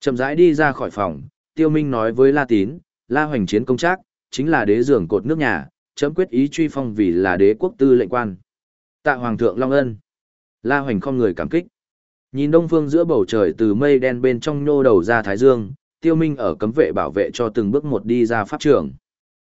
Chậm rãi đi ra khỏi phòng, Tiêu Minh nói với La Tín, La Hoành chiến công trác, chính là đế giường cột nước nhà, chấm quyết ý truy phong vì là đế quốc tư lệnh quan. Tạ Hoàng thượng Long Ân. La Hoành không người cảm kích. Nhìn đông phương giữa bầu trời từ mây đen bên trong nhô đầu ra Thái Dương, Tiêu Minh ở cấm vệ bảo vệ cho từng bước một đi ra pháp trường.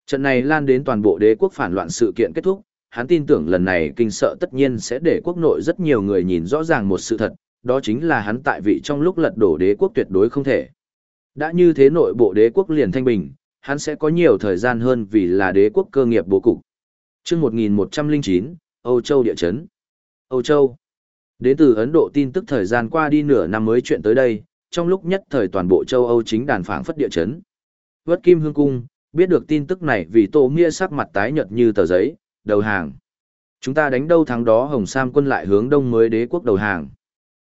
Trận này lan đến toàn bộ đế quốc phản loạn sự kiện kết thúc, hắn tin tưởng lần này kinh sợ tất nhiên sẽ để quốc nội rất nhiều người nhìn rõ ràng một sự thật, đó chính là hắn tại vị trong lúc lật đổ đế quốc tuyệt đối không thể. Đã như thế nội bộ đế quốc liền thanh bình, hắn sẽ có nhiều thời gian hơn vì là đế quốc cơ nghiệp bố cục. Trước 1109, Âu Châu địa chấn. Âu Châu. Đến từ Ấn Độ tin tức thời gian qua đi nửa năm mới chuyện tới đây, trong lúc nhất thời toàn bộ châu Âu chính đàn phảng phất địa chấn. Vất Kim Hương Cung, biết được tin tức này vì Tô Nghĩa sắc mặt tái nhợt như tờ giấy, đầu hàng. Chúng ta đánh đâu thắng đó Hồng Sam quân lại hướng đông mới đế quốc đầu hàng.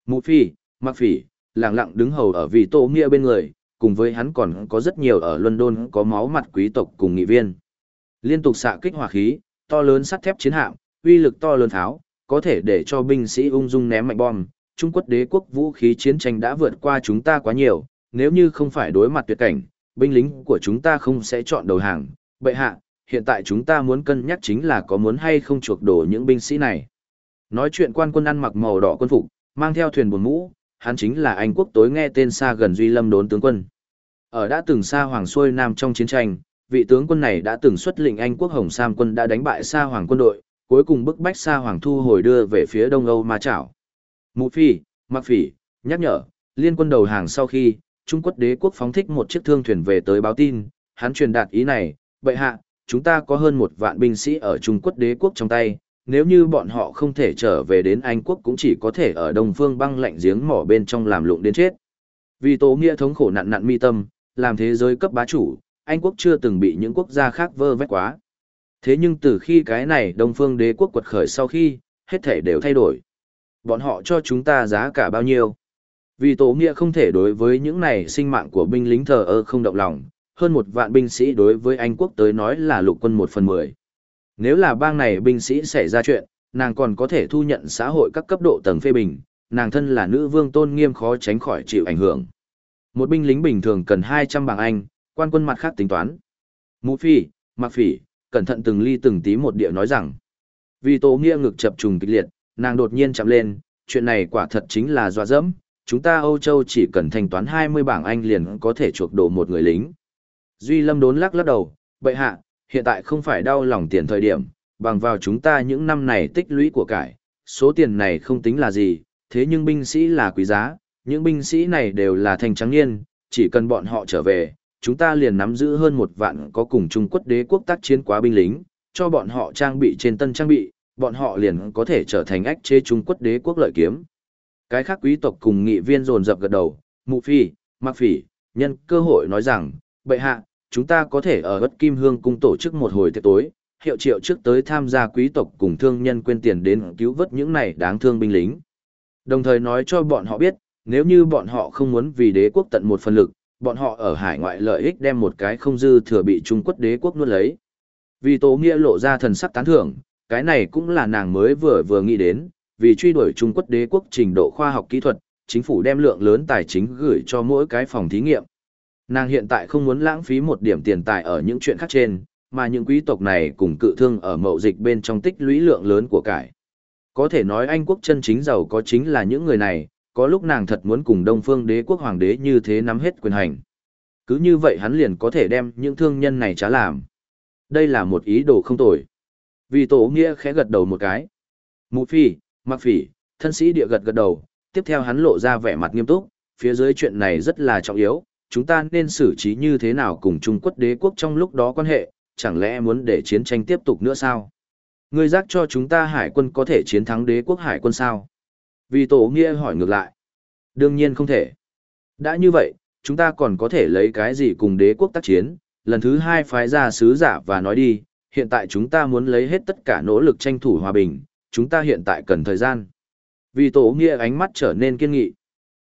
Mụ Phi, mặc Phỉ, lặng lặng đứng hầu ở vị Tô Nghĩa bên người, cùng với hắn còn có rất nhiều ở London có máu mặt quý tộc cùng nghị viên. Liên tục xạ kích hỏa khí, to lớn sắt thép chiến hạm, uy lực to lớn tháo, có thể để cho binh sĩ ung dung ném mạnh bom. Trung Quốc đế quốc vũ khí chiến tranh đã vượt qua chúng ta quá nhiều, nếu như không phải đối mặt tuyệt cảnh, binh lính của chúng ta không sẽ chọn đầu hàng. Bệ hạ, hiện tại chúng ta muốn cân nhắc chính là có muốn hay không chuộc đổ những binh sĩ này. Nói chuyện quan quân ăn mặc màu đỏ quân phục, mang theo thuyền buồn mũ, hắn chính là Anh quốc tối nghe tên xa gần Duy Lâm đốn tướng quân. Ở đã từng xa hoàng xuôi nam trong chiến tranh, vị tướng quân này đã từng xuất lĩnh Anh quốc Hồng Sam quân đã đánh bại xa hoàng quân đội, cuối cùng bức bách xa hoàng thu hồi đưa về phía Đông Âu Ma Chảo. Mụ Phi, Mạc Phỉ, nhắc nhở, liên quân đầu hàng sau khi, Trung Quốc đế quốc phóng thích một chiếc thương thuyền về tới báo tin, hắn truyền đạt ý này, bệ hạ, chúng ta có hơn một vạn binh sĩ ở Trung Quốc đế quốc trong tay, nếu như bọn họ không thể trở về đến Anh quốc cũng chỉ có thể ở Đông Phương băng lạnh giếng mỏ bên trong làm lụng đến chết. Vì tố nghĩa thống khổ nặn nặn mi tâm, làm thế giới cấp bá chủ, Anh quốc chưa từng bị những quốc gia khác vơ vét quá. Thế nhưng từ khi cái này Đông Phương đế quốc quật khởi sau khi, hết thể đều thay đổi. Bọn họ cho chúng ta giá cả bao nhiêu? Vì tổ nghĩa không thể đối với những này sinh mạng của binh lính thờ ơ không động lòng, hơn một vạn binh sĩ đối với Anh quốc tới nói là lục quân một phần mười. Nếu là bang này binh sĩ xảy ra chuyện, nàng còn có thể thu nhận xã hội các cấp độ tầng phê bình, nàng thân là nữ vương tôn nghiêm khó tránh khỏi chịu ảnh hưởng. Một binh lính bình thường cần 200 bảng Anh, quan quân mặt khác tính toán. Mũ phi, mặc phỉ, cẩn thận từng ly từng tí một địa nói rằng. Vì tố nghĩa ngực chập trùng kịch liệt, nàng đột nhiên chạm lên, chuyện này quả thật chính là dọa dẫm, chúng ta Âu Châu chỉ cần thanh toán 20 bảng Anh liền có thể chuộc đổ một người lính. Duy Lâm đốn lắc lắc đầu, bệ hạ, hiện tại không phải đau lòng tiền thời điểm, bằng vào chúng ta những năm này tích lũy của cải, số tiền này không tính là gì, thế nhưng binh sĩ là quý giá, những binh sĩ này đều là thành trắng niên, chỉ cần bọn họ trở về, chúng ta liền nắm giữ hơn một vạn có cùng Trung Quốc đế quốc tác chiến quá binh lính, cho bọn họ trang bị trên tân trang bị, bọn họ liền có thể trở thành ách chế Trung Quốc đế quốc lợi kiếm. Cái khác quý tộc cùng nghị viên dồn dập gật đầu, mụ phi, mặc phỉ, nhân cơ hội nói rằng, bệ hạ, chúng ta có thể ở bất kim hương cung tổ chức một hồi tiệc tối, hiệu triệu trước tới tham gia quý tộc cùng thương nhân quên tiền đến cứu vớt những này đáng thương binh lính. Đồng thời nói cho bọn họ biết, nếu như bọn họ không muốn vì đế quốc tận một phần lực, bọn họ ở hải ngoại lợi ích đem một cái không dư thừa bị Trung Quốc đế quốc nuốt lấy. Vì Tố Nghĩa lộ ra thần sắc tán thưởng, cái này cũng là nàng mới vừa vừa nghĩ đến, vì truy đuổi Trung Quốc đế quốc trình độ khoa học kỹ thuật, chính phủ đem lượng lớn tài chính gửi cho mỗi cái phòng thí nghiệm. Nàng hiện tại không muốn lãng phí một điểm tiền tài ở những chuyện khác trên, mà những quý tộc này cùng cự thương ở mậu dịch bên trong tích lũy lượng lớn của cải. Có thể nói Anh quốc chân chính giàu có chính là những người này, có lúc nàng thật muốn cùng Đông Phương đế quốc hoàng đế như thế nắm hết quyền hành. Cứ như vậy hắn liền có thể đem những thương nhân này trả làm. Đây là một ý đồ không tồi. Vì tổ nghĩa khẽ gật đầu một cái. Mụ phi, mặc phỉ, thân sĩ địa gật gật đầu, tiếp theo hắn lộ ra vẻ mặt nghiêm túc, phía dưới chuyện này rất là trọng yếu, chúng ta nên xử trí như thế nào cùng Trung Quốc đế quốc trong lúc đó quan hệ, chẳng lẽ muốn để chiến tranh tiếp tục nữa sao? Ngươi giác cho chúng ta hải quân có thể chiến thắng đế quốc hải quân sao? Vì tổ nghĩa hỏi ngược lại. Đương nhiên không thể. Đã như vậy, chúng ta còn có thể lấy cái gì cùng đế quốc tác chiến, lần thứ hai phái ra sứ giả và nói đi, hiện tại chúng ta muốn lấy hết tất cả nỗ lực tranh thủ hòa bình, chúng ta hiện tại cần thời gian. Vì tổ nghĩa ánh mắt trở nên kiên nghị.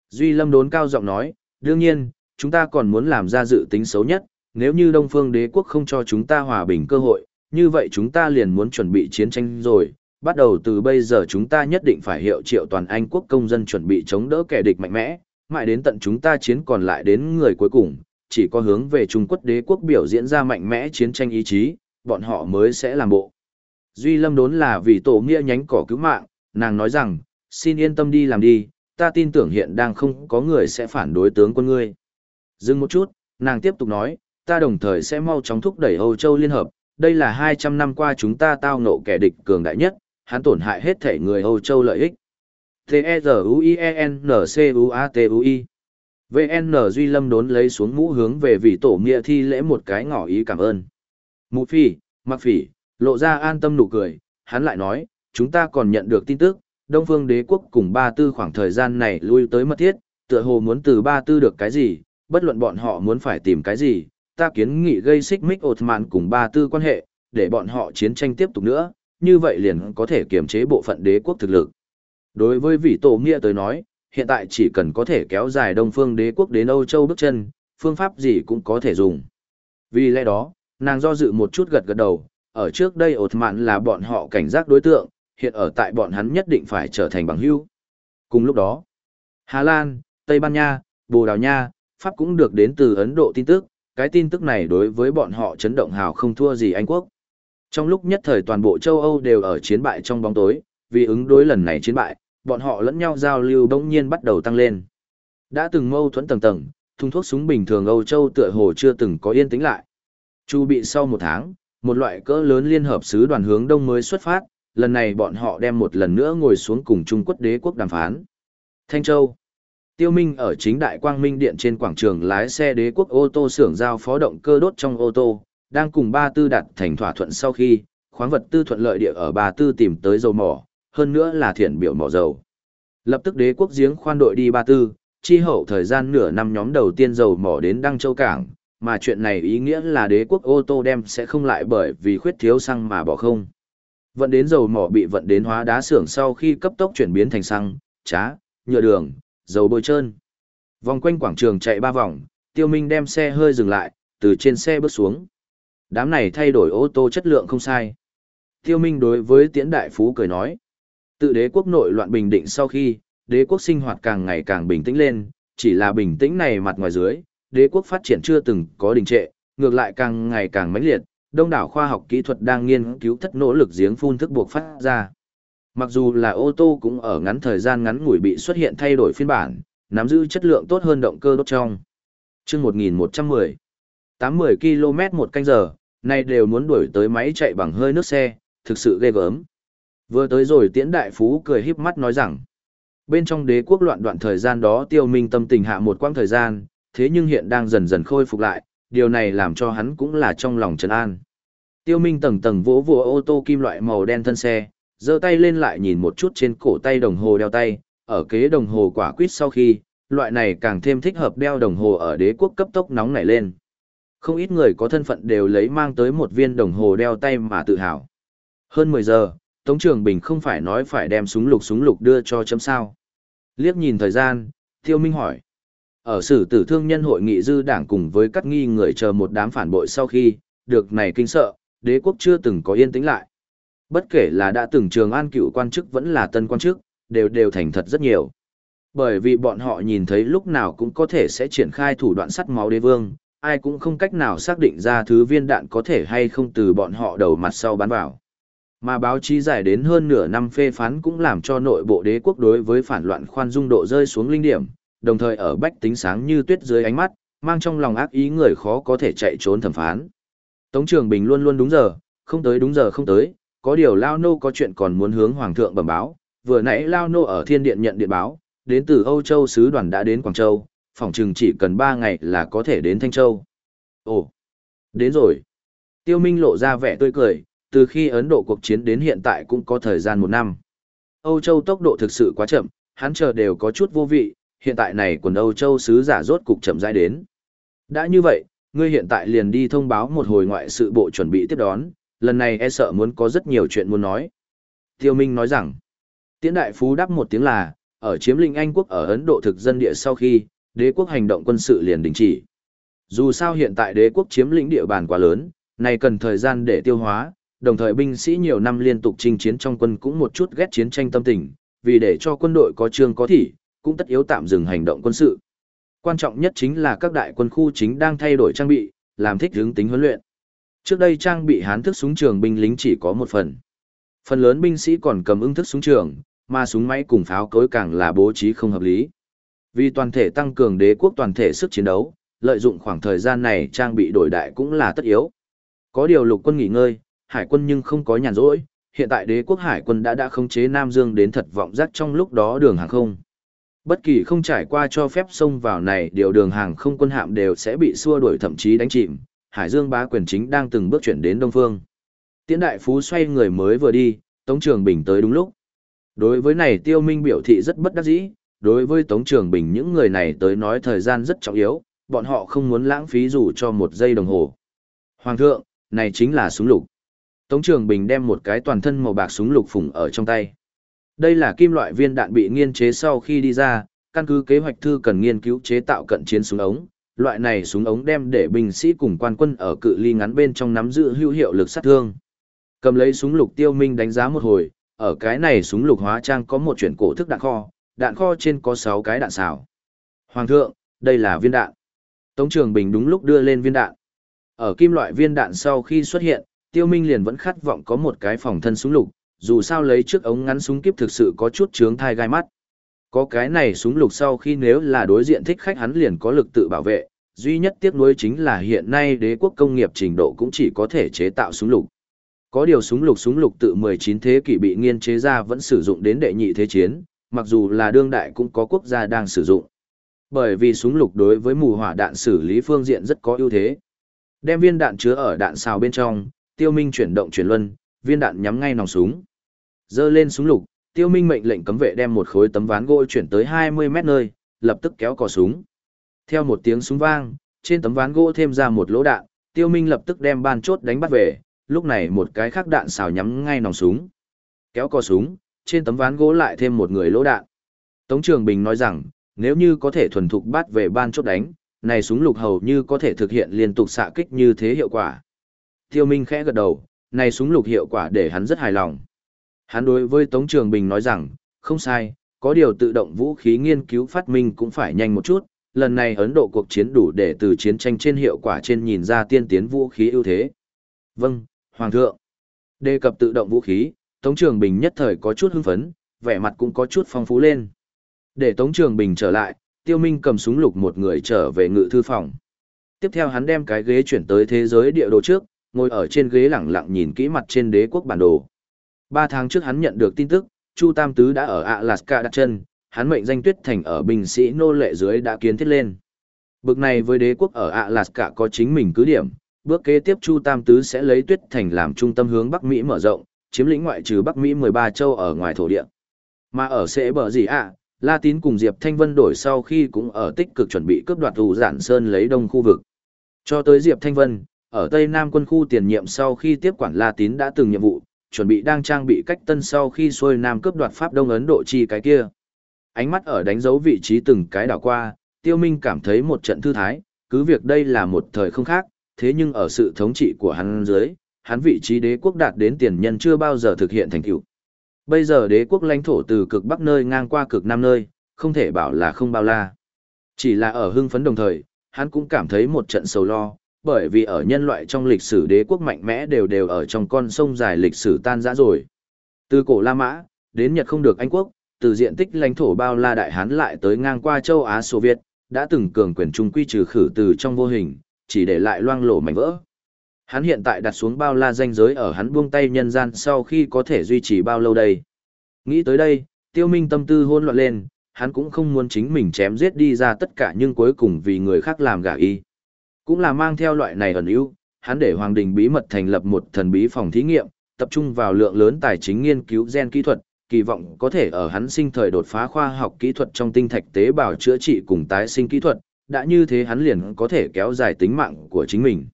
Duy Lâm đốn cao giọng nói, đương nhiên, chúng ta còn muốn làm ra dự tính xấu nhất, nếu như Đông Phương đế quốc không cho chúng ta hòa bình cơ hội, như vậy chúng ta liền muốn chuẩn bị chiến tranh rồi, bắt đầu từ bây giờ chúng ta nhất định phải hiệu triệu toàn Anh quốc công dân chuẩn bị chống đỡ kẻ địch mạnh mẽ, mãi đến tận chúng ta chiến còn lại đến người cuối cùng, chỉ có hướng về Trung Quốc đế quốc biểu diễn ra mạnh mẽ chiến tranh ý chí, bọn họ mới sẽ làm bộ. Duy Lâm đốn là vì tổ nghĩa nhánh cỏ cứu mạng, nàng nói rằng, xin yên tâm đi làm đi, ta tin tưởng hiện đang không có người sẽ phản đối tướng quân ngươi. Dừng một chút, nàng tiếp tục nói, ta đồng thời sẽ mau chóng thúc đẩy Âu Châu Liên Hợp, đây là 200 năm qua chúng ta tao nộ kẻ địch cường đại nhất, hắn tổn hại hết thể người Âu Châu lợi ích. T-E-Z-U-I-E-N-C-U-A-T-U-I VN Duy Lâm đốn lấy xuống mũ hướng về vị tổ nghĩa thi lễ một cái ngỏ ý cảm ơn. Mụ phi, mặc phỉ, lộ ra an tâm nụ cười, hắn lại nói, chúng ta còn nhận được tin tức, Đông Phương đế quốc cùng ba tư khoảng thời gian này lui tới mất thiết, tựa hồ muốn từ ba tư được cái gì, bất luận bọn họ muốn phải tìm cái gì, ta kiến nghị gây xích mích ột mạn cùng ba tư quan hệ, để bọn họ chiến tranh tiếp tục nữa, như vậy liền có thể kiềm chế bộ phận đế quốc thực lực. Đối với vị tổ nghĩa tới nói, hiện tại chỉ cần có thể kéo dài Đông Phương đế quốc đến Âu Châu bước chân, phương pháp gì cũng có thể dùng. Vì lẽ đó, nàng do dự một chút gật gật đầu, ở trước đây ột mạn là bọn họ cảnh giác đối tượng, hiện ở tại bọn hắn nhất định phải trở thành bằng hữu. Cùng lúc đó, Hà Lan, Tây Ban Nha, Bồ Đào Nha, Pháp cũng được đến từ Ấn Độ tin tức, cái tin tức này đối với bọn họ chấn động hào không thua gì Anh Quốc. Trong lúc nhất thời toàn bộ châu Âu đều ở chiến bại trong bóng tối, vì ứng đối lần này chiến bại, bọn họ lẫn nhau giao lưu bỗng nhiên bắt đầu tăng lên. Đã từng mâu thuẫn tầng tầng, thùng thuốc súng bình thường Âu Châu tựa hồ chưa từng có yên tĩnh lại. Chu bị sau một tháng, một loại cỡ lớn liên hợp sứ đoàn hướng đông mới xuất phát, lần này bọn họ đem một lần nữa ngồi xuống cùng Trung Quốc đế quốc đàm phán. Thanh Châu Tiêu Minh ở chính đại quang minh điện trên quảng trường lái xe đế quốc ô tô xưởng giao phó động cơ đốt trong ô tô, đang cùng ba tư đặt thành thỏa thuận sau khi, khoáng vật tư thuận lợi địa ở ba tư tìm tới dầu mỏ, hơn nữa là thiện biểu mỏ dầu. Lập tức đế quốc giếng khoan đội đi ba tư, chi hậu thời gian nửa năm nhóm đầu tiên dầu mỏ đến Đăng Châu Cảng, mà chuyện này ý nghĩa là đế quốc ô tô đem sẽ không lại bởi vì khuyết thiếu xăng mà bỏ không. Vận đến dầu mỏ bị vận đến hóa đá xưởng sau khi cấp tốc chuyển biến thành xăng, trá, nhựa đường, dầu bôi trơn. Vòng quanh quảng trường chạy ba vòng, Tiêu Minh đem xe hơi dừng lại, từ trên xe bước xuống. Đám này thay đổi ô tô chất lượng không sai. Tiêu Minh đối với Tiễn Đại Phú cười nói. Tự đế quốc nội loạn bình định sau khi, đế quốc sinh hoạt càng ngày càng bình tĩnh lên, chỉ là bình tĩnh này mặt ngoài dưới, đế quốc phát triển chưa từng có đình trệ, ngược lại càng ngày càng mãnh liệt, đông đảo khoa học kỹ thuật đang nghiên cứu thất nỗ lực giếng phun thức buộc phát ra. Mặc dù là ô tô cũng ở ngắn thời gian ngắn ngủi bị xuất hiện thay đổi phiên bản, nắm giữ chất lượng tốt hơn động cơ đốt trong. Chương 1110, 80 km một canh giờ, nay đều muốn đuổi tới máy chạy bằng hơi nước xe, thực sự ghê gớm. Vừa tới rồi tiễn đại phú cười híp mắt nói rằng, bên trong đế quốc loạn đoạn thời gian đó tiêu minh tâm tình hạ một quãng thời gian, thế nhưng hiện đang dần dần khôi phục lại, điều này làm cho hắn cũng là trong lòng trấn an. Tiêu minh tầng tầng vỗ vỗ ô tô kim loại màu đen thân xe, giơ tay lên lại nhìn một chút trên cổ tay đồng hồ đeo tay, ở kế đồng hồ quả quýt sau khi, loại này càng thêm thích hợp đeo đồng hồ ở đế quốc cấp tốc nóng nảy lên. Không ít người có thân phận đều lấy mang tới một viên đồng hồ đeo tay mà tự hào. Hơn 10 giờ, Tống Trường Bình không phải nói phải đem súng lục súng lục đưa cho chấm sao. Liếc nhìn thời gian, Tiêu Minh hỏi. Ở sử tử thương nhân hội nghị dư đảng cùng với các nghi người chờ một đám phản bội sau khi, được này kinh sợ, đế quốc chưa từng có yên tĩnh lại. Bất kể là đã từng trường an cựu quan chức vẫn là tân quan chức, đều đều thành thật rất nhiều. Bởi vì bọn họ nhìn thấy lúc nào cũng có thể sẽ triển khai thủ đoạn sắt máu đế vương, ai cũng không cách nào xác định ra thứ viên đạn có thể hay không từ bọn họ đầu mặt sau bắn vào. Mà báo chí giải đến hơn nửa năm phê phán cũng làm cho nội bộ đế quốc đối với phản loạn khoan dung độ rơi xuống linh điểm, đồng thời ở bách tính sáng như tuyết dưới ánh mắt, mang trong lòng ác ý người khó có thể chạy trốn thẩm phán. Tống Trường Bình luôn luôn đúng giờ, không tới đúng giờ không tới, có điều Lao Nô có chuyện còn muốn hướng Hoàng thượng bẩm báo, vừa nãy Lao Nô ở thiên điện nhận điện báo, đến từ Âu Châu sứ đoàn đã đến Quảng Châu, phòng chừng chỉ cần 3 ngày là có thể đến Thanh Châu. Ồ, đến rồi. Tiêu Minh lộ ra vẻ tươi cười, từ khi Ấn Độ cuộc chiến đến hiện tại cũng có thời gian một năm. Âu Châu tốc độ thực sự quá chậm, hắn chờ đều có chút vô vị, hiện tại này quần Âu Châu sứ giả rốt cục chậm rãi đến. Đã như vậy, ngươi hiện tại liền đi thông báo một hồi ngoại sự bộ chuẩn bị tiếp đón, lần này e sợ muốn có rất nhiều chuyện muốn nói. Tiêu Minh nói rằng, Tiễn Đại Phú đáp một tiếng là, ở chiếm lĩnh Anh quốc ở Ấn Độ thực dân địa sau khi, đế quốc hành động quân sự liền đình chỉ. Dù sao hiện tại đế quốc chiếm lĩnh địa bàn quá lớn, này cần thời gian để tiêu hóa, đồng thời binh sĩ nhiều năm liên tục chinh chiến trong quân cũng một chút ghét chiến tranh tâm tình, vì để cho quân đội có trương có thỉ, cũng tất yếu tạm dừng hành động quân sự. Quan trọng nhất chính là các đại quân khu chính đang thay đổi trang bị, làm thích hướng tính huấn luyện. Trước đây trang bị hán thức súng trường binh lính chỉ có một phần. Phần lớn binh sĩ còn cầm ứng thức súng trường, mà súng máy cùng pháo cối càng là bố trí không hợp lý. Vì toàn thể tăng cường đế quốc toàn thể sức chiến đấu, lợi dụng khoảng thời gian này trang bị đổi đại cũng là tất yếu. Có điều lục quân nghỉ ngơi, hải quân nhưng không có nhàn rỗi, hiện tại đế quốc hải quân đã đã khống chế Nam Dương đến thật vọng rắc trong lúc đó đường hàng không. Bất kỳ không trải qua cho phép xông vào này điều đường hàng không quân hạm đều sẽ bị xua đuổi thậm chí đánh chìm, Hải Dương bá quyền chính đang từng bước chuyển đến Đông Phương. Tiễn đại phú xoay người mới vừa đi, Tống Trường Bình tới đúng lúc. Đối với này Tiêu Minh biểu thị rất bất đắc dĩ, đối với Tống Trường Bình những người này tới nói thời gian rất trọng yếu, bọn họ không muốn lãng phí dù cho một giây đồng hồ. Hoàng thượng, này chính là súng lục. Tống Trường Bình đem một cái toàn thân màu bạc súng lục phủng ở trong tay. Đây là kim loại viên đạn bị nghiên chế sau khi đi ra, căn cứ kế hoạch thư cần nghiên cứu chế tạo cận chiến súng ống. Loại này súng ống đem để binh sĩ cùng quan quân ở cự ly ngắn bên trong nắm giữ hữu hiệu lực sát thương. Cầm lấy súng lục tiêu minh đánh giá một hồi, ở cái này súng lục hóa trang có một chuyển cổ thức đạn kho, đạn kho trên có 6 cái đạn xảo. Hoàng thượng, đây là viên đạn. Tống Trường Bình đúng lúc đưa lên viên đạn. Ở kim loại viên đạn sau khi xuất hiện, Tiêu Minh liền vẫn khát vọng có một cái phòng thân súng lục, dù sao lấy trước ống ngắn súng kiếp thực sự có chút chướng thai gai mắt. Có cái này súng lục sau khi nếu là đối diện thích khách hắn liền có lực tự bảo vệ, duy nhất tiếc nuối chính là hiện nay đế quốc công nghiệp trình độ cũng chỉ có thể chế tạo súng lục. Có điều súng lục súng lục tự 19 thế kỷ bị nghiên chế ra vẫn sử dụng đến đệ nhị thế chiến, mặc dù là đương đại cũng có quốc gia đang sử dụng. Bởi vì súng lục đối với mù hỏa đạn xử lý phương diện rất có ưu thế. Đem viên đạn chứa ở đạn xào bên trong, Tiêu Minh chuyển động chuyển luân, viên đạn nhắm ngay nòng súng. Dơ lên súng lục, Tiêu Minh mệnh lệnh cấm vệ đem một khối tấm ván gỗ chuyển tới 20 mét nơi, lập tức kéo cò súng. Theo một tiếng súng vang, trên tấm ván gỗ thêm ra một lỗ đạn, Tiêu Minh lập tức đem ban chốt đánh bắt về, lúc này một cái khác đạn xào nhắm ngay nòng súng. Kéo cò súng, trên tấm ván gỗ lại thêm một người lỗ đạn. Tống Trường Bình nói rằng, nếu như có thể thuần thục bắt về ban chốt đánh, này súng lục hầu như có thể thực hiện liên tục xạ kích như thế hiệu quả. Tiêu Minh khẽ gật đầu, này súng lục hiệu quả để hắn rất hài lòng. Hắn đối với Tống Trường Bình nói rằng, không sai, có điều tự động vũ khí nghiên cứu phát minh cũng phải nhanh một chút, lần này Ấn Độ cuộc chiến đủ để từ chiến tranh trên hiệu quả trên nhìn ra tiên tiến vũ khí ưu thế. Vâng, Hoàng thượng. Đề cập tự động vũ khí, Tống Trường Bình nhất thời có chút hưng phấn, vẻ mặt cũng có chút phong phú lên. Để Tống Trường Bình trở lại, Tiêu Minh cầm súng lục một người trở về ngự thư phòng. Tiếp theo hắn đem cái ghế chuyển tới thế giới địa đồ trước, ngồi ở trên ghế lẳng lặng nhìn kỹ mặt trên đế quốc bản đồ. Ba tháng trước hắn nhận được tin tức, Chu Tam Tứ đã ở Alaska đặt chân, hắn mệnh danh Tuyết Thành ở binh sĩ nô lệ dưới đã kiến thiết lên. Bực này với đế quốc ở Alaska có chính mình cứ điểm, bước kế tiếp Chu Tam Tứ sẽ lấy Tuyết Thành làm trung tâm hướng Bắc Mỹ mở rộng, chiếm lĩnh ngoại trừ Bắc Mỹ 13 châu ở ngoài thổ địa. Mà ở sẽ bờ gì ạ, La Tín cùng Diệp Thanh Vân đổi sau khi cũng ở tích cực chuẩn bị cướp đoạt thủ giản sơn lấy đông khu vực. Cho tới Diệp Thanh Vân, ở Tây Nam quân khu tiền nhiệm sau khi tiếp quản La Tín đã từng nhiệm vụ, chuẩn bị đang trang bị cách tân sau khi xuôi Nam cướp đoạt Pháp Đông Ấn Độ chi cái kia. Ánh mắt ở đánh dấu vị trí từng cái đảo qua, Tiêu Minh cảm thấy một trận thư thái, cứ việc đây là một thời không khác, thế nhưng ở sự thống trị của hắn dưới, hắn vị trí đế quốc đạt đến tiền nhân chưa bao giờ thực hiện thành tựu. Bây giờ đế quốc lãnh thổ từ cực bắc nơi ngang qua cực nam nơi, không thể bảo là không bao la. Chỉ là ở hưng phấn đồng thời, hắn cũng cảm thấy một trận sầu lo, bởi vì ở nhân loại trong lịch sử đế quốc mạnh mẽ đều đều ở trong con sông dài lịch sử tan rã rồi. Từ cổ La Mã, đến Nhật không được Anh quốc, từ diện tích lãnh thổ bao la đại hán lại tới ngang qua châu Á Xô Viết, đã từng cường quyền trung quy trừ khử từ trong vô hình, chỉ để lại loang lổ mảnh vỡ. Hắn hiện tại đặt xuống bao la danh giới ở hắn buông tay nhân gian sau khi có thể duy trì bao lâu đây. Nghĩ tới đây, tiêu minh tâm tư hỗn loạn lên, hắn cũng không muốn chính mình chém giết đi ra tất cả nhưng cuối cùng vì người khác làm gả y. Cũng là mang theo loại này ẩn ưu, hắn để Hoàng Đình bí mật thành lập một thần bí phòng thí nghiệm, tập trung vào lượng lớn tài chính nghiên cứu gen kỹ thuật, kỳ vọng có thể ở hắn sinh thời đột phá khoa học kỹ thuật trong tinh thạch tế bào chữa trị cùng tái sinh kỹ thuật, đã như thế hắn liền có thể kéo dài tính mạng của chính mình.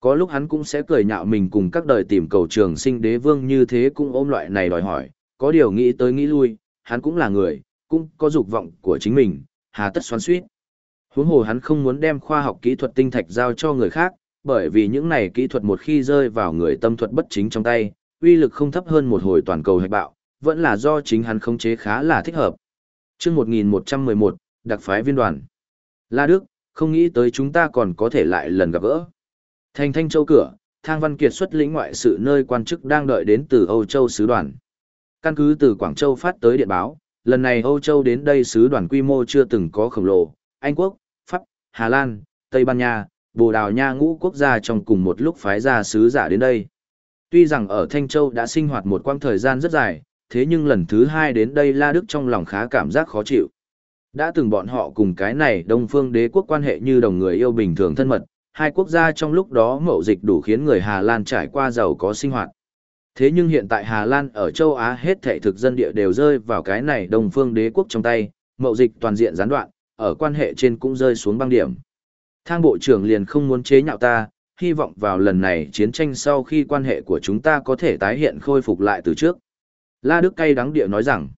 Có lúc hắn cũng sẽ cười nhạo mình cùng các đời tìm cầu trường sinh đế vương như thế cũng ôm loại này đòi hỏi, có điều nghĩ tới nghĩ lui, hắn cũng là người, cũng có dục vọng của chính mình, hà tất xoắn suýt. Huống hồ hắn không muốn đem khoa học kỹ thuật tinh thạch giao cho người khác, bởi vì những này kỹ thuật một khi rơi vào người tâm thuật bất chính trong tay, uy lực không thấp hơn một hồi toàn cầu hạch bạo, vẫn là do chính hắn khống chế khá là thích hợp. chương 1111, đặc phái viên đoàn. La Đức, không nghĩ tới chúng ta còn có thể lại lần gặp gỡ. Thành Thanh Châu cửa, Thang Văn Kiệt xuất lĩnh ngoại sự nơi quan chức đang đợi đến từ Âu Châu sứ đoàn. Căn cứ từ Quảng Châu phát tới điện báo, lần này Âu Châu đến đây sứ đoàn quy mô chưa từng có khổng lồ, Anh Quốc, Hà Lan, Tây Ban Nha, Bồ Đào Nha ngũ quốc gia trong cùng một lúc phái ra sứ giả đến đây. Tuy rằng ở Thanh Châu đã sinh hoạt một quãng thời gian rất dài, thế nhưng lần thứ hai đến đây La Đức trong lòng khá cảm giác khó chịu. Đã từng bọn họ cùng cái này Đông Phương đế quốc quan hệ như đồng người yêu bình thường thân mật, hai quốc gia trong lúc đó mậu dịch đủ khiến người Hà Lan trải qua giàu có sinh hoạt. Thế nhưng hiện tại Hà Lan ở châu Á hết thảy thực dân địa đều rơi vào cái này Đông Phương đế quốc trong tay, mậu dịch toàn diện gián đoạn, ở quan hệ trên cũng rơi xuống băng điểm. Thang bộ trưởng liền không muốn chế nhạo ta, hy vọng vào lần này chiến tranh sau khi quan hệ của chúng ta có thể tái hiện khôi phục lại từ trước. La Đức cay đắng địa nói rằng,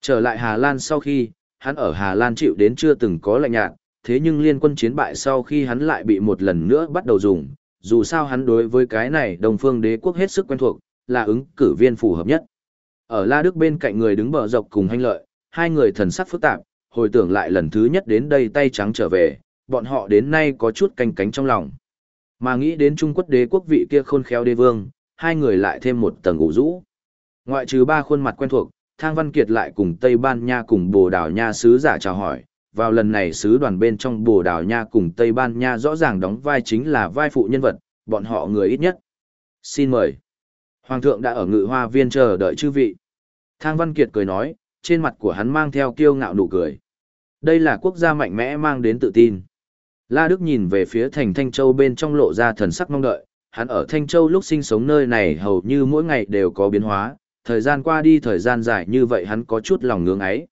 trở lại Hà Lan sau khi, hắn ở Hà Lan chịu đến chưa từng có lạnh nhạt, thế nhưng liên quân chiến bại sau khi hắn lại bị một lần nữa bắt đầu dùng, dù sao hắn đối với cái này đồng phương đế quốc hết sức quen thuộc, là ứng cử viên phù hợp nhất. Ở La Đức bên cạnh người đứng bờ dọc cùng hành lợi, hai người thần sắc phức tạp, hồi tưởng lại lần thứ nhất đến đây tay trắng trở về, bọn họ đến nay có chút canh cánh trong lòng. Mà nghĩ đến Trung Quốc đế quốc vị kia khôn khéo đế vương, hai người lại thêm một tầng ủ rũ. Ngoại trừ ba khuôn mặt quen thuộc, Thang Văn Kiệt lại cùng Tây Ban Nha cùng Bồ Đào Nha sứ giả chào hỏi. Vào lần này sứ đoàn bên trong Bồ Đào Nha cùng Tây Ban Nha rõ ràng đóng vai chính là vai phụ nhân vật, bọn họ người ít nhất. Xin mời. Hoàng thượng đã ở ngự hoa viên chờ đợi chư vị. Thang Văn Kiệt cười nói, trên mặt của hắn mang theo kiêu ngạo nụ cười. Đây là quốc gia mạnh mẽ mang đến tự tin. La Đức nhìn về phía thành Thanh Châu bên trong lộ ra thần sắc mong đợi, hắn ở Thanh Châu lúc sinh sống nơi này hầu như mỗi ngày đều có biến hóa, thời gian qua đi thời gian dài như vậy hắn có chút lòng ngưỡng ấy.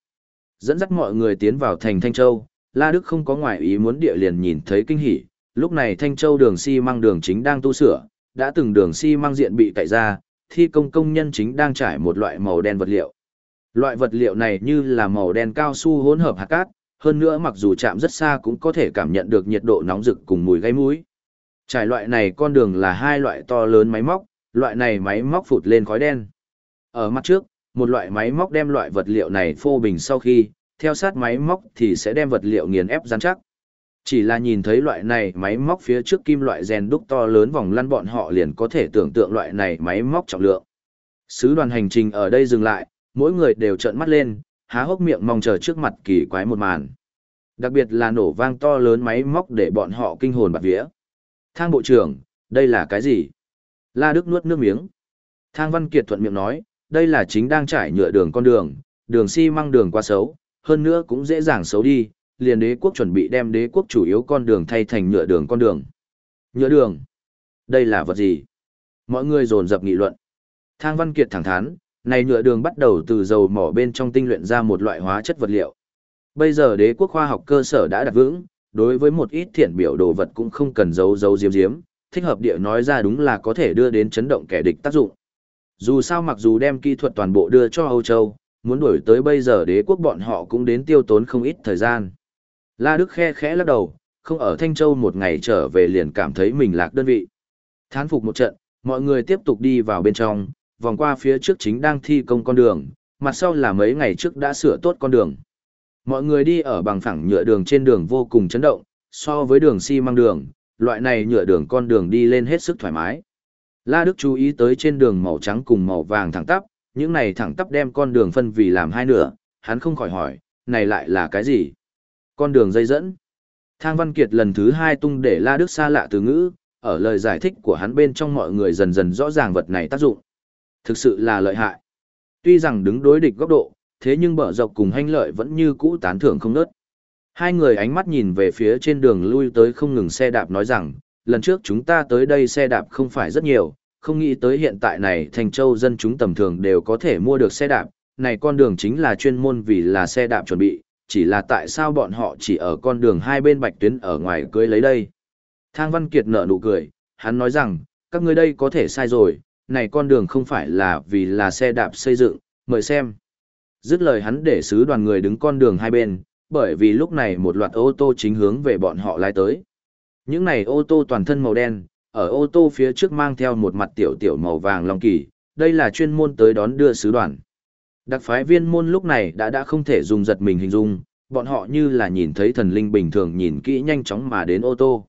Dẫn dắt mọi người tiến vào thành Thanh Châu, La Đức không có ngoại ý muốn địa liền nhìn thấy kinh hỉ, lúc này Thanh Châu đường xi si măng đường chính đang tu sửa, đã từng đường xi si măng diện bị cậy ra, thi công công nhân chính đang trải một loại màu đen vật liệu. Loại vật liệu này như là màu đen cao su hỗn hợp hạt cát, hơn nữa mặc dù chạm rất xa cũng có thể cảm nhận được nhiệt độ nóng rực cùng mùi gây mũi. Trải loại này con đường là hai loại to lớn máy móc, loại này máy móc phụt lên khói đen. Ở mặt trước, một loại máy móc đem loại vật liệu này phô bình sau khi, theo sát máy móc thì sẽ đem vật liệu nghiền ép rắn chắc. Chỉ là nhìn thấy loại này máy móc phía trước kim loại rèn đúc to lớn vòng lăn bọn họ liền có thể tưởng tượng loại này máy móc trọng lượng. Sứ đoàn hành trình ở đây dừng lại, mỗi người đều trợn mắt lên, há hốc miệng mong chờ trước mặt kỳ quái một màn. Đặc biệt là nổ vang to lớn máy móc để bọn họ kinh hồn bạt vía. Thang bộ trưởng, đây là cái gì? La Đức nuốt nước miếng. Thang Văn Kiệt thuận miệng nói, đây là chính đang trải nhựa đường con đường, đường xi măng đường quá xấu, hơn nữa cũng dễ dàng xấu đi, liền đế quốc chuẩn bị đem đế quốc chủ yếu con đường thay thành nhựa đường con đường. Nhựa đường? Đây là vật gì? Mọi người dồn dập nghị luận. Thang Văn Kiệt thẳng thắn, này nhựa đường bắt đầu từ dầu mỏ bên trong tinh luyện ra một loại hóa chất vật liệu. Bây giờ đế quốc khoa học cơ sở đã đặt vững, đối với một ít thiện biểu đồ vật cũng không cần giấu giấu diếm diếm, thích hợp địa nói ra đúng là có thể đưa đến chấn động kẻ địch tác dụng. Dù sao mặc dù đem kỹ thuật toàn bộ đưa cho Âu Châu, muốn đuổi tới bây giờ đế quốc bọn họ cũng đến tiêu tốn không ít thời gian. La Đức khe khẽ lắc đầu, không ở Thanh Châu một ngày trở về liền cảm thấy mình lạc đơn vị. Thán phục một trận, mọi người tiếp tục đi vào bên trong, vòng qua phía trước chính đang thi công con đường, mặt sau là mấy ngày trước đã sửa tốt con đường. Mọi người đi ở bằng phẳng nhựa đường trên đường vô cùng chấn động, so với đường xi măng đường, loại này nhựa đường con đường đi lên hết sức thoải mái. La Đức chú ý tới trên đường màu trắng cùng màu vàng thẳng tắp, những này thẳng tắp đem con đường phân vì làm hai nửa, hắn không khỏi hỏi, này lại là cái gì? Con đường dây dẫn. Thang Văn Kiệt lần thứ hai tung để La Đức xa lạ từ ngữ, ở lời giải thích của hắn bên trong mọi người dần dần rõ ràng vật này tác dụng. Thực sự là lợi hại. Tuy rằng đứng đối địch góc độ, thế nhưng bở dọc cùng hanh lợi vẫn như cũ tán thưởng không nớt. Hai người ánh mắt nhìn về phía trên đường lui tới không ngừng xe đạp nói rằng, lần trước chúng ta tới đây xe đạp không phải rất nhiều, không nghĩ tới hiện tại này thành châu dân chúng tầm thường đều có thể mua được xe đạp, này con đường chính là chuyên môn vì là xe đạp chuẩn bị, chỉ là tại sao bọn họ chỉ ở con đường hai bên bạch tuyến ở ngoài cưới lấy đây. Thang Văn Kiệt nở nụ cười, hắn nói rằng, các ngươi đây có thể sai rồi, này con đường không phải là vì là xe đạp xây dựng, mời xem. Dứt lời hắn để sứ đoàn người đứng con đường hai bên, bởi vì lúc này một loạt ô tô chính hướng về bọn họ lái tới. Những này ô tô toàn thân màu đen, ở ô tô phía trước mang theo một mặt tiểu tiểu màu vàng long kỳ, đây là chuyên môn tới đón đưa sứ đoàn. Đặc phái viên môn lúc này đã đã không thể dùng giật mình hình dung, bọn họ như là nhìn thấy thần linh bình thường nhìn kỹ nhanh chóng mà đến ô tô.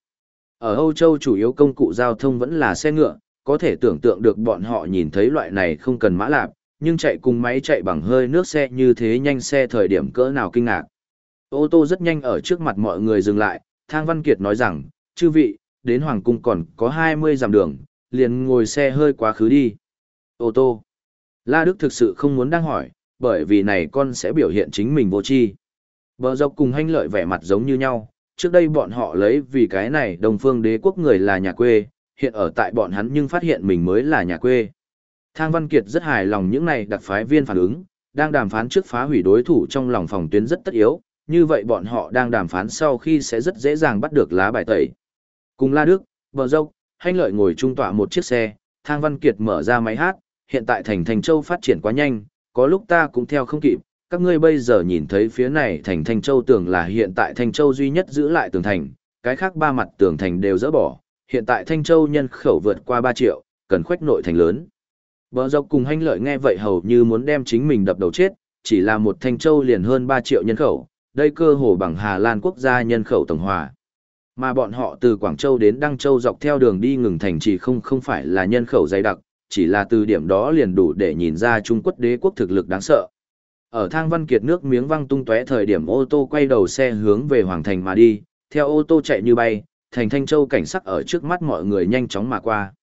Ở Âu Châu chủ yếu công cụ giao thông vẫn là xe ngựa, có thể tưởng tượng được bọn họ nhìn thấy loại này không cần mã lạp, nhưng chạy cùng máy chạy bằng hơi nước xe như thế nhanh xe thời điểm cỡ nào kinh ngạc. Ô tô rất nhanh ở trước mặt mọi người dừng lại, Thang Văn Kiệt nói rằng, chư vị, đến Hoàng Cung còn có 20 dặm đường, liền ngồi xe hơi quá khứ đi. Ô tô. La Đức thực sự không muốn đang hỏi, bởi vì này con sẽ biểu hiện chính mình vô tri. Bờ dọc cùng hanh lợi vẻ mặt giống như nhau, trước đây bọn họ lấy vì cái này đồng phương đế quốc người là nhà quê, hiện ở tại bọn hắn nhưng phát hiện mình mới là nhà quê. Thang Văn Kiệt rất hài lòng những này đặc phái viên phản ứng, đang đàm phán trước phá hủy đối thủ trong lòng phòng tuyến rất tất yếu, như vậy bọn họ đang đàm phán sau khi sẽ rất dễ dàng bắt được lá bài tẩy. Cùng La Đức, bờ dốc, hanh lợi ngồi trung tọa một chiếc xe, Thang Văn Kiệt mở ra máy hát, hiện tại thành Thành Châu phát triển quá nhanh, có lúc ta cũng theo không kịp, các ngươi bây giờ nhìn thấy phía này thành Thanh Châu tưởng là hiện tại Thành Châu duy nhất giữ lại tường thành, cái khác ba mặt tường thành đều dỡ bỏ, hiện tại Thanh Châu nhân khẩu vượt qua 3 triệu, cần khoách nội thành lớn. Bờ dọc cùng hanh lợi nghe vậy hầu như muốn đem chính mình đập đầu chết, chỉ là một Thanh Châu liền hơn 3 triệu nhân khẩu, đây cơ hồ bằng Hà Lan quốc gia nhân khẩu tổng hòa. Mà bọn họ từ Quảng Châu đến Đăng Châu dọc theo đường đi ngừng thành chỉ không không phải là nhân khẩu dày đặc, chỉ là từ điểm đó liền đủ để nhìn ra Trung Quốc đế quốc thực lực đáng sợ. Ở thang văn kiệt nước miếng văng tung tóe thời điểm ô tô quay đầu xe hướng về Hoàng Thành mà đi, theo ô tô chạy như bay, thành Thanh Châu cảnh sắc ở trước mắt mọi người nhanh chóng mà qua.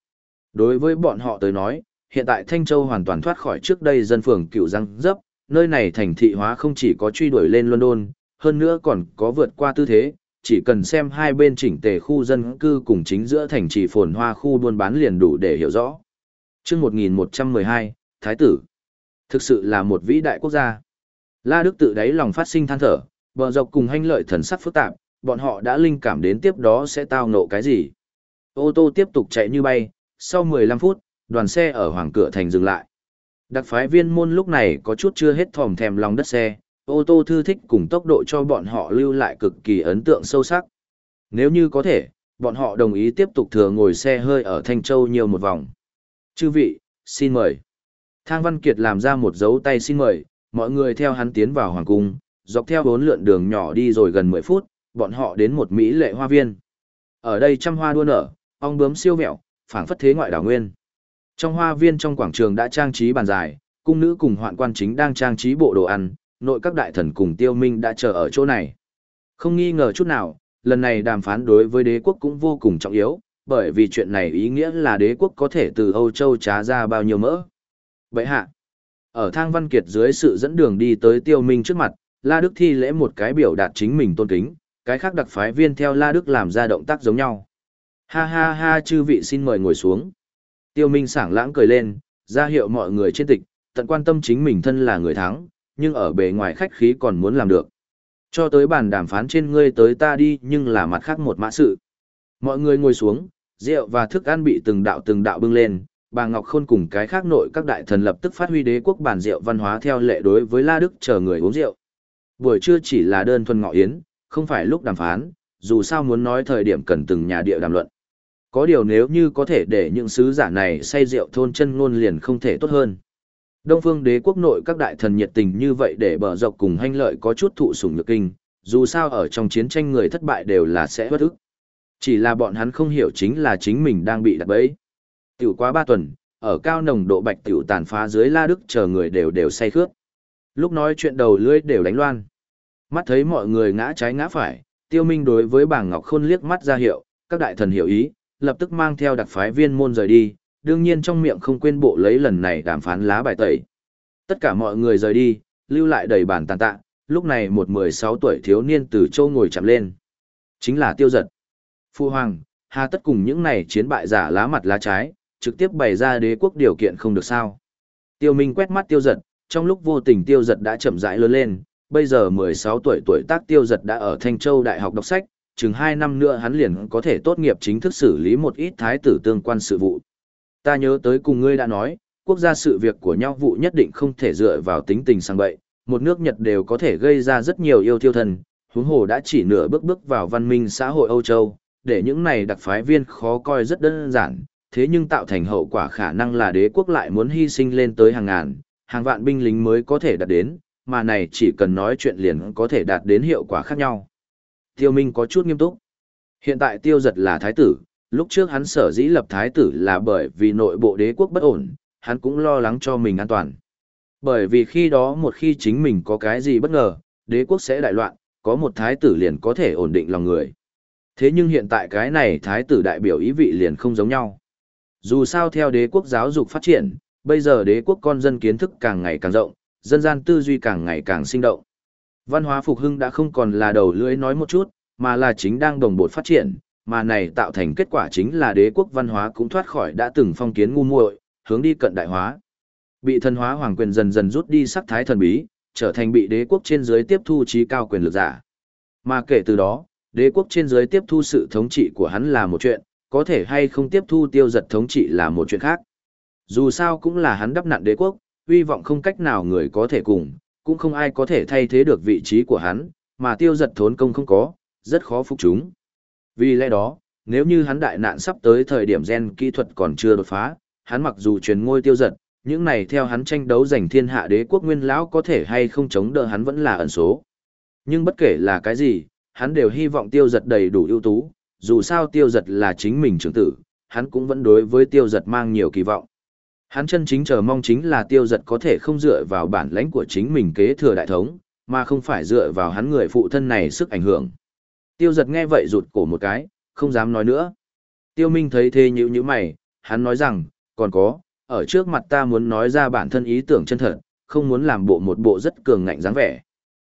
Đối với bọn họ tới nói, hiện tại Thanh Châu hoàn toàn thoát khỏi trước đây dân phường cựu răng dấp, nơi này thành thị hóa không chỉ có truy đuổi lên London, hơn nữa còn có vượt qua tư thế, chỉ cần xem hai bên chỉnh tề khu dân cư cùng chính giữa thành trì phồn hoa khu buôn bán liền đủ để hiểu rõ. Trước 1112, Thái tử, thực sự là một vĩ đại quốc gia. La Đức tự đáy lòng phát sinh than thở, bờ dọc cùng hanh lợi thần sắc phức tạp, bọn họ đã linh cảm đến tiếp đó sẽ tao nộ cái gì. Ô tô tiếp tục chạy như bay, sau 15 phút, đoàn xe ở hoàng cửa thành dừng lại. Đặc phái viên môn lúc này có chút chưa hết thòm thèm lòng đất xe, ô tô thư thích cùng tốc độ cho bọn họ lưu lại cực kỳ ấn tượng sâu sắc. Nếu như có thể, bọn họ đồng ý tiếp tục thừa ngồi xe hơi ở Thanh Châu nhiều một vòng. Chư vị, xin mời. Thang Văn Kiệt làm ra một dấu tay xin mời, mọi người theo hắn tiến vào hoàng cung, dọc theo bốn lượn đường nhỏ đi rồi gần 10 phút, bọn họ đến một mỹ lệ hoa viên. Ở đây trăm hoa đua nở, ong bướm siêu vẹo, phảng phất thế ngoại đảo nguyên. Trong hoa viên trong quảng trường đã trang trí bàn dài, cung nữ cùng hoạn quan chính đang trang trí bộ đồ ăn, nội các đại thần cùng tiêu minh đã chờ ở chỗ này. Không nghi ngờ chút nào, lần này đàm phán đối với đế quốc cũng vô cùng trọng yếu, bởi vì chuyện này ý nghĩa là đế quốc có thể từ Âu Châu trá ra bao nhiêu mỡ. Vậy hạ, ở thang văn kiệt dưới sự dẫn đường đi tới tiêu minh trước mặt, La Đức thi lễ một cái biểu đạt chính mình tôn kính, cái khác đặc phái viên theo La Đức làm ra động tác giống nhau. Ha ha ha chư vị xin mời ngồi xuống. Tiêu Minh sảng lãng cười lên, ra hiệu mọi người trên tịch, tận quan tâm chính mình thân là người thắng, nhưng ở bề ngoài khách khí còn muốn làm được. Cho tới bàn đàm phán trên ngươi tới ta đi nhưng là mặt khác một mã sự. Mọi người ngồi xuống, rượu và thức ăn bị từng đạo từng đạo bưng lên, bà Ngọc Khôn cùng cái khác nội các đại thần lập tức phát huy đế quốc bản rượu văn hóa theo lệ đối với La Đức chờ người uống rượu. Buổi trưa chỉ là đơn thuần ngọ yến, không phải lúc đàm phán, dù sao muốn nói thời điểm cần từng nhà địa đàm luận. Có điều nếu như có thể để những sứ giả này say rượu thôn chân ngôn liền không thể tốt hơn. Đông phương đế quốc nội các đại thần nhiệt tình như vậy để bờ dọc cùng hanh lợi có chút thụ sủng nhược kinh, dù sao ở trong chiến tranh người thất bại đều là sẽ bất ức. Chỉ là bọn hắn không hiểu chính là chính mình đang bị đặt bẫy. Tiểu quá ba tuần, ở cao nồng độ bạch tiểu tàn phá dưới la đức chờ người đều đều say khướt. Lúc nói chuyện đầu lưỡi đều đánh loan. Mắt thấy mọi người ngã trái ngã phải, tiêu minh đối với bảng ngọc khôn liếc mắt ra hiệu, các đại thần hiểu ý, lập tức mang theo đặc phái viên môn rời đi, đương nhiên trong miệng không quên bộ lấy lần này đàm phán lá bài tẩy. Tất cả mọi người rời đi, lưu lại đầy bàn tàn tạ, lúc này một 16 tuổi thiếu niên từ châu ngồi chạm lên. Chính là tiêu giật. Phu Hoàng, hà tất cùng những này chiến bại giả lá mặt lá trái, trực tiếp bày ra đế quốc điều kiện không được sao. Tiêu Minh quét mắt tiêu giật, trong lúc vô tình tiêu giật đã chậm rãi lớn lên, bây giờ 16 tuổi tuổi tác tiêu giật đã ở Thanh Châu Đại học đọc sách, chừng 2 năm nữa hắn liền có thể tốt nghiệp chính thức xử lý một ít thái tử tương quan sự vụ. Ta nhớ tới cùng ngươi đã nói, quốc gia sự việc của nhau vụ nhất định không thể dựa vào tính tình sang bậy, một nước Nhật đều có thể gây ra rất nhiều yêu tiêu thần, huống hồ đã chỉ nửa bước bước vào văn minh xã hội Âu Châu, để những này đặc phái viên khó coi rất đơn giản, thế nhưng tạo thành hậu quả khả năng là đế quốc lại muốn hy sinh lên tới hàng ngàn, hàng vạn binh lính mới có thể đạt đến, mà này chỉ cần nói chuyện liền có thể đạt đến hiệu quả khác nhau. Tiêu Minh có chút nghiêm túc. Hiện tại tiêu giật là thái tử, lúc trước hắn sở dĩ lập thái tử là bởi vì nội bộ đế quốc bất ổn, hắn cũng lo lắng cho mình an toàn. Bởi vì khi đó một khi chính mình có cái gì bất ngờ, đế quốc sẽ đại loạn, có một thái tử liền có thể ổn định lòng người. Thế nhưng hiện tại cái này thái tử đại biểu ý vị liền không giống nhau. Dù sao theo đế quốc giáo dục phát triển, bây giờ đế quốc con dân kiến thức càng ngày càng rộng, dân gian tư duy càng ngày càng sinh động. Văn hóa phục hưng đã không còn là đầu lưỡi nói một chút, mà là chính đang đồng bộ phát triển, mà này tạo thành kết quả chính là đế quốc văn hóa cũng thoát khỏi đã từng phong kiến ngu muội, hướng đi cận đại hóa. Bị thần hóa hoàng quyền dần dần rút đi sắc thái thần bí, trở thành bị đế quốc trên dưới tiếp thu trí cao quyền lực giả. Mà kể từ đó, đế quốc trên dưới tiếp thu sự thống trị của hắn là một chuyện, có thể hay không tiếp thu tiêu giật thống trị là một chuyện khác. Dù sao cũng là hắn đắp nặn đế quốc, uy vọng không cách nào người có thể cùng, cũng không ai có thể thay thế được vị trí của hắn, mà tiêu giật thốn công không có, rất khó phục chúng. Vì lẽ đó, nếu như hắn đại nạn sắp tới thời điểm gen kỹ thuật còn chưa đột phá, hắn mặc dù truyền ngôi tiêu giật, những này theo hắn tranh đấu giành thiên hạ đế quốc nguyên lão có thể hay không chống đỡ hắn vẫn là ẩn số. Nhưng bất kể là cái gì, hắn đều hy vọng tiêu giật đầy đủ ưu tú, dù sao tiêu giật là chính mình trưởng tử, hắn cũng vẫn đối với tiêu giật mang nhiều kỳ vọng. Hắn chân chính chờ mong chính là tiêu giật có thể không dựa vào bản lãnh của chính mình kế thừa đại thống, mà không phải dựa vào hắn người phụ thân này sức ảnh hưởng. Tiêu giật nghe vậy rụt cổ một cái, không dám nói nữa. Tiêu Minh thấy thế nhữ như mày, hắn nói rằng, còn có, ở trước mặt ta muốn nói ra bản thân ý tưởng chân thật, không muốn làm bộ một bộ rất cường ngạnh dáng vẻ.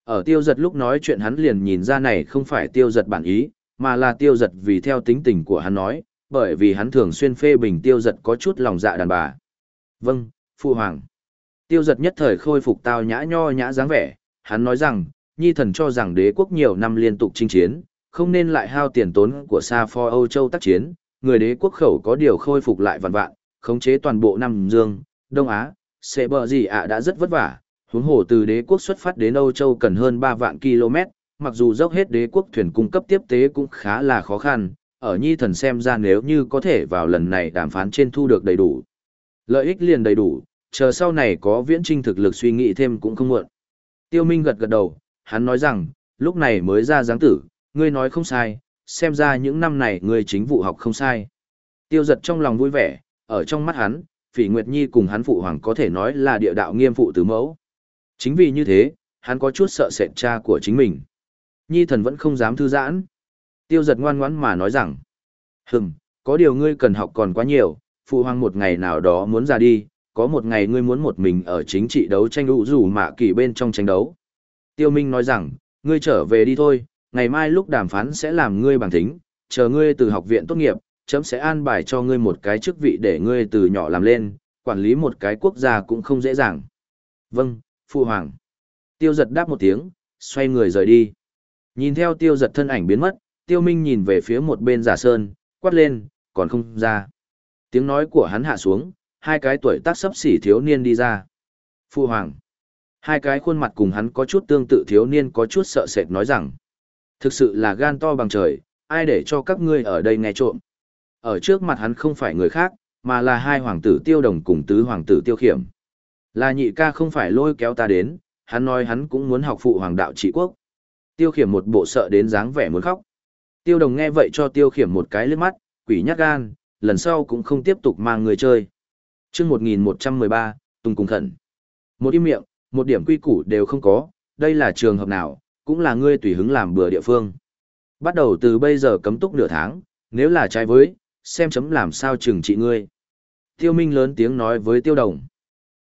Ở tiêu giật lúc nói chuyện hắn liền nhìn ra này không phải tiêu giật bản ý, mà là tiêu giật vì theo tính tình của hắn nói, bởi vì hắn thường xuyên phê bình tiêu giật có chút lòng dạ đàn bà. Vâng, Phu Hoàng. Tiêu giật nhất thời khôi phục tao nhã nho nhã dáng vẻ, hắn nói rằng, nhi thần cho rằng đế quốc nhiều năm liên tục chinh chiến, không nên lại hao tiền tốn của xa pho Âu Châu tác chiến, người đế quốc khẩu có điều khôi phục lại vạn vạn, khống chế toàn bộ Nam Dương, Đông Á, sẽ bờ gì ạ đã rất vất vả, huống hồ từ đế quốc xuất phát đến Âu Châu cần hơn 3 vạn km, mặc dù dốc hết đế quốc thuyền cung cấp tiếp tế cũng khá là khó khăn, ở nhi thần xem ra nếu như có thể vào lần này đàm phán trên thu được đầy đủ. Lợi ích liền đầy đủ, chờ sau này có viễn trinh thực lực suy nghĩ thêm cũng không muộn. Tiêu Minh gật gật đầu, hắn nói rằng, lúc này mới ra dáng tử, ngươi nói không sai, xem ra những năm này ngươi chính vụ học không sai. Tiêu giật trong lòng vui vẻ, ở trong mắt hắn, Phỉ Nguyệt Nhi cùng hắn phụ hoàng có thể nói là địa đạo nghiêm phụ tứ mẫu. Chính vì như thế, hắn có chút sợ sệt cha của chính mình. Nhi thần vẫn không dám thư giãn. Tiêu giật ngoan ngoãn mà nói rằng, hừm, có điều ngươi cần học còn quá nhiều, phụ hoàng một ngày nào đó muốn ra đi, có một ngày ngươi muốn một mình ở chính trị đấu tranh ủ rủ mạ kỳ bên trong tranh đấu. Tiêu Minh nói rằng, ngươi trở về đi thôi, ngày mai lúc đàm phán sẽ làm ngươi bằng thính, chờ ngươi từ học viện tốt nghiệp, chấm sẽ an bài cho ngươi một cái chức vị để ngươi từ nhỏ làm lên, quản lý một cái quốc gia cũng không dễ dàng. Vâng, Phụ Hoàng. Tiêu giật đáp một tiếng, xoay người rời đi. Nhìn theo tiêu giật thân ảnh biến mất, tiêu minh nhìn về phía một bên giả sơn, quát lên, còn không ra. Tiếng nói của hắn hạ xuống, hai cái tuổi tác sấp xỉ thiếu niên đi ra. Phu Hoàng. Hai cái khuôn mặt cùng hắn có chút tương tự thiếu niên có chút sợ sệt nói rằng. Thực sự là gan to bằng trời, ai để cho các ngươi ở đây nghe trộm. Ở trước mặt hắn không phải người khác, mà là hai hoàng tử tiêu đồng cùng tứ hoàng tử tiêu khiểm. Là nhị ca không phải lôi kéo ta đến, hắn nói hắn cũng muốn học phụ hoàng đạo trị quốc. Tiêu khiểm một bộ sợ đến dáng vẻ muốn khóc. Tiêu đồng nghe vậy cho tiêu khiểm một cái lướt mắt, quỷ nhát gan, lần sau cũng không tiếp tục mang người chơi. chương 1113, Tùng Cùng Khẩn. Một im miệng, một điểm quy củ đều không có, đây là trường hợp nào, cũng là ngươi tùy hứng làm bừa địa phương. Bắt đầu từ bây giờ cấm túc nửa tháng, nếu là trái với, xem chấm làm sao trừng trị ngươi. Tiêu Minh lớn tiếng nói với Tiêu Đồng.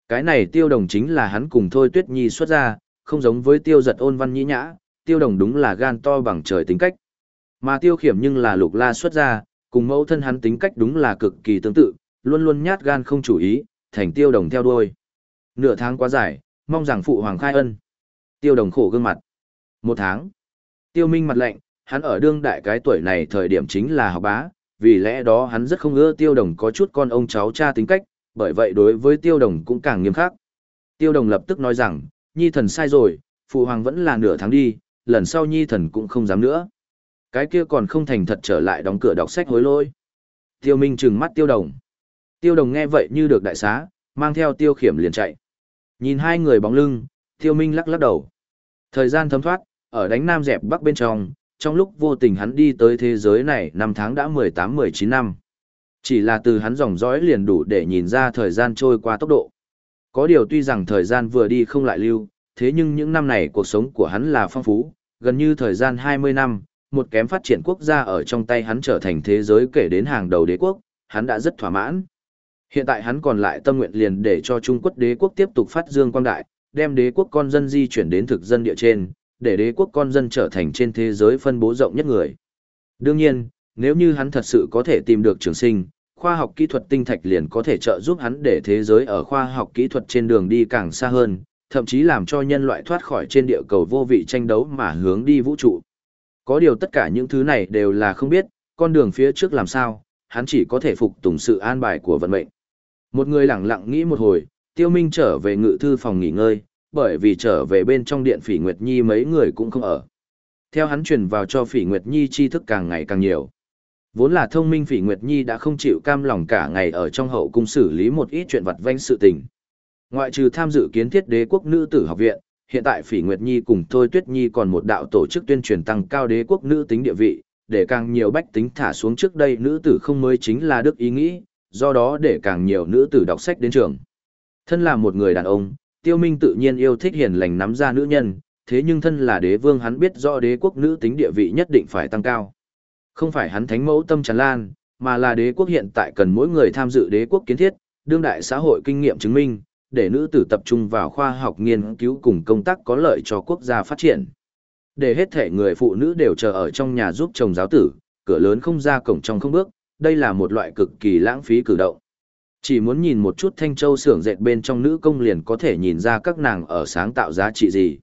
Cái này Tiêu Đồng chính là hắn cùng Thôi Tuyết Nhi xuất ra, không giống với Tiêu Giật ôn văn nhĩ nhã, Tiêu Đồng đúng là gan to bằng trời tính cách. Mà Tiêu Khiểm nhưng là lục la xuất ra, cùng mẫu thân hắn tính cách đúng là cực kỳ tương tự, luôn luôn nhát gan không chủ ý, thành Tiêu Đồng theo đuôi. Nửa tháng quá dài, mong rằng phụ hoàng khai ân. Tiêu Đồng khổ gương mặt. Một tháng. Tiêu Minh mặt lạnh, hắn ở đương đại cái tuổi này thời điểm chính là học bá, vì lẽ đó hắn rất không ưa tiêu đồng có chút con ông cháu cha tính cách, bởi vậy đối với tiêu đồng cũng càng nghiêm khắc. Tiêu đồng lập tức nói rằng, nhi thần sai rồi, phụ hoàng vẫn là nửa tháng đi, lần sau nhi thần cũng không dám nữa. Cái kia còn không thành thật trở lại đóng cửa đọc sách hối lỗi. Tiêu Minh trừng mắt tiêu đồng. Tiêu đồng nghe vậy như được đại xá, mang theo tiêu khiểm liền chạy. Nhìn hai người bóng lưng, Tiêu Minh lắc lắc đầu. Thời gian thấm thoát, ở đánh Nam dẹp Bắc bên trong, trong lúc vô tình hắn đi tới thế giới này năm tháng đã 18-19 năm. Chỉ là từ hắn dòng dõi liền đủ để nhìn ra thời gian trôi qua tốc độ. Có điều tuy rằng thời gian vừa đi không lại lưu, thế nhưng những năm này cuộc sống của hắn là phong phú, gần như thời gian 20 năm, một kém phát triển quốc gia ở trong tay hắn trở thành thế giới kể đến hàng đầu đế quốc, hắn đã rất thỏa mãn. Hiện tại hắn còn lại tâm nguyện liền để cho Trung Quốc đế quốc tiếp tục phát dương quang đại, đem đế quốc con dân di chuyển đến thực dân địa trên, để đế quốc con dân trở thành trên thế giới phân bố rộng nhất người. Đương nhiên, nếu như hắn thật sự có thể tìm được trường sinh, khoa học kỹ thuật tinh thạch liền có thể trợ giúp hắn để thế giới ở khoa học kỹ thuật trên đường đi càng xa hơn, thậm chí làm cho nhân loại thoát khỏi trên địa cầu vô vị tranh đấu mà hướng đi vũ trụ. Có điều tất cả những thứ này đều là không biết, con đường phía trước làm sao, hắn chỉ có thể phục tùng sự an bài của vận mệnh. Một người lặng lặng nghĩ một hồi, Tiêu Minh trở về ngự thư phòng nghỉ ngơi, bởi vì trở về bên trong điện Phỉ Nguyệt Nhi mấy người cũng không ở. Theo hắn truyền vào cho Phỉ Nguyệt Nhi tri thức càng ngày càng nhiều. Vốn là thông minh Phỉ Nguyệt Nhi đã không chịu cam lòng cả ngày ở trong hậu cung xử lý một ít chuyện vặt vãnh sự tình. Ngoại trừ tham dự kiến thiết đế quốc nữ tử học viện, hiện tại Phỉ Nguyệt Nhi cùng Thôi Tuyết Nhi còn một đạo tổ chức tuyên truyền tăng cao đế quốc nữ tính địa vị, để càng nhiều bách tính thả xuống trước đây nữ tử không mới chính là đức ý nghĩ, do đó để càng nhiều nữ tử đọc sách đến trường. Thân là một người đàn ông, Tiêu Minh tự nhiên yêu thích hiền lành nắm ra nữ nhân, thế nhưng thân là đế vương hắn biết rõ đế quốc nữ tính địa vị nhất định phải tăng cao. Không phải hắn thánh mẫu tâm tràn lan, mà là đế quốc hiện tại cần mỗi người tham dự đế quốc kiến thiết, đương đại xã hội kinh nghiệm chứng minh, để nữ tử tập trung vào khoa học nghiên cứu cùng công tác có lợi cho quốc gia phát triển. Để hết thể người phụ nữ đều chờ ở trong nhà giúp chồng giáo tử, cửa lớn không ra cổng trong không bước, đây là một loại cực kỳ lãng phí cử động. Chỉ muốn nhìn một chút thanh châu xưởng dệt bên trong nữ công liền có thể nhìn ra các nàng ở sáng tạo giá trị gì.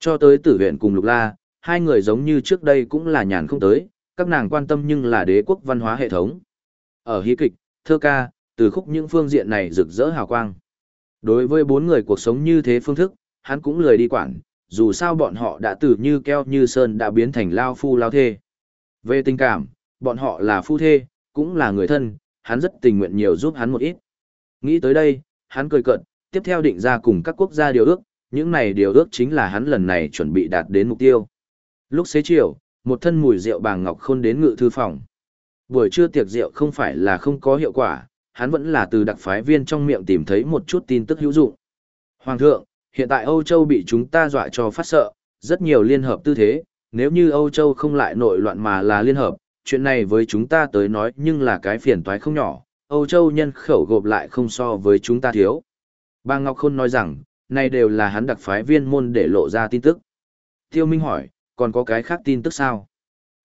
Cho tới tử huyện cùng lục la, hai người giống như trước đây cũng là nhàn không tới, các nàng quan tâm nhưng là đế quốc văn hóa hệ thống. Ở hí kịch, thơ ca, từ khúc những phương diện này rực rỡ hào quang. Đối với bốn người cuộc sống như thế phương thức, hắn cũng lười đi quản, dù sao bọn họ đã từ như keo như sơn đã biến thành lao phu lao thê. Về tình cảm, bọn họ là phu thê, cũng là người thân, hắn rất tình nguyện nhiều giúp hắn một ít. Nghĩ tới đây, hắn cười cợt, tiếp theo định ra cùng các quốc gia điều ước, những này điều ước chính là hắn lần này chuẩn bị đạt đến mục tiêu. Lúc xế chiều, một thân mùi rượu bàng ngọc khôn đến ngự thư phòng. Buổi trưa tiệc rượu không phải là không có hiệu quả, hắn vẫn là từ đặc phái viên trong miệng tìm thấy một chút tin tức hữu dụng. Hoàng thượng, hiện tại Âu Châu bị chúng ta dọa cho phát sợ, rất nhiều liên hợp tư thế, nếu như Âu Châu không lại nội loạn mà là liên hợp, chuyện này với chúng ta tới nói nhưng là cái phiền toái không nhỏ, Âu Châu nhân khẩu gộp lại không so với chúng ta thiếu. Bà Ngọc Khôn nói rằng, này đều là hắn đặc phái viên môn để lộ ra tin tức. Tiêu Minh hỏi, còn có cái khác tin tức sao?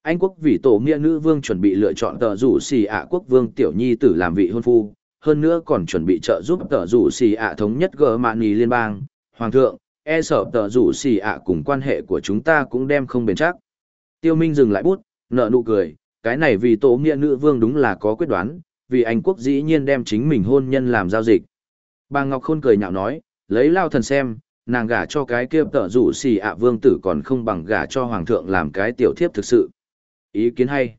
Anh quốc vì tổ nghĩa nữ vương chuẩn bị lựa chọn tờ rủ xì ạ quốc vương tiểu nhi tử làm vị hôn phu, hơn nữa còn chuẩn bị trợ giúp tờ rủ xì ạ thống nhất gỡ mạn nì liên bang. Hoàng thượng, e sợ tờ rủ xì ạ cùng quan hệ của chúng ta cũng đem không bền chắc. Tiêu Minh dừng lại bút, nở nụ cười, cái này vì tổ nghĩa nữ vương đúng là có quyết đoán, vì Anh quốc dĩ nhiên đem chính mình hôn nhân làm giao dịch. Bà Ngọc Khôn cười nhạo nói, lấy lao thần xem, nàng gả cho cái kia tợ rủ xì ạ vương tử còn không bằng gả cho hoàng thượng làm cái tiểu thiếp thực sự. Ý kiến hay.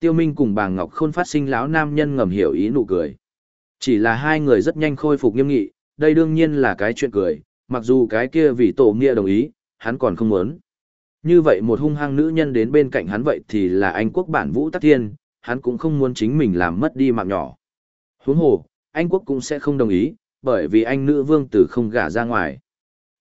Tiêu Minh cùng bà Ngọc Khôn phát sinh lão nam nhân ngầm hiểu ý nụ cười. Chỉ là hai người rất nhanh khôi phục nghiêm nghị, đây đương nhiên là cái chuyện cười, mặc dù cái kia vì tổ nghĩa đồng ý, hắn còn không muốn. Như vậy một hung hăng nữ nhân đến bên cạnh hắn vậy thì là Anh quốc bản Vũ Tắc Thiên, hắn cũng không muốn chính mình làm mất đi mạng nhỏ. Huống hồ, Anh quốc cũng sẽ không đồng ý, bởi vì anh nữ vương tử không gả ra ngoài.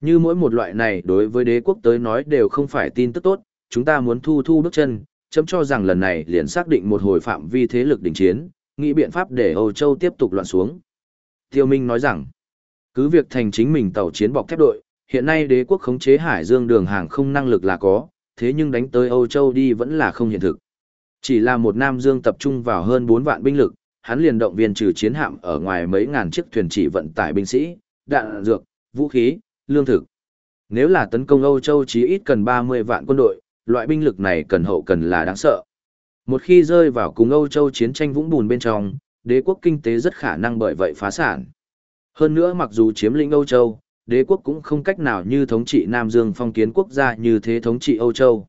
Như mỗi một loại này đối với đế quốc tới nói đều không phải tin tức tốt, chúng ta muốn thu thu bước chân, chấm cho rằng lần này liền xác định một hồi phạm vi thế lực đỉnh chiến, nghĩ biện pháp để Âu Châu tiếp tục loạn xuống. Tiêu Minh nói rằng, cứ việc thành chính mình tàu chiến bọc thép đội, hiện nay đế quốc khống chế hải dương đường hàng không năng lực là có, thế nhưng đánh tới Âu Châu đi vẫn là không hiện thực. Chỉ là một Nam Dương tập trung vào hơn 4 vạn binh lực, hắn liền động viên trừ chiến hạm ở ngoài mấy ngàn chiếc thuyền chỉ vận tải binh sĩ, đạn dược, vũ khí, lương thực. Nếu là tấn công Âu Châu chí ít cần 30 vạn quân đội, loại binh lực này cần hậu cần là đáng sợ. Một khi rơi vào cùng Âu Châu chiến tranh vũng bùn bên trong, đế quốc kinh tế rất khả năng bởi vậy phá sản. Hơn nữa mặc dù chiếm lĩnh Âu Châu, đế quốc cũng không cách nào như thống trị Nam Dương phong kiến quốc gia như thế thống trị Âu Châu.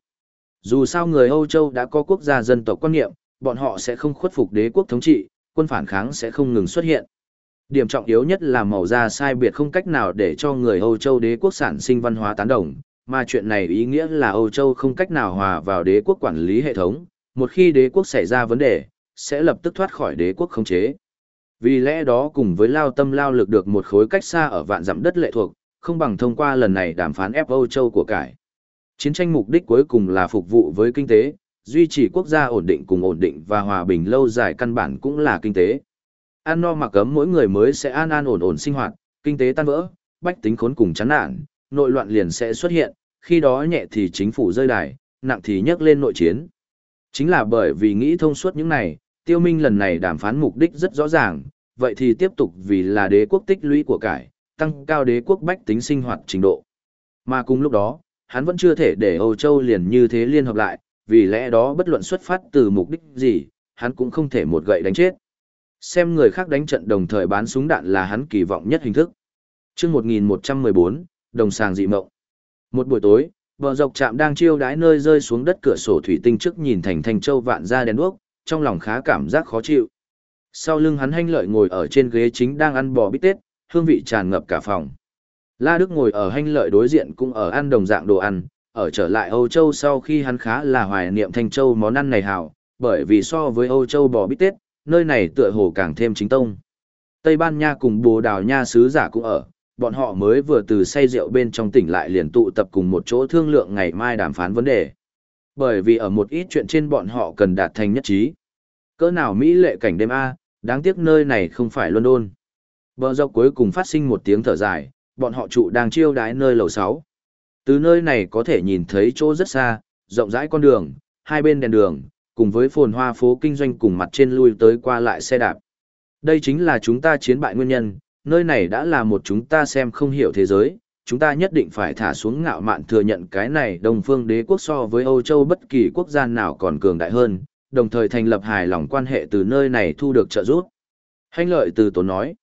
Dù sao người Âu Châu đã có quốc gia dân tộc quan niệm, bọn họ sẽ không khuất phục đế quốc thống trị, quân phản kháng sẽ không ngừng xuất hiện. Điểm trọng yếu nhất là màu da sai biệt không cách nào để cho người Âu Châu đế quốc sản sinh văn hóa tán đồng, mà chuyện này ý nghĩa là Âu Châu không cách nào hòa vào đế quốc quản lý hệ thống, một khi đế quốc xảy ra vấn đề, sẽ lập tức thoát khỏi đế quốc khống chế. Vì lẽ đó cùng với lao tâm lao lực được một khối cách xa ở vạn dặm đất lệ thuộc, không bằng thông qua lần này đàm phán ép Âu Châu của cải. Chiến tranh mục đích cuối cùng là phục vụ với kinh tế, duy trì quốc gia ổn định cùng ổn định và hòa bình lâu dài căn bản cũng là kinh tế. An no mặc ấm mỗi người mới sẽ an an ổn ổn sinh hoạt, kinh tế tan vỡ, bách tính khốn cùng chán nản, nội loạn liền sẽ xuất hiện, khi đó nhẹ thì chính phủ rơi đài, nặng thì nhấc lên nội chiến. Chính là bởi vì nghĩ thông suốt những này, tiêu minh lần này đàm phán mục đích rất rõ ràng, vậy thì tiếp tục vì là đế quốc tích lũy của cải, tăng cao đế quốc bách tính sinh hoạt trình độ. Mà cùng lúc đó, hắn vẫn chưa thể để Âu Châu liền như thế liên hợp lại, vì lẽ đó bất luận xuất phát từ mục đích gì, hắn cũng không thể một gậy đánh chết. Xem người khác đánh trận đồng thời bán súng đạn là hắn kỳ vọng nhất hình thức. Trước 1114, đồng sàng dị mộng. Một buổi tối, bờ dọc trạm đang chiêu đái nơi rơi xuống đất cửa sổ thủy tinh trước nhìn thành thành châu vạn ra đèn đuốc, trong lòng khá cảm giác khó chịu. Sau lưng hắn hanh lợi ngồi ở trên ghế chính đang ăn bò bít tết, hương vị tràn ngập cả phòng. La Đức ngồi ở hanh lợi đối diện cũng ở ăn đồng dạng đồ ăn, ở trở lại Âu Châu sau khi hắn khá là hoài niệm Thanh Châu món ăn này hảo, bởi vì so với Âu Châu bò bít tết, nơi này tựa hồ càng thêm chính tông. Tây Ban Nha cùng Bồ Đào Nha sứ giả cũng ở, bọn họ mới vừa từ say rượu bên trong tỉnh lại liền tụ tập cùng một chỗ thương lượng ngày mai đàm phán vấn đề. Bởi vì ở một ít chuyện trên bọn họ cần đạt thành nhất trí. Cỡ nào Mỹ lệ cảnh đêm A, đáng tiếc nơi này không phải London. Bờ dọc cuối cùng phát sinh một tiếng thở dài, bọn họ trụ đang chiêu đái nơi lầu 6. Từ nơi này có thể nhìn thấy chỗ rất xa, rộng rãi con đường, hai bên đèn đường, cùng với phồn hoa phố kinh doanh cùng mặt trên lui tới qua lại xe đạp. Đây chính là chúng ta chiến bại nguyên nhân, nơi này đã là một chúng ta xem không hiểu thế giới, chúng ta nhất định phải thả xuống ngạo mạn thừa nhận cái này đồng phương đế quốc so với Âu Châu bất kỳ quốc gia nào còn cường đại hơn, đồng thời thành lập hài lòng quan hệ từ nơi này thu được trợ giúp. Hanh lợi từ tổ nói,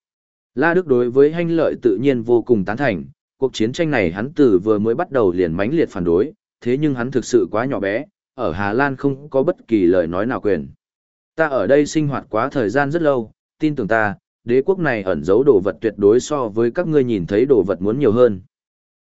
La Đức đối với hanh lợi tự nhiên vô cùng tán thành, cuộc chiến tranh này hắn từ vừa mới bắt đầu liền mãnh liệt phản đối, thế nhưng hắn thực sự quá nhỏ bé, ở Hà Lan không có bất kỳ lời nói nào quyền. Ta ở đây sinh hoạt quá thời gian rất lâu, tin tưởng ta, đế quốc này ẩn giấu đồ vật tuyệt đối so với các ngươi nhìn thấy đồ vật muốn nhiều hơn.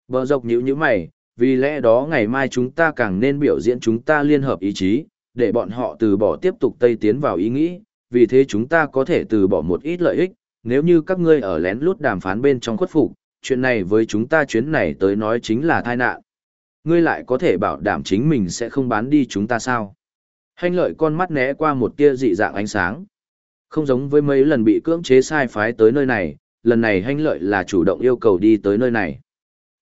Bờ dọc nhữ như mày, vì lẽ đó ngày mai chúng ta càng nên biểu diễn chúng ta liên hợp ý chí, để bọn họ từ bỏ tiếp tục tây tiến vào ý nghĩ, vì thế chúng ta có thể từ bỏ một ít lợi ích, nếu như các ngươi ở lén lút đàm phán bên trong khuất phục, chuyện này với chúng ta chuyến này tới nói chính là tai nạn. Ngươi lại có thể bảo đảm chính mình sẽ không bán đi chúng ta sao? Hành lợi con mắt né qua một tia dị dạng ánh sáng. Không giống với mấy lần bị cưỡng chế sai phái tới nơi này, lần này hanh lợi là chủ động yêu cầu đi tới nơi này.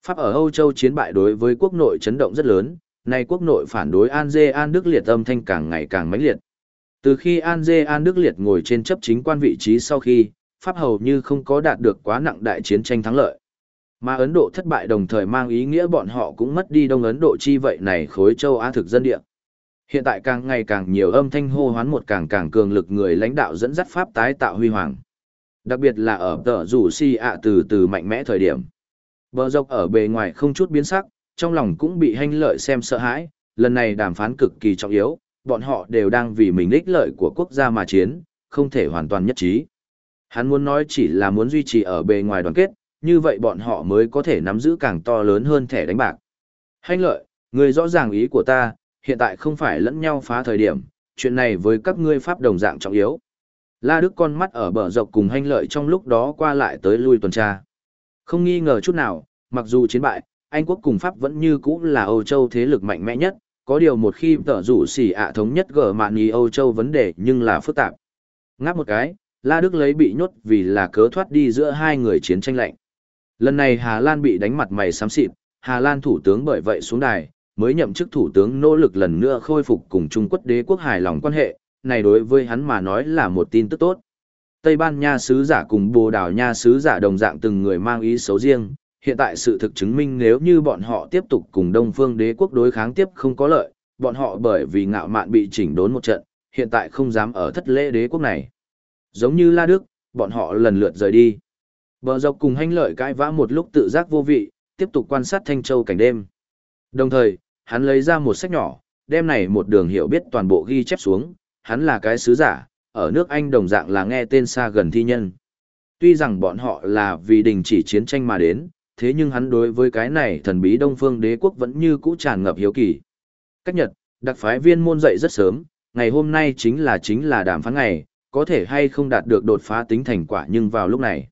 Pháp ở Âu Châu chiến bại đối với quốc nội chấn động rất lớn, nay quốc nội phản đối An Dê An Đức Liệt âm thanh càng ngày càng mãnh liệt. Từ khi An Dê An Đức Liệt ngồi trên chấp chính quan vị trí sau khi, Pháp hầu như không có đạt được quá nặng đại chiến tranh thắng lợi. Mà Ấn Độ thất bại đồng thời mang ý nghĩa bọn họ cũng mất đi Đông Ấn Độ chi vậy này khối châu Á thực dân địa. Hiện tại càng ngày càng nhiều âm thanh hô hoán một càng càng cường lực người lãnh đạo dẫn dắt Pháp tái tạo huy hoàng. Đặc biệt là ở tờ rủ si ạ từ từ mạnh mẽ thời điểm. Bờ dọc ở bề ngoài không chút biến sắc, trong lòng cũng bị hanh lợi xem sợ hãi, lần này đàm phán cực kỳ trọng yếu, bọn họ đều đang vì mình ích lợi của quốc gia mà chiến, không thể hoàn toàn nhất trí. Hắn muốn nói chỉ là muốn duy trì ở bề ngoài đoàn kết, như vậy bọn họ mới có thể nắm giữ càng to lớn hơn thẻ đánh bạc. Hanh lợi, người rõ ràng ý của ta, hiện tại không phải lẫn nhau phá thời điểm, chuyện này với các ngươi pháp đồng dạng trọng yếu. La Đức con mắt ở bờ dọc cùng hanh lợi trong lúc đó qua lại tới lui tuần tra. Không nghi ngờ chút nào, mặc dù chiến bại, Anh quốc cùng Pháp vẫn như cũ là Âu Châu thế lực mạnh mẽ nhất, có điều một khi tở rủ xỉ ạ thống nhất gở mạn ý Âu Châu vấn đề nhưng là phức tạp. Ngáp một cái, La Đức lấy bị nhốt vì là cớ thoát đi giữa hai người chiến tranh lạnh. Lần này Hà Lan bị đánh mặt mày xám xịt, Hà Lan thủ tướng bởi vậy xuống đài, mới nhậm chức thủ tướng nỗ lực lần nữa khôi phục cùng Trung Quốc đế quốc hài lòng quan hệ, này đối với hắn mà nói là một tin tức tốt. Tây Ban Nha sứ giả cùng Bồ Đào Nha sứ giả đồng dạng từng người mang ý xấu riêng, hiện tại sự thực chứng minh nếu như bọn họ tiếp tục cùng Đông Phương đế quốc đối kháng tiếp không có lợi, bọn họ bởi vì ngạo mạn bị chỉnh đốn một trận, hiện tại không dám ở thất lễ đế quốc này. Giống như La Đức, bọn họ lần lượt rời đi. Bờ dọc cùng hanh lợi cãi vã một lúc tự giác vô vị, tiếp tục quan sát Thanh Châu cảnh đêm. Đồng thời, hắn lấy ra một sách nhỏ, đem này một đường hiểu biết toàn bộ ghi chép xuống, hắn là cái sứ giả, ở nước Anh đồng dạng là nghe tên xa gần thi nhân. Tuy rằng bọn họ là vì đình chỉ chiến tranh mà đến, thế nhưng hắn đối với cái này thần bí Đông Phương Đế quốc vẫn như cũ tràn ngập hiếu kỳ. Cách Nhật, đặc phái viên môn dậy rất sớm, ngày hôm nay chính là chính là đàm phán ngày, có thể hay không đạt được đột phá tính thành quả nhưng vào lúc này.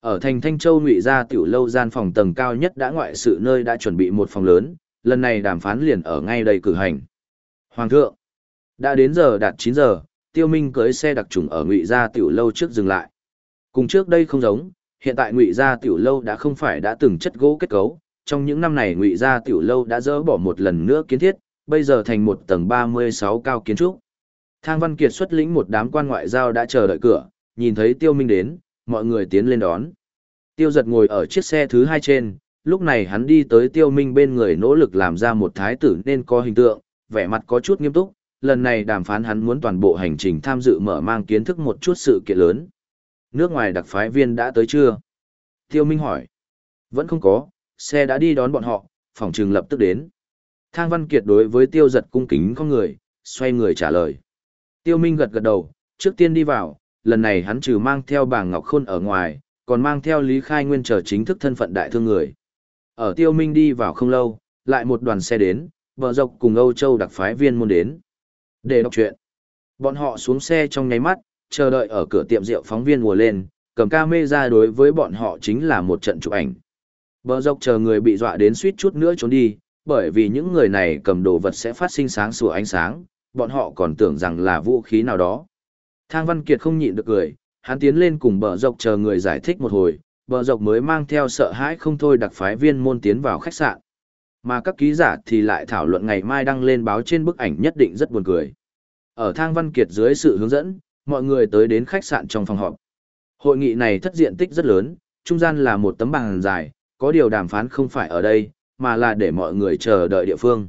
Ở thành Thanh Châu ngụy ra tiểu lâu gian phòng tầng cao nhất đã ngoại sự nơi đã chuẩn bị một phòng lớn, lần này đàm phán liền ở ngay đây cử hành. Hoàng thượng, đã đến giờ đạt 9 giờ, tiêu minh cưới xe đặc trùng ở ngụy gia tiểu lâu trước dừng lại. Cùng trước đây không giống, hiện tại ngụy gia tiểu lâu đã không phải đã từng chất gỗ kết cấu, trong những năm này ngụy gia tiểu lâu đã dỡ bỏ một lần nữa kiến thiết, bây giờ thành một tầng 36 cao kiến trúc. Thang Văn Kiệt xuất lĩnh một đám quan ngoại giao đã chờ đợi cửa, nhìn thấy Tiêu Minh đến, mọi người tiến lên đón. Tiêu giật ngồi ở chiếc xe thứ hai trên, lúc này hắn đi tới Tiêu Minh bên người nỗ lực làm ra một thái tử nên có hình tượng, vẻ mặt có chút nghiêm túc, lần này đàm phán hắn muốn toàn bộ hành trình tham dự mở mang kiến thức một chút sự kiện lớn. Nước ngoài đặc phái viên đã tới chưa? Tiêu Minh hỏi. Vẫn không có, xe đã đi đón bọn họ, phòng trường lập tức đến. Thang Văn Kiệt đối với tiêu giật cung kính con người, xoay người trả lời. Tiêu Minh gật gật đầu, trước tiên đi vào, lần này hắn trừ mang theo bảng Ngọc Khôn ở ngoài, còn mang theo Lý Khai Nguyên trở chính thức thân phận đại thương người. Ở Tiêu Minh đi vào không lâu, lại một đoàn xe đến, bờ dọc cùng Âu Châu đặc phái viên môn đến. Để đọc chuyện. Bọn họ xuống xe trong nháy mắt, chờ đợi ở cửa tiệm rượu phóng viên mùa lên, cầm ca mê ra đối với bọn họ chính là một trận chụp ảnh. Bờ dọc chờ người bị dọa đến suýt chút nữa trốn đi, bởi vì những người này cầm đồ vật sẽ phát sinh sáng sủa ánh sáng, bọn họ còn tưởng rằng là vũ khí nào đó. Thang Văn Kiệt không nhịn được cười, hắn tiến lên cùng bờ dọc chờ người giải thích một hồi, bờ dọc mới mang theo sợ hãi không thôi đặc phái viên môn tiến vào khách sạn. Mà các ký giả thì lại thảo luận ngày mai đăng lên báo trên bức ảnh nhất định rất buồn cười. Ở Thang Văn Kiệt dưới sự hướng dẫn, mọi người tới đến khách sạn trong phòng họp. Hội nghị này thất diện tích rất lớn, trung gian là một tấm bàn dài, có điều đàm phán không phải ở đây, mà là để mọi người chờ đợi địa phương.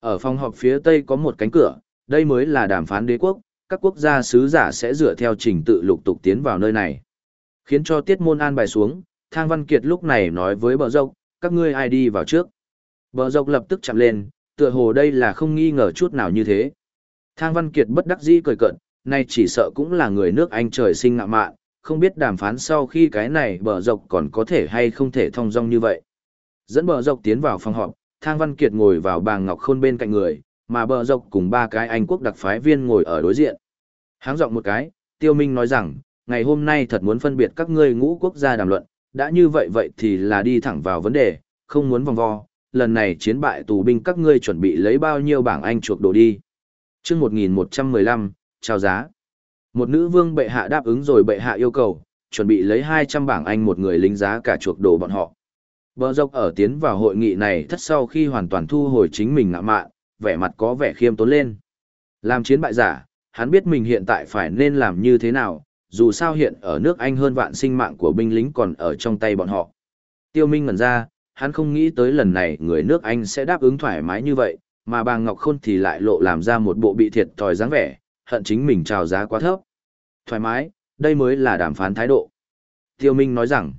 Ở phòng họp phía tây có một cánh cửa, đây mới là đàm phán đế quốc, các quốc gia sứ giả sẽ dựa theo trình tự lục tục tiến vào nơi này. Khiến cho tiết môn an bài xuống, Thang Văn Kiệt lúc này nói với bờ dốc, các ngươi ai đi vào trước. Bờ dốc lập tức chạm lên, tựa hồ đây là không nghi ngờ chút nào như thế. Thang Văn Kiệt bất đắc dĩ cười cận, nay chỉ sợ cũng là người nước Anh trời sinh ngạ mạn, không biết đàm phán sau khi cái này bờ dọc còn có thể hay không thể thông dong như vậy. Dẫn bờ dọc tiến vào phòng họp, Thang Văn Kiệt ngồi vào bàn ngọc khôn bên cạnh người, mà bờ dọc cùng ba cái Anh quốc đặc phái viên ngồi ở đối diện. Háng giọng một cái, Tiêu Minh nói rằng, ngày hôm nay thật muốn phân biệt các ngươi ngũ quốc gia đàm luận, đã như vậy vậy thì là đi thẳng vào vấn đề, không muốn vòng vo, lần này chiến bại tù binh các ngươi chuẩn bị lấy bao nhiêu bảng Anh chuộc đồ đi. Trước 1115, chào giá. Một nữ vương bệ hạ đáp ứng rồi bệ hạ yêu cầu, chuẩn bị lấy 200 bảng Anh một người lính giá cả chuộc đồ bọn họ. Bờ dọc ở tiến vào hội nghị này thất sau khi hoàn toàn thu hồi chính mình ngạ mạn, vẻ mặt có vẻ khiêm tốn lên. Làm chiến bại giả, hắn biết mình hiện tại phải nên làm như thế nào, dù sao hiện ở nước Anh hơn vạn sinh mạng của binh lính còn ở trong tay bọn họ. Tiêu Minh ngẩn ra, hắn không nghĩ tới lần này người nước Anh sẽ đáp ứng thoải mái như vậy, mà bà Ngọc Khôn thì lại lộ làm ra một bộ bị thiệt thòi dáng vẻ, hận chính mình chào giá quá thấp. Thoải mái, đây mới là đàm phán thái độ. Tiêu Minh nói rằng,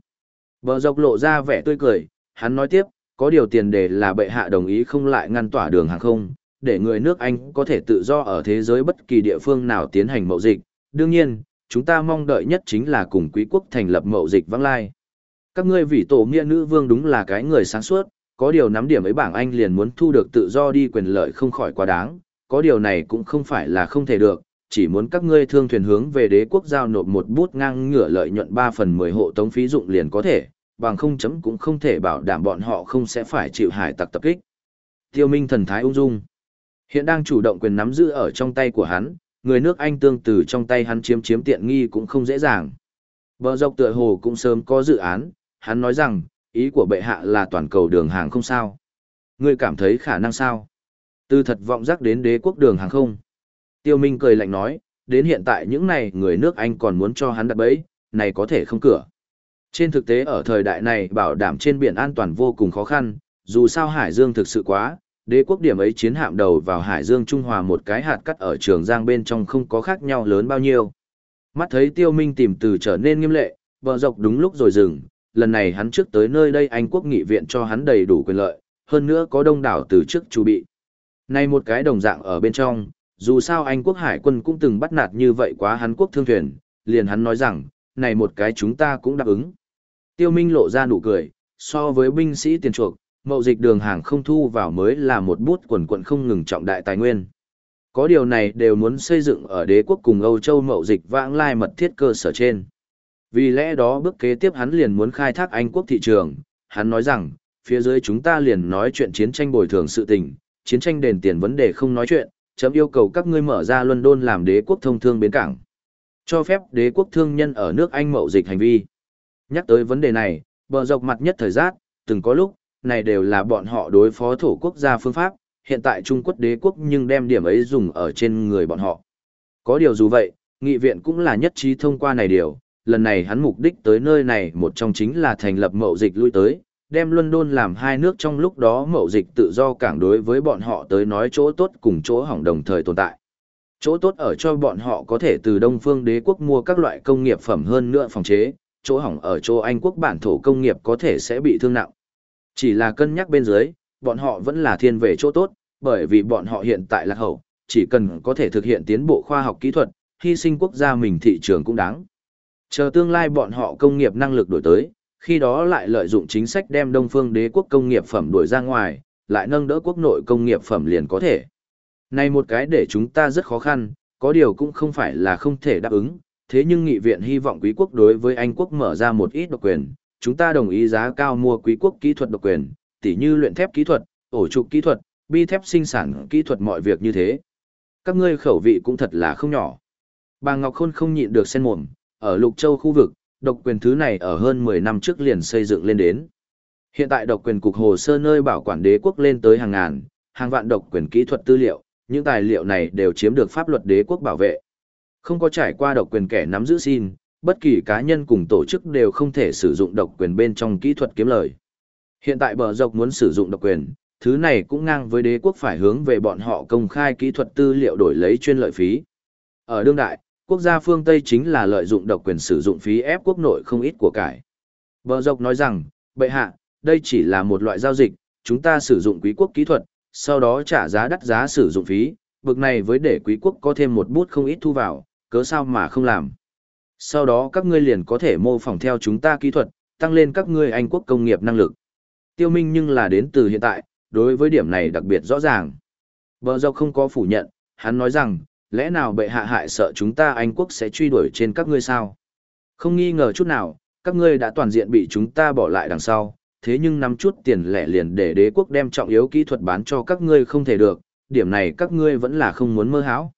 bờ dọc lộ ra vẻ tươi cười, hắn nói tiếp, có điều tiền đề là bệ hạ đồng ý không lại ngăn tỏa đường hàng không, để người nước Anh có thể tự do ở thế giới bất kỳ địa phương nào tiến hành mậu dịch. Đương nhiên, chúng ta mong đợi nhất chính là cùng quý quốc thành lập mậu dịch vãng lai. Các ngươi vị tổ nghĩa nữ vương đúng là cái người sáng suốt, có điều nắm điểm ấy bảng Anh liền muốn thu được tự do đi quyền lợi không khỏi quá đáng, có điều này cũng không phải là không thể được, chỉ muốn các ngươi thương thuyền hướng về đế quốc giao nộp một bút ngang ngửa lợi nhuận 3 phần 10 hộ tống phí dụng liền có thể, bằng không chấm cũng không thể bảo đảm bọn họ không sẽ phải chịu hải tặc tập kích. Tiêu Minh thần thái ung dung. Hiện đang chủ động quyền nắm giữ ở trong tay của hắn, người nước Anh tương từ trong tay hắn chiếm chiếm tiện nghi cũng không dễ dàng. Bờ dọc tựa hồ cũng sớm có dự án, hắn nói rằng, ý của bệ hạ là toàn cầu đường hàng không sao. Ngươi cảm thấy khả năng sao? Từ thật vọng giác đến đế quốc đường hàng không. Tiêu Minh cười lạnh nói, đến hiện tại những này người nước Anh còn muốn cho hắn đặt bẫy, này có thể không cửa. Trên thực tế ở thời đại này bảo đảm trên biển an toàn vô cùng khó khăn, dù sao Hải Dương thực sự quá, đế quốc điểm ấy chiến hạm đầu vào Hải Dương Trung Hòa một cái hạt cắt ở trường giang bên trong không có khác nhau lớn bao nhiêu. Mắt thấy tiêu minh tìm từ trở nên nghiêm lệ, bờ dọc đúng lúc rồi dừng, lần này hắn trước tới nơi đây Anh quốc nghị viện cho hắn đầy đủ quyền lợi, hơn nữa có đông đảo từ trước chu bị. Này một cái đồng dạng ở bên trong, dù sao Anh quốc hải quân cũng từng bắt nạt như vậy quá hắn quốc thương thuyền, liền hắn nói rằng, này một cái chúng ta cũng đáp ứng. Tiêu Minh lộ ra nụ cười, so với binh sĩ tiền chuộc, mậu dịch đường hàng không thu vào mới là một bút quần quận không ngừng trọng đại tài nguyên. Có điều này đều muốn xây dựng ở đế quốc cùng Âu Châu mậu dịch vãng lai mật thiết cơ sở trên. Vì lẽ đó bước kế tiếp hắn liền muốn khai thác Anh quốc thị trường, hắn nói rằng, phía dưới chúng ta liền nói chuyện chiến tranh bồi thường sự tình, chiến tranh đền tiền vấn đề không nói chuyện, chấm yêu cầu các ngươi mở ra London làm đế quốc thông thương bến cảng. Cho phép đế quốc thương nhân ở nước Anh mậu dịch hành vi. Nhắc tới vấn đề này, bờ dọc mặt nhất thời giác, từng có lúc, này đều là bọn họ đối phó thổ quốc gia phương pháp, hiện tại Trung Quốc đế quốc nhưng đem điểm ấy dùng ở trên người bọn họ. Có điều dù vậy, nghị viện cũng là nhất trí thông qua này điều, lần này hắn mục đích tới nơi này một trong chính là thành lập mậu dịch lui tới, đem London làm hai nước trong lúc đó mậu dịch tự do cảng đối với bọn họ tới nói chỗ tốt cùng chỗ hỏng đồng thời tồn tại. Chỗ tốt ở cho bọn họ có thể từ Đông phương đế quốc mua các loại công nghiệp phẩm hơn nữa phòng chế, chỗ hỏng ở chỗ Anh quốc bản thổ công nghiệp có thể sẽ bị thương nặng. Chỉ là cân nhắc bên dưới, bọn họ vẫn là thiên về chỗ tốt, bởi vì bọn họ hiện tại là hậu, chỉ cần có thể thực hiện tiến bộ khoa học kỹ thuật, hy sinh quốc gia mình thị trường cũng đáng. Chờ tương lai bọn họ công nghiệp năng lực đổi tới, khi đó lại lợi dụng chính sách đem Đông Phương Đế quốc công nghiệp phẩm đuổi ra ngoài, lại nâng đỡ quốc nội công nghiệp phẩm liền có thể. Này một cái để chúng ta rất khó khăn, có điều cũng không phải là không thể đáp ứng, thế nhưng nghị viện hy vọng quý quốc đối với Anh quốc mở ra một ít độc quyền, chúng ta đồng ý giá cao mua quý quốc kỹ thuật độc quyền, tỉ như luyện thép kỹ thuật, ổ trục kỹ thuật, bi thép sinh sản kỹ thuật mọi việc như thế. Các ngươi khẩu vị cũng thật là không nhỏ. Bà Ngọc Khôn không nhịn được sen mồm, ở Lục Châu khu vực, độc quyền thứ này ở hơn 10 năm trước liền xây dựng lên đến. Hiện tại độc quyền cục hồ sơ nơi bảo quản đế quốc lên tới hàng ngàn, hàng vạn độc quyền kỹ thuật tư liệu, những tài liệu này đều chiếm được pháp luật đế quốc bảo vệ. Không có trải qua độc quyền kẻ nắm giữ xin, bất kỳ cá nhân cùng tổ chức đều không thể sử dụng độc quyền bên trong kỹ thuật kiếm lời. Hiện tại bờ dọc muốn sử dụng độc quyền, thứ này cũng ngang với đế quốc phải hướng về bọn họ công khai kỹ thuật tư liệu đổi lấy chuyên lợi phí. Ở đương đại, quốc gia phương Tây chính là lợi dụng độc quyền sử dụng phí ép quốc nội không ít của cải. Bờ dọc nói rằng, bệ hạ, đây chỉ là một loại giao dịch, chúng ta sử dụng quý quốc kỹ thuật, sau đó trả giá đắt giá sử dụng phí, bực này với để quý quốc có thêm một bút không ít thu vào, cớ sao mà không làm. Sau đó các ngươi liền có thể mô phỏng theo chúng ta kỹ thuật, tăng lên các ngươi Anh quốc công nghiệp năng lực. Tiêu Minh nhưng là đến từ hiện tại, đối với điểm này đặc biệt rõ ràng. Bờ dọc không có phủ nhận, hắn nói rằng, lẽ nào bệ hạ hại sợ chúng ta Anh quốc sẽ truy đuổi trên các ngươi sao? Không nghi ngờ chút nào, các ngươi đã toàn diện bị chúng ta bỏ lại đằng sau, thế nhưng nắm chút tiền lẻ liền để đế quốc đem trọng yếu kỹ thuật bán cho các ngươi không thể được, điểm này các ngươi vẫn là không muốn mơ hão.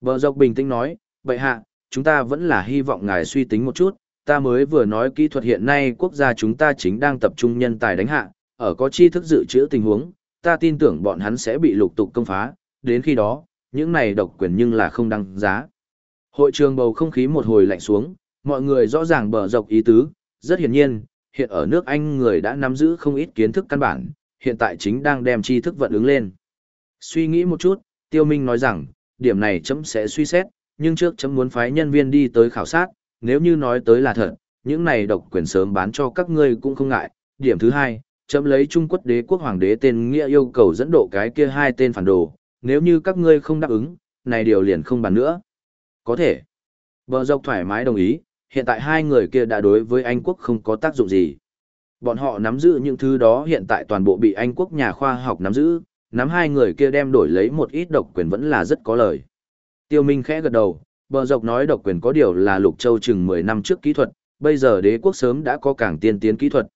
Bờ dọc bình tĩnh nói, bệ hạ, chúng ta vẫn là hy vọng ngài suy tính một chút, ta mới vừa nói kỹ thuật hiện nay quốc gia chúng ta chính đang tập trung nhân tài đánh hạ, ở có tri thức dự trữ tình huống, ta tin tưởng bọn hắn sẽ bị lục tục công phá, đến khi đó, những này độc quyền nhưng là không đăng giá. Hội trường bầu không khí một hồi lạnh xuống, mọi người rõ ràng bờ dọc ý tứ, rất hiển nhiên, hiện ở nước Anh người đã nắm giữ không ít kiến thức căn bản, hiện tại chính đang đem tri thức vận ứng lên. Suy nghĩ một chút, Tiêu Minh nói rằng, điểm này chấm sẽ suy xét, nhưng trước chấm muốn phái nhân viên đi tới khảo sát, nếu như nói tới là thật, những này độc quyền sớm bán cho các ngươi cũng không ngại. Điểm thứ hai, chấm lấy Trung Quốc đế quốc hoàng đế tên nghĩa yêu cầu dẫn độ cái kia hai tên phản đồ, nếu như các ngươi không đáp ứng, này điều liền không bàn nữa. Có thể. Bờ dọc thoải mái đồng ý, hiện tại hai người kia đã đối với Anh quốc không có tác dụng gì. Bọn họ nắm giữ những thứ đó hiện tại toàn bộ bị Anh quốc nhà khoa học nắm giữ, nắm hai người kia đem đổi lấy một ít độc quyền vẫn là rất có lời. Tiêu Minh khẽ gật đầu, bờ dọc nói độc quyền có điều là lục châu chừng 10 năm trước kỹ thuật, bây giờ đế quốc sớm đã có càng tiên tiến kỹ thuật.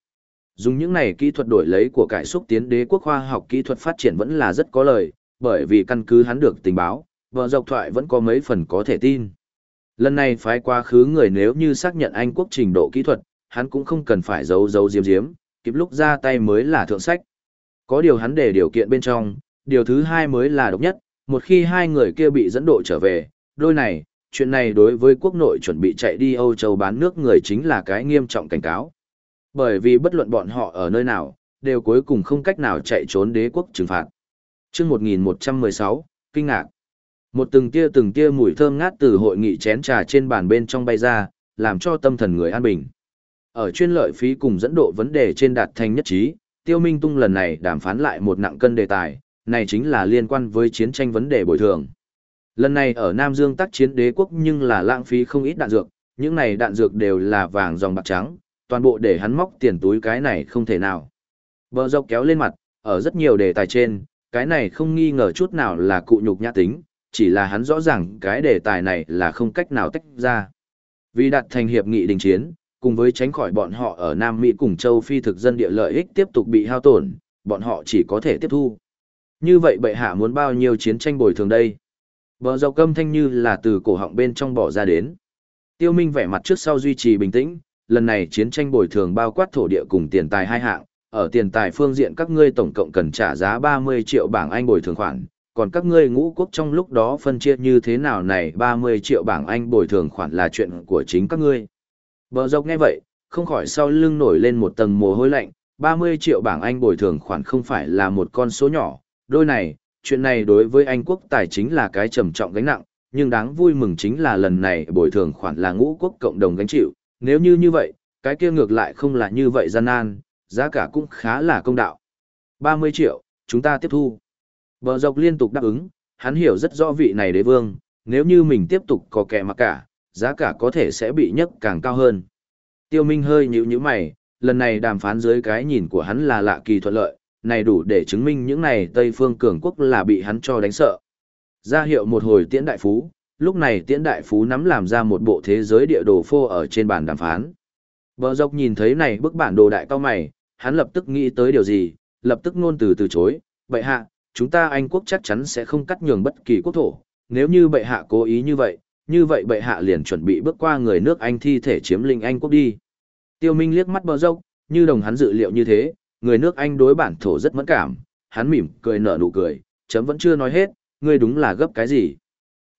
Dùng những này kỹ thuật đổi lấy của cải xúc tiến đế quốc khoa học kỹ thuật phát triển vẫn là rất có lợi, bởi vì căn cứ hắn được tình báo, bờ dọc thoại vẫn có mấy phần có thể tin. Lần này phái quá khứ người nếu như xác nhận Anh quốc trình độ kỹ thuật, hắn cũng không cần phải giấu giấu diếm diếm, kịp lúc ra tay mới là thượng sách. Có điều hắn để điều kiện bên trong, điều thứ hai mới là độc nhất, một khi hai người kia bị dẫn độ trở về, đôi này, chuyện này đối với quốc nội chuẩn bị chạy đi Âu Châu bán nước người chính là cái nghiêm trọng cảnh cáo. Bởi vì bất luận bọn họ ở nơi nào, đều cuối cùng không cách nào chạy trốn đế quốc trừng phạt. chương 1116, kinh ngạc. Một từng tia từng tia mùi thơm ngát từ hội nghị chén trà trên bàn bên trong bay ra, làm cho tâm thần người an bình. Ở chuyên lợi phí cùng dẫn độ vấn đề trên đạt thành nhất trí, Tiêu Minh Tung lần này đàm phán lại một nặng cân đề tài, này chính là liên quan với chiến tranh vấn đề bồi thường. Lần này ở Nam Dương tác chiến đế quốc nhưng là lãng phí không ít đạn dược, Những này đạn dược đều là vàng dòng bạc trắng, toàn bộ để hắn móc tiền túi cái này không thể nào. Bờ dọc kéo lên mặt, ở rất nhiều đề tài trên, cái này không nghi ngờ chút nào là cụ nhục nhã tính, chỉ là hắn rõ ràng cái đề tài này là không cách nào tách ra. Vì đặt thành hiệp nghị đình chiến, cùng với tránh khỏi bọn họ ở Nam Mỹ cùng châu Phi thực dân địa lợi ích tiếp tục bị hao tổn, bọn họ chỉ có thể tiếp thu. Như vậy bệ hạ muốn bao nhiêu chiến tranh bồi thường đây? Bờ dọc câm thanh như là từ cổ họng bên trong bỏ ra đến. Tiêu Minh vẻ mặt trước sau duy trì bình tĩnh, lần này chiến tranh bồi thường bao quát thổ địa cùng tiền tài hai hạng, ở tiền tài phương diện các ngươi tổng cộng cần trả giá 30 triệu bảng Anh bồi thường khoản, còn các ngươi ngũ quốc trong lúc đó phân chia như thế nào này 30 triệu bảng Anh bồi thường khoản là chuyện của chính các ngươi. Bờ dọc nghe vậy, không khỏi sau lưng nổi lên một tầng mồ hôi lạnh, 30 triệu bảng Anh bồi thường khoản không phải là một con số nhỏ, đôi này, chuyện này đối với Anh quốc tài chính là cái trầm trọng gánh nặng, nhưng đáng vui mừng chính là lần này bồi thường khoản là ngũ quốc cộng đồng gánh chịu, nếu như như vậy, cái kia ngược lại không là như vậy gian nan, giá cả cũng khá là công đạo. 30 triệu, chúng ta tiếp thu. Bờ dọc liên tục đáp ứng, hắn hiểu rất rõ vị này đế vương, nếu như mình tiếp tục có kẻ mặc cả, giá cả có thể sẽ bị nhấc càng cao hơn. Tiêu Minh hơi nhíu nhíu mày, lần này đàm phán dưới cái nhìn của hắn là lạ kỳ thuận lợi, này đủ để chứng minh những này Tây phương cường quốc là bị hắn cho đánh sợ. Ra hiệu một hồi tiễn đại phú, lúc này tiễn đại phú nắm làm ra một bộ thế giới địa đồ phô ở trên bàn đàm phán. Bờ dọc nhìn thấy này bức bản đồ đại cao mày, hắn lập tức nghĩ tới điều gì, lập tức ngôn từ từ chối, bệ hạ, chúng ta Anh quốc chắc chắn sẽ không cắt nhường bất kỳ quốc thổ, nếu như bệ hạ cố ý như vậy, như vậy bệ hạ liền chuẩn bị bước qua người nước Anh thi thể chiếm lĩnh Anh quốc đi. Tiêu Minh liếc mắt bờ dốc, như đồng hắn dự liệu như thế, người nước Anh đối bản thổ rất mẫn cảm, hắn mỉm cười nở nụ cười, chấm vẫn chưa nói hết, ngươi đúng là gấp cái gì.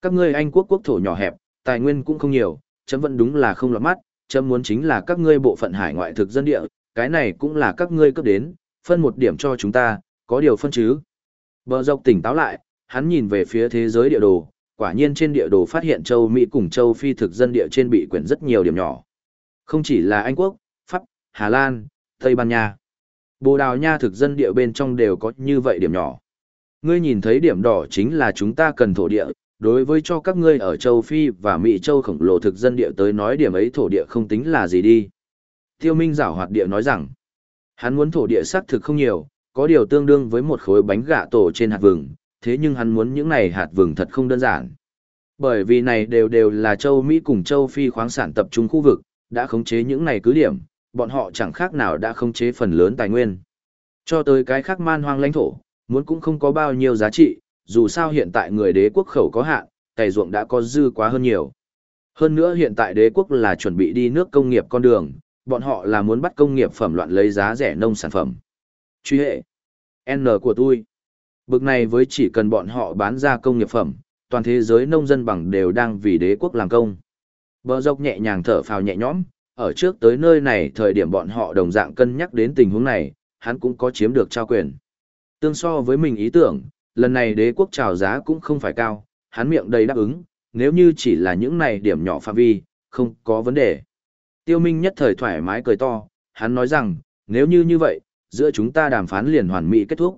Các ngươi Anh quốc quốc thổ nhỏ hẹp, tài nguyên cũng không nhiều, chấm vẫn đúng là không lọt mắt, chấm muốn chính là các ngươi bộ phận hải ngoại thực dân địa, cái này cũng là các ngươi cấp đến, phân một điểm cho chúng ta, có điều phân chứ. Bờ dọc tỉnh táo lại, hắn nhìn về phía thế giới địa đồ, quả nhiên trên địa đồ phát hiện châu Mỹ cùng châu Phi thực dân địa trên bị quyển rất nhiều điểm nhỏ. Không chỉ là Anh Quốc, Pháp, Hà Lan, Tây Ban Nha. Bồ Đào Nha thực dân địa bên trong đều có như vậy điểm nhỏ. Ngươi nhìn thấy điểm đỏ chính là chúng ta cần thổ địa, đối với cho các ngươi ở châu Phi và Mỹ châu khổng lồ thực dân địa tới nói điểm ấy thổ địa không tính là gì đi. Tiêu Minh giảo hoạt địa nói rằng, hắn muốn thổ địa xác thực không nhiều, có điều tương đương với một khối bánh gạ tổ trên hạt vừng, thế nhưng hắn muốn những này hạt vừng thật không đơn giản. Bởi vì này đều đều là châu Mỹ cùng châu Phi khoáng sản tập trung khu vực, đã khống chế những này cứ điểm, bọn họ chẳng khác nào đã khống chế phần lớn tài nguyên. Cho tới cái khác man hoang lãnh thổ, muốn cũng không có bao nhiêu giá trị, dù sao hiện tại người đế quốc khẩu có hạn, cày ruộng đã có dư quá hơn nhiều. Hơn nữa hiện tại đế quốc là chuẩn bị đi nước công nghiệp con đường, bọn họ là muốn bắt công nghiệp phẩm loạn lấy giá rẻ nông sản phẩm. Truy hệ. N của tôi. Bực này với chỉ cần bọn họ bán ra công nghiệp phẩm, toàn thế giới nông dân bằng đều đang vì đế quốc làm công. Bờ dốc nhẹ nhàng thở phào nhẹ nhõm, ở trước tới nơi này thời điểm bọn họ đồng dạng cân nhắc đến tình huống này, hắn cũng có chiếm được trao quyền. Tương so với mình ý tưởng, lần này đế quốc trào giá cũng không phải cao, hắn miệng đầy đáp ứng, nếu như chỉ là những này điểm nhỏ phạm vi, không có vấn đề. Tiêu Minh nhất thời thoải mái cười to, hắn nói rằng, nếu như như vậy, giữa chúng ta đàm phán liền hoàn mỹ kết thúc.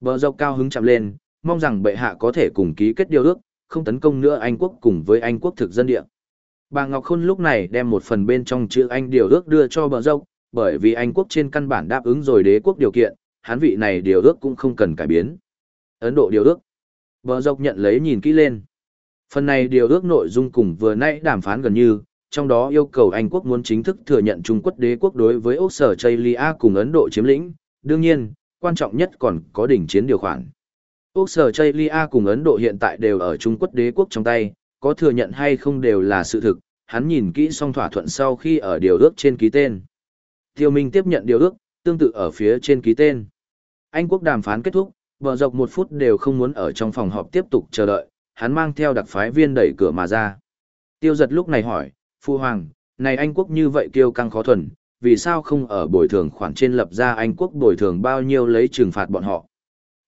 Bờ dọc cao hứng chạm lên, mong rằng bệ hạ có thể cùng ký kết điều ước, không tấn công nữa Anh quốc cùng với Anh quốc thực dân địa. Bà Ngọc Khôn lúc này đem một phần bên trong chữ Anh điều ước đưa cho bờ dốc, bởi vì Anh quốc trên căn bản đáp ứng rồi đế quốc điều kiện, hắn vị này điều ước cũng không cần cải biến. Ấn Độ điều ước. Bờ dốc nhận lấy nhìn kỹ lên. Phần này điều ước nội dung cùng vừa nãy đàm phán gần như, trong đó yêu cầu Anh quốc muốn chính thức thừa nhận Trung Quốc đế quốc đối với Úc Sở Chaylia cùng Ấn Độ chiếm lĩnh. Đương nhiên, quan trọng nhất còn có đỉnh chiến điều khoản. Úc Sở Chaylia cùng Ấn Độ hiện tại đều ở Trung Quốc đế quốc trong tay, có thừa nhận hay không đều là sự thực, hắn nhìn kỹ xong thỏa thuận sau khi ở điều ước trên ký tên. Tiêu Minh tiếp nhận điều ước, tương tự ở phía trên ký tên. Anh quốc đàm phán kết thúc, bờ dọc một phút đều không muốn ở trong phòng họp tiếp tục chờ đợi, hắn mang theo đặc phái viên đẩy cửa mà ra. Tiêu giật lúc này hỏi, Phu Hoàng, này Anh quốc như vậy kiêu căng khó thuần, vì sao không ở bồi thường khoản trên lập ra Anh quốc bồi thường bao nhiêu lấy trừng phạt bọn họ?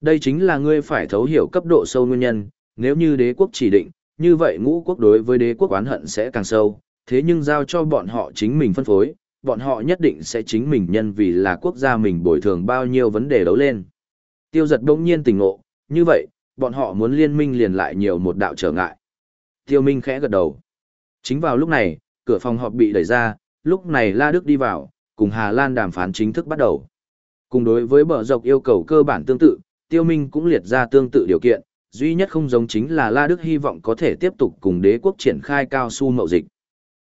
Đây chính là ngươi phải thấu hiểu cấp độ sâu nguyên nhân, nếu như đế quốc chỉ định, như vậy ngũ quốc đối với đế quốc oán hận sẽ càng sâu, thế nhưng giao cho bọn họ chính mình phân phối, bọn họ nhất định sẽ chính mình nhân vì là quốc gia mình bồi thường bao nhiêu vấn đề đấu lên. Tiêu giật đông nhiên tỉnh ngộ, như vậy, bọn họ muốn liên minh liền lại nhiều một đạo trở ngại. Tiêu Minh khẽ gật đầu. Chính vào lúc này, cửa phòng họp bị đẩy ra, lúc này La Đức đi vào, cùng Hà Lan đàm phán chính thức bắt đầu. Cùng đối với bờ dọc yêu cầu cơ bản tương tự, Tiêu Minh cũng liệt ra tương tự điều kiện, duy nhất không giống chính là La Đức hy vọng có thể tiếp tục cùng đế quốc triển khai cao su mậu dịch.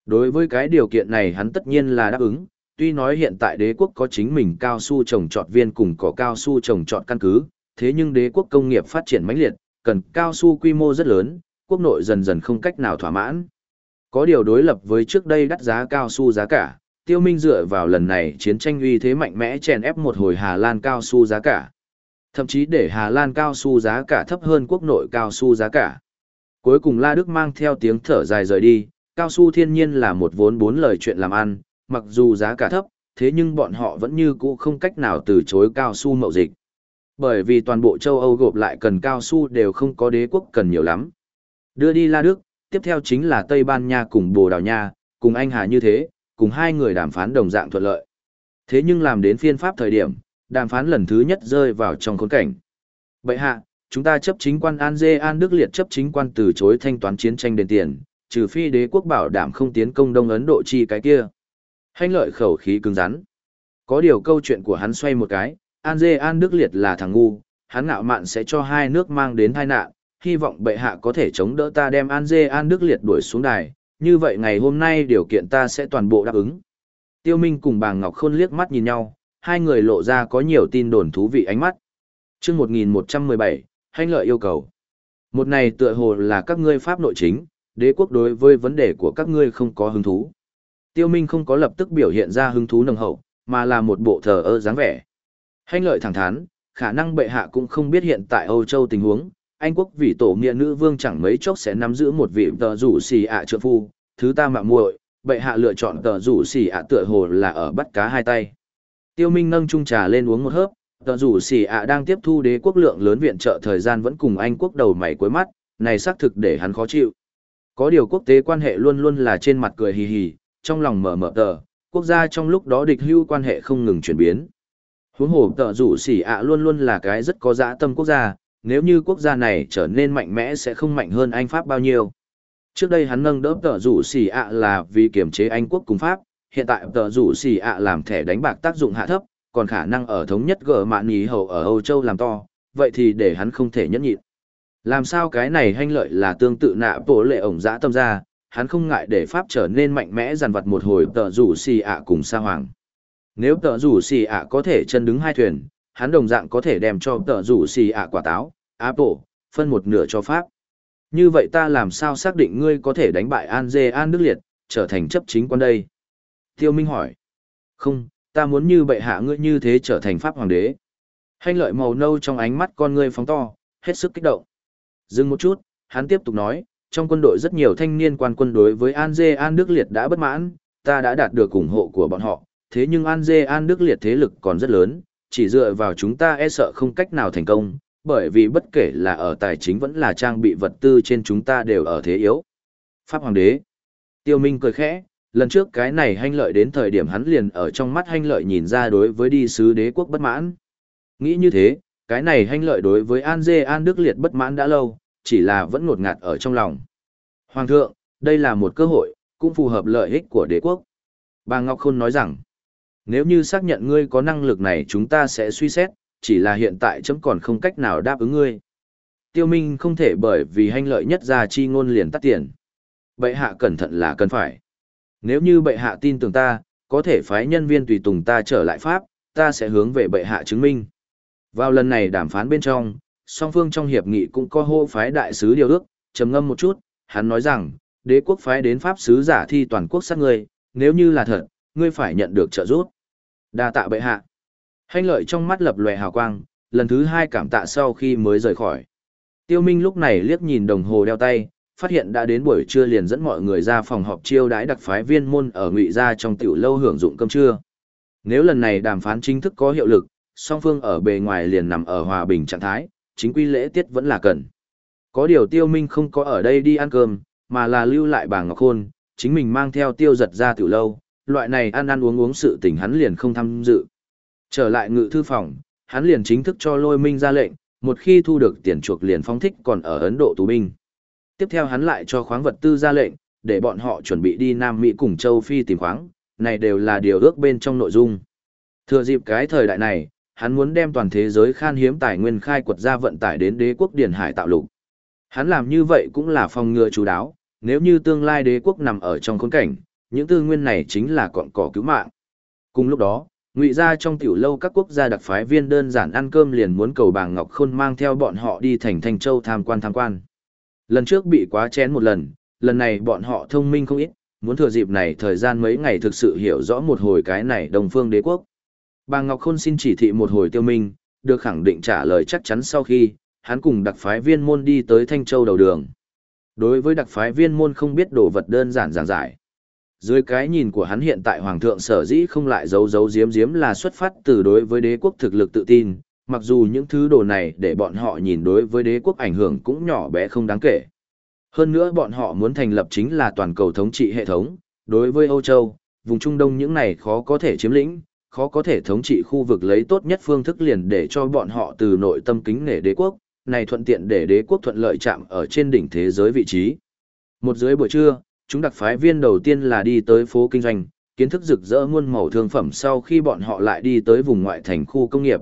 Đối với cái điều kiện này hắn tất nhiên là đáp ứng, tuy nói hiện tại đế quốc có chính mình cao su trồng trọt viên cùng có cao su trồng trọt căn cứ, thế nhưng đế quốc công nghiệp phát triển mãnh liệt, cần cao su quy mô rất lớn, quốc nội dần dần không cách nào thỏa mãn. Có điều đối lập với trước đây đắt giá cao su giá cả, Tiêu Minh dựa vào lần này chiến tranh uy thế mạnh mẽ chèn ép một hồi Hà Lan cao su giá cả. Thậm chí để Hà Lan cao su giá cả thấp hơn quốc nội cao su giá cả. Cuối cùng La Đức mang theo tiếng thở dài rời đi, cao su thiên nhiên là một vốn bốn lời chuyện làm ăn, mặc dù giá cả thấp, thế nhưng bọn họ vẫn như cũ không cách nào từ chối cao su mậu dịch. Bởi vì toàn bộ châu Âu gộp lại cần cao su đều không có đế quốc cần nhiều lắm. Đưa đi La Đức, tiếp theo chính là Tây Ban Nha cùng Bồ Đào Nha, cùng Anh Hà như thế, cùng hai người đàm phán đồng dạng thuận lợi. Thế nhưng làm đến phiên pháp thời điểm, đàm phán lần thứ nhất rơi vào trong khốn cảnh. Bệ hạ, chúng ta chấp chính quan An Dê An Đức Liệt chấp chính quan từ chối thanh toán chiến tranh đền tiền, trừ phi đế quốc bảo đảm không tiến công Đông Ấn Độ chi cái kia. Hành lợi khẩu khí cứng rắn. Có điều câu chuyện của hắn xoay một cái, An Dê An Đức Liệt là thằng ngu, hắn ngạo mạn sẽ cho hai nước mang đến tai nạn, hy vọng bệ hạ có thể chống đỡ ta đem An Dê An Đức Liệt đuổi xuống đài, như vậy ngày hôm nay điều kiện ta sẽ toàn bộ đáp ứng. Tiêu Minh cùng bà Ngọc Khôn liếc mắt nhìn nhau, hai người lộ ra có nhiều tin đồn thú vị ánh mắt. Chương 1117, hành lợi yêu cầu. Một này tựa hồ là các ngươi pháp nội chính, đế quốc đối với vấn đề của các ngươi không có hứng thú. Tiêu Minh không có lập tức biểu hiện ra hứng thú nồng hậu, mà là một bộ thờ ơ dáng vẻ. Hành lợi thẳng thắn, khả năng bệ hạ cũng không biết hiện tại Âu Châu tình huống, Anh quốc vì tổ nghĩa nữ vương chẳng mấy chốc sẽ nắm giữ một vị tờ rủ xì ạ trượng phu, thứ ta mạng muội, bệ hạ lựa chọn tờ rủ xì ạ tựa hồ là ở bắt cá hai tay. Tiêu Minh nâng chung trà lên uống một hớp, tờ rủ xỉ ạ đang tiếp thu đế quốc lượng lớn viện trợ thời gian vẫn cùng Anh quốc đầu mày cuối mắt, này xác thực để hắn khó chịu. Có điều quốc tế quan hệ luôn luôn là trên mặt cười hì hì, trong lòng mở mở tờ, quốc gia trong lúc đó địch hưu quan hệ không ngừng chuyển biến. Huống hồ tờ rủ xỉ ạ luôn luôn là cái rất có dã tâm quốc gia, nếu như quốc gia này trở nên mạnh mẽ sẽ không mạnh hơn Anh Pháp bao nhiêu. Trước đây hắn nâng đỡ tờ rủ xỉ ạ là vì kiểm chế Anh quốc cùng Pháp, hiện tại tờ rủ xì ạ làm thẻ đánh bạc tác dụng hạ thấp, còn khả năng ở thống nhất gỡ mạn ý hầu ở Âu Châu làm to, vậy thì để hắn không thể nhẫn nhịn. Làm sao cái này hanh lợi là tương tự nạ bổ lệ ổng dã tâm ra, hắn không ngại để Pháp trở nên mạnh mẽ dàn vật một hồi tờ rủ xì ạ cùng sa hoàng. Nếu tờ rủ xì ạ có thể chân đứng hai thuyền, hắn đồng dạng có thể đem cho tờ rủ xì ạ quả táo, Apple, phân một nửa cho Pháp. Như vậy ta làm sao xác định ngươi có thể đánh bại An Dê An Đức Liệt, trở thành chấp chính quan đây? Tiêu Minh hỏi. Không, ta muốn như bệ hạ ngươi như thế trở thành Pháp Hoàng đế. Hành lợi màu nâu trong ánh mắt con ngươi phóng to, hết sức kích động. Dừng một chút, hắn tiếp tục nói, trong quân đội rất nhiều thanh niên quan quân đối với An Dê An Đức Liệt đã bất mãn, ta đã đạt được ủng hộ của bọn họ, thế nhưng An Dê An Đức Liệt thế lực còn rất lớn, chỉ dựa vào chúng ta e sợ không cách nào thành công, bởi vì bất kể là ở tài chính vẫn là trang bị vật tư trên chúng ta đều ở thế yếu. Pháp Hoàng đế Tiêu Minh cười khẽ, lần trước cái này hanh lợi đến thời điểm hắn liền ở trong mắt hanh lợi nhìn ra đối với đi sứ đế quốc bất mãn. Nghĩ như thế, cái này hanh lợi đối với An Dê An Đức Liệt bất mãn đã lâu, chỉ là vẫn ngột ngạt ở trong lòng. Hoàng thượng, đây là một cơ hội, cũng phù hợp lợi ích của đế quốc. Bà Ngọc Khôn nói rằng, nếu như xác nhận ngươi có năng lực này chúng ta sẽ suy xét, chỉ là hiện tại chấm còn không cách nào đáp ứng ngươi. Tiêu Minh không thể bởi vì hanh lợi nhất ra chi ngôn liền tắt tiền. Bệ hạ cẩn thận là cần phải. Nếu như bệ hạ tin tưởng ta, có thể phái nhân viên tùy tùng ta trở lại Pháp, ta sẽ hướng về bệ hạ chứng minh. Vào lần này đàm phán bên trong, song phương trong hiệp nghị cũng có hô phái đại sứ điều ước, trầm ngâm một chút, hắn nói rằng, đế quốc phái đến Pháp sứ giả thi toàn quốc sát ngươi, nếu như là thật, ngươi phải nhận được trợ giúp. Đa tạ bệ hạ. Hành lợi trong mắt lập lòe hào quang, lần thứ hai cảm tạ sau khi mới rời khỏi. Tiêu Minh lúc này liếc nhìn đồng hồ đeo tay, phát hiện đã đến buổi trưa liền dẫn mọi người ra phòng họp chiêu đãi đặc phái viên môn ở ngụy gia trong tiểu lâu hưởng dụng cơm trưa. Nếu lần này đàm phán chính thức có hiệu lực, song phương ở bề ngoài liền nằm ở hòa bình trạng thái, chính quy lễ tiết vẫn là cần. Có điều Tiêu Minh không có ở đây đi ăn cơm, mà là lưu lại bà Ngọc Khôn, chính mình mang theo tiêu giật ra tiểu lâu, loại này ăn ăn uống uống sự tình hắn liền không tham dự. Trở lại ngự thư phòng, hắn liền chính thức cho lôi minh ra lệnh, một khi thu được tiền chuộc liền phóng thích còn ở Ấn Độ tù binh. Tiếp theo hắn lại cho khoáng vật tư ra lệnh, để bọn họ chuẩn bị đi Nam Mỹ cùng châu Phi tìm khoáng, này đều là điều ước bên trong nội dung. Thừa dịp cái thời đại này, hắn muốn đem toàn thế giới khan hiếm tài nguyên khai quật ra vận tải đến đế quốc điển hải tạo lục. Hắn làm như vậy cũng là phòng ngừa chú đáo, nếu như tương lai đế quốc nằm ở trong khốn cảnh, những tư nguyên này chính là cọn cỏ cứu mạng. Cùng lúc đó, ngụy ra trong tiểu lâu các quốc gia đặc phái viên đơn giản ăn cơm liền muốn cầu bàng ngọc khôn mang theo bọn họ đi thành thanh châu tham quan tham quan lần trước bị quá chén một lần lần này bọn họ thông minh không ít muốn thừa dịp này thời gian mấy ngày thực sự hiểu rõ một hồi cái này đồng phương đế quốc. Bà ngọc khôn xin chỉ thị một hồi tiêu minh được khẳng định trả lời chắc chắn sau khi hắn cùng đặc phái viên môn đi tới thanh châu đầu đường. Đối với đặc phái viên môn không biết đồ vật đơn giản giảng giải. Dưới cái nhìn của hắn hiện tại hoàng thượng sở dĩ không lại giấu giấu giếm giếm là xuất phát từ đối với đế quốc thực lực tự tin, mặc dù những thứ đồ này để bọn họ nhìn đối với đế quốc ảnh hưởng cũng nhỏ bé không đáng kể. Hơn nữa bọn họ muốn thành lập chính là toàn cầu thống trị hệ thống, đối với Âu Châu, vùng Trung Đông những này khó có thể chiếm lĩnh, khó có thể thống trị khu vực lấy tốt nhất phương thức liền để cho bọn họ từ nội tâm kính nể đế quốc, này thuận tiện để đế quốc thuận lợi chạm ở trên đỉnh thế giới vị trí. Một dưới buổi trưa, chúng đặc phái viên đầu tiên là đi tới phố kinh doanh, kiến thức rực rỡ muôn màu thương phẩm sau khi bọn họ lại đi tới vùng ngoại thành khu công nghiệp.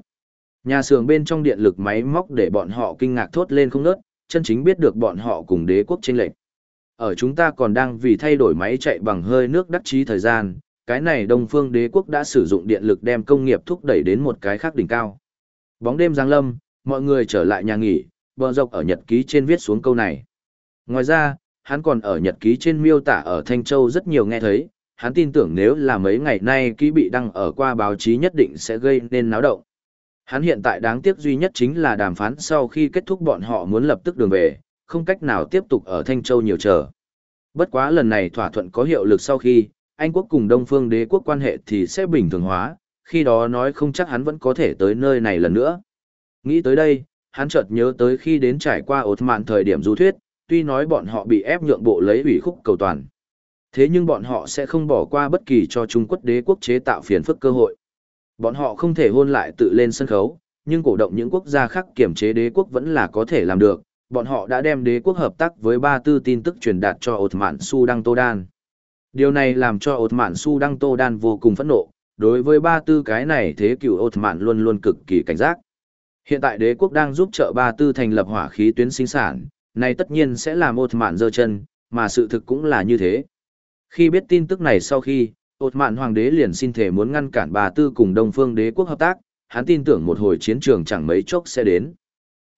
Nhà xưởng bên trong điện lực máy móc để bọn họ kinh ngạc thốt lên không nớt, chân chính biết được bọn họ cùng đế quốc chênh lệch. Ở chúng ta còn đang vì thay đổi máy chạy bằng hơi nước đắc chí thời gian, cái này Đông Phương đế quốc đã sử dụng điện lực đem công nghiệp thúc đẩy đến một cái khác đỉnh cao. Bóng đêm giáng lâm, mọi người trở lại nhà nghỉ, bờ dọc ở nhật ký trên viết xuống câu này. Ngoài ra, hắn còn ở nhật ký trên miêu tả ở Thanh Châu rất nhiều nghe thấy, hắn tin tưởng nếu là mấy ngày nay ký bị đăng ở qua báo chí nhất định sẽ gây nên náo động. Hắn hiện tại đáng tiếc duy nhất chính là đàm phán sau khi kết thúc bọn họ muốn lập tức đường về, không cách nào tiếp tục ở Thanh Châu nhiều chờ. Bất quá lần này thỏa thuận có hiệu lực sau khi, Anh quốc cùng Đông Phương đế quốc quan hệ thì sẽ bình thường hóa, khi đó nói không chắc hắn vẫn có thể tới nơi này lần nữa. Nghĩ tới đây, hắn chợt nhớ tới khi đến trải qua ột mạn thời điểm du thuyết, tuy nói bọn họ bị ép nhượng bộ lấy ủy khúc cầu toàn. Thế nhưng bọn họ sẽ không bỏ qua bất kỳ cho Trung Quốc đế quốc chế tạo phiền phức cơ hội. Bọn họ không thể hôn lại tự lên sân khấu, nhưng cổ động những quốc gia khác kiểm chế đế quốc vẫn là có thể làm được. Bọn họ đã đem đế quốc hợp tác với ba tư tin tức truyền đạt cho Ột Mạn Su Đăng Tô Đan. Điều này làm cho Ột Mạn Su Đăng Tô Đan vô cùng phẫn nộ, đối với ba tư cái này thế cựu Ột Mạn luôn luôn cực kỳ cảnh giác. Hiện tại đế quốc đang giúp trợ ba tư thành lập hỏa khí tuyến sinh sản, này tất nhiên sẽ làm ột mạn dơ chân, mà sự thực cũng là như thế. Khi biết tin tức này sau khi, ột mạn hoàng đế liền xin thể muốn ngăn cản bà tư cùng đông phương đế quốc hợp tác, hắn tin tưởng một hồi chiến trường chẳng mấy chốc sẽ đến.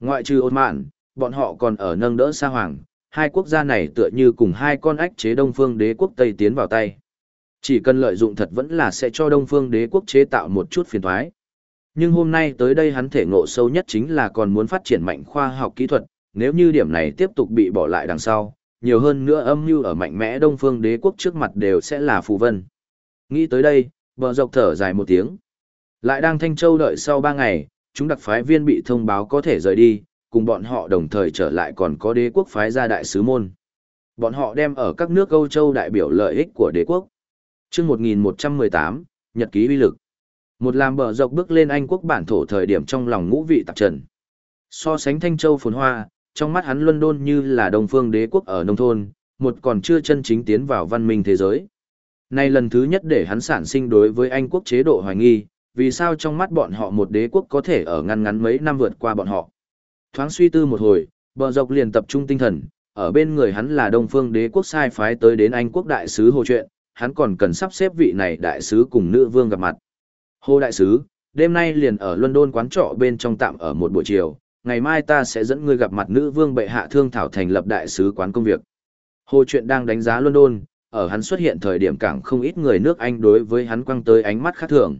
Ngoại trừ ột mạn, bọn họ còn ở nâng đỡ sa hoàng, hai quốc gia này tựa như cùng hai con ách chế đông phương đế quốc Tây tiến vào tay. Chỉ cần lợi dụng thật vẫn là sẽ cho đông phương đế quốc chế tạo một chút phiền thoái. Nhưng hôm nay tới đây hắn thể ngộ sâu nhất chính là còn muốn phát triển mạnh khoa học kỹ thuật, nếu như điểm này tiếp tục bị bỏ lại đằng sau, nhiều hơn nữa âm mưu ở mạnh mẽ đông phương đế quốc trước mặt đều sẽ là phù vân. Nghĩ tới đây, bờ dọc thở dài một tiếng. Lại đang Thanh Châu đợi sau ba ngày, chúng đặc phái viên bị thông báo có thể rời đi, cùng bọn họ đồng thời trở lại còn có đế quốc phái ra đại sứ môn. Bọn họ đem ở các nước Âu Châu đại biểu lợi ích của đế quốc. chương 1118, Nhật ký uy lực. Một làm bờ dọc bước lên Anh quốc bản thổ thời điểm trong lòng ngũ vị tạp trần. So sánh Thanh Châu phồn hoa, trong mắt hắn luân đôn như là đồng phương đế quốc ở nông thôn, một còn chưa chân chính tiến vào văn minh thế giới. Nay lần thứ nhất để hắn sản sinh đối với Anh quốc chế độ hoài nghi, vì sao trong mắt bọn họ một đế quốc có thể ở ngăn ngắn mấy năm vượt qua bọn họ. Thoáng suy tư một hồi, bờ dọc liền tập trung tinh thần, ở bên người hắn là đông phương đế quốc sai phái tới đến Anh quốc đại sứ hồ chuyện, hắn còn cần sắp xếp vị này đại sứ cùng nữ vương gặp mặt. Hồ đại sứ, đêm nay liền ở London quán trọ bên trong tạm ở một buổi chiều, ngày mai ta sẽ dẫn ngươi gặp mặt nữ vương bệ hạ thương thảo thành lập đại sứ quán công việc. Hồ chuyện đang đánh giá London, ở hắn xuất hiện thời điểm càng không ít người nước Anh đối với hắn quăng tới ánh mắt khác thường.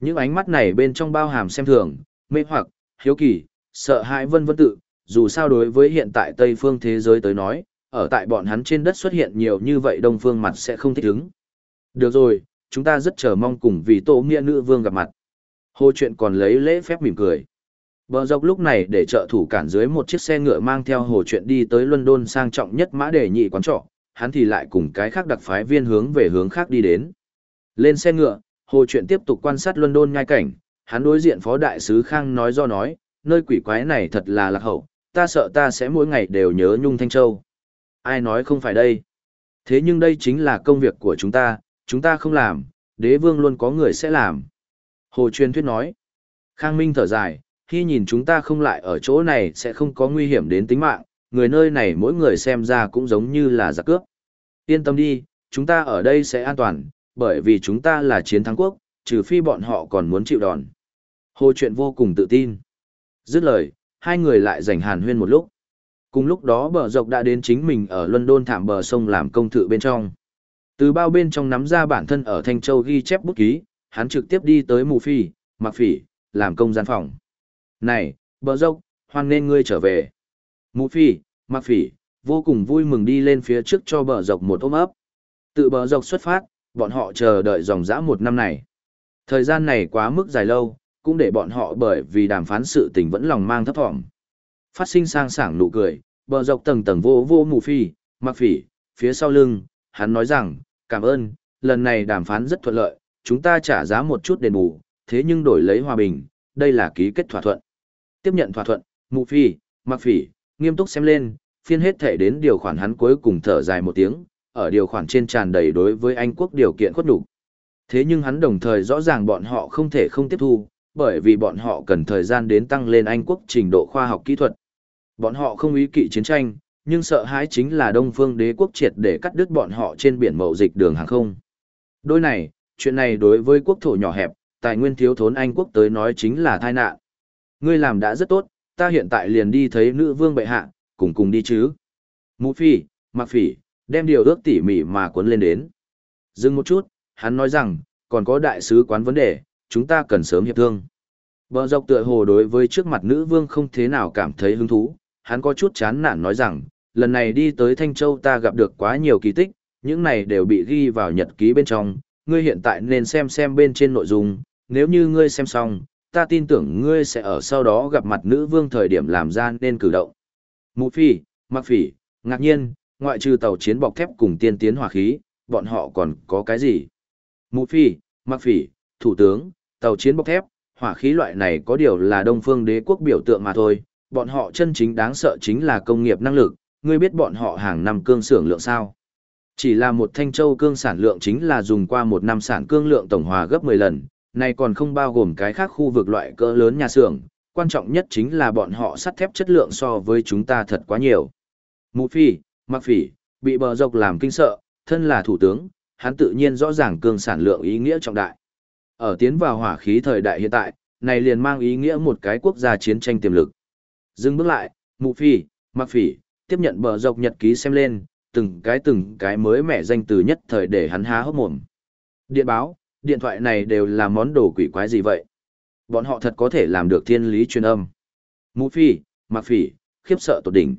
Những ánh mắt này bên trong bao hàm xem thường, mê hoặc, hiếu kỳ, sợ hãi vân vân tự, dù sao đối với hiện tại Tây phương thế giới tới nói, ở tại bọn hắn trên đất xuất hiện nhiều như vậy đông phương mặt sẽ không thích ứng. Được rồi, chúng ta rất chờ mong cùng vì tổ nghĩa nữ vương gặp mặt. Hồ chuyện còn lấy lễ phép mỉm cười. Bờ dọc lúc này để trợ thủ cản dưới một chiếc xe ngựa mang theo hồ chuyện đi tới London sang trọng nhất mã để nhị quán trọ, hắn thì lại cùng cái khác đặc phái viên hướng về hướng khác đi đến. Lên xe ngựa, hồ chuyện tiếp tục quan sát London ngay cảnh, hắn đối diện phó đại sứ Khang nói do nói, nơi quỷ quái này thật là lạc hậu, ta sợ ta sẽ mỗi ngày đều nhớ nhung Thanh Châu. Ai nói không phải đây? Thế nhưng đây chính là công việc của chúng ta, chúng ta không làm, đế vương luôn có người sẽ làm. Hồ Truyền Thuyết nói. Khang Minh thở dài, khi nhìn chúng ta không lại ở chỗ này sẽ không có nguy hiểm đến tính mạng, người nơi này mỗi người xem ra cũng giống như là giặc cướp. Yên tâm đi, chúng ta ở đây sẽ an toàn, bởi vì chúng ta là chiến thắng quốc, trừ phi bọn họ còn muốn chịu đòn. Hồ chuyện vô cùng tự tin. Dứt lời, hai người lại giành hàn huyên một lúc. Cùng lúc đó bờ dọc đã đến chính mình ở London thảm bờ sông làm công thự bên trong. Từ bao bên trong nắm ra bản thân ở Thanh Châu ghi chép bút ký, hắn trực tiếp đi tới mù phi, mặc phỉ, làm công gian phòng. Này, bờ dọc, hoan nên ngươi trở về. Mũ phi, mặc phỉ, vô cùng vui mừng đi lên phía trước cho bờ dọc một ôm ấp. Tự bờ dọc xuất phát, bọn họ chờ đợi dòng dã một năm này. Thời gian này quá mức dài lâu, cũng để bọn họ bởi vì đàm phán sự tình vẫn lòng mang thấp thỏm. Phát sinh sang sảng nụ cười, bờ dọc tầng tầng vô vô mù phi, mặc phỉ, phía sau lưng, hắn nói rằng, cảm ơn, lần này đàm phán rất thuận lợi, chúng ta trả giá một chút đền bù, thế nhưng đổi lấy hòa bình, đây là ký kết thỏa thuận. Tiếp nhận thỏa thuận, mù phi, mặc phỉ, nghiêm túc xem lên, phiên hết thể đến điều khoản hắn cuối cùng thở dài một tiếng, ở điều khoản trên tràn đầy đối với Anh quốc điều kiện khuất đủ. Thế nhưng hắn đồng thời rõ ràng bọn họ không thể không tiếp thu, bởi vì bọn họ cần thời gian đến tăng lên Anh quốc trình độ khoa học kỹ thuật. Bọn họ không ý kỵ chiến tranh, nhưng sợ hãi chính là Đông phương đế quốc triệt để cắt đứt bọn họ trên biển mậu dịch đường hàng không. Đôi này, chuyện này đối với quốc thổ nhỏ hẹp, tài nguyên thiếu thốn Anh quốc tới nói chính là tai nạn. Ngươi làm đã rất tốt, ta hiện tại liền đi thấy nữ vương bệ hạ, cùng cùng đi chứ. Mũ phi, mặc phỉ, đem điều ước tỉ mỉ mà cuốn lên đến. Dừng một chút, hắn nói rằng, còn có đại sứ quán vấn đề, chúng ta cần sớm hiệp thương. Bờ dọc tựa hồ đối với trước mặt nữ vương không thế nào cảm thấy hứng thú, hắn có chút chán nản nói rằng, lần này đi tới Thanh Châu ta gặp được quá nhiều kỳ tích, những này đều bị ghi vào nhật ký bên trong, ngươi hiện tại nên xem xem bên trên nội dung, nếu như ngươi xem xong, ta tin tưởng ngươi sẽ ở sau đó gặp mặt nữ vương thời điểm làm ra nên cử động. Mụ phi, mặc phỉ, ngạc nhiên, ngoại trừ tàu chiến bọc thép cùng tiên tiến hỏa khí, bọn họ còn có cái gì? Mụ phi, mặc phỉ, thủ tướng, tàu chiến bọc thép, hỏa khí loại này có điều là đông phương đế quốc biểu tượng mà thôi, bọn họ chân chính đáng sợ chính là công nghiệp năng lực, ngươi biết bọn họ hàng năm cương xưởng lượng sao? Chỉ là một thanh châu cương sản lượng chính là dùng qua một năm sản cương lượng tổng hòa gấp 10 lần, này còn không bao gồm cái khác khu vực loại cỡ lớn nhà xưởng, quan trọng nhất chính là bọn họ sắt thép chất lượng so với chúng ta thật quá nhiều. Mù phi, mặc phỉ, bị bờ dọc làm kinh sợ, thân là thủ tướng, hắn tự nhiên rõ ràng cường sản lượng ý nghĩa trọng đại. Ở tiến vào hỏa khí thời đại hiện tại, này liền mang ý nghĩa một cái quốc gia chiến tranh tiềm lực. Dừng bước lại, Mù phi, mặc phỉ, tiếp nhận bờ dọc nhật ký xem lên, từng cái từng cái mới mẻ danh từ nhất thời để hắn há hốc mồm. Điện báo, điện thoại này đều là món đồ quỷ quái gì vậy? Bọn họ thật có thể làm được thiên lý truyền âm. Mũ phi, mặc phỉ, khiếp sợ tột đỉnh.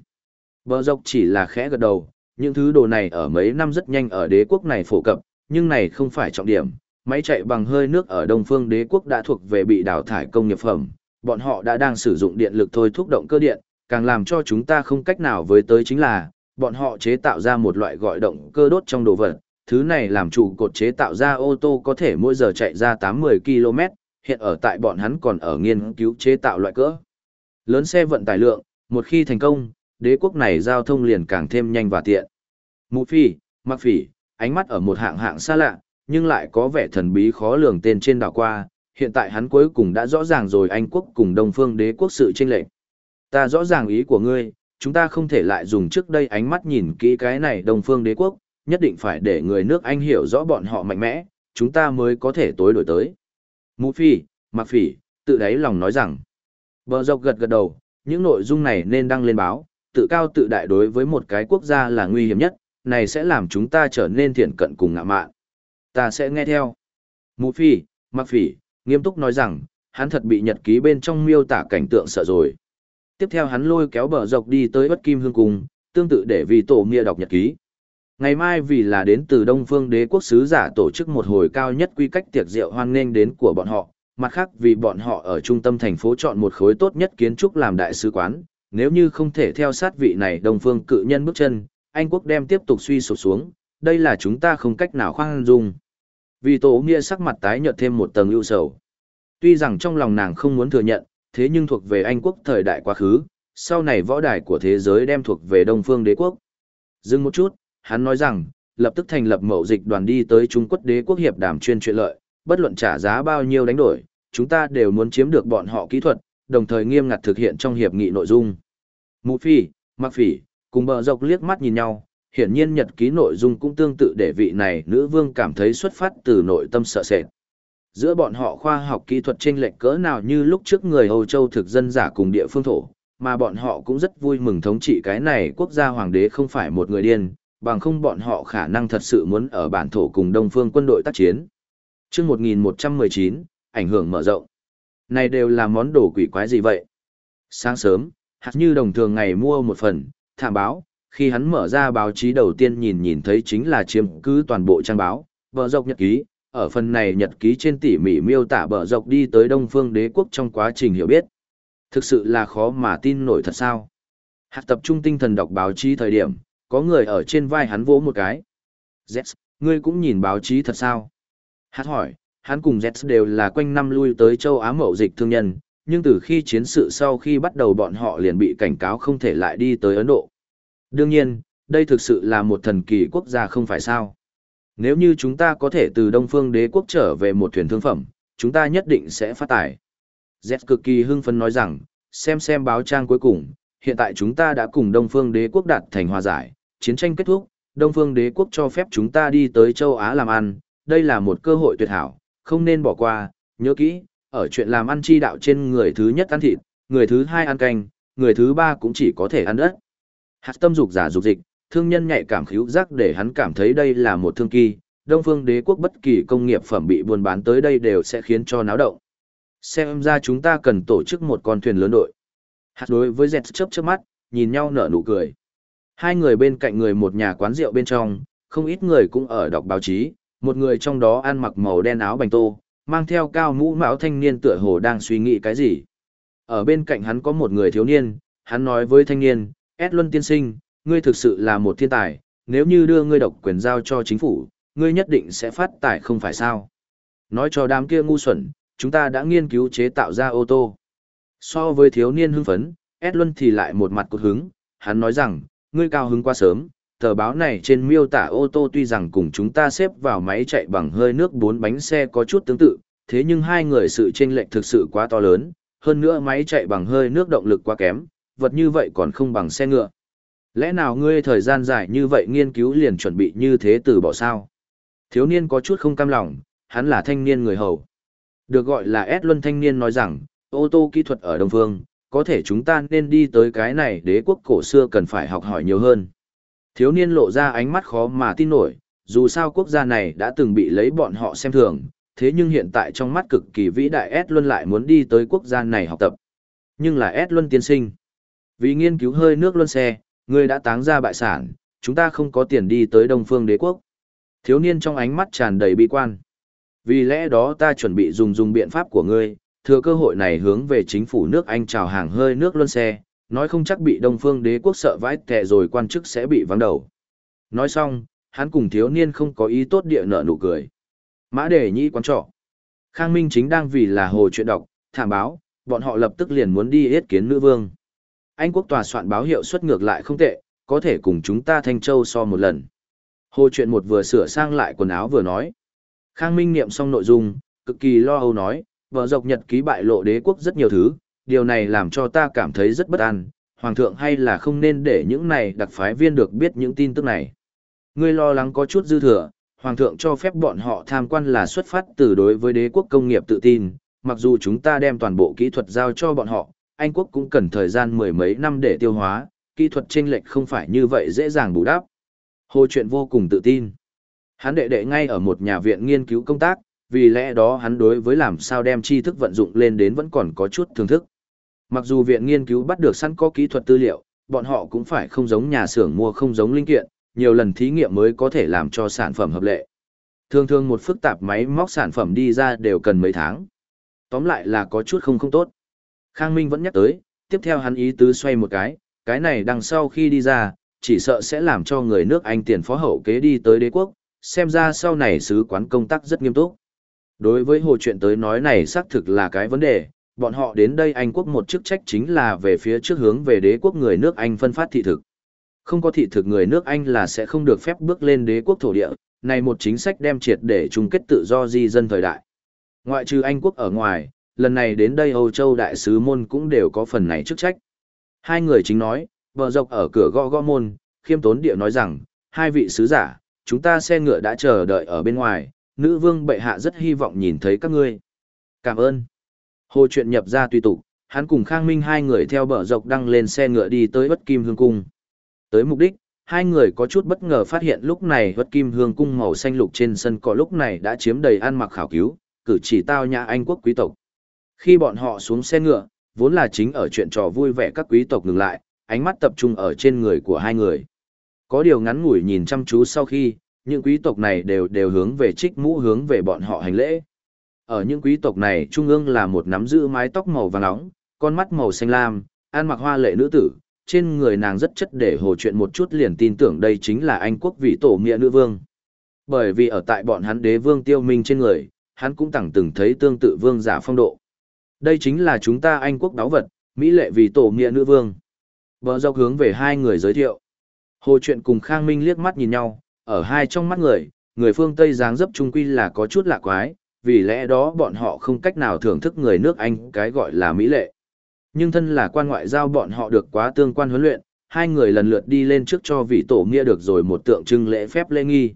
Bờ dọc chỉ là khẽ gật đầu, những thứ đồ này ở mấy năm rất nhanh ở đế quốc này phổ cập, nhưng này không phải trọng điểm. Máy chạy bằng hơi nước ở Đông Phương đế quốc đã thuộc về bị đào thải công nghiệp phẩm, bọn họ đã đang sử dụng điện lực thôi thúc động cơ điện, càng làm cho chúng ta không cách nào với tới chính là, bọn họ chế tạo ra một loại gọi động cơ đốt trong đồ vật, thứ này làm trụ cột chế tạo ra ô tô có thể mỗi giờ chạy ra 8-10 km, hiện ở tại bọn hắn còn ở nghiên cứu chế tạo loại cỡ. Lớn xe vận tải lượng, một khi thành công, đế quốc này giao thông liền càng thêm nhanh và tiện. Mụ phi, mặc phỉ, ánh mắt ở một hạng hạng xa lạ, nhưng lại có vẻ thần bí khó lường tên trên đảo qua, hiện tại hắn cuối cùng đã rõ ràng rồi Anh quốc cùng Đông phương đế quốc sự chênh lệch. Ta rõ ràng ý của ngươi, chúng ta không thể lại dùng trước đây ánh mắt nhìn kỹ cái này Đông phương đế quốc, nhất định phải để người nước Anh hiểu rõ bọn họ mạnh mẽ, chúng ta mới có thể tối đổi tới. Mũ phi, mặc phỉ, tự đáy lòng nói rằng, bờ dọc gật gật đầu, những nội dung này nên đăng lên báo, tự cao tự đại đối với một cái quốc gia là nguy hiểm nhất, này sẽ làm chúng ta trở nên thiện cận cùng ngạ mạn. Ta sẽ nghe theo. Mũ phi, mặc phỉ, nghiêm túc nói rằng, hắn thật bị nhật ký bên trong miêu tả cảnh tượng sợ rồi. Tiếp theo hắn lôi kéo bờ dọc đi tới bất kim hương cung, tương tự để vì tổ mia đọc nhật ký. Ngày mai vì là đến từ Đông Phương Đế quốc sứ giả tổ chức một hồi cao nhất quy cách tiệc rượu hoan nghênh đến của bọn họ, mặt khác vì bọn họ ở trung tâm thành phố chọn một khối tốt nhất kiến trúc làm đại sứ quán, nếu như không thể theo sát vị này Đông Phương cự nhân bước chân, Anh quốc đem tiếp tục suy sụp xuống, đây là chúng ta không cách nào khoan dung. Vì tổ nghĩa sắc mặt tái nhợt thêm một tầng ưu sầu. Tuy rằng trong lòng nàng không muốn thừa nhận, thế nhưng thuộc về Anh quốc thời đại quá khứ, sau này võ đài của thế giới đem thuộc về Đông Phương đế quốc. Dừng một chút, hắn nói rằng, lập tức thành lập mậu dịch đoàn đi tới Trung Quốc đế quốc hiệp đàm chuyên chuyện lợi, bất luận trả giá bao nhiêu đánh đổi, chúng ta đều muốn chiếm được bọn họ kỹ thuật, đồng thời nghiêm ngặt thực hiện trong hiệp nghị nội dung. Mụ phi, mặc phỉ, cùng bờ dọc liếc mắt nhìn nhau, hiển nhiên nhật ký nội dung cũng tương tự để vị này nữ vương cảm thấy xuất phát từ nội tâm sợ sệt. Giữa bọn họ khoa học kỹ thuật chênh lệch cỡ nào như lúc trước người Âu Châu thực dân giả cùng địa phương thổ, mà bọn họ cũng rất vui mừng thống trị cái này quốc gia hoàng đế không phải một người điên, bằng không bọn họ khả năng thật sự muốn ở bản thổ cùng đông phương quân đội tác chiến. chương 1119, ảnh hưởng mở rộng. Này đều là món đồ quỷ quái gì vậy? Sáng sớm, hạt như đồng thường ngày mua một phần, thảm báo, khi hắn mở ra báo chí đầu tiên nhìn nhìn thấy chính là chiếm cứ toàn bộ trang báo, bờ dọc nhật ký, ở phần này nhật ký trên tỉ mỉ miêu tả bờ dọc đi tới Đông Phương Đế quốc trong quá trình hiểu biết. Thực sự là khó mà tin nổi thật sao. Hạt tập trung tinh thần đọc báo chí thời điểm, có người ở trên vai hắn vỗ một cái. Z, ngươi cũng nhìn báo chí thật sao? Hát hỏi, hắn cùng Z đều là quanh năm lui tới châu Á mậu dịch thương nhân, nhưng từ khi chiến sự sau khi bắt đầu bọn họ liền bị cảnh cáo không thể lại đi tới Ấn Độ. Đương nhiên, đây thực sự là một thần kỳ quốc gia không phải sao. Nếu như chúng ta có thể từ Đông Phương đế quốc trở về một thuyền thương phẩm, chúng ta nhất định sẽ phát tài. Z cực kỳ hưng phấn nói rằng, xem xem báo trang cuối cùng, hiện tại chúng ta đã cùng Đông Phương đế quốc đạt thành hòa giải, chiến tranh kết thúc, Đông Phương đế quốc cho phép chúng ta đi tới châu Á làm ăn, đây là một cơ hội tuyệt hảo, không nên bỏ qua, nhớ kỹ, ở chuyện làm ăn chi đạo trên người thứ nhất ăn thịt, người thứ hai ăn canh, người thứ ba cũng chỉ có thể ăn đất. Hạt tâm dục giả dục dịch, thương nhân nhạy cảm khíu giác để hắn cảm thấy đây là một thương kỳ, Đông Phương đế quốc bất kỳ công nghiệp phẩm bị buôn bán tới đây đều sẽ khiến cho náo động. Xem ra chúng ta cần tổ chức một con thuyền lớn đội. Hạt đối với dẹt chớp chớp mắt, nhìn nhau nở nụ cười. Hai người bên cạnh người một nhà quán rượu bên trong, không ít người cũng ở đọc báo chí, một người trong đó ăn mặc màu đen áo bành tô, mang theo cao mũ mão thanh niên tựa hồ đang suy nghĩ cái gì. Ở bên cạnh hắn có một người thiếu niên, hắn nói với thanh niên, Ed Luân tiên sinh, ngươi thực sự là một thiên tài, nếu như đưa ngươi độc quyền giao cho chính phủ, ngươi nhất định sẽ phát tài không phải sao. Nói cho đám kia ngu xuẩn, chúng ta đã nghiên cứu chế tạo ra ô tô. So với thiếu niên hưng phấn, Ed Luân thì lại một mặt cột hứng, hắn nói rằng, ngươi cao hứng quá sớm, tờ báo này trên miêu tả ô tô tuy rằng cùng chúng ta xếp vào máy chạy bằng hơi nước bốn bánh xe có chút tương tự, thế nhưng hai người sự chênh lệch thực sự quá to lớn, hơn nữa máy chạy bằng hơi nước động lực quá kém, vật như vậy còn không bằng xe ngựa. Lẽ nào ngươi thời gian dài như vậy nghiên cứu liền chuẩn bị như thế từ bỏ sao? Thiếu niên có chút không cam lòng, hắn là thanh niên người hầu. Được gọi là S Luân thanh niên nói rằng, ô tô kỹ thuật ở Đông Phương, có thể chúng ta nên đi tới cái này đế quốc cổ xưa cần phải học hỏi nhiều hơn. Thiếu niên lộ ra ánh mắt khó mà tin nổi, dù sao quốc gia này đã từng bị lấy bọn họ xem thường, thế nhưng hiện tại trong mắt cực kỳ vĩ đại S Luân lại muốn đi tới quốc gia này học tập. Nhưng là S Luân tiên sinh. Vì nghiên cứu hơi nước luân xe, người đã táng ra bại sản, chúng ta không có tiền đi tới Đông Phương đế quốc. Thiếu niên trong ánh mắt tràn đầy bi quan. Vì lẽ đó ta chuẩn bị dùng dùng biện pháp của ngươi, thừa cơ hội này hướng về chính phủ nước Anh chào hàng hơi nước luân xe, nói không chắc bị Đông Phương đế quốc sợ vãi tệ rồi quan chức sẽ bị vắng đầu. Nói xong, hắn cùng thiếu niên không có ý tốt địa nợ nụ cười. Mã đề nhĩ quán trọ. Khang Minh chính đang vì là hồ chuyện đọc, thảm báo, bọn họ lập tức liền muốn đi yết kiến nữ vương. Anh quốc tòa soạn báo hiệu suất ngược lại không tệ, có thể cùng chúng ta Thanh Châu so một lần. Hồ chuyện một vừa sửa sang lại quần áo vừa nói. Khang Minh niệm xong nội dung, cực kỳ lo âu nói, vợ dọc nhật ký bại lộ đế quốc rất nhiều thứ, điều này làm cho ta cảm thấy rất bất an, hoàng thượng hay là không nên để những này đặc phái viên được biết những tin tức này. Ngươi lo lắng có chút dư thừa, hoàng thượng cho phép bọn họ tham quan là xuất phát từ đối với đế quốc công nghiệp tự tin, mặc dù chúng ta đem toàn bộ kỹ thuật giao cho bọn họ, Anh quốc cũng cần thời gian mười mấy năm để tiêu hóa, kỹ thuật chênh lệch không phải như vậy dễ dàng bù đắp. Hồ chuyện vô cùng tự tin. Hắn đệ đệ ngay ở một nhà viện nghiên cứu công tác, vì lẽ đó hắn đối với làm sao đem tri thức vận dụng lên đến vẫn còn có chút thưởng thức. Mặc dù viện nghiên cứu bắt được sẵn có kỹ thuật tư liệu, bọn họ cũng phải không giống nhà xưởng mua không giống linh kiện, nhiều lần thí nghiệm mới có thể làm cho sản phẩm hợp lệ. Thường thường một phức tạp máy móc sản phẩm đi ra đều cần mấy tháng. Tóm lại là có chút không không tốt. Khang Minh vẫn nhắc tới, tiếp theo hắn ý tứ xoay một cái, cái này đằng sau khi đi ra, chỉ sợ sẽ làm cho người nước Anh tiền phó hậu kế đi tới đế quốc, xem ra sau này sứ quán công tác rất nghiêm túc. Đối với hồ chuyện tới nói này xác thực là cái vấn đề, bọn họ đến đây Anh quốc một chức trách chính là về phía trước hướng về đế quốc người nước Anh phân phát thị thực. Không có thị thực người nước Anh là sẽ không được phép bước lên đế quốc thổ địa, này một chính sách đem triệt để chung kết tự do di dân thời đại. Ngoại trừ Anh quốc ở ngoài, lần này đến đây Âu Châu đại sứ môn cũng đều có phần này chức trách. Hai người chính nói, vợ dọc ở cửa gõ gõ môn, khiêm tốn địa nói rằng, hai vị sứ giả, chúng ta xe ngựa đã chờ đợi ở bên ngoài, nữ vương bệ hạ rất hy vọng nhìn thấy các ngươi. Cảm ơn. Hồ chuyện nhập ra tùy tục, hắn cùng Khang Minh hai người theo bờ dọc đăng lên xe ngựa đi tới bất kim hương cung. Tới mục đích, hai người có chút bất ngờ phát hiện lúc này bất kim hương cung màu xanh lục trên sân cỏ lúc này đã chiếm đầy ăn mặc khảo cứu, cử chỉ tao nhã anh quốc quý tộc. Khi bọn họ xuống xe ngựa, vốn là chính ở chuyện trò vui vẻ các quý tộc ngừng lại, ánh mắt tập trung ở trên người của hai người. Có điều ngắn ngủi nhìn chăm chú sau khi, những quý tộc này đều đều hướng về trích mũ hướng về bọn họ hành lễ. Ở những quý tộc này trung ương là một nắm giữ mái tóc màu vàng nóng, con mắt màu xanh lam, ăn mặc hoa lệ nữ tử, trên người nàng rất chất để hồ chuyện một chút liền tin tưởng đây chính là anh quốc vị tổ nghĩa nữ vương. Bởi vì ở tại bọn hắn đế vương tiêu minh trên người, hắn cũng tẳng từng thấy tương tự vương giả phong độ. Đây chính là chúng ta anh quốc đáo vật, Mỹ lệ vì tổ nghĩa nữ vương. Bờ dọc hướng về hai người giới thiệu. Hồ chuyện cùng Khang Minh liếc mắt nhìn nhau, ở hai trong mắt người, người phương Tây dáng dấp trung quy là có chút lạ quái, vì lẽ đó bọn họ không cách nào thưởng thức người nước Anh cái gọi là Mỹ lệ. Nhưng thân là quan ngoại giao bọn họ được quá tương quan huấn luyện, hai người lần lượt đi lên trước cho vị tổ nghĩa được rồi một tượng trưng lễ phép lễ nghi.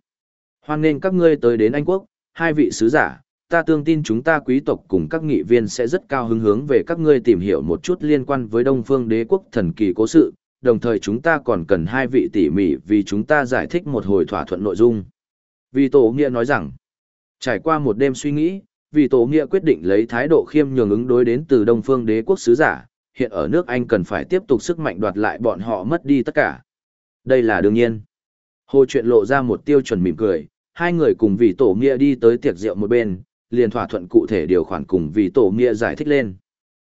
Hoan nên các ngươi tới đến Anh Quốc, hai vị sứ giả, ta tương tin chúng ta quý tộc cùng các nghị viên sẽ rất cao hứng hướng về các ngươi tìm hiểu một chút liên quan với Đông Phương Đế quốc thần kỳ cố sự, đồng thời chúng ta còn cần hai vị tỉ mỉ vì chúng ta giải thích một hồi thỏa thuận nội dung. Vì Tổ Nghĩa nói rằng, trải qua một đêm suy nghĩ, vì Tổ Nghĩa quyết định lấy thái độ khiêm nhường ứng đối đến từ Đông Phương Đế quốc sứ giả, hiện ở nước Anh cần phải tiếp tục sức mạnh đoạt lại bọn họ mất đi tất cả. Đây là đương nhiên. Hồ chuyện lộ ra một tiêu chuẩn mỉm cười, hai người cùng vì Tổ Nghĩa đi tới tiệc rượu một bên, liền thỏa thuận cụ thể điều khoản cùng vì tổ nghĩa giải thích lên.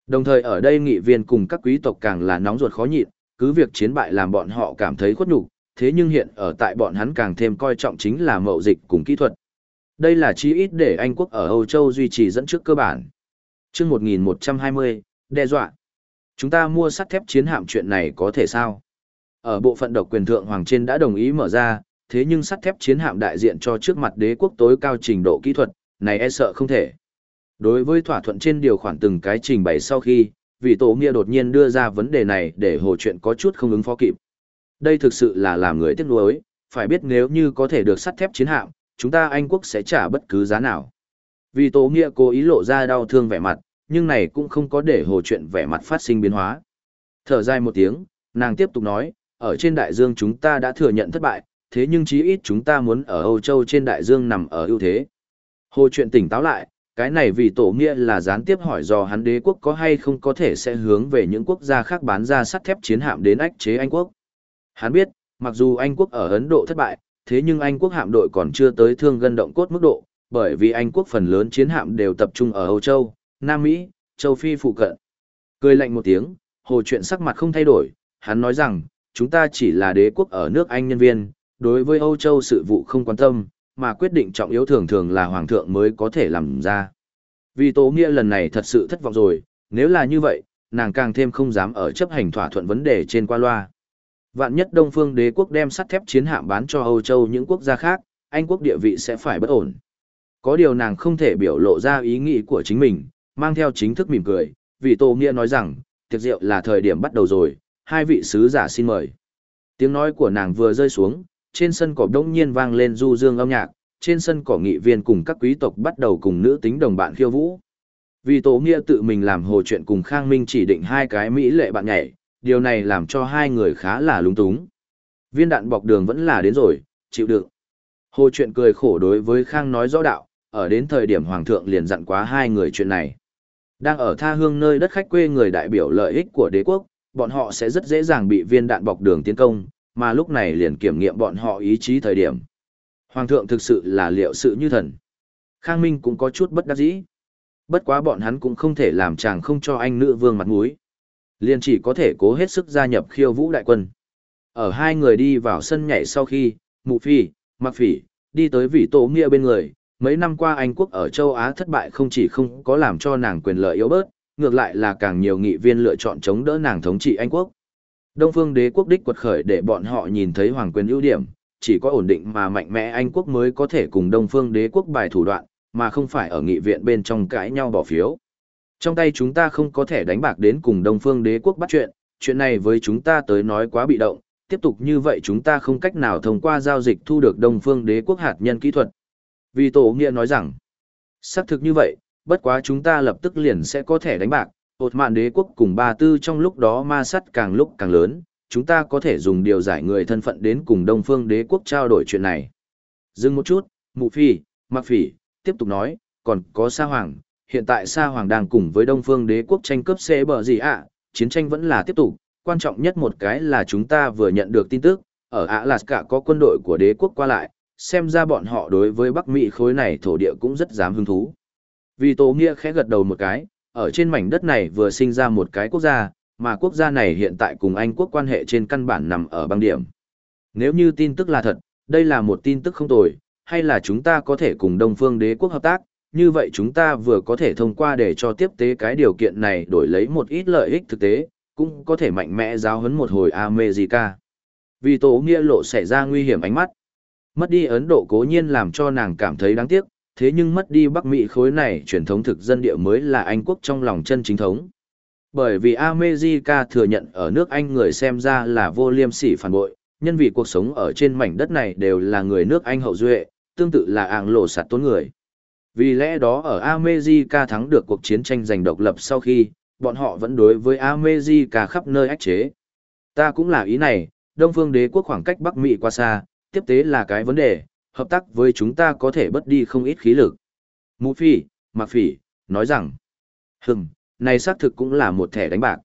Đồng thời ở đây nghị viên cùng các quý tộc càng là nóng ruột khó nhịn, cứ việc chiến bại làm bọn họ cảm thấy khuất nhục, thế nhưng hiện ở tại bọn hắn càng thêm coi trọng chính là mậu dịch cùng kỹ thuật. Đây là chi ít để Anh quốc ở Âu Châu duy trì dẫn trước cơ bản. Chương 1120, đe dọa. Chúng ta mua sắt thép chiến hạm chuyện này có thể sao? Ở bộ phận độc quyền thượng hoàng trên đã đồng ý mở ra, thế nhưng sắt thép chiến hạm đại diện cho trước mặt đế quốc tối cao trình độ kỹ thuật, này e sợ không thể. Đối với thỏa thuận trên điều khoản từng cái trình bày sau khi, vì tổ nghĩa đột nhiên đưa ra vấn đề này để hồ chuyện có chút không ứng phó kịp. Đây thực sự là làm người tiếc nuối, phải biết nếu như có thể được sắt thép chiến hạm, chúng ta Anh quốc sẽ trả bất cứ giá nào. Vì tổ nghĩa cố ý lộ ra đau thương vẻ mặt, nhưng này cũng không có để hồ chuyện vẻ mặt phát sinh biến hóa. Thở dài một tiếng, nàng tiếp tục nói, ở trên đại dương chúng ta đã thừa nhận thất bại, thế nhưng chí ít chúng ta muốn ở Âu Châu trên đại dương nằm ở ưu thế. Hồ chuyện tỉnh táo lại, cái này vì tổ nghĩa là gián tiếp hỏi do hắn đế quốc có hay không có thể sẽ hướng về những quốc gia khác bán ra sắt thép chiến hạm đến ách chế Anh quốc. Hắn biết, mặc dù Anh quốc ở Ấn Độ thất bại, thế nhưng Anh quốc hạm đội còn chưa tới thương gân động cốt mức độ, bởi vì Anh quốc phần lớn chiến hạm đều tập trung ở Âu Châu, Nam Mỹ, Châu Phi phụ cận. Cười lạnh một tiếng, hồ chuyện sắc mặt không thay đổi, hắn nói rằng, chúng ta chỉ là đế quốc ở nước Anh nhân viên, đối với Âu Châu sự vụ không quan tâm, mà quyết định trọng yếu thường thường là hoàng thượng mới có thể làm ra. Vì Tố Nghĩa lần này thật sự thất vọng rồi, nếu là như vậy, nàng càng thêm không dám ở chấp hành thỏa thuận vấn đề trên qua loa. Vạn nhất Đông Phương Đế quốc đem sắt thép chiến hạm bán cho Âu Châu những quốc gia khác, Anh quốc địa vị sẽ phải bất ổn. Có điều nàng không thể biểu lộ ra ý nghĩ của chính mình, mang theo chính thức mỉm cười, vì Tô Nghĩa nói rằng, tiệc rượu là thời điểm bắt đầu rồi, hai vị sứ giả xin mời. Tiếng nói của nàng vừa rơi xuống, trên sân cỏ đông nhiên vang lên du dương âm nhạc, trên sân cỏ nghị viên cùng các quý tộc bắt đầu cùng nữ tính đồng bạn khiêu vũ. Vì Tố Nghĩa tự mình làm hồ chuyện cùng Khang Minh chỉ định hai cái Mỹ lệ bạn nhảy, điều này làm cho hai người khá là lúng túng. Viên đạn bọc đường vẫn là đến rồi, chịu đựng. Hồ chuyện cười khổ đối với Khang nói rõ đạo, ở đến thời điểm Hoàng thượng liền dặn quá hai người chuyện này. Đang ở tha hương nơi đất khách quê người đại biểu lợi ích của đế quốc, bọn họ sẽ rất dễ dàng bị viên đạn bọc đường tiến công, mà lúc này liền kiểm nghiệm bọn họ ý chí thời điểm. Hoàng thượng thực sự là liệu sự như thần. Khang Minh cũng có chút bất đắc dĩ. Bất quá bọn hắn cũng không thể làm chàng không cho anh nữ vương mặt mũi. Liền chỉ có thể cố hết sức gia nhập khiêu vũ đại quân. Ở hai người đi vào sân nhảy sau khi, Mụ Phi, Mặc Phỉ, đi tới vị tổ nghĩa bên người. Mấy năm qua Anh quốc ở châu Á thất bại không chỉ không có làm cho nàng quyền lợi yếu bớt, ngược lại là càng nhiều nghị viên lựa chọn chống đỡ nàng thống trị Anh quốc. Đông phương đế quốc đích quật khởi để bọn họ nhìn thấy hoàng quyền ưu điểm, chỉ có ổn định mà mạnh mẽ Anh quốc mới có thể cùng Đông phương đế quốc bài thủ đoạn, mà không phải ở nghị viện bên trong cãi nhau bỏ phiếu. Trong tay chúng ta không có thể đánh bạc đến cùng Đông phương đế quốc bắt chuyện, chuyện này với chúng ta tới nói quá bị động, tiếp tục như vậy chúng ta không cách nào thông qua giao dịch thu được Đông phương đế quốc hạt nhân kỹ thuật. Vì tổ nghĩa nói rằng, xác thực như vậy, bất quá chúng ta lập tức liền sẽ có thể đánh bạc, ột mạn đế quốc cùng ba tư trong lúc đó ma sắt càng lúc càng lớn, chúng ta có thể dùng điều giải người thân phận đến cùng Đông phương đế quốc trao đổi chuyện này. Dừng một chút, mụ phi, mặc phỉ, tiếp tục nói, còn có Sa Hoàng, hiện tại Sa Hoàng đang cùng với Đông phương đế quốc tranh cướp xe bờ gì ạ, chiến tranh vẫn là tiếp tục, quan trọng nhất một cái là chúng ta vừa nhận được tin tức, ở Alaska có quân đội của đế quốc qua lại, xem ra bọn họ đối với Bắc Mỹ khối này thổ địa cũng rất dám hứng thú. Vì Tô Nghĩa khẽ gật đầu một cái, ở trên mảnh đất này vừa sinh ra một cái quốc gia, mà quốc gia này hiện tại cùng Anh quốc quan hệ trên căn bản nằm ở băng điểm. Nếu như tin tức là thật, đây là một tin tức không tồi, hay là chúng ta có thể cùng Đông Phương đế quốc hợp tác, như vậy chúng ta vừa có thể thông qua để cho tiếp tế cái điều kiện này đổi lấy một ít lợi ích thực tế, cũng có thể mạnh mẽ giáo huấn một hồi America. Vì tổ nghĩa lộ xảy ra nguy hiểm ánh mắt. Mất đi Ấn Độ cố nhiên làm cho nàng cảm thấy đáng tiếc, thế nhưng mất đi Bắc Mỹ khối này truyền thống thực dân địa mới là Anh quốc trong lòng chân chính thống. Bởi vì America thừa nhận ở nước Anh người xem ra là vô liêm sỉ phản bội, nhân vì cuộc sống ở trên mảnh đất này đều là người nước Anh hậu duệ, tương tự là ạng lộ sạt tốn người. Vì lẽ đó ở America thắng được cuộc chiến tranh giành độc lập sau khi, bọn họ vẫn đối với America khắp nơi ách chế. Ta cũng là ý này, Đông phương đế quốc khoảng cách Bắc Mỹ quá xa, tiếp tế là cái vấn đề, hợp tác với chúng ta có thể bất đi không ít khí lực. Mũ phi, mặc phỉ, nói rằng, hừm, này xác thực cũng là một thẻ đánh bạc.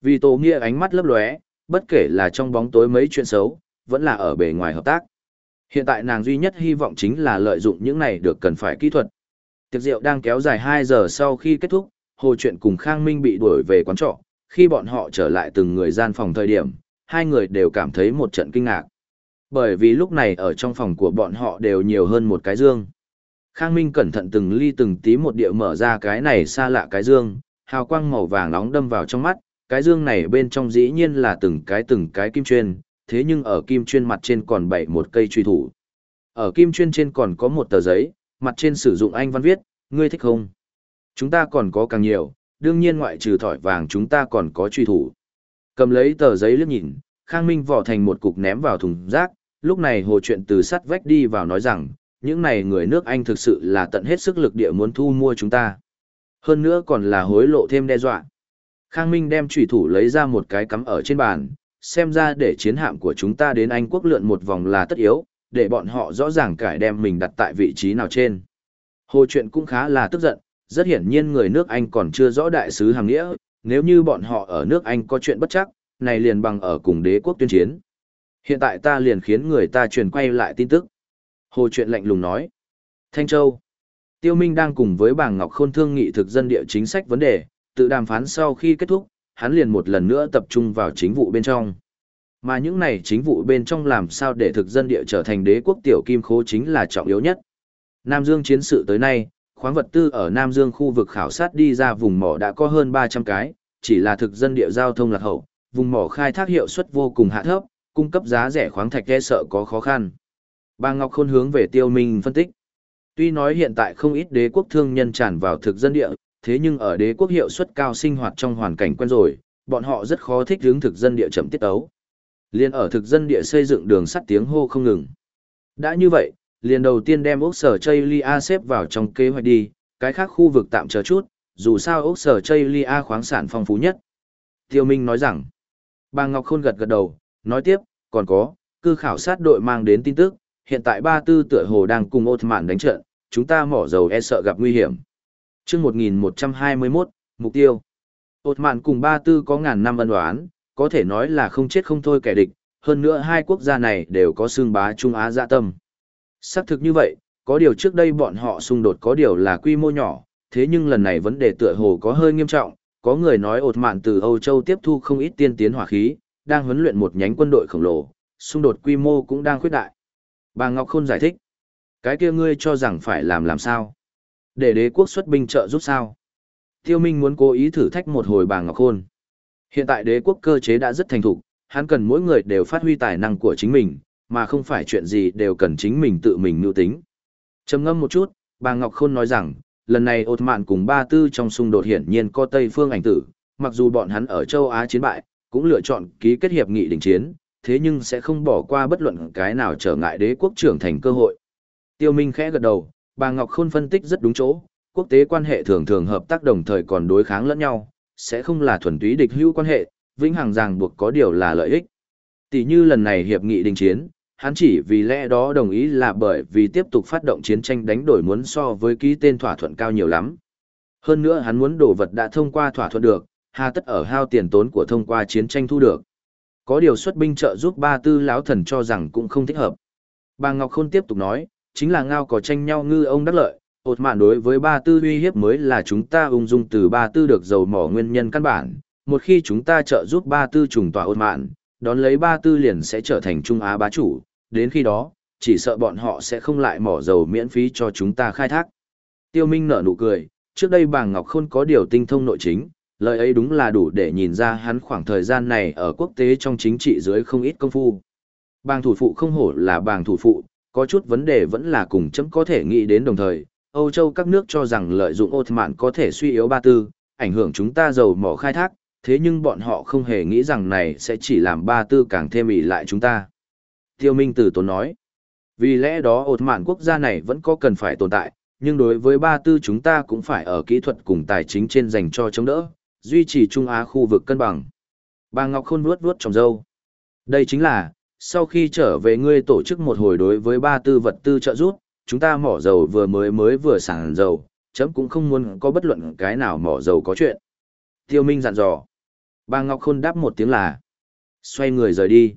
Vì tổ nghĩa ánh mắt lấp lóe, bất kể là trong bóng tối mấy chuyện xấu, vẫn là ở bề ngoài hợp tác. Hiện tại nàng duy nhất hy vọng chính là lợi dụng những này được cần phải kỹ thuật. Tiệc rượu đang kéo dài 2 giờ sau khi kết thúc, hồ chuyện cùng Khang Minh bị đuổi về quán trọ, khi bọn họ trở lại từng người gian phòng thời điểm, hai người đều cảm thấy một trận kinh ngạc. Bởi vì lúc này ở trong phòng của bọn họ đều nhiều hơn một cái dương. Khang Minh cẩn thận từng ly từng tí một địa mở ra cái này xa lạ cái dương, hào quang màu vàng nóng đâm vào trong mắt, cái dương này bên trong dĩ nhiên là từng cái từng cái kim chuyên, thế nhưng ở kim chuyên mặt trên còn bảy một cây truy thủ. Ở kim chuyên trên còn có một tờ giấy, mặt trên sử dụng anh văn viết, ngươi thích không? Chúng ta còn có càng nhiều, đương nhiên ngoại trừ thỏi vàng chúng ta còn có truy thủ. Cầm lấy tờ giấy liếc nhìn, Khang Minh vỏ thành một cục ném vào thùng rác, lúc này hồ chuyện từ sắt vách đi vào nói rằng, những này người nước Anh thực sự là tận hết sức lực địa muốn thu mua chúng ta. Hơn nữa còn là hối lộ thêm đe dọa. Khang Minh đem trùy thủ lấy ra một cái cắm ở trên bàn, xem ra để chiến hạm của chúng ta đến Anh quốc lượn một vòng là tất yếu, để bọn họ rõ ràng cải đem mình đặt tại vị trí nào trên. Hồ chuyện cũng khá là tức giận, rất hiển nhiên người nước Anh còn chưa rõ đại sứ hàng nghĩa, nếu như bọn họ ở nước Anh có chuyện bất chắc, này liền bằng ở cùng đế quốc tuyên chiến. Hiện tại ta liền khiến người ta truyền quay lại tin tức. Hồ chuyện lạnh lùng nói. Thanh Châu. Tiêu Minh đang cùng với bà Ngọc Khôn thương nghị thực dân địa chính sách vấn đề, tự đàm phán sau khi kết thúc, hắn liền một lần nữa tập trung vào chính vụ bên trong. Mà những này chính vụ bên trong làm sao để thực dân địa trở thành đế quốc tiểu kim khố chính là trọng yếu nhất. Nam Dương chiến sự tới nay, khoáng vật tư ở Nam Dương khu vực khảo sát đi ra vùng mỏ đã có hơn 300 cái, chỉ là thực dân địa giao thông lạc hậu, vùng mỏ khai thác hiệu suất vô cùng hạ thấp, cung cấp giá rẻ khoáng thạch e sợ có khó khăn. Bà Ngọc Khôn hướng về Tiêu Minh phân tích. Tuy nói hiện tại không ít đế quốc thương nhân tràn vào thực dân địa, thế nhưng ở đế quốc hiệu suất cao sinh hoạt trong hoàn cảnh quen rồi, bọn họ rất khó thích hướng thực dân địa chậm tiết ấu. Liên ở thực dân địa xây dựng đường sắt tiếng hô không ngừng. Đã như vậy, liền đầu tiên đem ốc sở Chaylia xếp vào trong kế hoạch đi, cái khác khu vực tạm chờ chút, dù sao ốc sở Chaylia khoáng sản phong phú nhất. Tiêu Minh nói rằng, bà Ngọc Khôn gật gật đầu, nói tiếp, còn có, cư khảo sát đội mang đến tin tức, hiện tại ba tư tựa hồ đang cùng ột mạn đánh trận, chúng ta mỏ dầu e sợ gặp nguy hiểm. chương 1121, mục tiêu. Ột mạn cùng ba tư có ngàn năm ân đoán, có thể nói là không chết không thôi kẻ địch, hơn nữa hai quốc gia này đều có xương bá Trung Á dạ tâm. Xác thực như vậy, có điều trước đây bọn họ xung đột có điều là quy mô nhỏ, thế nhưng lần này vấn đề tựa hồ có hơi nghiêm trọng, có người nói ột mạn từ Âu Châu tiếp thu không ít tiên tiến hỏa khí, đang huấn luyện một nhánh quân đội khổng lồ, xung đột quy mô cũng đang khuyết đại. Bà Ngọc Khôn giải thích, cái kia ngươi cho rằng phải làm làm sao? Để đế quốc xuất binh trợ giúp sao? Tiêu Minh muốn cố ý thử thách một hồi bà Ngọc Khôn. Hiện tại đế quốc cơ chế đã rất thành thục, hắn cần mỗi người đều phát huy tài năng của chính mình, mà không phải chuyện gì đều cần chính mình tự mình nưu tính. Trầm ngâm một chút, bà Ngọc Khôn nói rằng, lần này ột mạn cùng ba tư trong xung đột hiển nhiên có Tây phương ảnh tử, mặc dù bọn hắn ở châu Á chiến bại, cũng lựa chọn ký kết hiệp nghị đình chiến, thế nhưng sẽ không bỏ qua bất luận cái nào trở ngại đế quốc trưởng thành cơ hội. Tiêu Minh khẽ gật đầu, bà Ngọc Khôn phân tích rất đúng chỗ, quốc tế quan hệ thường thường hợp tác đồng thời còn đối kháng lẫn nhau, sẽ không là thuần túy địch hữu quan hệ, vĩnh hằng ràng buộc có điều là lợi ích. Tỷ như lần này hiệp nghị đình chiến, hắn chỉ vì lẽ đó đồng ý là bởi vì tiếp tục phát động chiến tranh đánh đổi muốn so với ký tên thỏa thuận cao nhiều lắm. Hơn nữa hắn muốn đồ vật đã thông qua thỏa thuận được, hà tất ở hao tiền tốn của thông qua chiến tranh thu được. Có điều xuất binh trợ giúp ba tư lão thần cho rằng cũng không thích hợp. Bà Ngọc Khôn tiếp tục nói, chính là ngao có tranh nhau ngư ông đắc lợi, ột mạn đối với ba tư uy hiếp mới là chúng ta ung dung từ ba tư được dầu mỏ nguyên nhân căn bản. Một khi chúng ta trợ giúp ba tư trùng tỏa ột mạn, đón lấy ba tư liền sẽ trở thành Trung Á bá chủ, đến khi đó, chỉ sợ bọn họ sẽ không lại mỏ dầu miễn phí cho chúng ta khai thác. Tiêu Minh nở nụ cười, trước đây bà Ngọc Khôn có điều tinh thông nội chính, lời ấy đúng là đủ để nhìn ra hắn khoảng thời gian này ở quốc tế trong chính trị dưới không ít công phu. Bàng thủ phụ không hổ là bàng thủ phụ, có chút vấn đề vẫn là cùng chấm có thể nghĩ đến đồng thời. Âu Châu các nước cho rằng lợi dụng Ottoman có thể suy yếu ba tư, ảnh hưởng chúng ta dầu mỏ khai thác, thế nhưng bọn họ không hề nghĩ rằng này sẽ chỉ làm ba tư càng thêm ỉ lại chúng ta. Tiêu Minh Tử Tốn nói, vì lẽ đó ột mạn quốc gia này vẫn có cần phải tồn tại, nhưng đối với ba tư chúng ta cũng phải ở kỹ thuật cùng tài chính trên dành cho chống đỡ, duy trì Trung Á khu vực cân bằng. Bà Ngọc Khôn vuốt vuốt trong dâu. Đây chính là, sau khi trở về ngươi tổ chức một hồi đối với ba tư vật tư trợ giúp, chúng ta mỏ dầu vừa mới mới vừa sản dầu, chấm cũng không muốn có bất luận cái nào mỏ dầu có chuyện. Tiêu Minh dặn dò. Bà Ngọc Khôn đáp một tiếng là. Xoay người rời đi.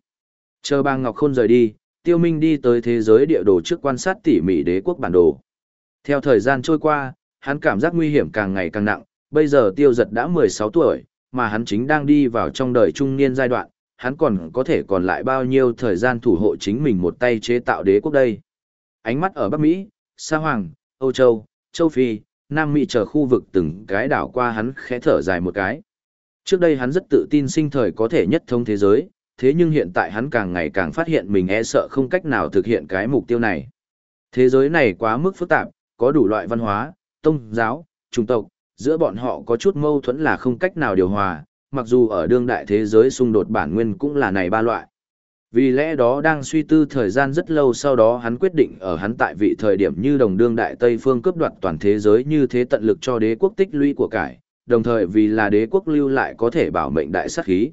Chờ bà Ngọc Khôn rời đi, Tiêu Minh đi tới thế giới địa đồ trước quan sát tỉ mỉ đế quốc bản đồ. Theo thời gian trôi qua, hắn cảm giác nguy hiểm càng ngày càng nặng, bây giờ Tiêu Giật đã 16 tuổi, mà hắn chính đang đi vào trong đời trung niên giai đoạn, hắn còn có thể còn lại bao nhiêu thời gian thủ hộ chính mình một tay chế tạo đế quốc đây. Ánh mắt ở Bắc Mỹ, Sa Hoàng, Âu Châu, Châu Phi, Nam Mỹ chờ khu vực từng cái đảo qua hắn khẽ thở dài một cái. Trước đây hắn rất tự tin sinh thời có thể nhất thống thế giới, thế nhưng hiện tại hắn càng ngày càng phát hiện mình e sợ không cách nào thực hiện cái mục tiêu này. Thế giới này quá mức phức tạp, có đủ loại văn hóa, tôn giáo, chủng tộc, giữa bọn họ có chút mâu thuẫn là không cách nào điều hòa, mặc dù ở đương đại thế giới xung đột bản nguyên cũng là này ba loại. Vì lẽ đó đang suy tư thời gian rất lâu sau đó hắn quyết định ở hắn tại vị thời điểm như đồng đương đại Tây phương cướp đoạt toàn thế giới như thế tận lực cho đế quốc tích lũy của cải, đồng thời vì là đế quốc lưu lại có thể bảo mệnh đại sát khí.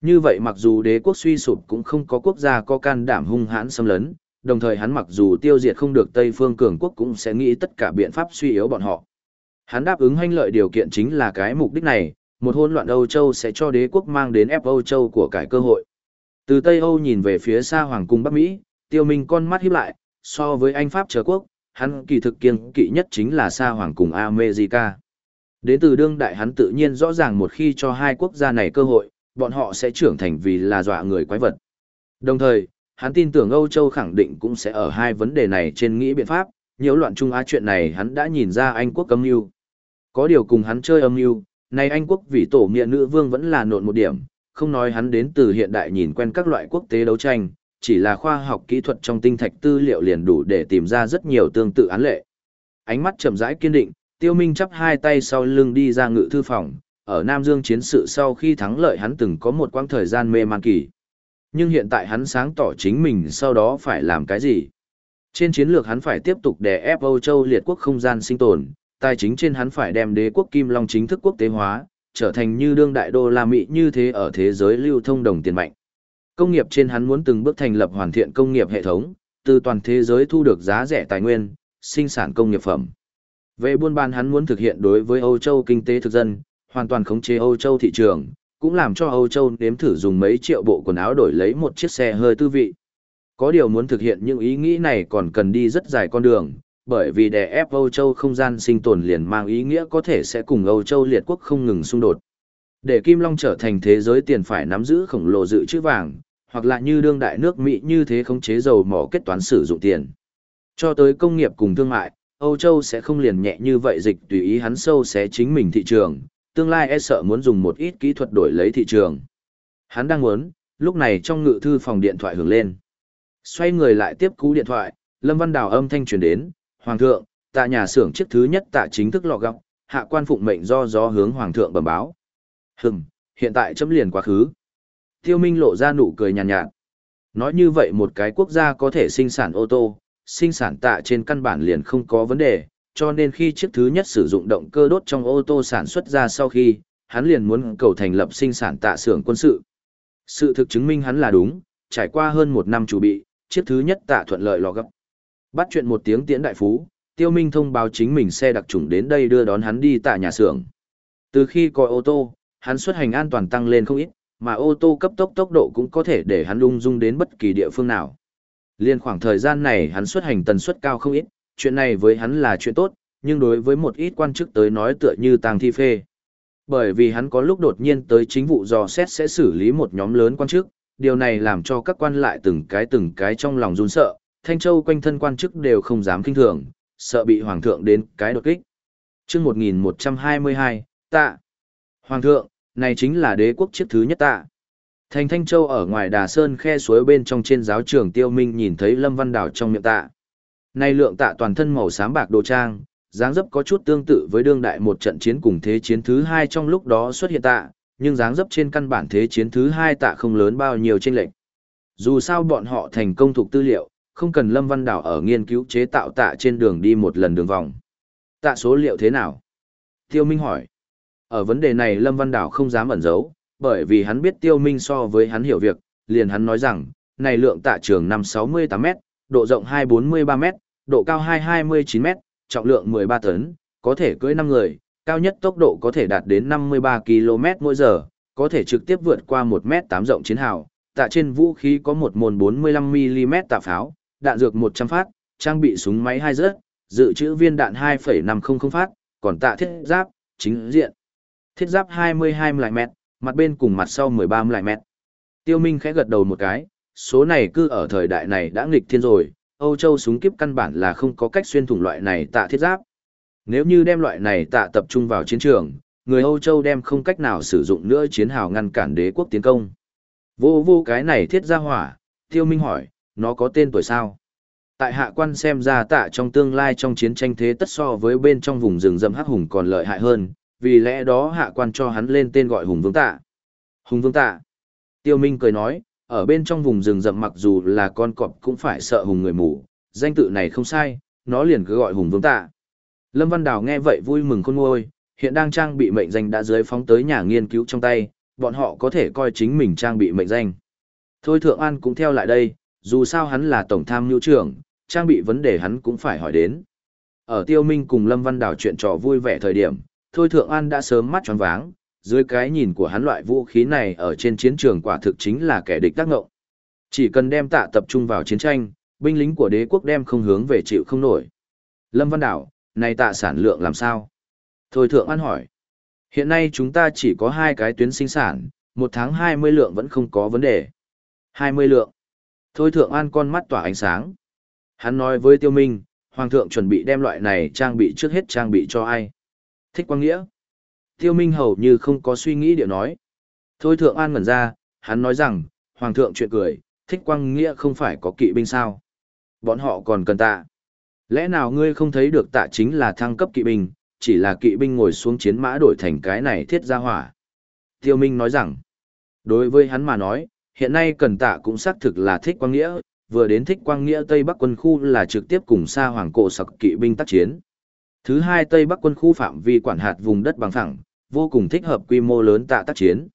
Như vậy mặc dù đế quốc suy sụp cũng không có quốc gia có can đảm hung hãn xâm lấn, đồng thời hắn mặc dù tiêu diệt không được Tây phương cường quốc cũng sẽ nghĩ tất cả biện pháp suy yếu bọn họ. Hắn đáp ứng hanh lợi điều kiện chính là cái mục đích này, một hỗn loạn Âu Châu sẽ cho đế quốc mang đến ép Âu Châu của cải cơ hội. Từ Tây Âu nhìn về phía xa Hoàng cung Bắc Mỹ, tiêu minh con mắt híp lại, so với Anh Pháp trở quốc, hắn kỳ thực kiên kỵ nhất chính là xa Hoàng cùng America. Đến từ đương đại hắn tự nhiên rõ ràng một khi cho hai quốc gia này cơ hội, bọn họ sẽ trưởng thành vì là dọa người quái vật. Đồng thời, hắn tin tưởng Âu Châu khẳng định cũng sẽ ở hai vấn đề này trên nghĩ biện pháp, nhiễu loạn Trung Á chuyện này hắn đã nhìn ra Anh quốc cấm mưu. Có điều cùng hắn chơi âm mưu, nay Anh quốc vì tổ miệng nữ vương vẫn là nộn một điểm, không nói hắn đến từ hiện đại nhìn quen các loại quốc tế đấu tranh, chỉ là khoa học kỹ thuật trong tinh thạch tư liệu liền đủ để tìm ra rất nhiều tương tự án lệ. Ánh mắt chậm rãi kiên định, Tiêu Minh chắp hai tay sau lưng đi ra ngự thư phòng, ở Nam Dương chiến sự sau khi thắng lợi hắn từng có một quãng thời gian mê man kỳ. Nhưng hiện tại hắn sáng tỏ chính mình sau đó phải làm cái gì. Trên chiến lược hắn phải tiếp tục đè ép Âu Châu liệt quốc không gian sinh tồn, tài chính trên hắn phải đem đế quốc Kim Long chính thức quốc tế hóa, trở thành như đương đại đô la Mỹ như thế ở thế giới lưu thông đồng tiền mạnh. Công nghiệp trên hắn muốn từng bước thành lập hoàn thiện công nghiệp hệ thống, từ toàn thế giới thu được giá rẻ tài nguyên, sinh sản công nghiệp phẩm. Về buôn bán hắn muốn thực hiện đối với Âu Châu kinh tế thực dân, hoàn toàn khống chế Âu Châu thị trường, cũng làm cho Âu Châu nếm thử dùng mấy triệu bộ quần áo đổi lấy một chiếc xe hơi tư vị. Có điều muốn thực hiện những ý nghĩ này còn cần đi rất dài con đường, bởi vì đè ép Âu Châu không gian sinh tồn liền mang ý nghĩa có thể sẽ cùng Âu Châu liệt quốc không ngừng xung đột. Để Kim Long trở thành thế giới tiền phải nắm giữ khổng lồ dự trữ vàng, hoặc là như đương đại nước Mỹ như thế khống chế dầu mỏ kết toán sử dụng tiền. Cho tới công nghiệp cùng thương mại, Âu Châu sẽ không liền nhẹ như vậy dịch tùy ý hắn sâu xé chính mình thị trường, tương lai e sợ muốn dùng một ít kỹ thuật đổi lấy thị trường. Hắn đang muốn, lúc này trong ngự thư phòng điện thoại hưởng lên. Xoay người lại tiếp cú điện thoại, Lâm Văn Đào âm thanh truyền đến, Hoàng thượng, tạ nhà xưởng chiếc thứ nhất tạ chính thức lọ gọng, hạ quan phụng mệnh do gió hướng Hoàng thượng bẩm báo. Hừm, hiện tại chấm liền quá khứ. Tiêu Minh lộ ra nụ cười nhàn nhạt, nhạt. Nói như vậy một cái quốc gia có thể sinh sản ô tô, sinh sản tạ trên căn bản liền không có vấn đề, cho nên khi chiếc thứ nhất sử dụng động cơ đốt trong ô tô sản xuất ra sau khi, hắn liền muốn cầu thành lập sinh sản tạ xưởng quân sự. Sự thực chứng minh hắn là đúng, trải qua hơn một năm chuẩn bị, chiếc thứ nhất tạ thuận lợi lò gấp. Bắt chuyện một tiếng tiễn đại phú, Tiêu Minh thông báo chính mình xe đặc trùng đến đây đưa đón hắn đi tại nhà xưởng. Từ khi có ô tô, hắn xuất hành an toàn tăng lên không ít, mà ô tô cấp tốc tốc độ cũng có thể để hắn lung dung đến bất kỳ địa phương nào. Liên khoảng thời gian này hắn xuất hành tần suất cao không ít, chuyện này với hắn là chuyện tốt, nhưng đối với một ít quan chức tới nói tựa như tàng thi phê. Bởi vì hắn có lúc đột nhiên tới chính vụ dò xét sẽ xử lý một nhóm lớn quan chức, điều này làm cho các quan lại từng cái từng cái trong lòng run sợ, Thanh Châu quanh thân quan chức đều không dám kinh thường, sợ bị Hoàng thượng đến cái đột kích. chương 1122, tạ. Hoàng thượng, này chính là đế quốc chiếc thứ nhất tạ. Thành Thanh Châu ở ngoài Đà Sơn khe suối bên trong trên giáo trường Tiêu Minh nhìn thấy Lâm Văn Đảo trong miệng tạ. Này lượng tạ toàn thân màu xám bạc đồ trang, dáng dấp có chút tương tự với đương đại một trận chiến cùng thế chiến thứ hai trong lúc đó xuất hiện tạ, nhưng dáng dấp trên căn bản thế chiến thứ hai tạ không lớn bao nhiêu trên lệnh. Dù sao bọn họ thành công thuộc tư liệu, không cần Lâm Văn Đảo ở nghiên cứu chế tạo tạ trên đường đi một lần đường vòng. Tạ số liệu thế nào? Tiêu Minh hỏi. Ở vấn đề này Lâm Văn Đảo không dám ẩn giấu, bởi vì hắn biết Tiêu Minh so với hắn hiểu việc, liền hắn nói rằng, này lượng tạ trường 568m, độ rộng 243m, độ cao 229m, trọng lượng 13 tấn, có thể cưỡi 5 người, cao nhất tốc độ có thể đạt đến 53 km mỗi giờ, có thể trực tiếp vượt qua 1m8 rộng chiến hào. Tạ trên vũ khí có một môn 45mm tạ pháo, đạn dược 100 phát, trang bị súng máy 2 rớt, dự trữ viên đạn 2,500 phát, còn tạ thiết giáp, chính diện. Thiết giáp 22 mm, mặt bên cùng mặt sau 13 mm. Tiêu Minh khẽ gật đầu một cái, số này cư ở thời đại này đã nghịch thiên rồi, Âu Châu súng kiếp căn bản là không có cách xuyên thủng loại này tạ thiết giáp. Nếu như đem loại này tạ tập trung vào chiến trường, người Âu Châu đem không cách nào sử dụng nữa chiến hào ngăn cản đế quốc tiến công. Vô vô cái này thiết ra hỏa, Tiêu Minh hỏi, nó có tên tuổi sao? Tại hạ quan xem ra tạ trong tương lai trong chiến tranh thế tất so với bên trong vùng rừng rậm hắc hùng còn lợi hại hơn, vì lẽ đó hạ quan cho hắn lên tên gọi hùng vương tạ. Hùng vương tạ. Tiêu Minh cười nói, ở bên trong vùng rừng rậm mặc dù là con cọp cũng phải sợ hùng người mù, danh tự này không sai, nó liền cứ gọi hùng vương tạ. Lâm Văn Đào nghe vậy vui mừng khôn nguôi, hiện đang trang bị mệnh danh đã dưới phóng tới nhà nghiên cứu trong tay, bọn họ có thể coi chính mình trang bị mệnh danh. Thôi Thượng An cũng theo lại đây, dù sao hắn là tổng tham nhu trưởng, trang bị vấn đề hắn cũng phải hỏi đến. Ở Tiêu Minh cùng Lâm Văn Đào chuyện trò vui vẻ thời điểm, Thôi Thượng An đã sớm mắt tròn váng, dưới cái nhìn của hắn loại vũ khí này ở trên chiến trường quả thực chính là kẻ địch tác ngộng. Chỉ cần đem tạ tập trung vào chiến tranh, binh lính của đế quốc đem không hướng về chịu không nổi. Lâm Văn Đảo, này tạ sản lượng làm sao? Thôi Thượng An hỏi. Hiện nay chúng ta chỉ có hai cái tuyến sinh sản, một tháng 20 lượng vẫn không có vấn đề. 20 lượng. Thôi Thượng An con mắt tỏa ánh sáng. Hắn nói với Tiêu Minh, Hoàng thượng chuẩn bị đem loại này trang bị trước hết trang bị cho ai. Thích Quang Nghĩa. Tiêu Minh hầu như không có suy nghĩ điều nói. Thôi Thượng An ngẩn ra, hắn nói rằng, Hoàng thượng chuyện cười, Thích Quang Nghĩa không phải có kỵ binh sao. Bọn họ còn cần tạ. Lẽ nào ngươi không thấy được tạ chính là thăng cấp kỵ binh, chỉ là kỵ binh ngồi xuống chiến mã đổi thành cái này thiết gia hỏa. Tiêu Minh nói rằng, đối với hắn mà nói, hiện nay cần tạ cũng xác thực là thích quang nghĩa, vừa đến thích quang nghĩa Tây Bắc quân khu là trực tiếp cùng xa hoàng cổ sặc kỵ binh tác chiến. Thứ hai Tây Bắc quân khu phạm vi quản hạt vùng đất bằng phẳng, vô cùng thích hợp quy mô lớn tạ tác chiến.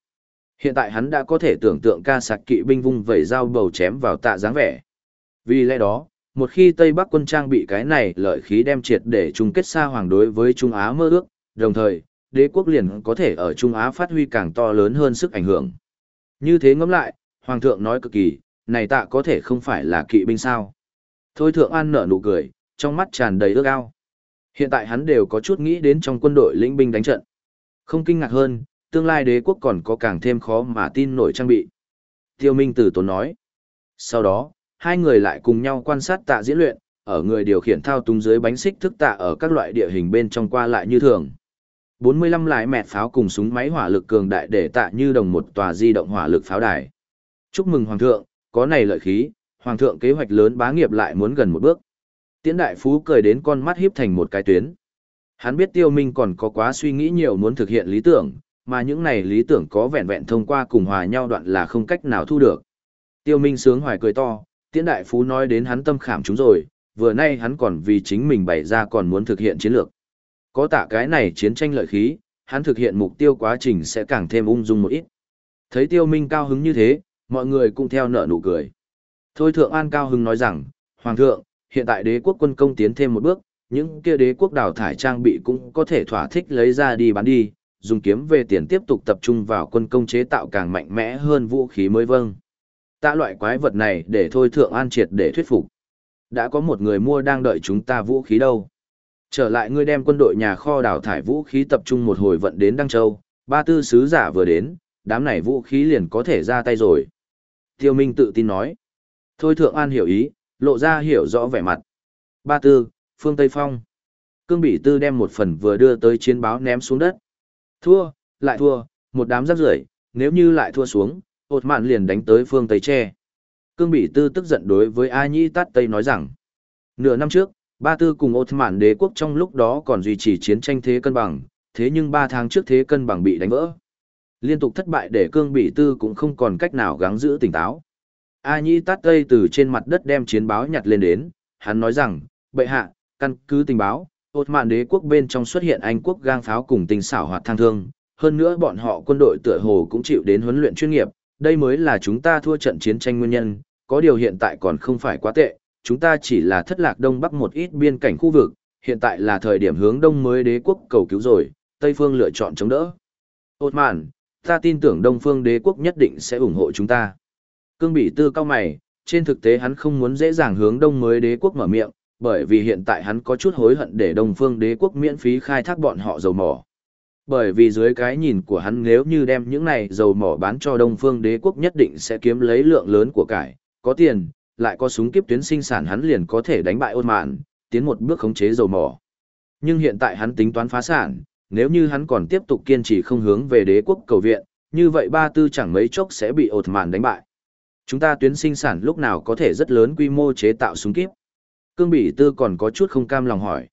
Hiện tại hắn đã có thể tưởng tượng ca sạc kỵ binh vung vẩy dao bầu chém vào tạ dáng vẻ. Vì lẽ đó, một khi Tây Bắc quân trang bị cái này lợi khí đem triệt để chung kết xa hoàng đối với Trung Á mơ ước, đồng thời, đế quốc liền có thể ở Trung Á phát huy càng to lớn hơn sức ảnh hưởng. Như thế ngẫm lại, Hoàng thượng nói cực kỳ, này tạ có thể không phải là kỵ binh sao. Thôi thượng an nở nụ cười, trong mắt tràn đầy ước ao. Hiện tại hắn đều có chút nghĩ đến trong quân đội lĩnh binh đánh trận. Không kinh ngạc hơn, tương lai đế quốc còn có càng thêm khó mà tin nổi trang bị. Tiêu Minh Tử Tốn nói. Sau đó, hai người lại cùng nhau quan sát tạ diễn luyện, ở người điều khiển thao túng dưới bánh xích thức tạ ở các loại địa hình bên trong qua lại như thường. 45 lái mẹt pháo cùng súng máy hỏa lực cường đại để tạ như đồng một tòa di động hỏa lực pháo đài. Chúc mừng Hoàng thượng, có này lợi khí, Hoàng thượng kế hoạch lớn bá nghiệp lại muốn gần một bước. Tiễn đại phú cười đến con mắt híp thành một cái tuyến. Hắn biết tiêu minh còn có quá suy nghĩ nhiều muốn thực hiện lý tưởng, mà những này lý tưởng có vẹn vẹn thông qua cùng hòa nhau đoạn là không cách nào thu được. Tiêu minh sướng hoài cười to, tiễn đại phú nói đến hắn tâm khảm chúng rồi, vừa nay hắn còn vì chính mình bày ra còn muốn thực hiện chiến lược. Có tạ cái này chiến tranh lợi khí, hắn thực hiện mục tiêu quá trình sẽ càng thêm ung dung một ít. Thấy tiêu minh cao hứng như thế, mọi người cũng theo nở nụ cười. Thôi thượng an cao Hưng nói rằng, Hoàng thượng, hiện tại đế quốc quân công tiến thêm một bước, những kia đế quốc đào thải trang bị cũng có thể thỏa thích lấy ra đi bán đi, dùng kiếm về tiền tiếp tục tập trung vào quân công chế tạo càng mạnh mẽ hơn vũ khí mới vâng. Tạ loại quái vật này để thôi thượng an triệt để thuyết phục. Đã có một người mua đang đợi chúng ta vũ khí đâu. Trở lại ngươi đem quân đội nhà kho đào thải vũ khí tập trung một hồi vận đến Đăng Châu, ba tư sứ giả vừa đến, đám này vũ khí liền có thể ra tay rồi. Tiêu Minh tự tin nói. Thôi Thượng An hiểu ý, lộ ra hiểu rõ vẻ mặt. Ba tư, phương Tây Phong. Cương Bỉ Tư đem một phần vừa đưa tới chiến báo ném xuống đất. Thua, lại thua, một đám rác rưởi, nếu như lại thua xuống, ột mạn liền đánh tới phương Tây Tre. Cương Bỉ Tư tức giận đối với A Nhĩ Tát Tây nói rằng, nửa năm trước, Ba Tư cùng ột mạn đế quốc trong lúc đó còn duy trì chiến tranh thế cân bằng, thế nhưng ba tháng trước thế cân bằng bị đánh vỡ. Liên tục thất bại để Cương bị Tư cũng không còn cách nào gắng giữ tỉnh táo. A Nhĩ Tát Tây từ trên mặt đất đem chiến báo nhặt lên đến, hắn nói rằng, bệ hạ, căn cứ tình báo, ột mạn đế quốc bên trong xuất hiện Anh quốc gang pháo cùng tình xảo hoạt thang thương, hơn nữa bọn họ quân đội tựa hồ cũng chịu đến huấn luyện chuyên nghiệp, đây mới là chúng ta thua trận chiến tranh nguyên nhân, có điều hiện tại còn không phải quá tệ, chúng ta chỉ là thất lạc đông bắc một ít biên cảnh khu vực, hiện tại là thời điểm hướng đông mới đế quốc cầu cứu rồi, Tây phương lựa chọn chống đỡ. Ột mạn, ta tin tưởng đông phương đế quốc nhất định sẽ ủng hộ chúng ta. Cương Bỉ tư cao mày, trên thực tế hắn không muốn dễ dàng hướng đông mới đế quốc mở miệng, bởi vì hiện tại hắn có chút hối hận để đông phương đế quốc miễn phí khai thác bọn họ dầu mỏ. Bởi vì dưới cái nhìn của hắn nếu như đem những này dầu mỏ bán cho đông phương đế quốc nhất định sẽ kiếm lấy lượng lớn của cải, có tiền, lại có súng kiếp tuyến sinh sản hắn liền có thể đánh bại ôn mạn, tiến một bước khống chế dầu mỏ. Nhưng hiện tại hắn tính toán phá sản, nếu như hắn còn tiếp tục kiên trì không hướng về đế quốc cầu viện, như vậy ba tư chẳng mấy chốc sẽ bị ột mạn đánh bại. Chúng ta tuyến sinh sản lúc nào có thể rất lớn quy mô chế tạo súng kíp. Cương Bỉ Tư còn có chút không cam lòng hỏi.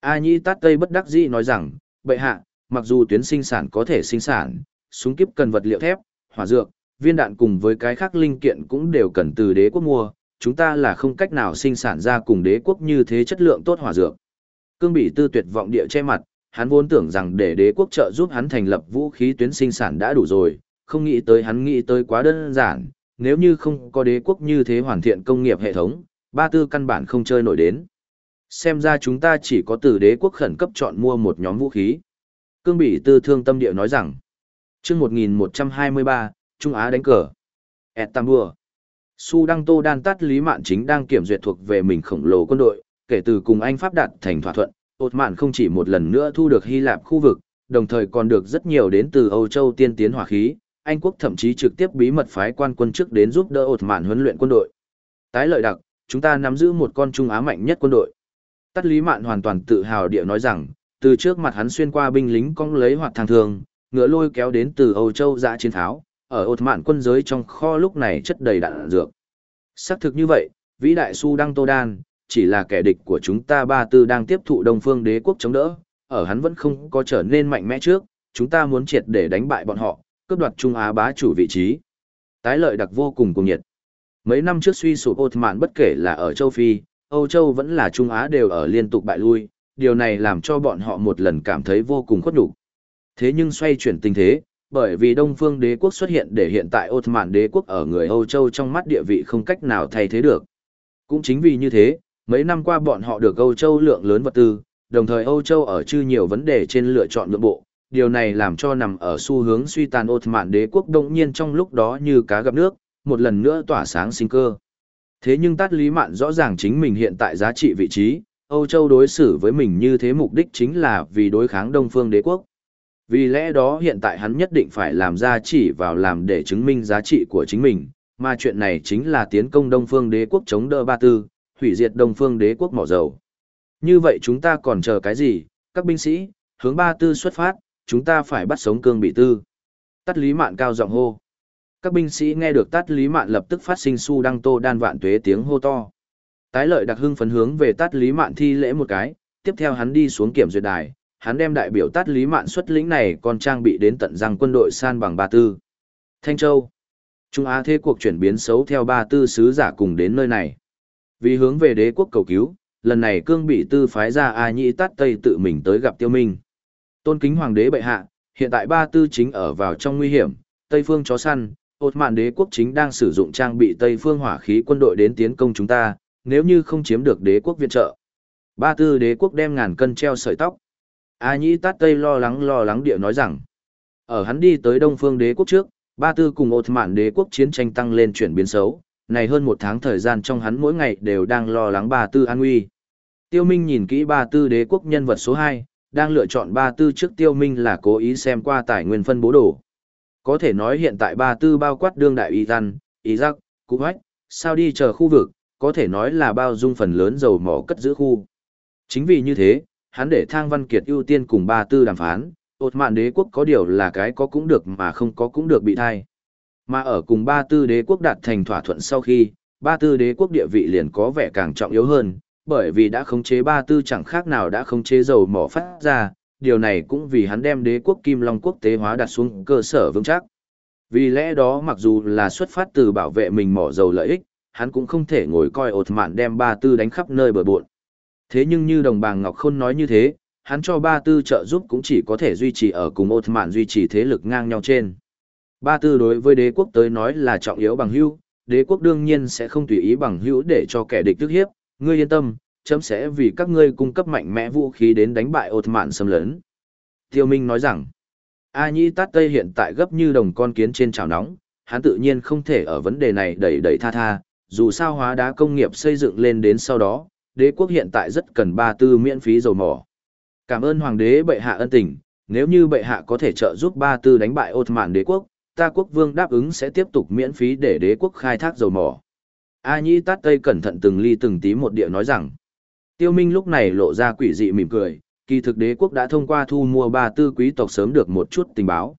A Nhĩ Tát Tây bất đắc dĩ nói rằng, bệ hạ, mặc dù tuyến sinh sản có thể sinh sản, súng kíp cần vật liệu thép, hỏa dược, viên đạn cùng với cái khác linh kiện cũng đều cần từ đế quốc mua, chúng ta là không cách nào sinh sản ra cùng đế quốc như thế chất lượng tốt hỏa dược. Cương Bỉ Tư tuyệt vọng địa che mặt, hắn vốn tưởng rằng để đế quốc trợ giúp hắn thành lập vũ khí tuyến sinh sản đã đủ rồi, không nghĩ tới hắn nghĩ tới quá đơn giản, nếu như không có đế quốc như thế hoàn thiện công nghiệp hệ thống, ba tư căn bản không chơi nổi đến. Xem ra chúng ta chỉ có từ đế quốc khẩn cấp chọn mua một nhóm vũ khí. Cương Bỉ Tư thương tâm địa nói rằng, chương 1123, Trung Á đánh cờ. Etambua. Su Đăng Tô Đan Tát Lý Mạn chính đang kiểm duyệt thuộc về mình khổng lồ quân đội, kể từ cùng Anh Pháp đạt thành thỏa thuận, ột mạn không chỉ một lần nữa thu được Hy Lạp khu vực, đồng thời còn được rất nhiều đến từ Âu Châu tiên tiến hỏa khí, Anh quốc thậm chí trực tiếp bí mật phái quan quân chức đến giúp đỡ ột mạn huấn luyện quân đội. Tái lợi đặc, chúng ta nắm giữ một con Trung Á mạnh nhất quân đội. Tắt Lý Mạn hoàn toàn tự hào địa nói rằng, từ trước mặt hắn xuyên qua binh lính cong lấy hoạt thang thường, ngựa lôi kéo đến từ Âu Châu dã chiến tháo, ở ột mạn quân giới trong kho lúc này chất đầy đạn dược. Xác thực như vậy, vĩ đại su đăng tô đan, chỉ là kẻ địch của chúng ta ba tư đang tiếp thụ đông phương đế quốc chống đỡ, ở hắn vẫn không có trở nên mạnh mẽ trước, chúng ta muốn triệt để đánh bại bọn họ, cướp đoạt Trung Á bá chủ vị trí. Tái lợi đặc vô cùng cuồng nhiệt. Mấy năm trước suy sụp Ottoman bất kể là ở châu Phi, Âu Châu vẫn là Trung Á đều ở liên tục bại lui, điều này làm cho bọn họ một lần cảm thấy vô cùng khuất nhục. Thế nhưng xoay chuyển tình thế, bởi vì Đông Phương Đế quốc xuất hiện để hiện tại Ottoman Đế quốc ở người Âu Châu trong mắt địa vị không cách nào thay thế được. Cũng chính vì như thế, mấy năm qua bọn họ được Âu Châu lượng lớn vật tư, đồng thời Âu Châu ở chư nhiều vấn đề trên lựa chọn nội bộ, điều này làm cho nằm ở xu hướng suy tàn Ottoman Đế quốc đông nhiên trong lúc đó như cá gặp nước, một lần nữa tỏa sáng sinh cơ. Thế nhưng Tát Lý Mạn rõ ràng chính mình hiện tại giá trị vị trí, Âu Châu đối xử với mình như thế mục đích chính là vì đối kháng Đông Phương Đế quốc. Vì lẽ đó hiện tại hắn nhất định phải làm ra chỉ vào làm để chứng minh giá trị của chính mình, mà chuyện này chính là tiến công Đông Phương Đế quốc chống đỡ Ba Tư, hủy diệt Đông Phương Đế quốc mỏ dầu. Như vậy chúng ta còn chờ cái gì? Các binh sĩ, hướng Ba Tư xuất phát, chúng ta phải bắt sống cương bị tư. Tát Lý Mạn cao giọng hô. Các binh sĩ nghe được tát lý mạn lập tức phát sinh su đăng tô đan vạn tuế tiếng hô to. Tái lợi đặc hưng phấn hướng về tát lý mạn thi lễ một cái, tiếp theo hắn đi xuống kiểm duyệt đài, hắn đem đại biểu tát lý mạn xuất lĩnh này còn trang bị đến tận răng quân đội san bằng ba tư. Thanh Châu. Trung Á thế cuộc chuyển biến xấu theo ba tư sứ giả cùng đến nơi này. Vì hướng về đế quốc cầu cứu, lần này cương bị tư phái ra A Nhĩ Tát Tây tự mình tới gặp Tiêu Minh. Tôn kính hoàng đế bệ hạ, hiện tại ba tư chính ở vào trong nguy hiểm, Tây phương chó săn, ột mạn đế quốc chính đang sử dụng trang bị Tây phương hỏa khí quân đội đến tiến công chúng ta, nếu như không chiếm được đế quốc viện trợ. Ba tư đế quốc đem ngàn cân treo sợi tóc. A Nhĩ Tát Tây lo lắng lo lắng địa nói rằng, ở hắn đi tới Đông Phương đế quốc trước, ba tư cùng ột mạn đế quốc chiến tranh tăng lên chuyển biến xấu, này hơn một tháng thời gian trong hắn mỗi ngày đều đang lo lắng ba tư an nguy. Tiêu Minh nhìn kỹ ba tư đế quốc nhân vật số 2, đang lựa chọn ba tư trước Tiêu Minh là cố ý xem qua tài nguyên phân bố đồ. Có thể nói hiện tại ba tư bao quát đương đại Iran, Iraq, Kuwait, Saudi chờ khu vực, có thể nói là bao dung phần lớn dầu mỏ cất giữ khu. Chính vì như thế, hắn để Thang Văn Kiệt ưu tiên cùng ba tư đàm phán, ột mạn đế quốc có điều là cái có cũng được mà không có cũng được bị thay. Mà ở cùng ba tư đế quốc đạt thành thỏa thuận sau khi, ba tư đế quốc địa vị liền có vẻ càng trọng yếu hơn, bởi vì đã khống chế ba tư chẳng khác nào đã khống chế dầu mỏ phát ra, điều này cũng vì hắn đem đế quốc Kim Long quốc tế hóa đặt xuống cơ sở vững chắc. Vì lẽ đó mặc dù là xuất phát từ bảo vệ mình mỏ dầu lợi ích, hắn cũng không thể ngồi coi ột mạn đem ba tư đánh khắp nơi bờ bộn. Thế nhưng như đồng bàng Ngọc Khôn nói như thế, hắn cho ba tư trợ giúp cũng chỉ có thể duy trì ở cùng ột mạn duy trì thế lực ngang nhau trên. Ba tư đối với đế quốc tới nói là trọng yếu bằng hữu, đế quốc đương nhiên sẽ không tùy ý bằng hữu để cho kẻ địch tức hiếp, ngươi yên tâm, chấm sẽ vì các ngươi cung cấp mạnh mẽ vũ khí đến đánh bại ột mạn xâm lấn. Tiêu Minh nói rằng, A Nhĩ Tát Tây hiện tại gấp như đồng con kiến trên chảo nóng, hắn tự nhiên không thể ở vấn đề này đẩy đẩy tha tha, dù sao hóa đá công nghiệp xây dựng lên đến sau đó, đế quốc hiện tại rất cần ba tư miễn phí dầu mỏ. Cảm ơn hoàng đế bệ hạ ân tình, nếu như bệ hạ có thể trợ giúp ba tư đánh bại ột mạn đế quốc, ta quốc vương đáp ứng sẽ tiếp tục miễn phí để đế quốc khai thác dầu mỏ. A Nhĩ Tát Tây cẩn thận từng ly từng tí một địa nói rằng, Tiêu Minh lúc này lộ ra quỷ dị mỉm cười, kỳ thực đế quốc đã thông qua thu mua ba tư quý tộc sớm được một chút tình báo.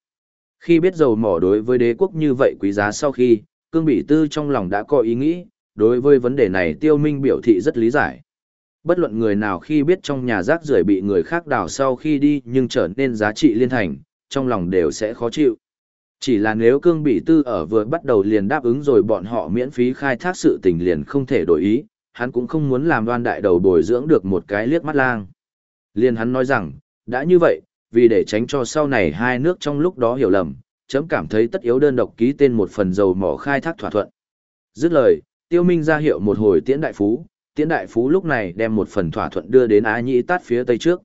Khi biết dầu mỏ đối với đế quốc như vậy quý giá sau khi, cương bị tư trong lòng đã có ý nghĩ, đối với vấn đề này tiêu minh biểu thị rất lý giải. Bất luận người nào khi biết trong nhà rác rưởi bị người khác đào sau khi đi nhưng trở nên giá trị liên thành, trong lòng đều sẽ khó chịu. Chỉ là nếu cương bị tư ở vừa bắt đầu liền đáp ứng rồi bọn họ miễn phí khai thác sự tình liền không thể đổi ý, hắn cũng không muốn làm đoan đại đầu bồi dưỡng được một cái liếc mắt lang. Liền hắn nói rằng, đã như vậy, vì để tránh cho sau này hai nước trong lúc đó hiểu lầm, chấm cảm thấy tất yếu đơn độc ký tên một phần dầu mỏ khai thác thỏa thuận. Dứt lời, tiêu minh ra hiệu một hồi tiễn đại phú, tiễn đại phú lúc này đem một phần thỏa thuận đưa đến A Nhĩ Tát phía tây trước.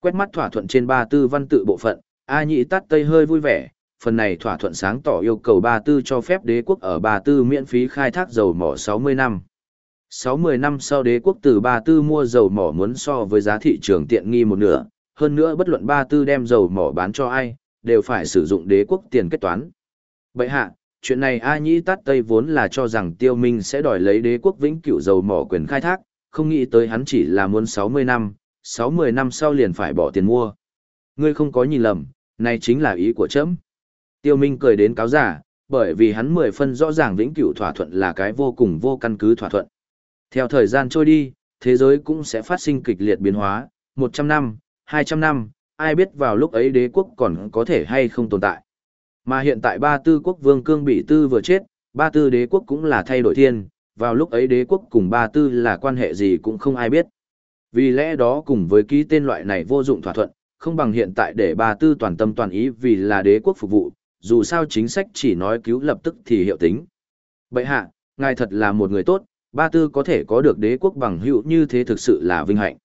Quét mắt thỏa thuận trên ba tư văn tự bộ phận, A Nhĩ Tát tây hơi vui vẻ, phần này thỏa thuận sáng tỏ yêu cầu ba tư cho phép đế quốc ở ba tư miễn phí khai thác dầu mỏ 60 năm. 60 năm sau đế quốc từ ba tư mua dầu mỏ muốn so với giá thị trường tiện nghi một nửa, hơn nữa bất luận ba tư đem dầu mỏ bán cho ai, đều phải sử dụng đế quốc tiền kết toán. Bậy hạ, chuyện này A Nhĩ Tát Tây vốn là cho rằng Tiêu Minh sẽ đòi lấy đế quốc vĩnh cửu dầu mỏ quyền khai thác, không nghĩ tới hắn chỉ là muốn 60 năm, 60 năm sau liền phải bỏ tiền mua. Ngươi không có nhìn lầm, này chính là ý của chấm. Tiêu Minh cười đến cáo giả, bởi vì hắn mười phân rõ ràng vĩnh cửu thỏa thuận là cái vô cùng vô căn cứ thỏa thuận. Theo thời gian trôi đi, thế giới cũng sẽ phát sinh kịch liệt biến hóa, 100 năm, 200 năm, ai biết vào lúc ấy đế quốc còn có thể hay không tồn tại. Mà hiện tại ba tư quốc vương cương bị tư vừa chết, ba tư đế quốc cũng là thay đổi thiên, vào lúc ấy đế quốc cùng ba tư là quan hệ gì cũng không ai biết. Vì lẽ đó cùng với ký tên loại này vô dụng thỏa thuận, không bằng hiện tại để ba tư toàn tâm toàn ý vì là đế quốc phục vụ, dù sao chính sách chỉ nói cứu lập tức thì hiệu tính. Bệ hạ, ngài thật là một người tốt, ba tư có thể có được đế quốc bằng hữu như thế thực sự là vinh hạnh.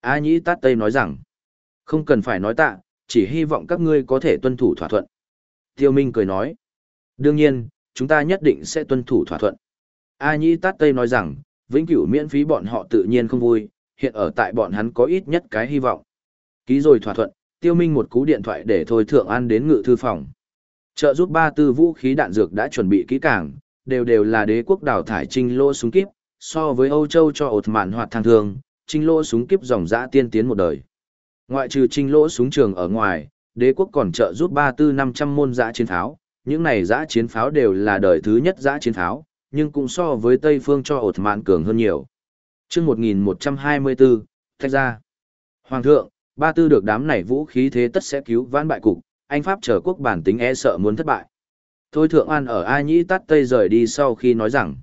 A Nhĩ Tát Tây nói rằng, không cần phải nói tạ, chỉ hy vọng các ngươi có thể tuân thủ thỏa thuận. Tiêu Minh cười nói, đương nhiên, chúng ta nhất định sẽ tuân thủ thỏa thuận. A Nhĩ Tát Tây nói rằng, vĩnh cửu miễn phí bọn họ tự nhiên không vui, hiện ở tại bọn hắn có ít nhất cái hy vọng. Ký rồi thỏa thuận, Tiêu Minh một cú điện thoại để thôi Thượng An đến ngự thư phòng. Trợ giúp ba tư vũ khí đạn dược đã chuẩn bị kỹ càng, đều đều là đế quốc đào thải trinh lô súng kíp, so với Âu Châu cho ột mạn hoạt thang thường, trinh lô súng kíp dòng dã tiên tiến một đời. Ngoại trừ trinh Lỗ súng trường ở ngoài, đế quốc còn trợ giúp ba tư năm trăm môn dã chiến tháo, những này giã chiến pháo đều là đời thứ nhất giã chiến pháo, nhưng cũng so với Tây phương cho ột mạn cường hơn nhiều. chương 1124, thách ra. Hoàng thượng, ba tư được đám này vũ khí thế tất sẽ cứu vãn bại cục, anh Pháp chờ quốc bản tính e sợ muốn thất bại. Thôi thượng an ở A Nhĩ tắt Tây rời đi sau khi nói rằng,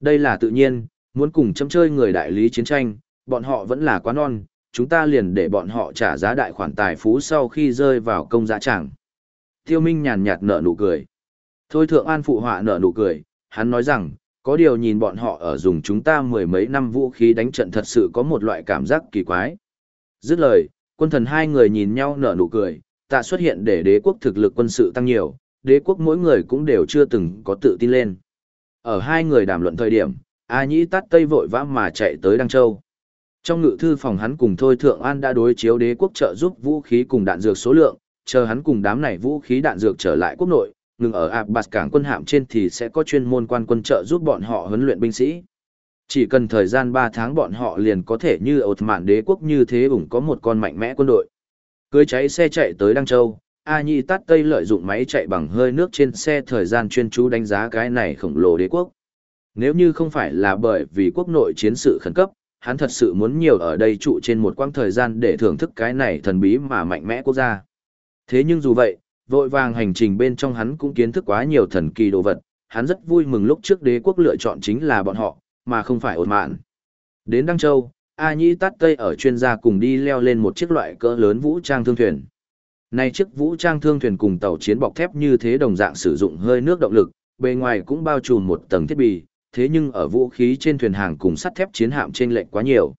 đây là tự nhiên, muốn cùng chấm chơi người đại lý chiến tranh, bọn họ vẫn là quá non, chúng ta liền để bọn họ trả giá đại khoản tài phú sau khi rơi vào công giá tràng. Tiêu Minh nhàn nhạt nở nụ cười. Thôi thượng an phụ họa nở nụ cười, hắn nói rằng, có điều nhìn bọn họ ở dùng chúng ta mười mấy năm vũ khí đánh trận thật sự có một loại cảm giác kỳ quái. Dứt lời, quân thần hai người nhìn nhau nở nụ cười, tạ xuất hiện để đế quốc thực lực quân sự tăng nhiều, đế quốc mỗi người cũng đều chưa từng có tự tin lên. Ở hai người đàm luận thời điểm, A Nhĩ tắt tây vội vã mà chạy tới Đăng Châu. Trong ngự thư phòng hắn cùng Thôi Thượng An đã đối chiếu đế quốc trợ giúp vũ khí cùng đạn dược số lượng, chờ hắn cùng đám này vũ khí đạn dược trở lại quốc nội, ngừng ở Abbas cảng quân hạm trên thì sẽ có chuyên môn quan quân trợ giúp bọn họ huấn luyện binh sĩ. Chỉ cần thời gian 3 tháng bọn họ liền có thể như ột mạn đế quốc như thế ủng có một con mạnh mẽ quân đội. Cưới cháy xe chạy tới Đăng Châu, A Nhi tắt Tây lợi dụng máy chạy bằng hơi nước trên xe thời gian chuyên chú đánh giá cái này khổng lồ đế quốc. Nếu như không phải là bởi vì quốc nội chiến sự khẩn cấp, hắn thật sự muốn nhiều ở đây trụ trên một quãng thời gian để thưởng thức cái này thần bí mà mạnh mẽ quốc gia. Thế nhưng dù vậy, vội vàng hành trình bên trong hắn cũng kiến thức quá nhiều thần kỳ đồ vật, hắn rất vui mừng lúc trước đế quốc lựa chọn chính là bọn họ, mà không phải ột mạn. Đến Đăng Châu, A Nhĩ Tát Tây ở chuyên gia cùng đi leo lên một chiếc loại cỡ lớn vũ trang thương thuyền. Nay chiếc vũ trang thương thuyền cùng tàu chiến bọc thép như thế đồng dạng sử dụng hơi nước động lực, bề ngoài cũng bao trùm một tầng thiết bị, thế nhưng ở vũ khí trên thuyền hàng cùng sắt thép chiến hạm trên lệch quá nhiều.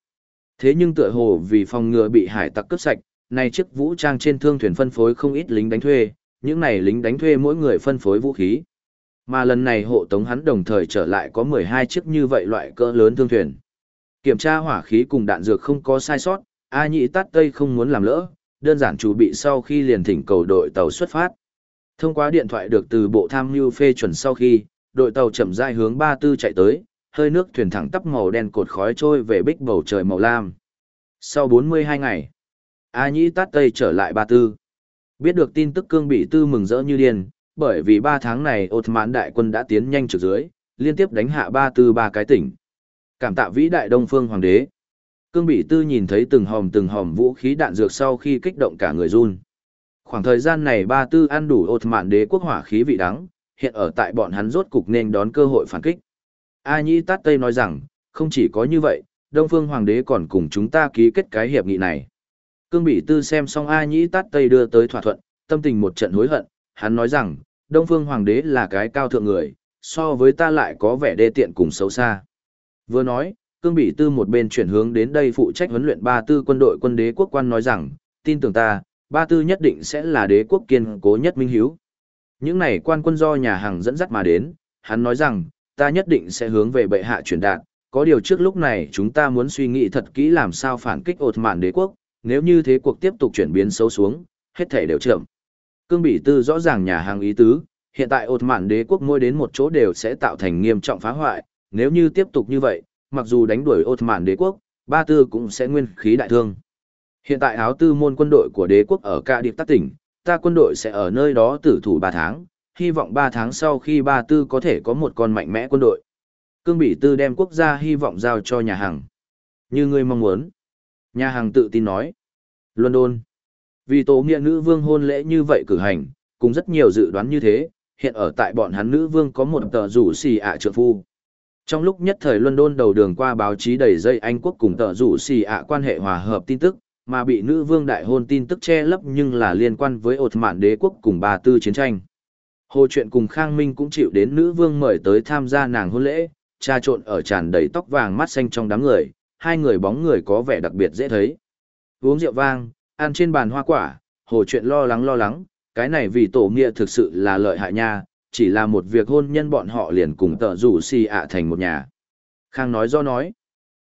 Thế nhưng tựa hồ vì phòng ngừa bị hải tặc cướp sạch, Nay chiếc vũ trang trên thương thuyền phân phối không ít lính đánh thuê, những này lính đánh thuê mỗi người phân phối vũ khí. Mà lần này hộ tống hắn đồng thời trở lại có 12 chiếc như vậy loại cỡ lớn thương thuyền. Kiểm tra hỏa khí cùng đạn dược không có sai sót, A Nhĩ Tát Tây không muốn làm lỡ, đơn giản chuẩn bị sau khi liền thỉnh cầu đội tàu xuất phát. Thông qua điện thoại được từ bộ tham mưu phê chuẩn sau khi, đội tàu chậm rãi hướng ba tư chạy tới, hơi nước thuyền thẳng tắp màu đen cột khói trôi về bích bầu trời màu lam. Sau 42 ngày, A Nhĩ Tát Tây trở lại ba tư. Biết được tin tức cương bị tư mừng rỡ như điên, bởi vì ba tháng này Ottoman đại quân đã tiến nhanh trực dưới, liên tiếp đánh hạ ba tư ba cái tỉnh. Cảm tạ vĩ đại Đông Phương Hoàng đế. Cương bị tư nhìn thấy từng hòm từng hòm vũ khí đạn dược sau khi kích động cả người run. Khoảng thời gian này ba tư ăn đủ ột mạn đế quốc hỏa khí vị đắng, hiện ở tại bọn hắn rốt cục nên đón cơ hội phản kích. A Nhĩ Tát Tây nói rằng, không chỉ có như vậy, Đông Phương Hoàng đế còn cùng chúng ta ký kết cái hiệp nghị này. Cương Bị Tư xem xong A Nhĩ Tát Tây đưa tới thỏa thuận, tâm tình một trận hối hận, hắn nói rằng, Đông Phương Hoàng đế là cái cao thượng người, so với ta lại có vẻ đê tiện cùng xấu xa. Vừa nói, Cương Bị Tư một bên chuyển hướng đến đây phụ trách huấn luyện ba tư quân đội quân đế quốc quan nói rằng, tin tưởng ta, ba tư nhất định sẽ là đế quốc kiên cố nhất minh hiếu. Những này quan quân do nhà hàng dẫn dắt mà đến, hắn nói rằng, ta nhất định sẽ hướng về bệ hạ truyền đạt, có điều trước lúc này chúng ta muốn suy nghĩ thật kỹ làm sao phản kích ột mạn đế quốc, nếu như thế cuộc tiếp tục chuyển biến xấu xuống, hết thể đều chậm. Cương Bị Tư rõ ràng nhà hàng ý tứ, hiện tại ột mạn đế quốc mỗi đến một chỗ đều sẽ tạo thành nghiêm trọng phá hoại, nếu như tiếp tục như vậy, mặc dù đánh đuổi Ottoman mạn đế quốc, ba tư cũng sẽ nguyên khí đại thương. Hiện tại áo tư môn quân đội của đế quốc ở ca điệp tắc tỉnh, ta quân đội sẽ ở nơi đó tử thủ 3 tháng, hy vọng 3 tháng sau khi ba tư có thể có một con mạnh mẽ quân đội. Cương Bỉ Tư đem quốc gia hy vọng giao cho nhà hàng. Như ngươi mong muốn. Nhà hàng tự tin nói. London. Vì tổ nghĩa nữ vương hôn lễ như vậy cử hành, cùng rất nhiều dự đoán như thế, hiện ở tại bọn hắn nữ vương có một tờ rủ xì ạ trượng phu. Trong lúc nhất thời London đầu đường qua báo chí đầy dây Anh quốc cùng tờ rủ xì ạ quan hệ hòa hợp tin tức, mà bị nữ vương đại hôn tin tức che lấp nhưng là liên quan với ột mạn đế quốc cùng bà tư chiến tranh. Hồ chuyện cùng Khang Minh cũng chịu đến nữ vương mời tới tham gia nàng hôn lễ, trà trộn ở tràn đầy tóc vàng mắt xanh trong đám người, hai người bóng người có vẻ đặc biệt dễ thấy. Uống rượu vang, ăn trên bàn hoa quả, hồ chuyện lo lắng lo lắng, cái này vì tổ nghĩa thực sự là lợi hại nha, chỉ là một việc hôn nhân bọn họ liền cùng tợ rủ xì ạ thành một nhà. Khang nói do nói,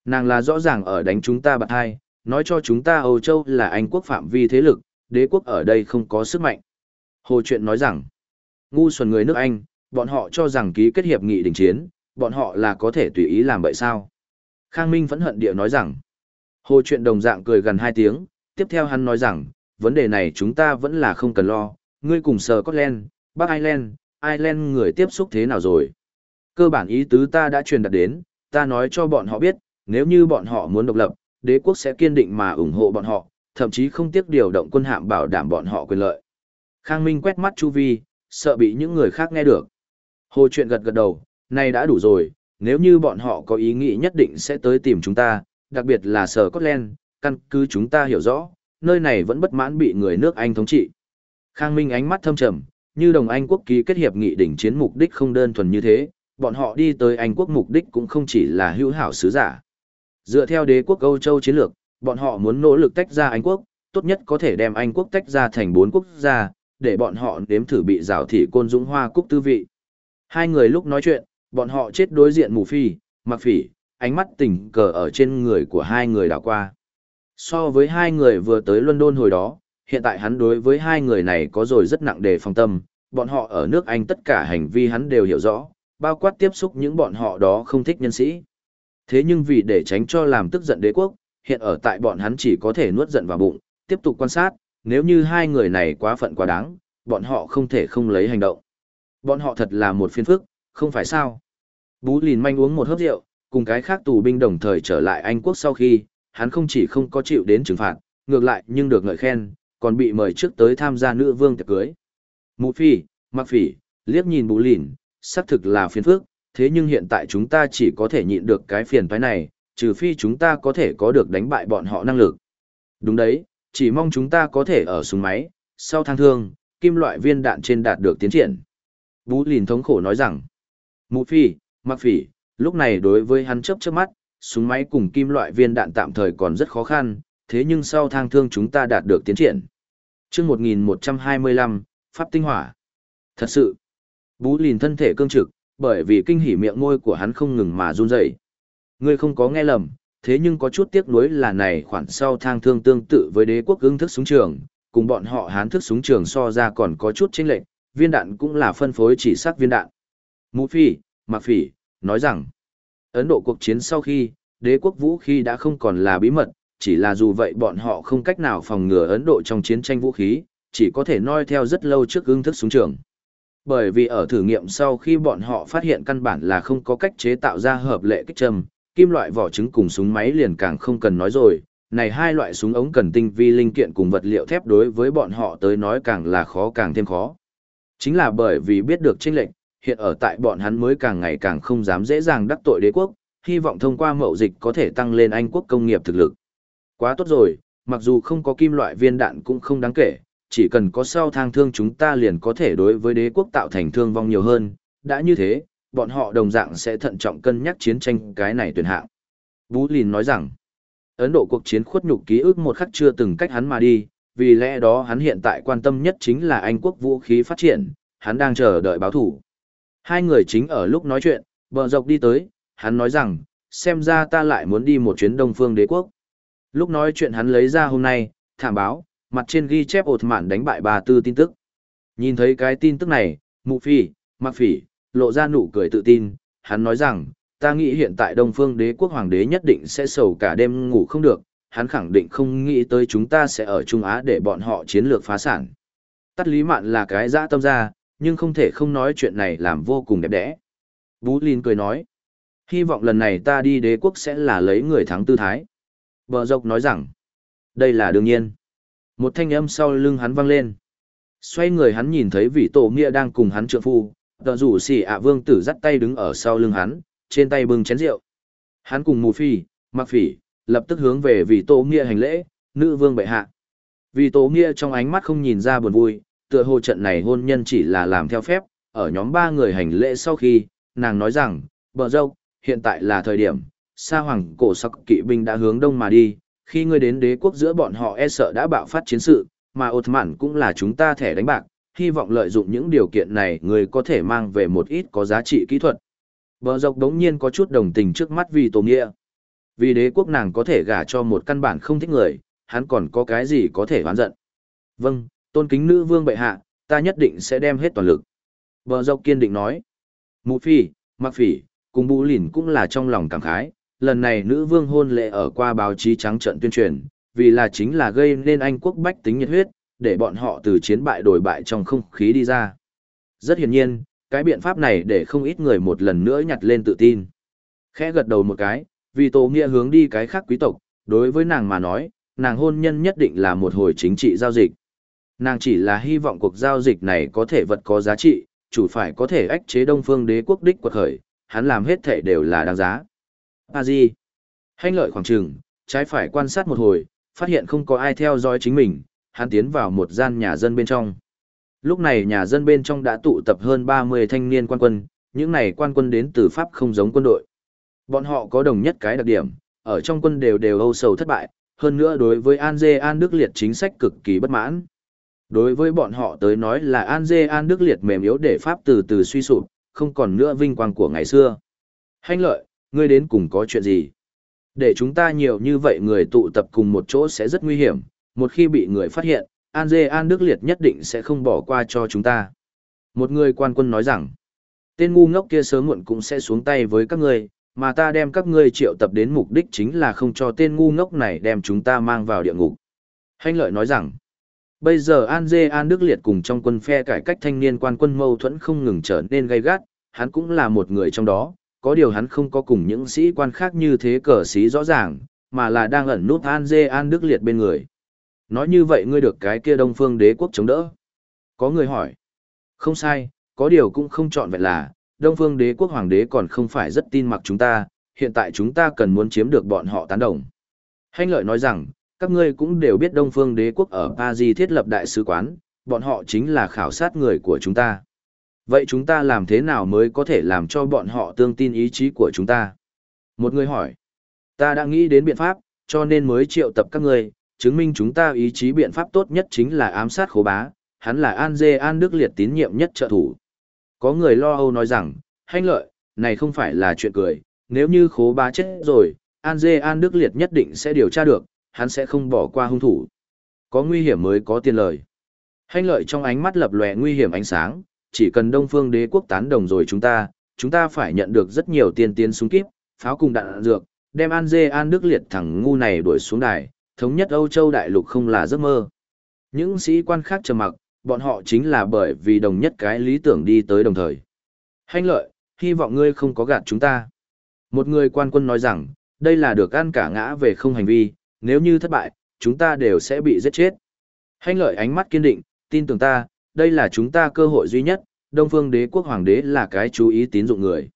nàng là rõ ràng ở đánh chúng ta bạc hai, nói cho chúng ta Âu Châu là Anh quốc phạm vi thế lực, đế quốc ở đây không có sức mạnh. Hồ chuyện nói rằng, ngu xuẩn người nước Anh, bọn họ cho rằng ký kết hiệp nghị đình chiến, bọn họ là có thể tùy ý làm vậy sao? Khang Minh phẫn hận địa nói rằng, hồ chuyện đồng dạng cười gần hai tiếng, tiếp theo hắn nói rằng, vấn đề này chúng ta vẫn là không cần lo, ngươi cùng Scotland, Bắc Ireland, Ireland người tiếp xúc thế nào rồi? Cơ bản ý tứ ta đã truyền đạt đến, ta nói cho bọn họ biết, nếu như bọn họ muốn độc lập, đế quốc sẽ kiên định mà ủng hộ bọn họ, thậm chí không tiếc điều động quân hạm bảo đảm bọn họ quyền lợi. Khang Minh quét mắt Chu Vi, sợ bị những người khác nghe được. Hồ chuyện gật gật đầu, này đã đủ rồi, nếu như bọn họ có ý nghĩ nhất định sẽ tới tìm chúng ta, đặc biệt là sở Scotland, căn cứ chúng ta hiểu rõ, nơi này vẫn bất mãn bị người nước Anh thống trị. Khang Minh ánh mắt thâm trầm, như đồng Anh quốc ký kết hiệp nghị đỉnh chiến mục đích không đơn thuần như thế, bọn họ đi tới Anh quốc mục đích cũng không chỉ là hữu hảo sứ giả. Dựa theo đế quốc Âu Châu chiến lược, bọn họ muốn nỗ lực tách ra Anh quốc, tốt nhất có thể đem Anh quốc tách ra thành bốn quốc gia, để bọn họ nếm thử bị rào thị côn dũng hoa cúc tư vị. Hai người lúc nói chuyện, bọn họ chết đối diện mù phi, mặc phỉ, ánh mắt tình cờ ở trên người của hai người đảo qua. So với hai người vừa tới London hồi đó, hiện tại hắn đối với hai người này có rồi rất nặng đề phòng tâm, bọn họ ở nước Anh tất cả hành vi hắn đều hiểu rõ, bao quát tiếp xúc những bọn họ đó không thích nhân sĩ. Thế nhưng vì để tránh cho làm tức giận đế quốc, hiện ở tại bọn hắn chỉ có thể nuốt giận vào bụng, tiếp tục quan sát, nếu như hai người này quá phận quá đáng, bọn họ không thể không lấy hành động. Bọn họ thật là một phiên phức, không phải sao. Bú lìn manh uống một hớp rượu, cùng cái khác tù binh đồng thời trở lại Anh quốc sau khi, hắn không chỉ không có chịu đến trừng phạt, ngược lại nhưng được ngợi khen, còn bị mời trước tới tham gia nữ vương tiệc cưới. Mụ phi, mặc phỉ, liếc nhìn bù lìn, xác thực là phiền phức, thế nhưng hiện tại chúng ta chỉ có thể nhịn được cái phiền toái này, trừ phi chúng ta có thể có được đánh bại bọn họ năng lực. Đúng đấy, chỉ mong chúng ta có thể ở súng máy, sau thang thương, kim loại viên đạn trên đạt được tiến triển. Bú lìn thống khổ nói rằng, mụ phi, mặc phỉ, lúc này đối với hắn chấp chớp mắt, súng máy cùng kim loại viên đạn tạm thời còn rất khó khăn, thế nhưng sau thang thương chúng ta đạt được tiến triển. Trước 1125, Pháp tinh hỏa. Thật sự, bú lìn thân thể cương trực, bởi vì kinh hỉ miệng môi của hắn không ngừng mà run rẩy. Ngươi không có nghe lầm, thế nhưng có chút tiếc nuối là này khoản sau thang thương tương tự với đế quốc ưng thức súng trường, cùng bọn họ hán thức súng trường so ra còn có chút chênh lệch, viên đạn cũng là phân phối chỉ sắc viên đạn. Mũ phi, mặc phỉ, nói rằng, Ấn Độ cuộc chiến sau khi, đế quốc vũ khí đã không còn là bí mật, chỉ là dù vậy bọn họ không cách nào phòng ngừa Ấn Độ trong chiến tranh vũ khí, chỉ có thể noi theo rất lâu trước ứng thức súng trường. Bởi vì ở thử nghiệm sau khi bọn họ phát hiện căn bản là không có cách chế tạo ra hợp lệ kích châm, kim loại vỏ trứng cùng súng máy liền càng không cần nói rồi, này hai loại súng ống cần tinh vi linh kiện cùng vật liệu thép đối với bọn họ tới nói càng là khó càng thêm khó. Chính là bởi vì biết được chênh lệnh, hiện ở tại bọn hắn mới càng ngày càng không dám dễ dàng đắc tội đế quốc, hy vọng thông qua mậu dịch có thể tăng lên Anh quốc công nghiệp thực lực. Quá tốt rồi, mặc dù không có kim loại viên đạn cũng không đáng kể, chỉ cần có sau thang thương chúng ta liền có thể đối với đế quốc tạo thành thương vong nhiều hơn, đã như thế, bọn họ đồng dạng sẽ thận trọng cân nhắc chiến tranh cái này tuyển hạng. Bú Lìn nói rằng, Ấn Độ cuộc chiến khuất nhục ký ức một khắc chưa từng cách hắn mà đi, vì lẽ đó hắn hiện tại quan tâm nhất chính là Anh quốc vũ khí phát triển, hắn đang chờ đợi báo thủ. Hai người chính ở lúc nói chuyện, bờ dọc đi tới, hắn nói rằng, xem ra ta lại muốn đi một chuyến đông phương đế quốc. Lúc nói chuyện hắn lấy ra hôm nay, thảm báo, mặt trên ghi chép ột mạn đánh bại bà tư tin tức. Nhìn thấy cái tin tức này, mụ phi, mặc phỉ, lộ ra nụ cười tự tin, hắn nói rằng, ta nghĩ hiện tại Đông Phương Đế quốc hoàng đế nhất định sẽ sầu cả đêm ngủ không được, hắn khẳng định không nghĩ tới chúng ta sẽ ở Trung Á để bọn họ chiến lược phá sản. Tắt lý mạn là cái dã tâm ra, nhưng không thể không nói chuyện này làm vô cùng đẹp đẽ. Bú Linh cười nói, hy vọng lần này ta đi đế quốc sẽ là lấy người thắng tư thái. Bờ dọc nói rằng, đây là đương nhiên. Một thanh âm sau lưng hắn vang lên. Xoay người hắn nhìn thấy vị tổ nghĩa đang cùng hắn trượng phu, tờ rủ xỉ ạ vương tử dắt tay đứng ở sau lưng hắn, trên tay bưng chén rượu. Hắn cùng mù phi, mặc phỉ, lập tức hướng về vị tổ nghĩa hành lễ, nữ vương bệ hạ. Vì tổ nghĩa trong ánh mắt không nhìn ra buồn vui, tựa hồ trận này hôn nhân chỉ là làm theo phép, ở nhóm ba người hành lễ sau khi, nàng nói rằng, bờ dâu, hiện tại là thời điểm, sa hoàng cổ sắc kỵ binh đã hướng đông mà đi, khi ngươi đến đế quốc giữa bọn họ e sợ đã bạo phát chiến sự, mà ột mạn cũng là chúng ta thẻ đánh bạc, hy vọng lợi dụng những điều kiện này người có thể mang về một ít có giá trị kỹ thuật. Bờ dọc đống nhiên có chút đồng tình trước mắt vì tổ nghĩa. Vì đế quốc nàng có thể gả cho một căn bản không thích người, hắn còn có cái gì có thể hoán giận. Vâng, tôn kính nữ vương bệ hạ, ta nhất định sẽ đem hết toàn lực. Bờ dọc kiên định nói. Mụ phi, mặc phỉ, cùng bù lỉn cũng là trong lòng cảm khái, lần này nữ vương hôn lễ ở qua báo chí trắng trận tuyên truyền, vì là chính là gây nên Anh quốc bách tính nhiệt huyết, để bọn họ từ chiến bại đổi bại trong không khí đi ra. Rất hiển nhiên, cái biện pháp này để không ít người một lần nữa nhặt lên tự tin. Khẽ gật đầu một cái, vì tổ nghĩa hướng đi cái khác quý tộc, đối với nàng mà nói, nàng hôn nhân nhất định là một hồi chính trị giao dịch. Nàng chỉ là hy vọng cuộc giao dịch này có thể vật có giá trị, chủ phải có thể ách chế đông phương đế quốc đích quật khởi, hắn làm hết thể đều là đáng giá. A Di. hanh lợi khoảng trường, trái phải quan sát một hồi, phát hiện không có ai theo dõi chính mình, hắn tiến vào một gian nhà dân bên trong. Lúc này nhà dân bên trong đã tụ tập hơn 30 thanh niên quan quân, những này quan quân đến từ Pháp không giống quân đội. Bọn họ có đồng nhất cái đặc điểm, ở trong quân đều đều âu sầu thất bại, hơn nữa đối với An Dê An Đức Liệt chính sách cực kỳ bất mãn. Đối với bọn họ tới nói là An Dê An Đức Liệt mềm yếu để Pháp từ từ suy sụp, không còn nữa vinh quang của ngày xưa. hanh lợi, ngươi đến cùng có chuyện gì? Để chúng ta nhiều như vậy người tụ tập cùng một chỗ sẽ rất nguy hiểm, một khi bị người phát hiện, An Dê An Đức Liệt nhất định sẽ không bỏ qua cho chúng ta. Một người quan quân nói rằng, tên ngu ngốc kia sớm muộn cũng sẽ xuống tay với các ngươi, mà ta đem các ngươi triệu tập đến mục đích chính là không cho tên ngu ngốc này đem chúng ta mang vào địa ngục. Hành lợi nói rằng, bây giờ An Dê An Đức Liệt cùng trong quân phe cải cách thanh niên quan quân mâu thuẫn không ngừng trở nên gay gắt, hắn cũng là một người trong đó, có điều hắn không có cùng những sĩ quan khác như thế cờ xí rõ ràng, mà là đang ẩn nút An Dê An Đức Liệt bên người. Nói như vậy ngươi được cái kia đông phương đế quốc chống đỡ. Có người hỏi. Không sai, có điều cũng không chọn vậy là, đông phương đế quốc hoàng đế còn không phải rất tin mặc chúng ta, hiện tại chúng ta cần muốn chiếm được bọn họ tán đồng. Hanh lợi nói rằng, các ngươi cũng đều biết đông phương đế quốc ở Paris thiết lập đại sứ quán, bọn họ chính là khảo sát người của chúng ta. Vậy chúng ta làm thế nào mới có thể làm cho bọn họ tương tin ý chí của chúng ta? Một người hỏi, ta đã nghĩ đến biện pháp, cho nên mới triệu tập các ngươi, chứng minh chúng ta ý chí biện pháp tốt nhất chính là ám sát khố bá, hắn là An Dê An Đức Liệt tín nhiệm nhất trợ thủ. Có người lo âu nói rằng, hanh lợi, này không phải là chuyện cười, nếu như khố bá chết rồi, An Dê An Đức Liệt nhất định sẽ điều tra được, hắn sẽ không bỏ qua hung thủ. Có nguy hiểm mới có tiền lời. Hanh lợi trong ánh mắt lập lòe nguy hiểm ánh sáng, chỉ cần Đông Phương Đế quốc tán đồng rồi chúng ta, chúng ta phải nhận được rất nhiều tiền tiến súng kíp, pháo cùng đạn dược, đem An Dê An Đức Liệt thẳng ngu này đuổi xuống đài, thống nhất Âu Châu đại lục không là giấc mơ. Những sĩ quan khác trầm mặc, bọn họ chính là bởi vì đồng nhất cái lý tưởng đi tới đồng thời. hanh lợi, hy vọng ngươi không có gạt chúng ta. Một người quan quân nói rằng, đây là được ăn cả ngã về không hành vi, nếu như thất bại, chúng ta đều sẽ bị giết chết. hanh lợi ánh mắt kiên định, tin tưởng ta, đây là chúng ta cơ hội duy nhất, Đông Phương Đế quốc hoàng đế là cái chú ý tín dụng người.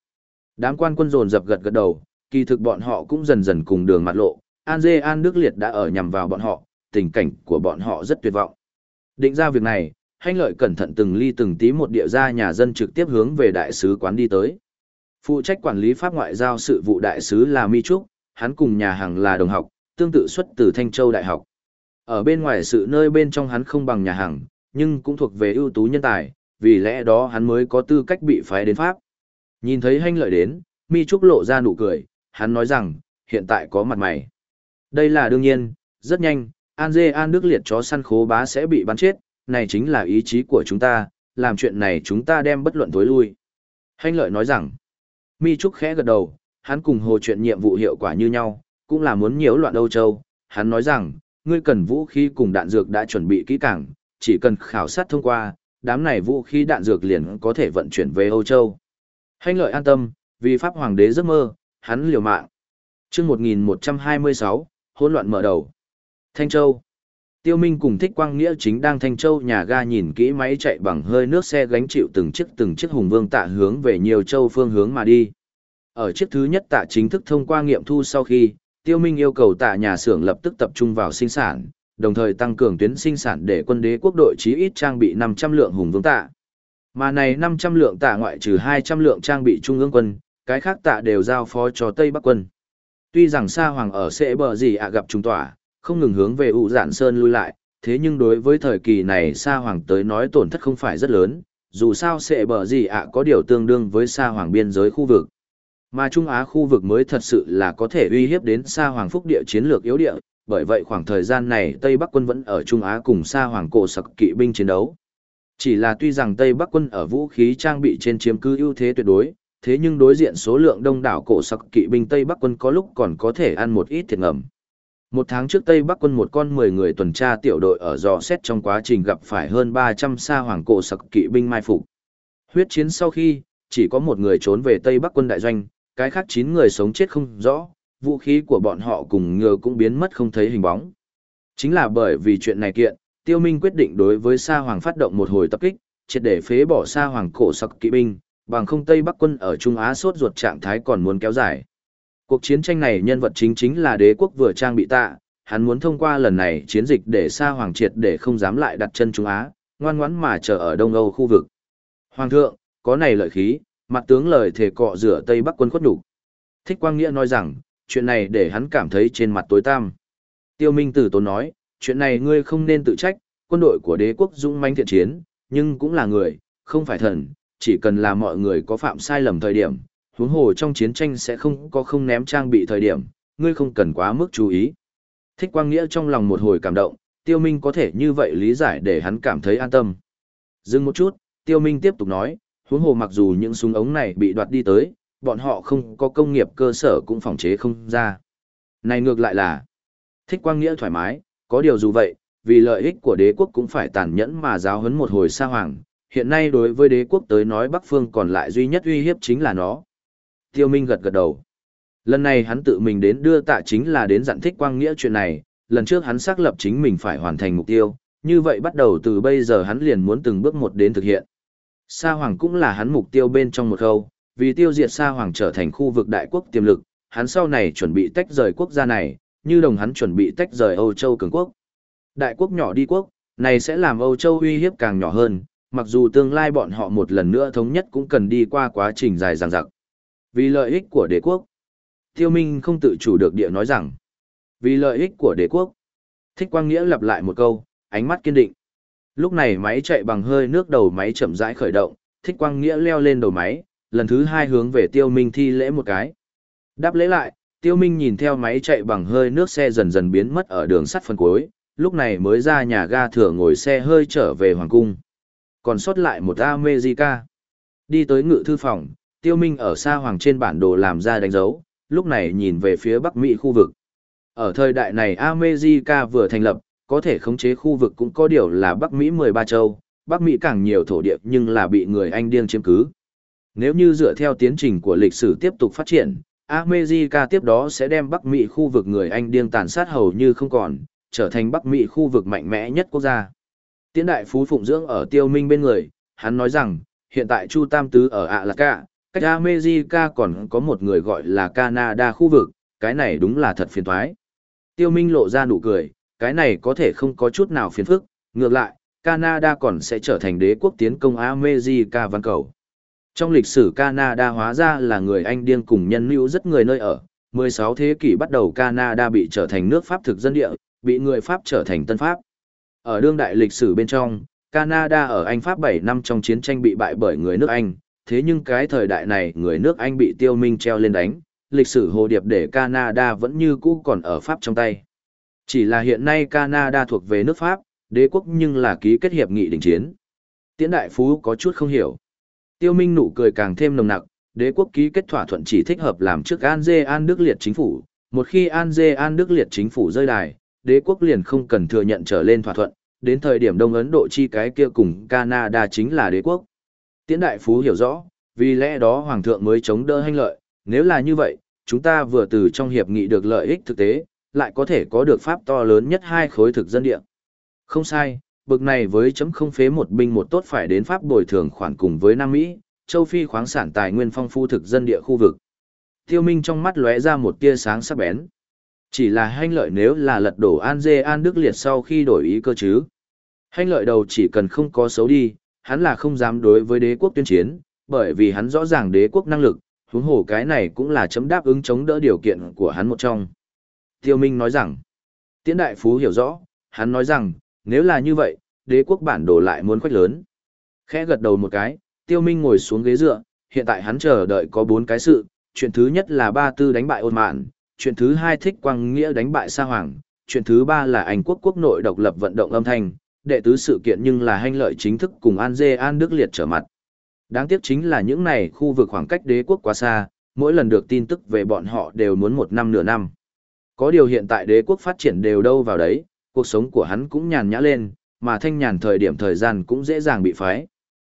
Đám quan quân dồn dập gật gật đầu, kỳ thực bọn họ cũng dần dần cùng đường mặt lộ, An Dê An Đức Liệt đã ở nhằm vào bọn họ, tình cảnh của bọn họ rất tuyệt vọng. Định ra việc này, hanh lợi cẩn thận từng ly từng tí một địa ra nhà dân trực tiếp hướng về đại sứ quán đi tới. Phụ trách quản lý pháp ngoại giao sự vụ đại sứ là Mi Trúc, hắn cùng nhà hàng là đồng học, tương tự xuất từ Thanh Châu Đại học. Ở bên ngoài sự nơi bên trong hắn không bằng nhà hàng, nhưng cũng thuộc về ưu tú nhân tài, vì lẽ đó hắn mới có tư cách bị phái đến Pháp. Nhìn thấy hanh lợi đến, Mi Trúc lộ ra nụ cười, hắn nói rằng, hiện tại có mặt mày. Đây là đương nhiên, rất nhanh, An Dê An Đức Liệt chó săn khố bá sẽ bị bắn chết, này chính là ý chí của chúng ta, làm chuyện này chúng ta đem bất luận tối lui. Hanh lợi nói rằng, Mi Trúc khẽ gật đầu, hắn cùng hồ chuyện nhiệm vụ hiệu quả như nhau, cũng là muốn nhiễu loạn Âu Châu. Hắn nói rằng, ngươi cần vũ khí cùng đạn dược đã chuẩn bị kỹ càng, chỉ cần khảo sát thông qua, đám này vũ khí đạn dược liền có thể vận chuyển về Âu Châu. Hành lợi an tâm, vì Pháp Hoàng đế giấc mơ, hắn liều mạng. chương 1126, hỗn loạn mở đầu. Thanh Châu. Tiêu Minh cùng Thích Quang Nghĩa chính đang Thanh Châu nhà ga nhìn kỹ máy chạy bằng hơi nước xe gánh chịu từng chiếc từng chiếc hùng vương tạ hướng về nhiều châu phương hướng mà đi. Ở chiếc thứ nhất tạ chính thức thông qua nghiệm thu sau khi, Tiêu Minh yêu cầu tạ nhà xưởng lập tức tập trung vào sinh sản, đồng thời tăng cường tuyến sinh sản để quân đế quốc đội chí ít trang bị 500 lượng hùng vương tạ. Mà này 500 lượng tạ ngoại trừ 200 lượng trang bị trung ương quân, cái khác tạ đều giao phó cho Tây Bắc quân. Tuy rằng Sa Hoàng ở sẽ bờ gì ạ gặp trung tỏa, không ngừng hướng về ụ giản sơn lui lại, thế nhưng đối với thời kỳ này Sa Hoàng tới nói tổn thất không phải rất lớn, dù sao sẽ bờ gì ạ có điều tương đương với Sa Hoàng biên giới khu vực. Mà Trung Á khu vực mới thật sự là có thể uy hiếp đến Sa Hoàng phúc địa chiến lược yếu địa, bởi vậy khoảng thời gian này Tây Bắc quân vẫn ở Trung Á cùng Sa Hoàng cổ sặc kỵ binh chiến đấu. Chỉ là tuy rằng Tây Bắc quân ở vũ khí trang bị trên chiếm cứ ưu thế tuyệt đối, thế nhưng đối diện số lượng đông đảo cổ sặc kỵ binh Tây Bắc quân có lúc còn có thể ăn một ít thiệt ngầm. Một tháng trước Tây Bắc quân một con 10 người tuần tra tiểu đội ở dò xét trong quá trình gặp phải hơn 300 sa hoàng cổ sặc kỵ binh mai phục. Huyết chiến sau khi, chỉ có một người trốn về Tây Bắc quân đại doanh, cái khác 9 người sống chết không rõ, vũ khí của bọn họ cùng ngựa cũng biến mất không thấy hình bóng. Chính là bởi vì chuyện này kiện, Tiêu Minh quyết định đối với Sa Hoàng phát động một hồi tập kích, triệt để phế bỏ Sa Hoàng cổ sặc kỵ binh, bằng không Tây Bắc quân ở Trung Á sốt ruột trạng thái còn muốn kéo dài. Cuộc chiến tranh này nhân vật chính chính là đế quốc vừa trang bị tạ, hắn muốn thông qua lần này chiến dịch để Sa Hoàng triệt để không dám lại đặt chân Trung Á, ngoan ngoãn mà chờ ở Đông Âu khu vực. Hoàng thượng, có này lợi khí, mặt tướng lời thể cọ rửa Tây Bắc quân khuất đủ Thích Quang Nghĩa nói rằng, chuyện này để hắn cảm thấy trên mặt tối tăm. Tiêu Minh Tử tốn nói, chuyện này ngươi không nên tự trách, quân đội của đế quốc dũng mãnh thiện chiến, nhưng cũng là người, không phải thần, chỉ cần là mọi người có phạm sai lầm thời điểm, huống hồ trong chiến tranh sẽ không có không ném trang bị thời điểm, ngươi không cần quá mức chú ý. Thích Quang Nghĩa trong lòng một hồi cảm động, Tiêu Minh có thể như vậy lý giải để hắn cảm thấy an tâm. Dừng một chút, Tiêu Minh tiếp tục nói, huống hồ mặc dù những súng ống này bị đoạt đi tới, bọn họ không có công nghiệp cơ sở cũng phòng chế không ra. Này ngược lại là, thích quang nghĩa thoải mái, có điều dù vậy, vì lợi ích của đế quốc cũng phải tàn nhẫn mà giáo huấn một hồi xa hoàng, hiện nay đối với đế quốc tới nói Bắc Phương còn lại duy nhất uy hiếp chính là nó. Tiêu Minh gật gật đầu. Lần này hắn tự mình đến đưa tạ chính là đến dặn thích quang nghĩa chuyện này, lần trước hắn xác lập chính mình phải hoàn thành mục tiêu, như vậy bắt đầu từ bây giờ hắn liền muốn từng bước một đến thực hiện. Sa Hoàng cũng là hắn mục tiêu bên trong một khâu, vì tiêu diệt Sa Hoàng trở thành khu vực đại quốc tiềm lực, hắn sau này chuẩn bị tách rời quốc gia này, như đồng hắn chuẩn bị tách rời Âu Châu cường quốc. Đại quốc nhỏ đi quốc, này sẽ làm Âu Châu uy hiếp càng nhỏ hơn, mặc dù tương lai bọn họ một lần nữa thống nhất cũng cần đi qua quá trình dài dằng dặc. Vì lợi ích của đế quốc, Tiêu Minh không tự chủ được địa nói rằng, vì lợi ích của đế quốc. Thích Quang Nghĩa lặp lại một câu, ánh mắt kiên định. Lúc này máy chạy bằng hơi nước đầu máy chậm rãi khởi động, Thích Quang Nghĩa leo lên đầu máy, lần thứ hai hướng về Tiêu Minh thi lễ một cái. Đáp lễ lại, Tiêu Minh nhìn theo máy chạy bằng hơi nước xe dần dần biến mất ở đường sắt phần cuối, lúc này mới ra nhà ga thừa ngồi xe hơi trở về Hoàng Cung. Còn sót lại một America. Đi tới ngự thư phòng, Tiêu Minh ở xa hoàng trên bản đồ làm ra đánh dấu, lúc này nhìn về phía Bắc Mỹ khu vực. Ở thời đại này America vừa thành lập, có thể khống chế khu vực cũng có điều là Bắc Mỹ 13 châu, Bắc Mỹ càng nhiều thổ địa nhưng là bị người Anh điên chiếm cứ. Nếu như dựa theo tiến trình của lịch sử tiếp tục phát triển, America tiếp đó sẽ đem Bắc Mỹ khu vực người Anh điên tàn sát hầu như không còn, trở thành Bắc Mỹ khu vực mạnh mẽ nhất quốc gia. Tiến đại phú phụng dưỡng ở tiêu minh bên người, hắn nói rằng, hiện tại Chu Tam Tứ ở ạ là cả, cách America còn có một người gọi là Canada khu vực, cái này đúng là thật phiền toái. Tiêu minh lộ ra nụ cười, cái này có thể không có chút nào phiền phức, ngược lại, Canada còn sẽ trở thành đế quốc tiến công America văn cầu. Trong lịch sử Canada hóa ra là người Anh điên cùng nhân lưu rất người nơi ở, 16 thế kỷ bắt đầu Canada bị trở thành nước Pháp thực dân địa, bị người Pháp trở thành Tân Pháp. Ở đương đại lịch sử bên trong, Canada ở Anh Pháp 7 năm trong chiến tranh bị bại bởi người nước Anh, thế nhưng cái thời đại này người nước Anh bị tiêu minh treo lên đánh, lịch sử hồ điệp để Canada vẫn như cũ còn ở Pháp trong tay. Chỉ là hiện nay Canada thuộc về nước Pháp, đế quốc nhưng là ký kết hiệp nghị đình chiến. Tiễn đại phú có chút không hiểu. Tiêu Minh nụ cười càng thêm nồng nặc, đế quốc ký kết thỏa thuận chỉ thích hợp làm trước An Dê An Đức Liệt chính phủ. Một khi An Dê An Đức Liệt chính phủ rơi đài, đế quốc liền không cần thừa nhận trở lên thỏa thuận, đến thời điểm Đông Ấn Độ chi cái kia cùng Canada chính là đế quốc. Tiễn đại phú hiểu rõ, vì lẽ đó Hoàng thượng mới chống đỡ hành lợi, nếu là như vậy, chúng ta vừa từ trong hiệp nghị được lợi ích thực tế, lại có thể có được pháp to lớn nhất hai khối thực dân địa. Không sai, bực này với chấm không phế một binh một tốt phải đến pháp bồi thường khoản cùng với Nam Mỹ, châu Phi khoáng sản tài nguyên phong phú thực dân địa khu vực. Tiêu Minh trong mắt lóe ra một tia sáng sắc bén. Chỉ là hanh lợi nếu là lật đổ An Dê An Đức Liệt sau khi đổi ý cơ chứ. Hanh lợi đầu chỉ cần không có xấu đi, hắn là không dám đối với đế quốc tuyên chiến, bởi vì hắn rõ ràng đế quốc năng lực, huống hồ cái này cũng là chấm đáp ứng chống đỡ điều kiện của hắn một trong. Tiêu Minh nói rằng, Tiễn Đại Phú hiểu rõ, hắn nói rằng, nếu là như vậy, đế quốc bản đồ lại muốn khoách lớn. Khẽ gật đầu một cái, Tiêu Minh ngồi xuống ghế dựa, hiện tại hắn chờ đợi có bốn cái sự, chuyện thứ nhất là ba tư đánh bại ôn mạn, chuyện thứ hai thích quang nghĩa đánh bại sa hoàng, chuyện thứ ba là Anh quốc quốc nội độc lập vận động âm thanh, đệ tứ sự kiện nhưng là hành lợi chính thức cùng An Dê An Đức Liệt trở mặt. Đáng tiếc chính là những này khu vực khoảng cách đế quốc quá xa, mỗi lần được tin tức về bọn họ đều muốn một năm nửa năm. Có điều hiện tại đế quốc phát triển đều đâu vào đấy, cuộc sống của hắn cũng nhàn nhã lên, mà thanh nhàn thời điểm thời gian cũng dễ dàng bị phái.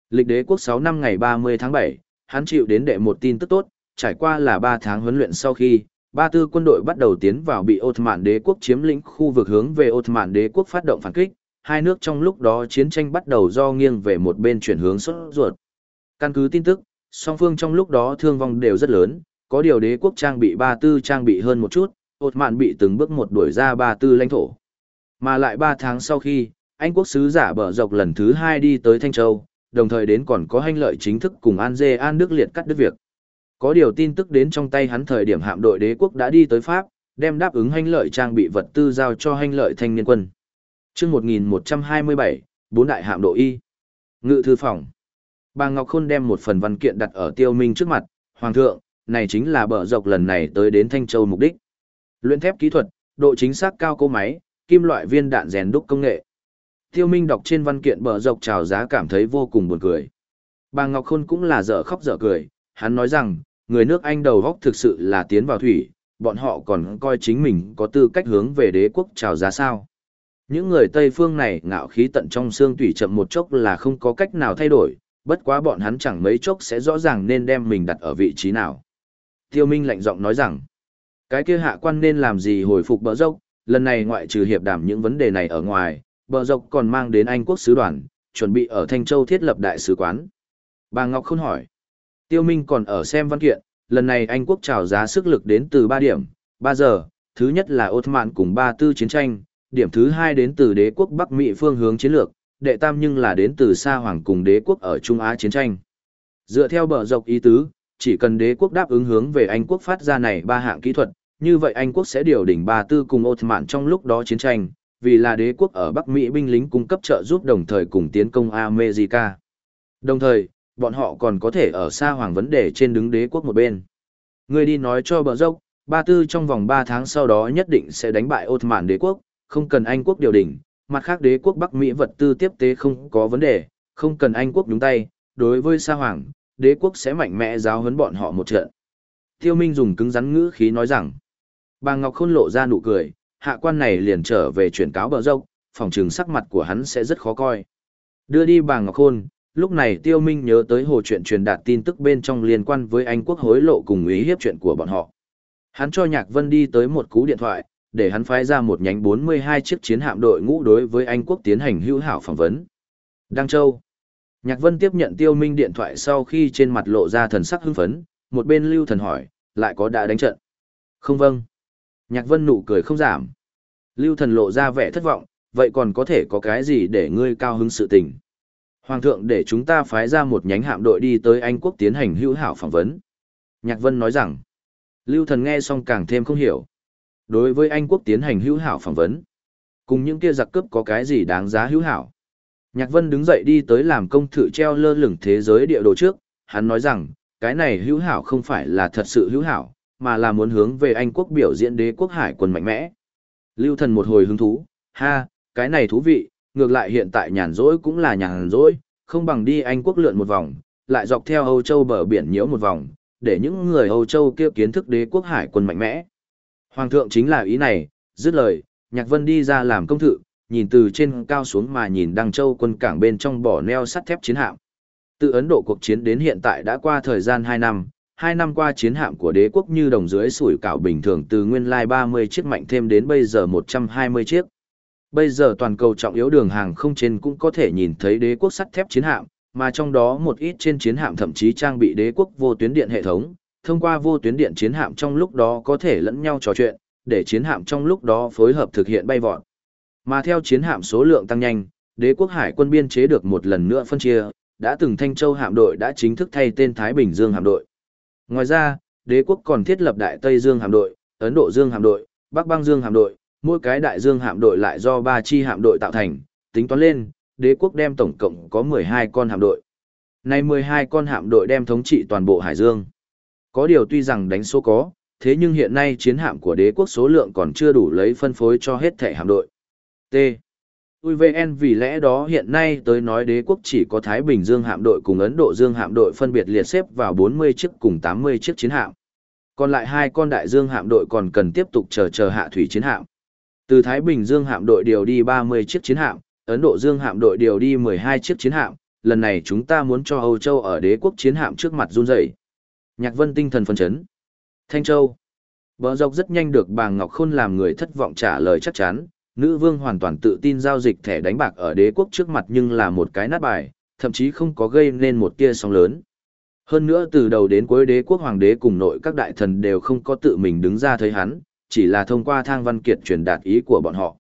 Lịch đế quốc 6 năm ngày 30 tháng 7, hắn chịu đến đệ một tin tức tốt, trải qua là 3 tháng huấn luyện sau khi, ba tư quân đội bắt đầu tiến vào bị Ottoman đế quốc chiếm lĩnh khu vực hướng về Ottoman đế quốc phát động phản kích, hai nước trong lúc đó chiến tranh bắt đầu do nghiêng về một bên chuyển hướng xuất ruột. Căn cứ tin tức, song phương trong lúc đó thương vong đều rất lớn, có điều đế quốc trang bị ba tư trang bị hơn một chút, Ottoman bị từng bước một đuổi ra ba tư lãnh thổ. Mà lại 3 tháng sau khi, Anh quốc sứ giả bờ dọc lần thứ 2 đi tới Thanh Châu, đồng thời đến còn có hành lợi chính thức cùng An Dê An Đức liệt cắt đứt việc. Có điều tin tức đến trong tay hắn thời điểm hạm đội đế quốc đã đi tới Pháp, đem đáp ứng hành lợi trang bị vật tư giao cho hành lợi thanh niên quân. Trước 1127, bốn đại hạm đội Y. Ngự thư phòng. Bà Ngọc Khôn đem một phần văn kiện đặt ở tiêu minh trước mặt, Hoàng thượng, này chính là bờ dọc lần này tới đến Thanh Châu mục đích. Luyện thép kỹ thuật, độ chính xác cao cô máy, kim loại viên đạn rèn đúc công nghệ. Tiêu Minh đọc trên văn kiện bờ dọc chào giá cảm thấy vô cùng buồn cười. Bà Ngọc Khôn cũng là dở khóc dở cười, hắn nói rằng, người nước Anh đầu góc thực sự là tiến vào thủy, bọn họ còn coi chính mình có tư cách hướng về đế quốc chào giá sao. Những người Tây phương này ngạo khí tận trong xương tủy chậm một chốc là không có cách nào thay đổi, bất quá bọn hắn chẳng mấy chốc sẽ rõ ràng nên đem mình đặt ở vị trí nào. Tiêu Minh lạnh giọng nói rằng, cái kia hạ quan nên làm gì hồi phục bờ dốc, lần này ngoại trừ hiệp đàm những vấn đề này ở ngoài, bờ Dọc còn mang đến Anh quốc sứ đoàn, chuẩn bị ở Thanh Châu thiết lập đại sứ quán. Bà Ngọc không hỏi. Tiêu Minh còn ở xem văn kiện, lần này Anh quốc trào giá sức lực đến từ 3 điểm, 3 giờ, thứ nhất là Ottoman cùng ba tư chiến tranh, điểm thứ hai đến từ đế quốc Bắc Mỹ phương hướng chiến lược, đệ tam nhưng là đến từ Sa Hoàng cùng đế quốc ở Trung Á chiến tranh. Dựa theo bờ dọc ý tứ, chỉ cần đế quốc đáp ứng hướng về Anh quốc phát ra này ba hạng kỹ thuật, như vậy Anh quốc sẽ điều đỉnh ba tư cùng Ottoman trong lúc đó chiến tranh, vì là đế quốc ở Bắc Mỹ binh lính cung cấp trợ giúp đồng thời cùng tiến công America. Đồng thời, bọn họ còn có thể ở xa hoàng vấn đề trên đứng đế quốc một bên. Người đi nói cho bờ dốc, ba tư trong vòng 3 tháng sau đó nhất định sẽ đánh bại Ottoman đế quốc, không cần Anh quốc điều đỉnh, mặt khác đế quốc Bắc Mỹ vật tư tiếp tế không có vấn đề, không cần Anh quốc đúng tay, đối với xa hoàng, đế quốc sẽ mạnh mẽ giáo huấn bọn họ một trận. Tiêu Minh dùng cứng rắn ngữ khí nói rằng, bà Ngọc Khôn lộ ra nụ cười, hạ quan này liền trở về chuyển cáo bờ dốc, phòng trường sắc mặt của hắn sẽ rất khó coi. Đưa đi bà Ngọc Khôn, lúc này Tiêu Minh nhớ tới hồ chuyện truyền đạt tin tức bên trong liên quan với Anh quốc hối lộ cùng ý hiếp chuyện của bọn họ. Hắn cho Nhạc Vân đi tới một cú điện thoại, để hắn phái ra một nhánh 42 chiếc chiến hạm đội ngũ đối với Anh quốc tiến hành hữu hảo phỏng vấn. Đăng Châu. Nhạc Vân tiếp nhận Tiêu Minh điện thoại sau khi trên mặt lộ ra thần sắc hưng phấn, một bên Lưu Thần hỏi, lại có đã đánh trận? Không vâng. Nhạc Vân nụ cười không giảm. Lưu Thần lộ ra vẻ thất vọng, vậy còn có thể có cái gì để ngươi cao hứng sự tình? Hoàng thượng để chúng ta phái ra một nhánh hạm đội đi tới Anh quốc tiến hành hữu hảo phỏng vấn. Nhạc Vân nói rằng, Lưu Thần nghe xong càng thêm không hiểu. Đối với Anh quốc tiến hành hữu hảo phỏng vấn, cùng những kia giặc cướp có cái gì đáng giá hữu hảo. Nhạc Vân đứng dậy đi tới làm công thử treo lơ lửng thế giới địa đồ trước, hắn nói rằng, cái này hữu hảo không phải là thật sự hữu hảo, mà là muốn hướng về Anh quốc biểu diễn đế quốc hải quân mạnh mẽ. Lưu thần một hồi hứng thú, ha, cái này thú vị, ngược lại hiện tại nhàn rỗi cũng là nhàn rỗi, không bằng đi Anh quốc lượn một vòng, lại dọc theo Âu Châu bờ biển nhiễu một vòng, để những người Âu Châu kia kiến thức đế quốc hải quân mạnh mẽ. Hoàng thượng chính là ý này, dứt lời, Nhạc Vân đi ra làm công thự, nhìn từ trên cao xuống mà nhìn Đăng Châu quân cảng bên trong bỏ neo sắt thép chiến hạm. Từ Ấn Độ cuộc chiến đến hiện tại đã qua thời gian 2 năm, Hai năm qua chiến hạm của đế quốc như đồng dưới sủi cảo bình thường từ nguyên lai 30 chiếc mạnh thêm đến bây giờ 120 chiếc. Bây giờ toàn cầu trọng yếu đường hàng không trên cũng có thể nhìn thấy đế quốc sắt thép chiến hạm, mà trong đó một ít trên chiến hạm thậm chí trang bị đế quốc vô tuyến điện hệ thống, thông qua vô tuyến điện chiến hạm trong lúc đó có thể lẫn nhau trò chuyện, để chiến hạm trong lúc đó phối hợp thực hiện bay vọt. Mà theo chiến hạm số lượng tăng nhanh, đế quốc hải quân biên chế được một lần nữa phân chia, đã từng Thanh Châu hạm đội đã chính thức thay tên Thái Bình Dương hạm đội. Ngoài ra, đế quốc còn thiết lập Đại Tây Dương hạm đội, Ấn Độ Dương hạm đội, Bắc Băng Dương hạm đội, mỗi cái đại dương hạm đội lại do ba chi hạm đội tạo thành, tính toán lên, đế quốc đem tổng cộng có 12 con hạm đội. Nay 12 con hạm đội đem thống trị toàn bộ Hải Dương. Có điều tuy rằng đánh số có, thế nhưng hiện nay chiến hạm của đế quốc số lượng còn chưa đủ lấy phân phối cho hết thể hạm đội. T. UVN vì lẽ đó hiện nay tới nói đế quốc chỉ có Thái Bình Dương hạm đội cùng Ấn Độ Dương hạm đội phân biệt liệt xếp vào 40 chiếc cùng 80 chiếc chiến hạm. Còn lại hai con đại dương hạm đội còn cần tiếp tục chờ chờ hạ thủy chiến hạm. Từ Thái Bình Dương hạm đội điều đi 30 chiếc chiến hạm, Ấn Độ Dương hạm đội điều đi 12 chiếc chiến hạm, lần này chúng ta muốn cho Âu Châu ở đế quốc chiến hạm trước mặt run rẩy. Nhạc Vân tinh thần phấn chấn. Thanh Châu. Bờ dọc rất nhanh được bà Ngọc Khôn làm người thất vọng trả lời chắc chắn, nữ vương hoàn toàn tự tin giao dịch thẻ đánh bạc ở đế quốc trước mặt nhưng là một cái nát bài, thậm chí không có gây nên một tia sóng lớn. Hơn nữa từ đầu đến cuối đế quốc hoàng đế cùng nội các đại thần đều không có tự mình đứng ra thấy hắn, chỉ là thông qua thang văn kiệt truyền đạt ý của bọn họ.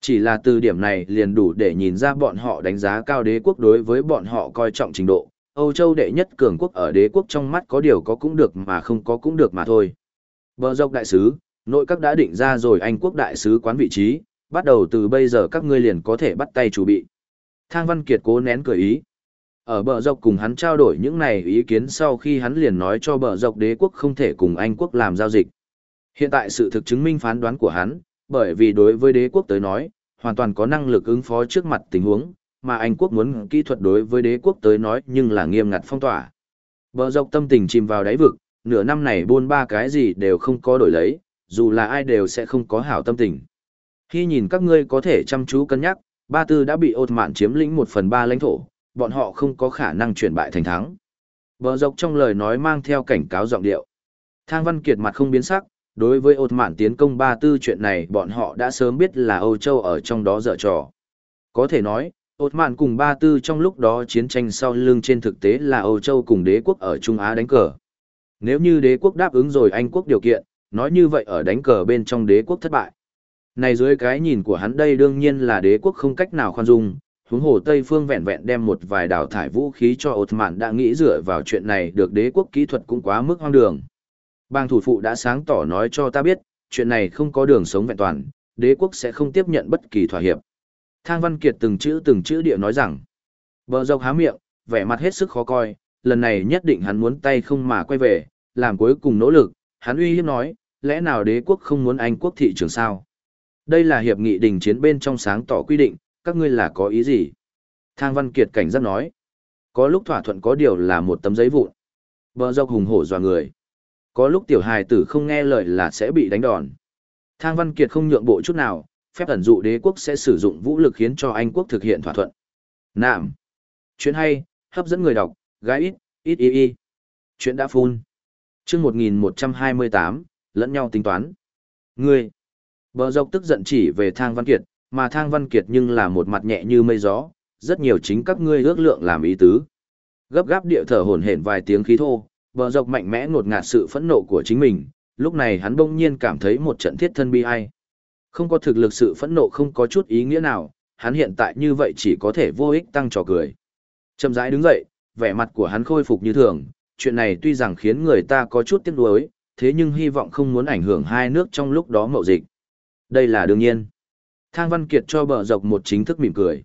Chỉ là từ điểm này liền đủ để nhìn ra bọn họ đánh giá cao đế quốc đối với bọn họ coi trọng trình độ. Âu Châu đệ nhất cường quốc ở đế quốc trong mắt có điều có cũng được mà không có cũng được mà thôi. Bờ dọc đại sứ, nội các đã định ra rồi Anh quốc đại sứ quán vị trí, bắt đầu từ bây giờ các ngươi liền có thể bắt tay chuẩn bị. Thang Văn Kiệt cố nén cười ý. Ở bờ dọc cùng hắn trao đổi những này ý kiến sau khi hắn liền nói cho bờ dọc đế quốc không thể cùng Anh quốc làm giao dịch. Hiện tại sự thực chứng minh phán đoán của hắn, bởi vì đối với đế quốc tới nói, hoàn toàn có năng lực ứng phó trước mặt tình huống, mà Anh quốc muốn kỹ thuật đối với đế quốc tới nói nhưng là nghiêm ngặt phong tỏa. Bờ dọc tâm tình chìm vào đáy vực, nửa năm này buôn ba cái gì đều không có đổi lấy, dù là ai đều sẽ không có hảo tâm tình. Khi nhìn các ngươi có thể chăm chú cân nhắc, Ba Tư đã bị ột mạn chiếm lĩnh một phần ba lãnh thổ, bọn họ không có khả năng chuyển bại thành thắng. Bờ dọc trong lời nói mang theo cảnh cáo giọng điệu. Thang Văn Kiệt mặt không biến sắc, đối với ột mạn tiến công Ba Tư chuyện này bọn họ đã sớm biết là Âu Châu ở trong đó dở trò. Có thể nói, ột mạn cùng Ba Tư trong lúc đó chiến tranh sau lưng trên thực tế là Âu Châu cùng đế quốc ở Trung Á đánh cờ. Nếu như đế quốc đáp ứng rồi Anh quốc điều kiện, nói như vậy ở đánh cờ bên trong đế quốc thất bại. Này dưới cái nhìn của hắn đây đương nhiên là đế quốc không cách nào khoan dung, huống hồ Tây Phương vẹn vẹn đem một vài đào thải vũ khí cho Ột Mạn đã nghĩ dựa vào chuyện này được đế quốc kỹ thuật cũng quá mức hoang đường. Bang thủ phụ đã sáng tỏ nói cho ta biết, chuyện này không có đường sống vẹn toàn, đế quốc sẽ không tiếp nhận bất kỳ thỏa hiệp. Thang Văn Kiệt từng chữ từng chữ địa nói rằng, bờ dọc há miệng, vẻ mặt hết sức khó coi, lần này nhất định hắn muốn tay không mà quay về, làm cuối cùng nỗ lực, hắn uy hiếp nói, lẽ nào đế quốc không muốn Anh quốc thị trường sao? Đây là hiệp nghị đình chiến bên trong sáng tỏ quy định, các ngươi là có ý gì? Thang Văn Kiệt cảnh giác nói, có lúc thỏa thuận có điều là một tấm giấy vụn. Bờ dọc hùng hổ dọa người. Có lúc tiểu hài tử không nghe lời là sẽ bị đánh đòn. Thang Văn Kiệt không nhượng bộ chút nào, phép ẩn dụ đế quốc sẽ sử dụng vũ lực khiến cho Anh quốc thực hiện thỏa thuận. Nạm. Chuyện hay, hấp dẫn người đọc, gái ít, ít y y. Chuyện đã phun. chương 1128, lẫn nhau tính toán. Ngươi. Bờ dọc tức giận chỉ về Thang Văn Kiệt, mà Thang Văn Kiệt nhưng là một mặt nhẹ như mây gió, rất nhiều chính các ngươi ước lượng làm ý tứ. Gấp gáp địa thở hổn hển vài tiếng khí thô, bờ dọc mạnh mẽ ngột ngạt sự phẫn nộ của chính mình, lúc này hắn bỗng nhiên cảm thấy một trận thiết thân bi ai. Không có thực lực sự phẫn nộ không có chút ý nghĩa nào, hắn hiện tại như vậy chỉ có thể vô ích tăng trò cười. Chậm rãi đứng dậy, vẻ mặt của hắn khôi phục như thường, chuyện này tuy rằng khiến người ta có chút tiếc nuối, thế nhưng hy vọng không muốn ảnh hưởng hai nước trong lúc đó mậu dịch. Đây là đương nhiên. Thang Văn Kiệt cho bờ dọc một chính thức mỉm cười.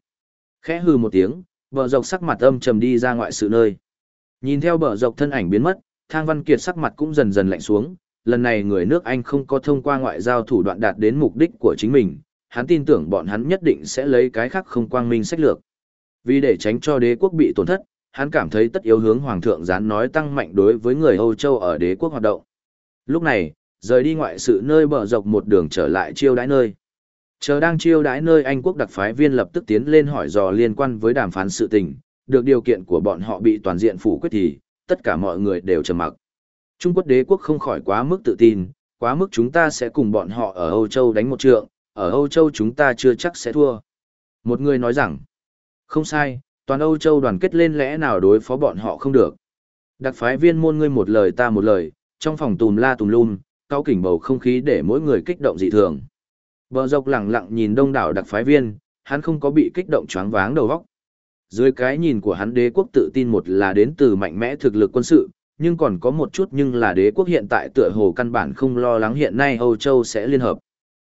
Khẽ hừ một tiếng, bờ dọc sắc mặt âm trầm đi ra ngoại sự nơi. Nhìn theo bờ dọc thân ảnh biến mất, Thang Văn Kiệt sắc mặt cũng dần dần lạnh xuống. Lần này người nước Anh không có thông qua ngoại giao thủ đoạn đạt đến mục đích của chính mình, hắn tin tưởng bọn hắn nhất định sẽ lấy cái khác không quang minh sách lược. Vì để tránh cho đế quốc bị tổn thất, hắn cảm thấy tất yếu hướng hoàng thượng gián nói tăng mạnh đối với người Âu Châu ở đế quốc hoạt động. Lúc này, rời đi ngoại sự nơi bờ dọc một đường trở lại chiêu đãi nơi. Chờ đang chiêu đãi nơi Anh quốc đặc phái viên lập tức tiến lên hỏi dò liên quan với đàm phán sự tình, được điều kiện của bọn họ bị toàn diện phủ quyết thì, tất cả mọi người đều trầm mặc. Trung Quốc đế quốc không khỏi quá mức tự tin, quá mức chúng ta sẽ cùng bọn họ ở Âu Châu đánh một trượng, ở Âu Châu chúng ta chưa chắc sẽ thua. Một người nói rằng, không sai, toàn Âu Châu đoàn kết lên lẽ nào đối phó bọn họ không được. Đặc phái viên môn ngươi một lời ta một lời, trong phòng tùm la tùm lum, cao kỉnh bầu không khí để mỗi người kích động dị thường. Bờ dọc lặng lặng nhìn đông đảo đặc phái viên, hắn không có bị kích động choáng váng đầu óc. Dưới cái nhìn của hắn đế quốc tự tin một là đến từ mạnh mẽ thực lực quân sự, nhưng còn có một chút nhưng là đế quốc hiện tại tựa hồ căn bản không lo lắng hiện nay Âu Châu sẽ liên hợp.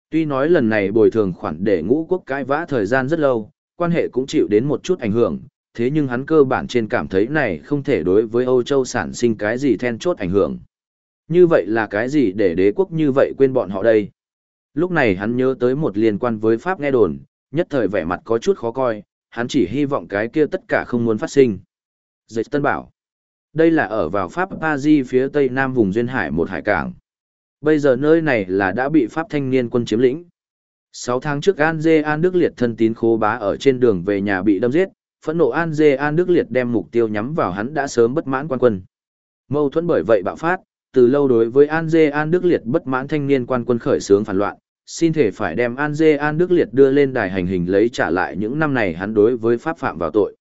Tuy nói lần này bồi thường khoản để ngũ quốc cãi vã thời gian rất lâu, quan hệ cũng chịu đến một chút ảnh hưởng, thế nhưng hắn cơ bản trên cảm thấy này không thể đối với Âu Châu sản sinh cái gì then chốt ảnh hưởng. Như vậy là cái gì để đế quốc như vậy quên bọn họ đây? Lúc này hắn nhớ tới một liên quan với Pháp nghe đồn, nhất thời vẻ mặt có chút khó coi, hắn chỉ hy vọng cái kia tất cả không muốn phát sinh. Dịch Tân bảo, đây là ở vào Pháp Paris phía tây nam vùng Duyên Hải một hải cảng. Bây giờ nơi này là đã bị Pháp thanh niên quân chiếm lĩnh. Sáu tháng trước An Dê An Đức Liệt thân tín khố bá ở trên đường về nhà bị đâm giết, phẫn nộ An Dê An Đức Liệt đem mục tiêu nhắm vào hắn đã sớm bất mãn quan quân. Mâu thuẫn bởi vậy bạo phát, từ lâu đối với An Dê An Đức Liệt bất mãn thanh niên quan quân khởi xướng phản loạn, xin thể phải đem An Dê An Đức Liệt đưa lên đài hành hình lấy trả lại những năm này hắn đối với pháp phạm vào tội.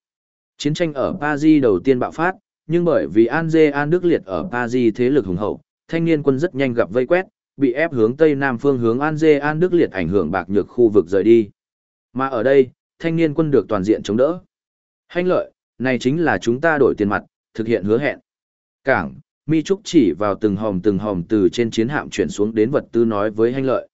Chiến tranh ở Paris đầu tiên bạo phát, nhưng bởi vì An Dê An Đức Liệt ở Paris thế lực hùng hậu, thanh niên quân rất nhanh gặp vây quét, bị ép hướng tây nam phương hướng An Dê An Đức Liệt ảnh hưởng bạc nhược khu vực rời đi. Mà ở đây, thanh niên quân được toàn diện chống đỡ. Hành lợi, này chính là chúng ta đổi tiền mặt, thực hiện hứa hẹn. Cảng, Mi Trúc chỉ vào từng hòm từng hòm từ trên chiến hạm chuyển xuống đến vật tư nói với hành lợi.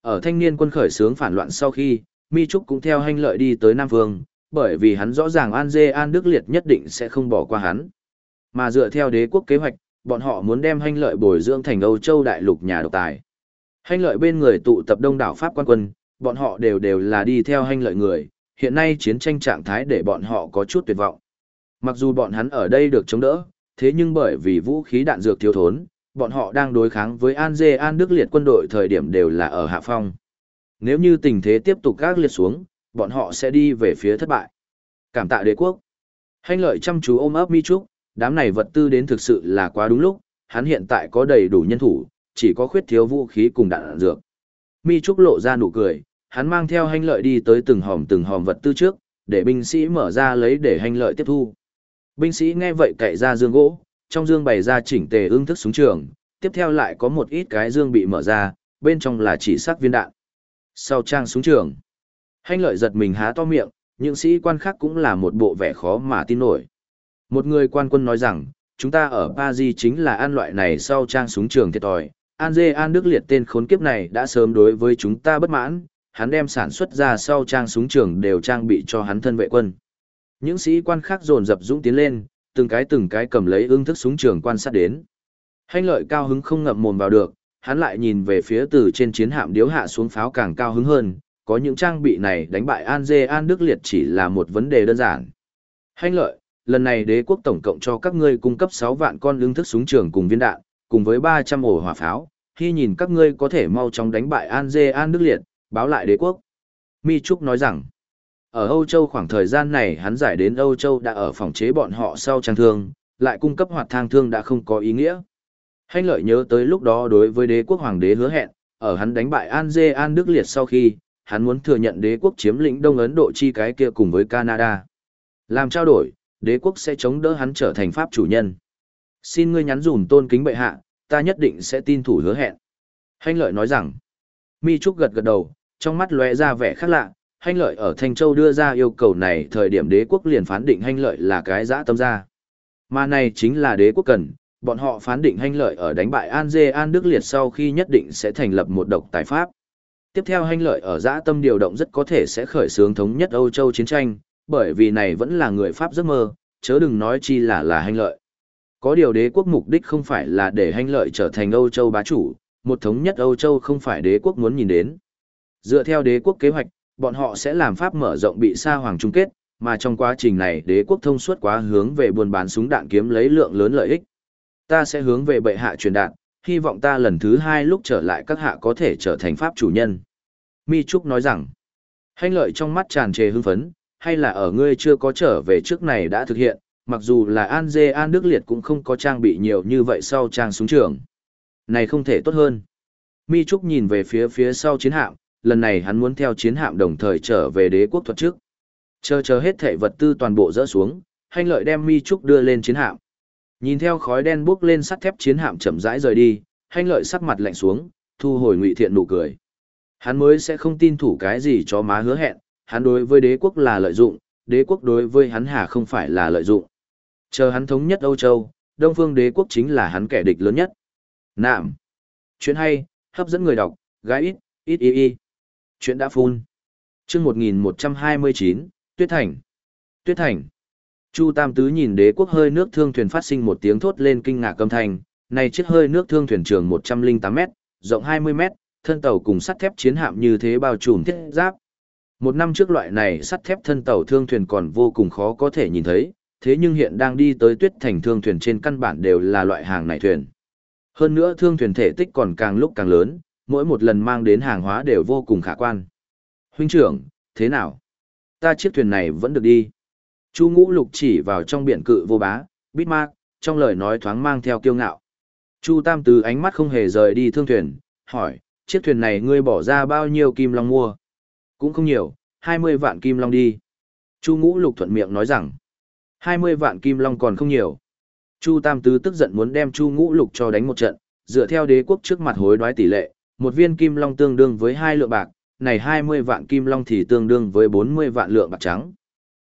Ở thanh niên quân khởi sướng phản loạn sau khi, Mi Trúc cũng theo hành lợi đi tới Nam Phương, bởi vì hắn rõ ràng An Dê An Đức Liệt nhất định sẽ không bỏ qua hắn. Mà dựa theo đế quốc kế hoạch, bọn họ muốn đem hành lợi bồi dưỡng thành Âu Châu đại lục nhà độc tài. Hành lợi bên người tụ tập đông đảo Pháp quan quân, bọn họ đều đều là đi theo hành lợi người, hiện nay chiến tranh trạng thái để bọn họ có chút tuyệt vọng. Mặc dù bọn hắn ở đây được chống đỡ, thế nhưng bởi vì vũ khí đạn dược thiếu thốn, bọn họ đang đối kháng với An Dê An Đức Liệt quân đội thời điểm đều là ở hạ phong. Nếu như tình thế tiếp tục gác liệt xuống, bọn họ sẽ đi về phía thất bại. Cảm tạ đế quốc. Hành lợi chăm chú ôm ấp Mi Trúc, đám này vật tư đến thực sự là quá đúng lúc, hắn hiện tại có đầy đủ nhân thủ, chỉ có khuyết thiếu vũ khí cùng đạn dược. Mi Trúc lộ ra nụ cười, hắn mang theo hành lợi đi tới từng hòm từng hòm vật tư trước, để binh sĩ mở ra lấy để hành lợi tiếp thu. Binh sĩ nghe vậy cậy ra dương gỗ, trong dương bày ra chỉnh tề ương thức súng trường, tiếp theo lại có một ít cái dương bị mở ra, bên trong là chỉ sắc viên đạn. Sau trang súng trường, hanh lợi giật mình há to miệng, những sĩ quan khác cũng là một bộ vẻ khó mà tin nổi. Một người quan quân nói rằng, chúng ta ở Paris chính là an loại này sau trang súng trường thiệt thòi. An Dê An Đức Liệt tên khốn kiếp này đã sớm đối với chúng ta bất mãn, hắn đem sản xuất ra sau trang súng trường đều trang bị cho hắn thân vệ quân. Những sĩ quan khác dồn dập dũng tiến lên, từng cái từng cái cầm lấy ương thức súng trường quan sát đến. Hành lợi cao hứng không ngậm mồm vào được, hắn lại nhìn về phía từ trên chiến hạm điếu hạ xuống pháo càng cao hứng hơn, có những trang bị này đánh bại An Dê An Đức Liệt chỉ là một vấn đề đơn giản. Hành lợi, lần này đế quốc tổng cộng cho các ngươi cung cấp 6 vạn con lương thức súng trường cùng viên đạn, cùng với 300 ổ hỏa pháo, khi nhìn các ngươi có thể mau chóng đánh bại An Dê An Đức Liệt, báo lại đế quốc. Mi Trúc nói rằng, ở Âu Châu khoảng thời gian này hắn giải đến Âu Châu đã ở phòng chế bọn họ sau trang thương, lại cung cấp hoạt thang thương đã không có ý nghĩa. Hành lợi nhớ tới lúc đó đối với đế quốc hoàng đế hứa hẹn, ở hắn đánh bại An Dê An Đức Liệt sau khi, hắn muốn thừa nhận đế quốc chiếm lĩnh Đông Ấn Độ chi cái kia cùng với Canada. Làm trao đổi, đế quốc sẽ chống đỡ hắn trở thành pháp chủ nhân. Xin ngươi nhắn dùm tôn kính bệ hạ, ta nhất định sẽ tin thủ hứa hẹn. Hành lợi nói rằng, Mi Trúc gật gật đầu, trong mắt lóe ra vẻ khác lạ, Hanh lợi ở Thanh Châu đưa ra yêu cầu này thời điểm đế quốc liền phán định Hanh lợi là cái dã tâm ra. Mà này chính là đế quốc cần, bọn họ phán định Hanh lợi ở đánh bại An Dê An Đức Liệt sau khi nhất định sẽ thành lập một độc tài pháp. Tiếp theo Hanh lợi ở dã tâm điều động rất có thể sẽ khởi xướng thống nhất Âu Châu chiến tranh, bởi vì này vẫn là người Pháp giấc mơ, chớ đừng nói chi là là Hanh lợi. Có điều đế quốc mục đích không phải là để Hanh lợi trở thành Âu Châu bá chủ, một thống nhất Âu Châu không phải đế quốc muốn nhìn đến. Dựa theo đế quốc kế hoạch, bọn họ sẽ làm pháp mở rộng bị sa hoàng chung kết, mà trong quá trình này đế quốc thông suốt quá hướng về buôn bán súng đạn kiếm lấy lượng lớn lợi ích. Ta sẽ hướng về bệ hạ truyền đạn, hy vọng ta lần thứ hai lúc trở lại các hạ có thể trở thành pháp chủ nhân. Mi Trúc nói rằng, hành lợi trong mắt tràn trề hưng phấn, hay là ở ngươi chưa có trở về trước này đã thực hiện, mặc dù là An Dê An Đức Liệt cũng không có trang bị nhiều như vậy sau trang súng trường. Này không thể tốt hơn. Mi Trúc nhìn về phía phía sau chiến hạm, lần này hắn muốn theo chiến hạm đồng thời trở về đế quốc thuật trước. Chờ chờ hết thể vật tư toàn bộ rỡ xuống, hành lợi đem Mi Trúc đưa lên chiến hạm. Nhìn theo khói đen bốc lên sắt thép chiến hạm chậm rãi rời đi, hành lợi sắc mặt lạnh xuống, thu hồi ngụy thiện nụ cười. Hắn mới sẽ không tin thủ cái gì cho má hứa hẹn, hắn đối với đế quốc là lợi dụng, đế quốc đối với hắn hà không phải là lợi dụng. Chờ hắn thống nhất Âu Châu, Đông Phương đế quốc chính là hắn kẻ địch lớn nhất. Nạm. Chuyện hay, hấp dẫn người đọc, gái ít, ít y y. Chuyện đã phun. chương 1129, Tuyết Thành. Tuyết Thành. Chu Tam Tứ nhìn đế quốc hơi nước thương thuyền phát sinh một tiếng thốt lên kinh ngạc âm thanh, này chiếc hơi nước thương thuyền trường 108 mét, rộng 20 mét, thân tàu cùng sắt thép chiến hạm như thế bao trùm thiết giáp, một năm trước loại này sắt thép thân tàu thương thuyền còn vô cùng khó có thể nhìn thấy, thế nhưng hiện đang đi tới tuyết thành thương thuyền trên căn bản đều là loại hàng này thuyền. Hơn nữa thương thuyền thể tích còn càng lúc càng lớn, mỗi một lần mang đến hàng hóa đều vô cùng khả quan. Huynh trưởng, thế nào? Ta chiếc thuyền này vẫn được đi. Chu Ngũ Lục chỉ vào trong biển cự vô bá, Bismarck, trong lời nói thoáng mang theo kiêu ngạo. Chu Tam Tứ ánh mắt không hề rời đi thương thuyền, hỏi, chiếc thuyền này ngươi bỏ ra bao nhiêu kim long mua? Cũng không nhiều, 20 vạn kim long đi. Chu Ngũ Lục thuận miệng nói rằng, 20 vạn kim long còn không nhiều. Chu Tam Tứ tức giận muốn đem Chu Ngũ Lục cho đánh một trận, dựa theo đế quốc trước mặt hối đoái tỷ lệ, một viên kim long tương đương với hai lượng bạc, này 20 vạn kim long thì tương đương với 40 vạn lượng bạc trắng.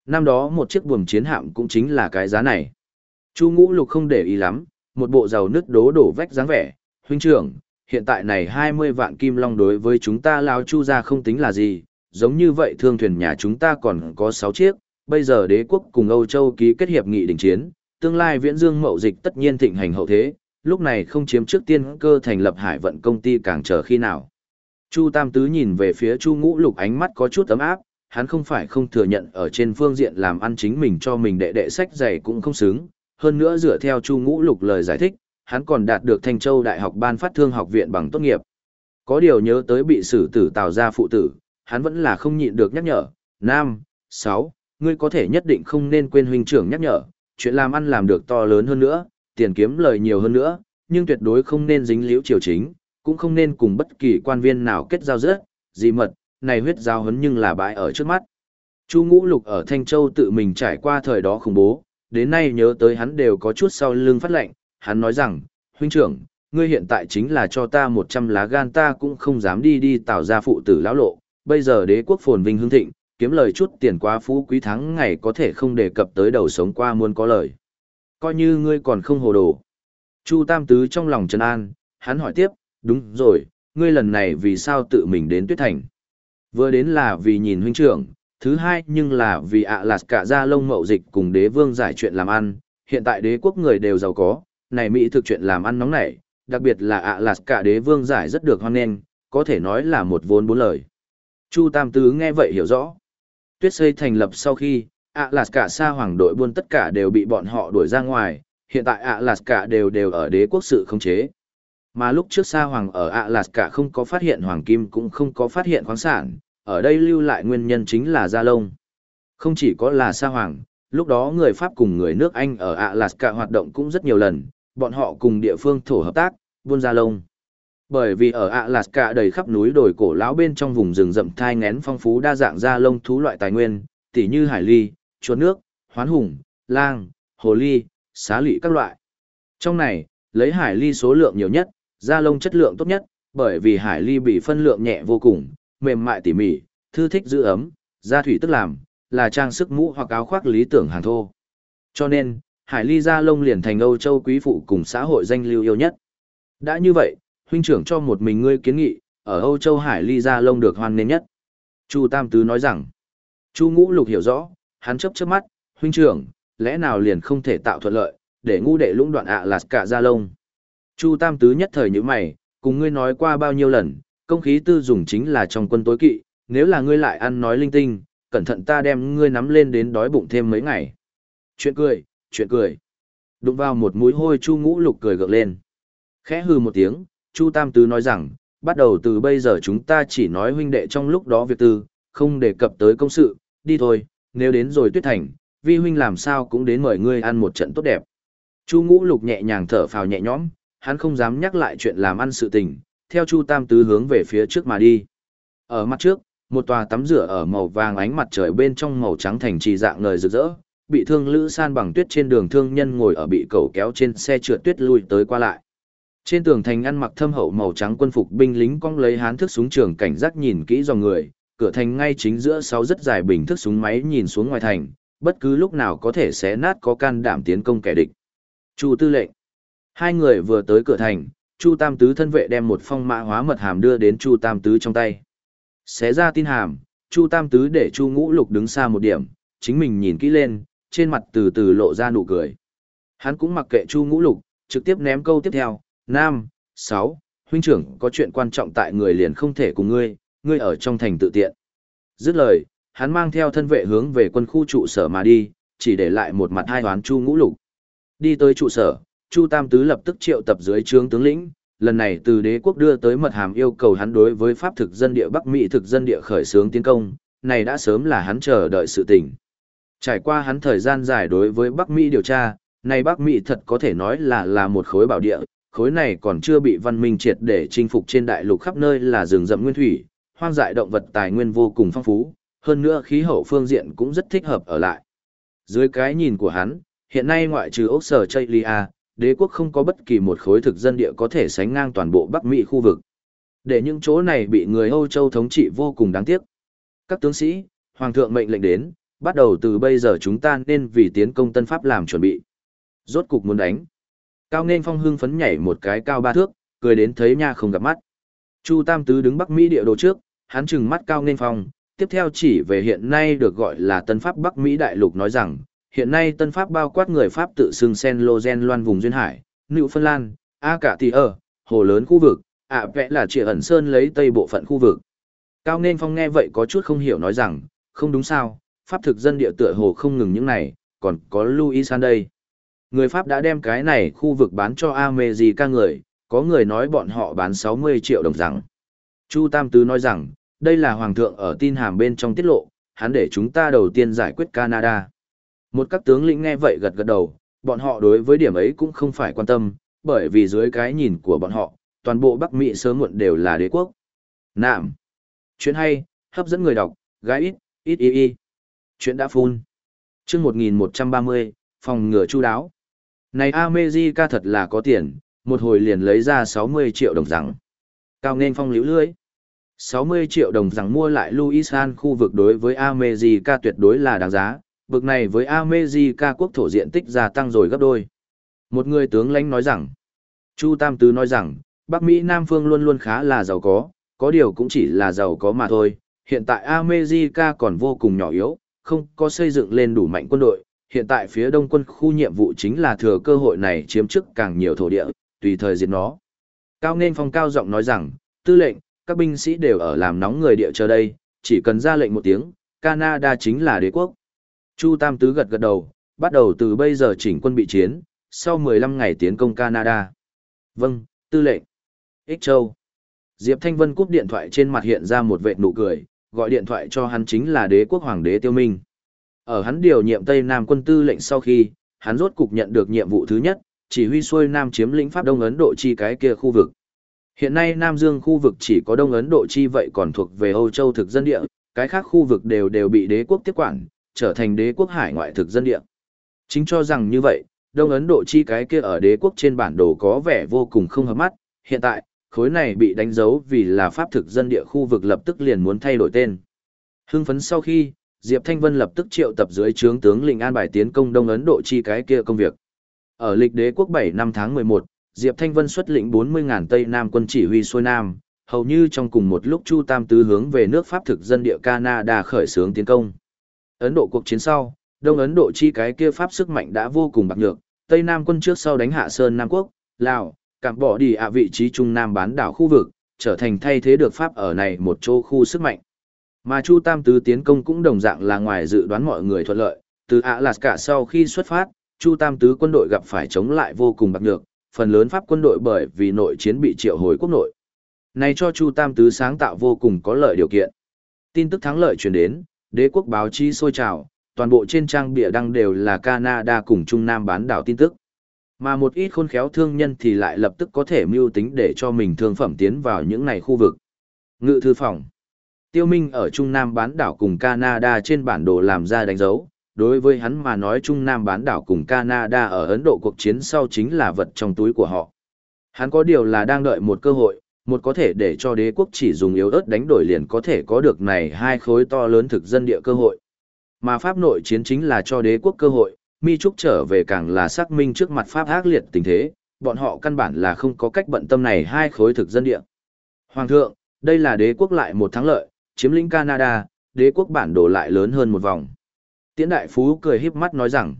Năm đó một chiếc buồm chiến hạm cũng chính là cái giá này. Chu Ngũ Lục không để ý lắm, một bộ giàu nứt đố đổ vách dáng vẻ, huynh trưởng, hiện tại này 20 vạn kim long đối với chúng ta lao chu ra không tính là gì, giống như vậy thương thuyền nhà chúng ta còn có 6 chiếc, bây giờ đế quốc cùng Âu Châu ký kết hiệp nghị đình chiến, tương lai viễn dương mậu dịch tất nhiên thịnh hành hậu thế, lúc này không chiếm trước tiên cơ thành lập hải vận công ty càng chờ khi nào. Chu Tam Tứ nhìn về phía Chu Ngũ Lục ánh mắt có chút ấm áp, hắn không phải không thừa nhận ở trên phương diện làm ăn chính mình cho mình đệ đệ sách dày cũng không xứng, hơn nữa dựa theo Chu Ngũ Lục lời giải thích, hắn còn đạt được Thanh Châu Đại học Ban Phát Thương học viện bằng tốt nghiệp. Có điều nhớ tới bị xử tử tào ra phụ tử, hắn vẫn là không nhịn được nhắc nhở. Nam, sáu, ngươi có thể nhất định không nên quên huynh trưởng nhắc nhở, chuyện làm ăn làm được to lớn hơn nữa, tiền kiếm lời nhiều hơn nữa, nhưng tuyệt đối không nên dính liễu triều chính, cũng không nên cùng bất kỳ quan viên nào kết giao rớt, gì mật, này huyết giao hấn nhưng là bãi ở trước mắt. Chu Ngũ Lục ở Thanh Châu tự mình trải qua thời đó khủng bố, đến nay nhớ tới hắn đều có chút sau lưng phát lệnh, hắn nói rằng, huynh trưởng, ngươi hiện tại chính là cho ta 100 lá gan ta cũng không dám đi đi tạo ra phụ tử lão lộ, bây giờ đế quốc phồn vinh hương thịnh, kiếm lời chút tiền quá phú quý thắng ngày có thể không đề cập tới đầu sống qua muốn có lời. Coi như ngươi còn không hồ đồ. Chu Tam Tứ trong lòng trấn an, hắn hỏi tiếp, đúng rồi, ngươi lần này vì sao tự mình đến Tuyết Thành? Vừa đến là vì nhìn huynh trưởng, thứ hai nhưng là vì ạ lạt cả gia lông mậu dịch cùng đế vương giải chuyện làm ăn, hiện tại đế quốc người đều giàu có, này Mỹ thực chuyện làm ăn nóng nảy, đặc biệt là ạ lạt cả đế vương giải rất được hoan nghênh, có thể nói là một vốn bốn lời. Chu Tam Tứ nghe vậy hiểu rõ. Tuyết xây thành lập sau khi, ạ lạt cả sa hoàng đội buôn tất cả đều bị bọn họ đuổi ra ngoài, hiện tại ạ lạt cả đều đều ở đế quốc sự không chế. Mà lúc trước Sa Hoàng ở ạ lạt cả không có phát hiện hoàng kim cũng không có phát hiện khoáng sản, ở đây lưu lại nguyên nhân chính là Gia Lông. Không chỉ có là Sa Hoàng, lúc đó người Pháp cùng người nước Anh ở ạ lạt cả hoạt động cũng rất nhiều lần, bọn họ cùng địa phương thổ hợp tác, buôn Gia Lông. Bởi vì ở ạ lạt cả đầy khắp núi đồi cổ lão bên trong vùng rừng rậm thai ngén phong phú đa dạng Gia Lông thú loại tài nguyên, tỉ như hải ly, chuột nước, hoán hùng, lang, hồ ly, xá lị các loại. Trong này, lấy hải ly số lượng nhiều nhất, da lông chất lượng tốt nhất, bởi vì hải ly bị phân lượng nhẹ vô cùng, mềm mại tỉ mỉ, thư thích giữ ấm, da thủy tức làm, là trang sức mũ hoặc áo khoác lý tưởng hàng thô. Cho nên, hải ly da lông liền thành Âu Châu quý phụ cùng xã hội danh lưu yêu nhất. Đã như vậy, huynh trưởng cho một mình ngươi kiến nghị, ở Âu Châu hải ly da lông được hoan nên nhất. Chu Tam Tứ nói rằng, Chu Ngũ Lục hiểu rõ, hắn chấp chớp mắt, huynh trưởng, lẽ nào liền không thể tạo thuận lợi, để ngu đệ lũng đoạn ạ à lạt cả ra lông. Chu Tam Tứ nhất thời như mày, cùng ngươi nói qua bao nhiêu lần, công khí tư dùng chính là trong quân tối kỵ, nếu là ngươi lại ăn nói linh tinh, cẩn thận ta đem ngươi nắm lên đến đói bụng thêm mấy ngày. Chuyện cười, chuyện cười. Đụng vào một mũi hôi Chu Ngũ Lục cười gượng lên. Khẽ hừ một tiếng, Chu Tam Tứ nói rằng, bắt đầu từ bây giờ chúng ta chỉ nói huynh đệ trong lúc đó việc tư, không đề cập tới công sự, đi thôi, nếu đến rồi tuyết thành, vi huynh làm sao cũng đến mời ngươi ăn một trận tốt đẹp. Chu Ngũ Lục nhẹ nhàng thở phào nhẹ nhõm, hắn không dám nhắc lại chuyện làm ăn sự tình, theo Chu Tam Tứ hướng về phía trước mà đi. Ở mặt trước, một tòa tắm rửa ở màu vàng ánh mặt trời bên trong màu trắng thành trì dạng ngời rực rỡ, bị thương lữ san bằng tuyết trên đường thương nhân ngồi ở bị cầu kéo trên xe trượt tuyết lui tới qua lại. Trên tường thành ăn mặc thâm hậu màu trắng quân phục binh lính cong lấy hán thức súng trường cảnh giác nhìn kỹ dòng người, cửa thành ngay chính giữa sáu rất dài bình thức súng máy nhìn xuống ngoài thành, bất cứ lúc nào có thể xé nát có can đảm tiến công kẻ địch. Chu tư lệnh. Hai người vừa tới cửa thành, Chu Tam Tứ thân vệ đem một phong mã hóa mật hàm đưa đến Chu Tam Tứ trong tay. Xé ra tin hàm, Chu Tam Tứ để Chu Ngũ Lục đứng xa một điểm, chính mình nhìn kỹ lên, trên mặt từ từ lộ ra nụ cười. Hắn cũng mặc kệ Chu Ngũ Lục, trực tiếp ném câu tiếp theo, Nam, sáu, huynh trưởng có chuyện quan trọng tại người liền không thể cùng ngươi, ngươi ở trong thành tự tiện. Dứt lời, hắn mang theo thân vệ hướng về quân khu trụ sở mà đi, chỉ để lại một mặt hai hoán Chu Ngũ Lục. Đi tới trụ sở, Chu Tam Tứ lập tức triệu tập dưới trướng tướng lĩnh, lần này từ đế quốc đưa tới mật hàm yêu cầu hắn đối với pháp thực dân địa Bắc Mỹ thực dân địa khởi xướng tiến công, này đã sớm là hắn chờ đợi sự tình. Trải qua hắn thời gian dài đối với Bắc Mỹ điều tra, này Bắc Mỹ thật có thể nói là là một khối bảo địa, khối này còn chưa bị văn minh triệt để chinh phục trên đại lục khắp nơi là rừng rậm nguyên thủy, hoang dại động vật tài nguyên vô cùng phong phú, hơn nữa khí hậu phương diện cũng rất thích hợp ở lại. Dưới cái nhìn của hắn, hiện nay ngoại trừ ốc sở Chaylia, đế quốc không có bất kỳ một khối thực dân địa có thể sánh ngang toàn bộ Bắc Mỹ khu vực. Để những chỗ này bị người Âu Châu thống trị vô cùng đáng tiếc. Các tướng sĩ, Hoàng thượng mệnh lệnh đến, bắt đầu từ bây giờ chúng ta nên vì tiến công Tân Pháp làm chuẩn bị. Rốt cục muốn đánh. Cao nên phong hưng phấn nhảy một cái cao ba thước, cười đến thấy nha không gặp mắt. Chu Tam Tứ đứng Bắc Mỹ địa đồ trước, hắn trừng mắt cao nên phong, tiếp theo chỉ về hiện nay được gọi là Tân Pháp Bắc Mỹ Đại Lục nói rằng, hiện nay Tân Pháp bao quát người Pháp tự xưng Sen Lô Gen loan vùng Duyên Hải, Nữ Phân Lan, A Cả Tì Ở, Hồ Lớn khu vực, ạ vẽ là trịa ẩn sơn lấy tây bộ phận khu vực. Cao nên phong nghe vậy có chút không hiểu nói rằng, không đúng sao, Pháp thực dân địa tựa hồ không ngừng những này, còn có Louis đây. Người Pháp đã đem cái này khu vực bán cho America người, có người nói bọn họ bán 60 triệu đồng rằng. Chu Tam Tứ nói rằng, đây là Hoàng thượng ở tin hàm bên trong tiết lộ, hắn để chúng ta đầu tiên giải quyết Canada. Một các tướng lĩnh nghe vậy gật gật đầu, bọn họ đối với điểm ấy cũng không phải quan tâm, bởi vì dưới cái nhìn của bọn họ, toàn bộ Bắc Mỹ sớm muộn đều là đế quốc. Nạm. Chuyện hay, hấp dẫn người đọc, gái ít, ít y y. Chuyện đã phun. chương 1130, phòng ngừa chu đáo. Này America thật là có tiền, một hồi liền lấy ra 60 triệu đồng rằng. Cao nên phong liễu lưới. 60 triệu đồng rằng mua lại Louisiana khu vực đối với America tuyệt đối là đáng giá, vực này với America quốc thổ diện tích gia tăng rồi gấp đôi. Một người tướng lãnh nói rằng, Chu Tam Tứ nói rằng, Bắc Mỹ Nam Phương luôn luôn khá là giàu có, có điều cũng chỉ là giàu có mà thôi. Hiện tại America còn vô cùng nhỏ yếu, không có xây dựng lên đủ mạnh quân đội. Hiện tại phía đông quân khu nhiệm vụ chính là thừa cơ hội này chiếm chức càng nhiều thổ địa, tùy thời diệt nó. Cao nên phong cao giọng nói rằng, tư lệnh, các binh sĩ đều ở làm nóng người địa chờ đây, chỉ cần ra lệnh một tiếng, Canada chính là đế quốc. Chu Tam Tứ gật gật đầu, bắt đầu từ bây giờ chỉnh quân bị chiến, sau 15 ngày tiến công Canada. Vâng, tư lệnh. Ích Châu. Diệp Thanh Vân cúp điện thoại trên mặt hiện ra một vệt nụ cười, gọi điện thoại cho hắn chính là đế quốc hoàng đế Tiêu Minh. Ở hắn điều nhiệm Tây Nam quân tư lệnh sau khi, hắn rốt cục nhận được nhiệm vụ thứ nhất, chỉ huy xuôi Nam chiếm lĩnh Pháp Đông Ấn Độ chi cái kia khu vực. Hiện nay Nam Dương khu vực chỉ có Đông Ấn Độ chi vậy còn thuộc về Âu Châu thực dân địa, cái khác khu vực đều đều bị đế quốc tiếp quản, trở thành đế quốc hải ngoại thực dân địa. Chính cho rằng như vậy, Đông Ấn Độ chi cái kia ở đế quốc trên bản đồ có vẻ vô cùng không hợp mắt, hiện tại, khối này bị đánh dấu vì là pháp thực dân địa khu vực lập tức liền muốn thay đổi tên. Hưng phấn sau khi, Diệp Thanh Vân lập tức triệu tập dưới trướng tướng lĩnh an bài tiến công Đông Ấn Độ chi cái kia công việc. Ở lịch đế quốc 7 năm tháng 11, Diệp Thanh Vân xuất lĩnh 40.000 Tây Nam quân chỉ huy xuôi Nam, hầu như trong cùng một lúc Chu Tam Tứ hướng về nước Pháp thực dân địa Canada khởi xướng tiến công. Ấn Độ cuộc chiến sau, Đông Ấn Độ chi cái kia Pháp sức mạnh đã vô cùng bạc nhược, Tây Nam quân trước sau đánh hạ Sơn Nam Quốc, Lào, cảm bỏ đi ạ vị trí Trung Nam bán đảo khu vực, trở thành thay thế được Pháp ở này một chỗ khu sức mạnh. Mà Chu Tam Tứ tiến công cũng đồng dạng là ngoài dự đoán mọi người thuận lợi, từ Alaska sau khi xuất phát, Chu Tam Tứ quân đội gặp phải chống lại vô cùng bạc nhược, phần lớn Pháp quân đội bởi vì nội chiến bị triệu hồi quốc nội. Này cho Chu Tam Tứ sáng tạo vô cùng có lợi điều kiện. Tin tức thắng lợi truyền đến, đế quốc báo chí sôi trào, toàn bộ trên trang bìa đăng đều là Canada cùng Trung Nam bán đảo tin tức. Mà một ít khôn khéo thương nhân thì lại lập tức có thể mưu tính để cho mình thương phẩm tiến vào những này khu vực. Ngự thư phòng. Tiêu Minh ở Trung Nam bán đảo cùng Canada trên bản đồ làm ra đánh dấu. Đối với hắn mà nói Trung Nam bán đảo cùng Canada ở Ấn Độ cuộc chiến sau chính là vật trong túi của họ. Hắn có điều là đang đợi một cơ hội, một có thể để cho đế quốc chỉ dùng yếu ớt đánh đổi liền có thể có được này hai khối to lớn thực dân địa cơ hội. Mà Pháp nội chiến chính là cho đế quốc cơ hội, Mi Trúc trở về càng là xác minh trước mặt Pháp ác liệt tình thế, bọn họ căn bản là không có cách bận tâm này hai khối thực dân địa. Hoàng thượng, đây là đế quốc lại một thắng lợi, chiếm lĩnh Canada, đế quốc bản đồ lại lớn hơn một vòng. Tiễn đại phú cười híp mắt nói rằng,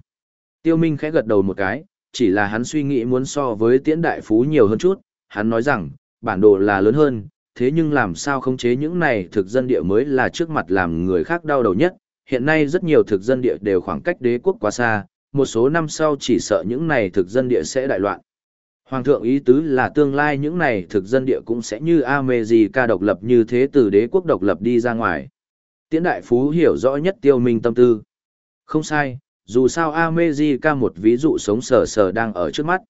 tiêu minh khẽ gật đầu một cái, chỉ là hắn suy nghĩ muốn so với tiễn đại phú nhiều hơn chút, hắn nói rằng, bản đồ là lớn hơn, thế nhưng làm sao khống chế những này thực dân địa mới là trước mặt làm người khác đau đầu nhất, hiện nay rất nhiều thực dân địa đều khoảng cách đế quốc quá xa, một số năm sau chỉ sợ những này thực dân địa sẽ đại loạn. Hoàng thượng ý tứ là tương lai những này thực dân địa cũng sẽ như America độc lập như thế từ đế quốc độc lập đi ra ngoài. Tiễn đại phú hiểu rõ nhất tiêu minh tâm tư. Không sai, dù sao America một ví dụ sống sờ sờ đang ở trước mắt.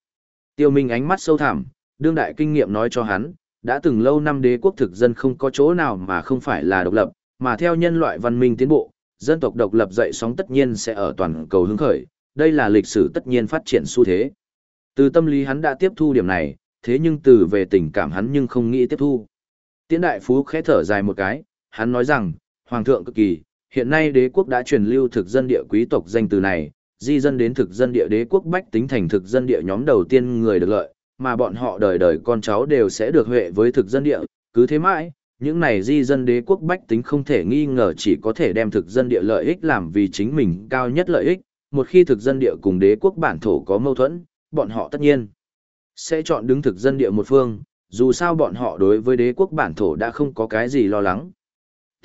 Tiêu Minh ánh mắt sâu thẳm, đương đại kinh nghiệm nói cho hắn, đã từng lâu năm đế quốc thực dân không có chỗ nào mà không phải là độc lập, mà theo nhân loại văn minh tiến bộ, dân tộc độc lập dậy sóng tất nhiên sẽ ở toàn cầu hứng khởi, đây là lịch sử tất nhiên phát triển xu thế. Từ tâm lý hắn đã tiếp thu điểm này, thế nhưng từ về tình cảm hắn nhưng không nghĩ tiếp thu. Tiễn đại phú khẽ thở dài một cái, hắn nói rằng, Hoàng thượng cực kỳ, hiện nay đế quốc đã truyền lưu thực dân địa quý tộc danh từ này, di dân đến thực dân địa đế quốc bách tính thành thực dân địa nhóm đầu tiên người được lợi, mà bọn họ đời đời con cháu đều sẽ được huệ với thực dân địa, cứ thế mãi, những này di dân đế quốc bách tính không thể nghi ngờ chỉ có thể đem thực dân địa lợi ích làm vì chính mình cao nhất lợi ích, một khi thực dân địa cùng đế quốc bản thổ có mâu thuẫn, bọn họ tất nhiên sẽ chọn đứng thực dân địa một phương, dù sao bọn họ đối với đế quốc bản thổ đã không có cái gì lo lắng.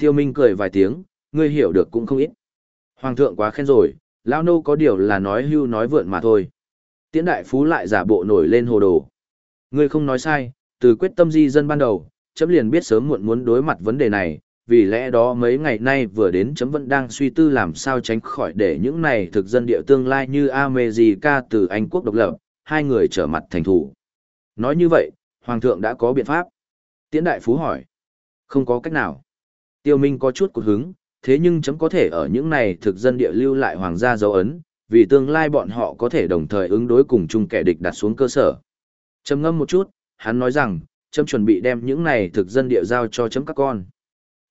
Tiêu Minh cười vài tiếng, ngươi hiểu được cũng không ít. Hoàng thượng quá khen rồi, lão nô có điều là nói hưu nói vượn mà thôi. Tiễn đại phú lại giả bộ nổi lên hồ đồ. Ngươi không nói sai, từ quyết tâm di dân ban đầu, chấm liền biết sớm muộn muốn đối mặt vấn đề này, vì lẽ đó mấy ngày nay vừa đến chấm vẫn đang suy tư làm sao tránh khỏi để những này thực dân địa tương lai như America từ Anh quốc độc lập, hai người trở mặt thành thủ. Nói như vậy, Hoàng thượng đã có biện pháp. Tiễn đại phú hỏi. Không có cách nào. Tiêu Minh có chút cụt hứng, thế nhưng chấm có thể ở những này thực dân địa lưu lại hoàng gia dấu ấn, vì tương lai bọn họ có thể đồng thời ứng đối cùng chung kẻ địch đặt xuống cơ sở. Chấm ngâm một chút, hắn nói rằng, chấm chuẩn bị đem những này thực dân địa giao cho chấm các con.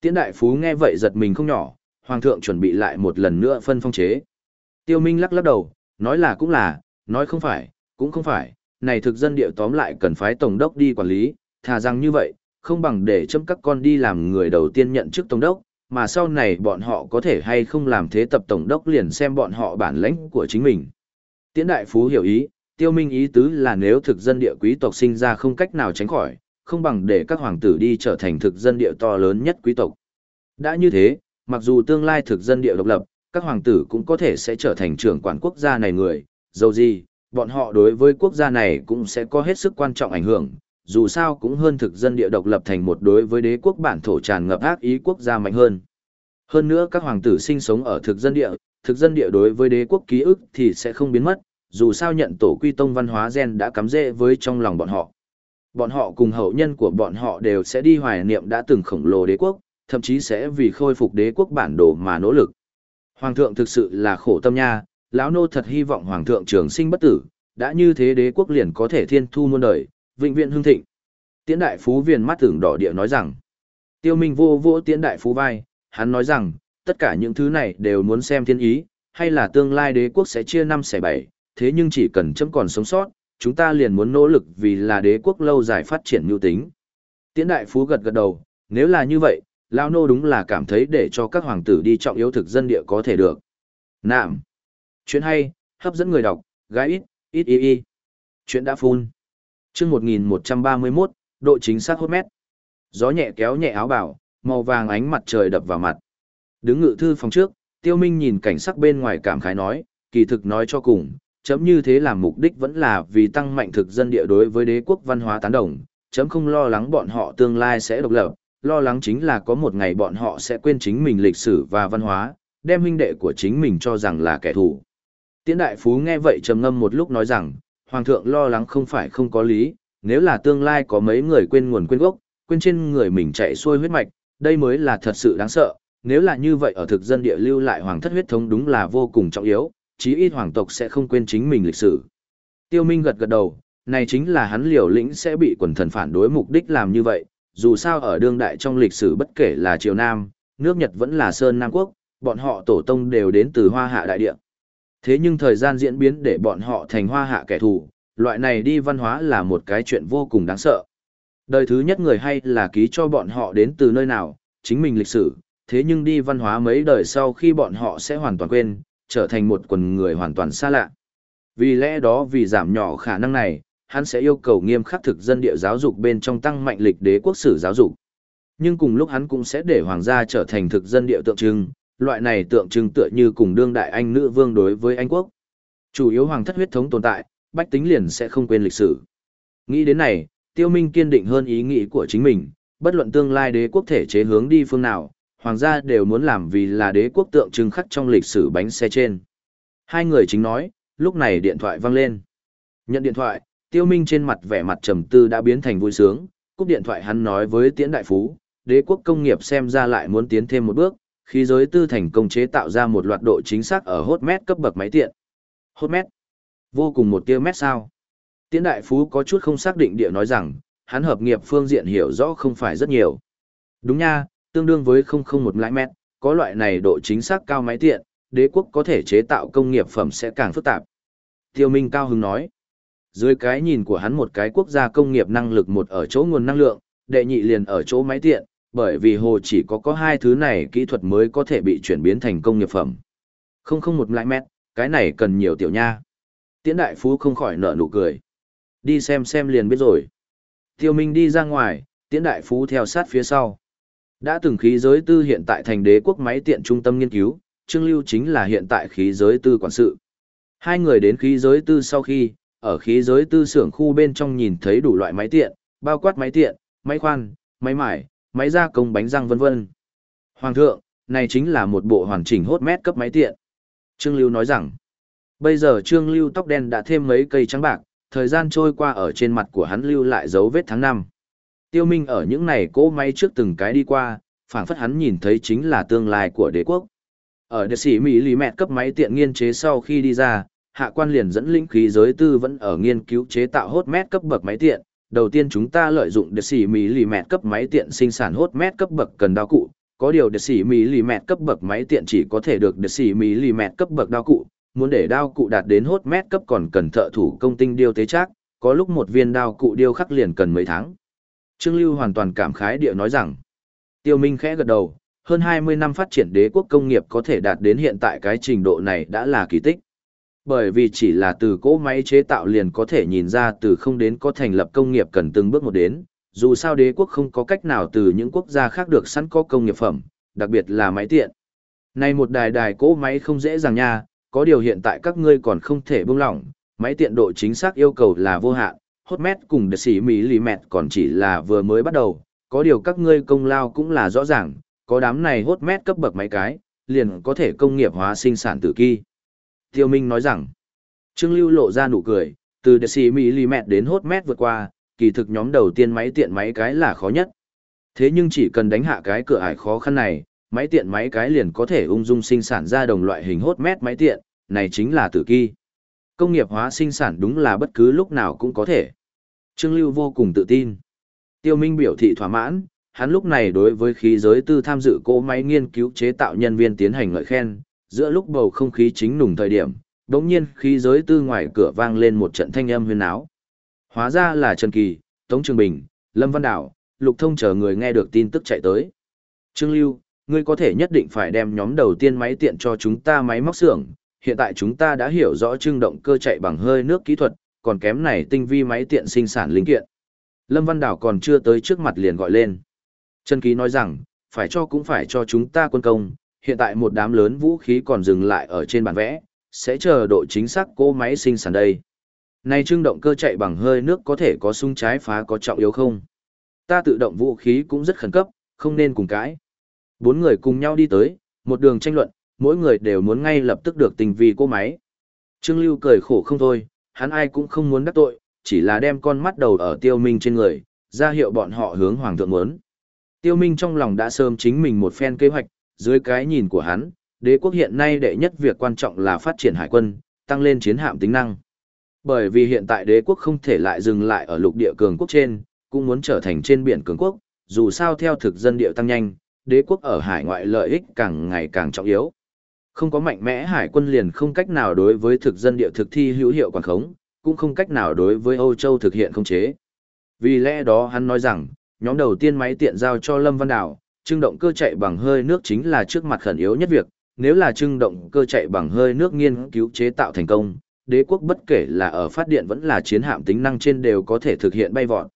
Tiễn đại phú nghe vậy giật mình không nhỏ, hoàng thượng chuẩn bị lại một lần nữa phân phong chế. Tiêu Minh lắc lắc đầu, nói là cũng là, nói không phải, cũng không phải, này thực dân địa tóm lại cần phái tổng đốc đi quản lý, thà rằng như vậy, không bằng để chấm các con đi làm người đầu tiên nhận chức tổng đốc, mà sau này bọn họ có thể hay không làm thế tập tổng đốc liền xem bọn họ bản lãnh của chính mình. Tiễn đại phú hiểu ý, tiêu minh ý tứ là nếu thực dân địa quý tộc sinh ra không cách nào tránh khỏi, không bằng để các hoàng tử đi trở thành thực dân địa to lớn nhất quý tộc. Đã như thế, mặc dù tương lai thực dân địa độc lập, các hoàng tử cũng có thể sẽ trở thành trưởng quản quốc gia này người, dầu gì, bọn họ đối với quốc gia này cũng sẽ có hết sức quan trọng ảnh hưởng, dù sao cũng hơn thực dân địa độc lập thành một đối với đế quốc bản thổ tràn ngập ác ý quốc gia mạnh hơn. Hơn nữa các hoàng tử sinh sống ở thực dân địa, thực dân địa đối với đế quốc ký ức thì sẽ không biến mất, dù sao nhận tổ quy tông văn hóa gen đã cắm rễ với trong lòng bọn họ. Bọn họ cùng hậu nhân của bọn họ đều sẽ đi hoài niệm đã từng khổng lồ đế quốc, thậm chí sẽ vì khôi phục đế quốc bản đồ mà nỗ lực. Hoàng thượng thực sự là khổ tâm nha, lão nô thật hy vọng hoàng thượng trường sinh bất tử, đã như thế đế quốc liền có thể thiên thu muôn đời, vĩnh viễn hưng thịnh. Tiễn đại phú viền mắt tưởng đỏ địa nói rằng, tiêu minh vô vô tiễn đại phú vai, hắn nói rằng, tất cả những thứ này đều muốn xem thiên ý, hay là tương lai đế quốc sẽ chia năm xẻ bảy, thế nhưng chỉ cần chấm còn sống sót, chúng ta liền muốn nỗ lực vì là đế quốc lâu dài phát triển nhu tính. Tiễn đại phú gật gật đầu, nếu là như vậy, Lao Nô đúng là cảm thấy để cho các hoàng tử đi trọng yếu thực dân địa có thể được. Nạm. Chuyện hay, hấp dẫn người đọc, gái ít, ít y y. Chuyện đã phun chương 1131, độ chính xác hốt mét. Gió nhẹ kéo nhẹ áo bảo, màu vàng ánh mặt trời đập vào mặt. Đứng ngự thư phòng trước, tiêu minh nhìn cảnh sắc bên ngoài cảm khái nói, kỳ thực nói cho cùng, chấm như thế làm mục đích vẫn là vì tăng mạnh thực dân địa đối với đế quốc văn hóa tán đồng, chấm không lo lắng bọn họ tương lai sẽ độc lập, lo lắng chính là có một ngày bọn họ sẽ quên chính mình lịch sử và văn hóa, đem huynh đệ của chính mình cho rằng là kẻ thù. Tiễn đại phú nghe vậy trầm ngâm một lúc nói rằng, hoàng thượng lo lắng không phải không có lý, nếu là tương lai có mấy người quên nguồn quên gốc, quên trên người mình chạy xuôi huyết mạch, đây mới là thật sự đáng sợ. Nếu là như vậy ở thực dân địa lưu lại hoàng thất huyết thống đúng là vô cùng trọng yếu, chí ít hoàng tộc sẽ không quên chính mình lịch sử. Tiêu Minh gật gật đầu, này chính là hắn liều lĩnh sẽ bị quần thần phản đối mục đích làm như vậy, dù sao ở đương đại trong lịch sử bất kể là triều Nam, nước Nhật vẫn là Sơn Nam Quốc, bọn họ tổ tông đều đến từ hoa hạ đại địa. Thế nhưng thời gian diễn biến để bọn họ thành hoa hạ kẻ thù, loại này đi văn hóa là một cái chuyện vô cùng đáng sợ. Đời thứ nhất người hay là ký cho bọn họ đến từ nơi nào, chính mình lịch sử, thế nhưng đi văn hóa mấy đời sau khi bọn họ sẽ hoàn toàn quên, trở thành một quần người hoàn toàn xa lạ. Vì lẽ đó vì giảm nhỏ khả năng này, hắn sẽ yêu cầu nghiêm khắc thực dân địa giáo dục bên trong tăng mạnh lịch đế quốc sử giáo dục. Nhưng cùng lúc hắn cũng sẽ để hoàng gia trở thành thực dân địa tượng trưng, loại này tượng trưng tựa như cùng đương đại anh nữ vương đối với Anh quốc. Chủ yếu hoàng thất huyết thống tồn tại, bách tính liền sẽ không quên lịch sử. Nghĩ đến này, tiêu minh kiên định hơn ý nghĩ của chính mình, bất luận tương lai đế quốc thể chế hướng đi phương nào, hoàng gia đều muốn làm vì là đế quốc tượng trưng khắc trong lịch sử bánh xe trên. Hai người chính nói, lúc này điện thoại vang lên. Nhận điện thoại, tiêu minh trên mặt vẻ mặt trầm tư đã biến thành vui sướng, cúp điện thoại hắn nói với tiễn đại phú, đế quốc công nghiệp xem ra lại muốn tiến thêm một bước, khi giới tư thành công chế tạo ra một loạt độ chính xác ở hốt mét cấp bậc máy tiện. Hốt mét? Vô cùng một tiêu mét sao? Tiễn đại phú có chút không xác định địa nói rằng, hắn hợp nghiệp phương diện hiểu rõ không phải rất nhiều. Đúng nha, tương đương với 001 lãi mét, có loại này độ chính xác cao máy tiện, đế quốc có thể chế tạo công nghiệp phẩm sẽ càng phức tạp. Tiêu Minh cao hứng nói. Dưới cái nhìn của hắn một cái quốc gia công nghiệp năng lực một ở chỗ nguồn năng lượng, đệ nhị liền ở chỗ máy tiện, bởi vì hồ chỉ có có hai thứ này kỹ thuật mới có thể bị chuyển biến thành công nghiệp phẩm. Không không một lại mét, cái này cần nhiều tiểu nha. Tiễn đại phú không khỏi nở nụ cười. Đi xem xem liền biết rồi. Tiêu Minh đi ra ngoài, tiễn đại phú theo sát phía sau. Đã từng khí giới tư hiện tại thành đế quốc máy tiện trung tâm nghiên cứu, Trương Lưu chính là hiện tại khí giới tư quản sự. Hai người đến khí giới tư sau khi, ở khí giới tư xưởng khu bên trong nhìn thấy đủ loại máy tiện, bao quát máy tiện, máy khoan, máy mải, máy gia công bánh răng vân vân. Hoàng thượng, này chính là một bộ hoàn chỉnh hốt mét cấp máy tiện. Trương Lưu nói rằng, bây giờ Trương Lưu tóc đen đã thêm mấy cây trắng bạc, thời gian trôi qua ở trên mặt của hắn lưu lại dấu vết tháng năm. Tiêu Minh ở những này cỗ máy trước từng cái đi qua, phảng phất hắn nhìn thấy chính là tương lai của đế quốc. Ở đệ sĩ Mỹ lý mẹ cấp máy tiện nghiên chế sau khi đi ra, hạ quan liền dẫn linh khí giới tư vẫn ở nghiên cứu chế tạo hốt mét cấp bậc máy tiện. Đầu tiên chúng ta lợi dụng đệ sĩ Mỹ lì mẹt cấp máy tiện sinh sản hốt mét cấp bậc cần đao cụ. Có điều đệ sĩ Mỹ lì mẹt cấp bậc máy tiện chỉ có thể được đệ sĩ Mỹ lì mẹt cấp bậc đao cụ. Muốn để đao cụ đạt đến hốt mét cấp còn cần thợ thủ công tinh điêu tế chắc, có lúc một viên đao cụ điêu khắc liền cần mấy tháng. Trương Lưu hoàn toàn cảm khái địa nói rằng, Tiêu Minh khẽ gật đầu, hơn 20 năm phát triển đế quốc công nghiệp có thể đạt đến hiện tại cái trình độ này đã là kỳ tích. Bởi vì chỉ là từ cỗ máy chế tạo liền có thể nhìn ra từ không đến có thành lập công nghiệp cần từng bước một đến, dù sao đế quốc không có cách nào từ những quốc gia khác được sẵn có công nghiệp phẩm, đặc biệt là máy tiện. Này một đài đài cỗ máy không dễ dàng nha, có điều hiện tại các ngươi còn không thể buông lỏng, máy tiện độ chính xác yêu cầu là vô hạn, hốt mét cùng đợt sĩ mỹ lì mẹt còn chỉ là vừa mới bắt đầu, có điều các ngươi công lao cũng là rõ ràng, có đám này hốt mét cấp bậc máy cái, liền có thể công nghiệp hóa sinh sản tử kỳ. Tiêu Minh nói rằng, Trương Lưu lộ ra nụ cười, từ decimeter đến hốt mét vượt qua, kỳ thực nhóm đầu tiên máy tiện máy cái là khó nhất. Thế nhưng chỉ cần đánh hạ cái cửa ải khó khăn này, máy tiện máy cái liền có thể ung dung sinh sản ra đồng loại hình hốt mét máy tiện, này chính là tử kỳ. Công nghiệp hóa sinh sản đúng là bất cứ lúc nào cũng có thể. Trương Lưu vô cùng tự tin. Tiêu Minh biểu thị thỏa mãn, hắn lúc này đối với khí giới tư tham dự cỗ máy nghiên cứu chế tạo nhân viên tiến hành ngợi khen, giữa lúc bầu không khí chính nùng thời điểm, đống nhiên khí giới tư ngoài cửa vang lên một trận thanh âm huyên áo. Hóa ra là Trần Kỳ, Tống Trường Bình, Lâm Văn Đảo, Lục Thông chờ người nghe được tin tức chạy tới. Trương Lưu, ngươi có thể nhất định phải đem nhóm đầu tiên máy tiện cho chúng ta máy móc xưởng, hiện tại chúng ta đã hiểu rõ trưng động cơ chạy bằng hơi nước kỹ thuật, còn kém này tinh vi máy tiện sinh sản linh kiện. Lâm Văn Đảo còn chưa tới trước mặt liền gọi lên. Trần Ký nói rằng, phải cho cũng phải cho chúng ta quân công, hiện tại một đám lớn vũ khí còn dừng lại ở trên bản vẽ, sẽ chờ độ chính xác cô máy sinh sản đây. Này trưng động cơ chạy bằng hơi nước có thể có sung trái phá có trọng yếu không? Ta tự động vũ khí cũng rất khẩn cấp, không nên cùng cãi. Bốn người cùng nhau đi tới, một đường tranh luận, mỗi người đều muốn ngay lập tức được tình vì cô máy. Trương Lưu cười khổ không thôi, hắn ai cũng không muốn đắc tội, chỉ là đem con mắt đầu ở tiêu minh trên người, ra hiệu bọn họ hướng hoàng thượng muốn. Tiêu minh trong lòng đã sớm chính mình một phen kế hoạch, dưới cái nhìn của hắn, đế quốc hiện nay đệ nhất việc quan trọng là phát triển hải quân, tăng lên chiến hạm tính năng. Bởi vì hiện tại đế quốc không thể lại dừng lại ở lục địa cường quốc trên, cũng muốn trở thành trên biển cường quốc, dù sao theo thực dân địa tăng nhanh, đế quốc ở hải ngoại lợi ích càng ngày càng trọng yếu. Không có mạnh mẽ hải quân liền không cách nào đối với thực dân địa thực thi hữu hiệu quản khống, cũng không cách nào đối với Âu Châu thực hiện khống chế. Vì lẽ đó hắn nói rằng, nhóm đầu tiên máy tiện giao cho Lâm Văn Đảo, trưng động cơ chạy bằng hơi nước chính là trước mặt khẩn yếu nhất việc, nếu là trưng động cơ chạy bằng hơi nước nghiên cứu chế tạo thành công, đế quốc bất kể là ở phát điện vẫn là chiến hạm tính năng trên đều có thể thực hiện bay vọt.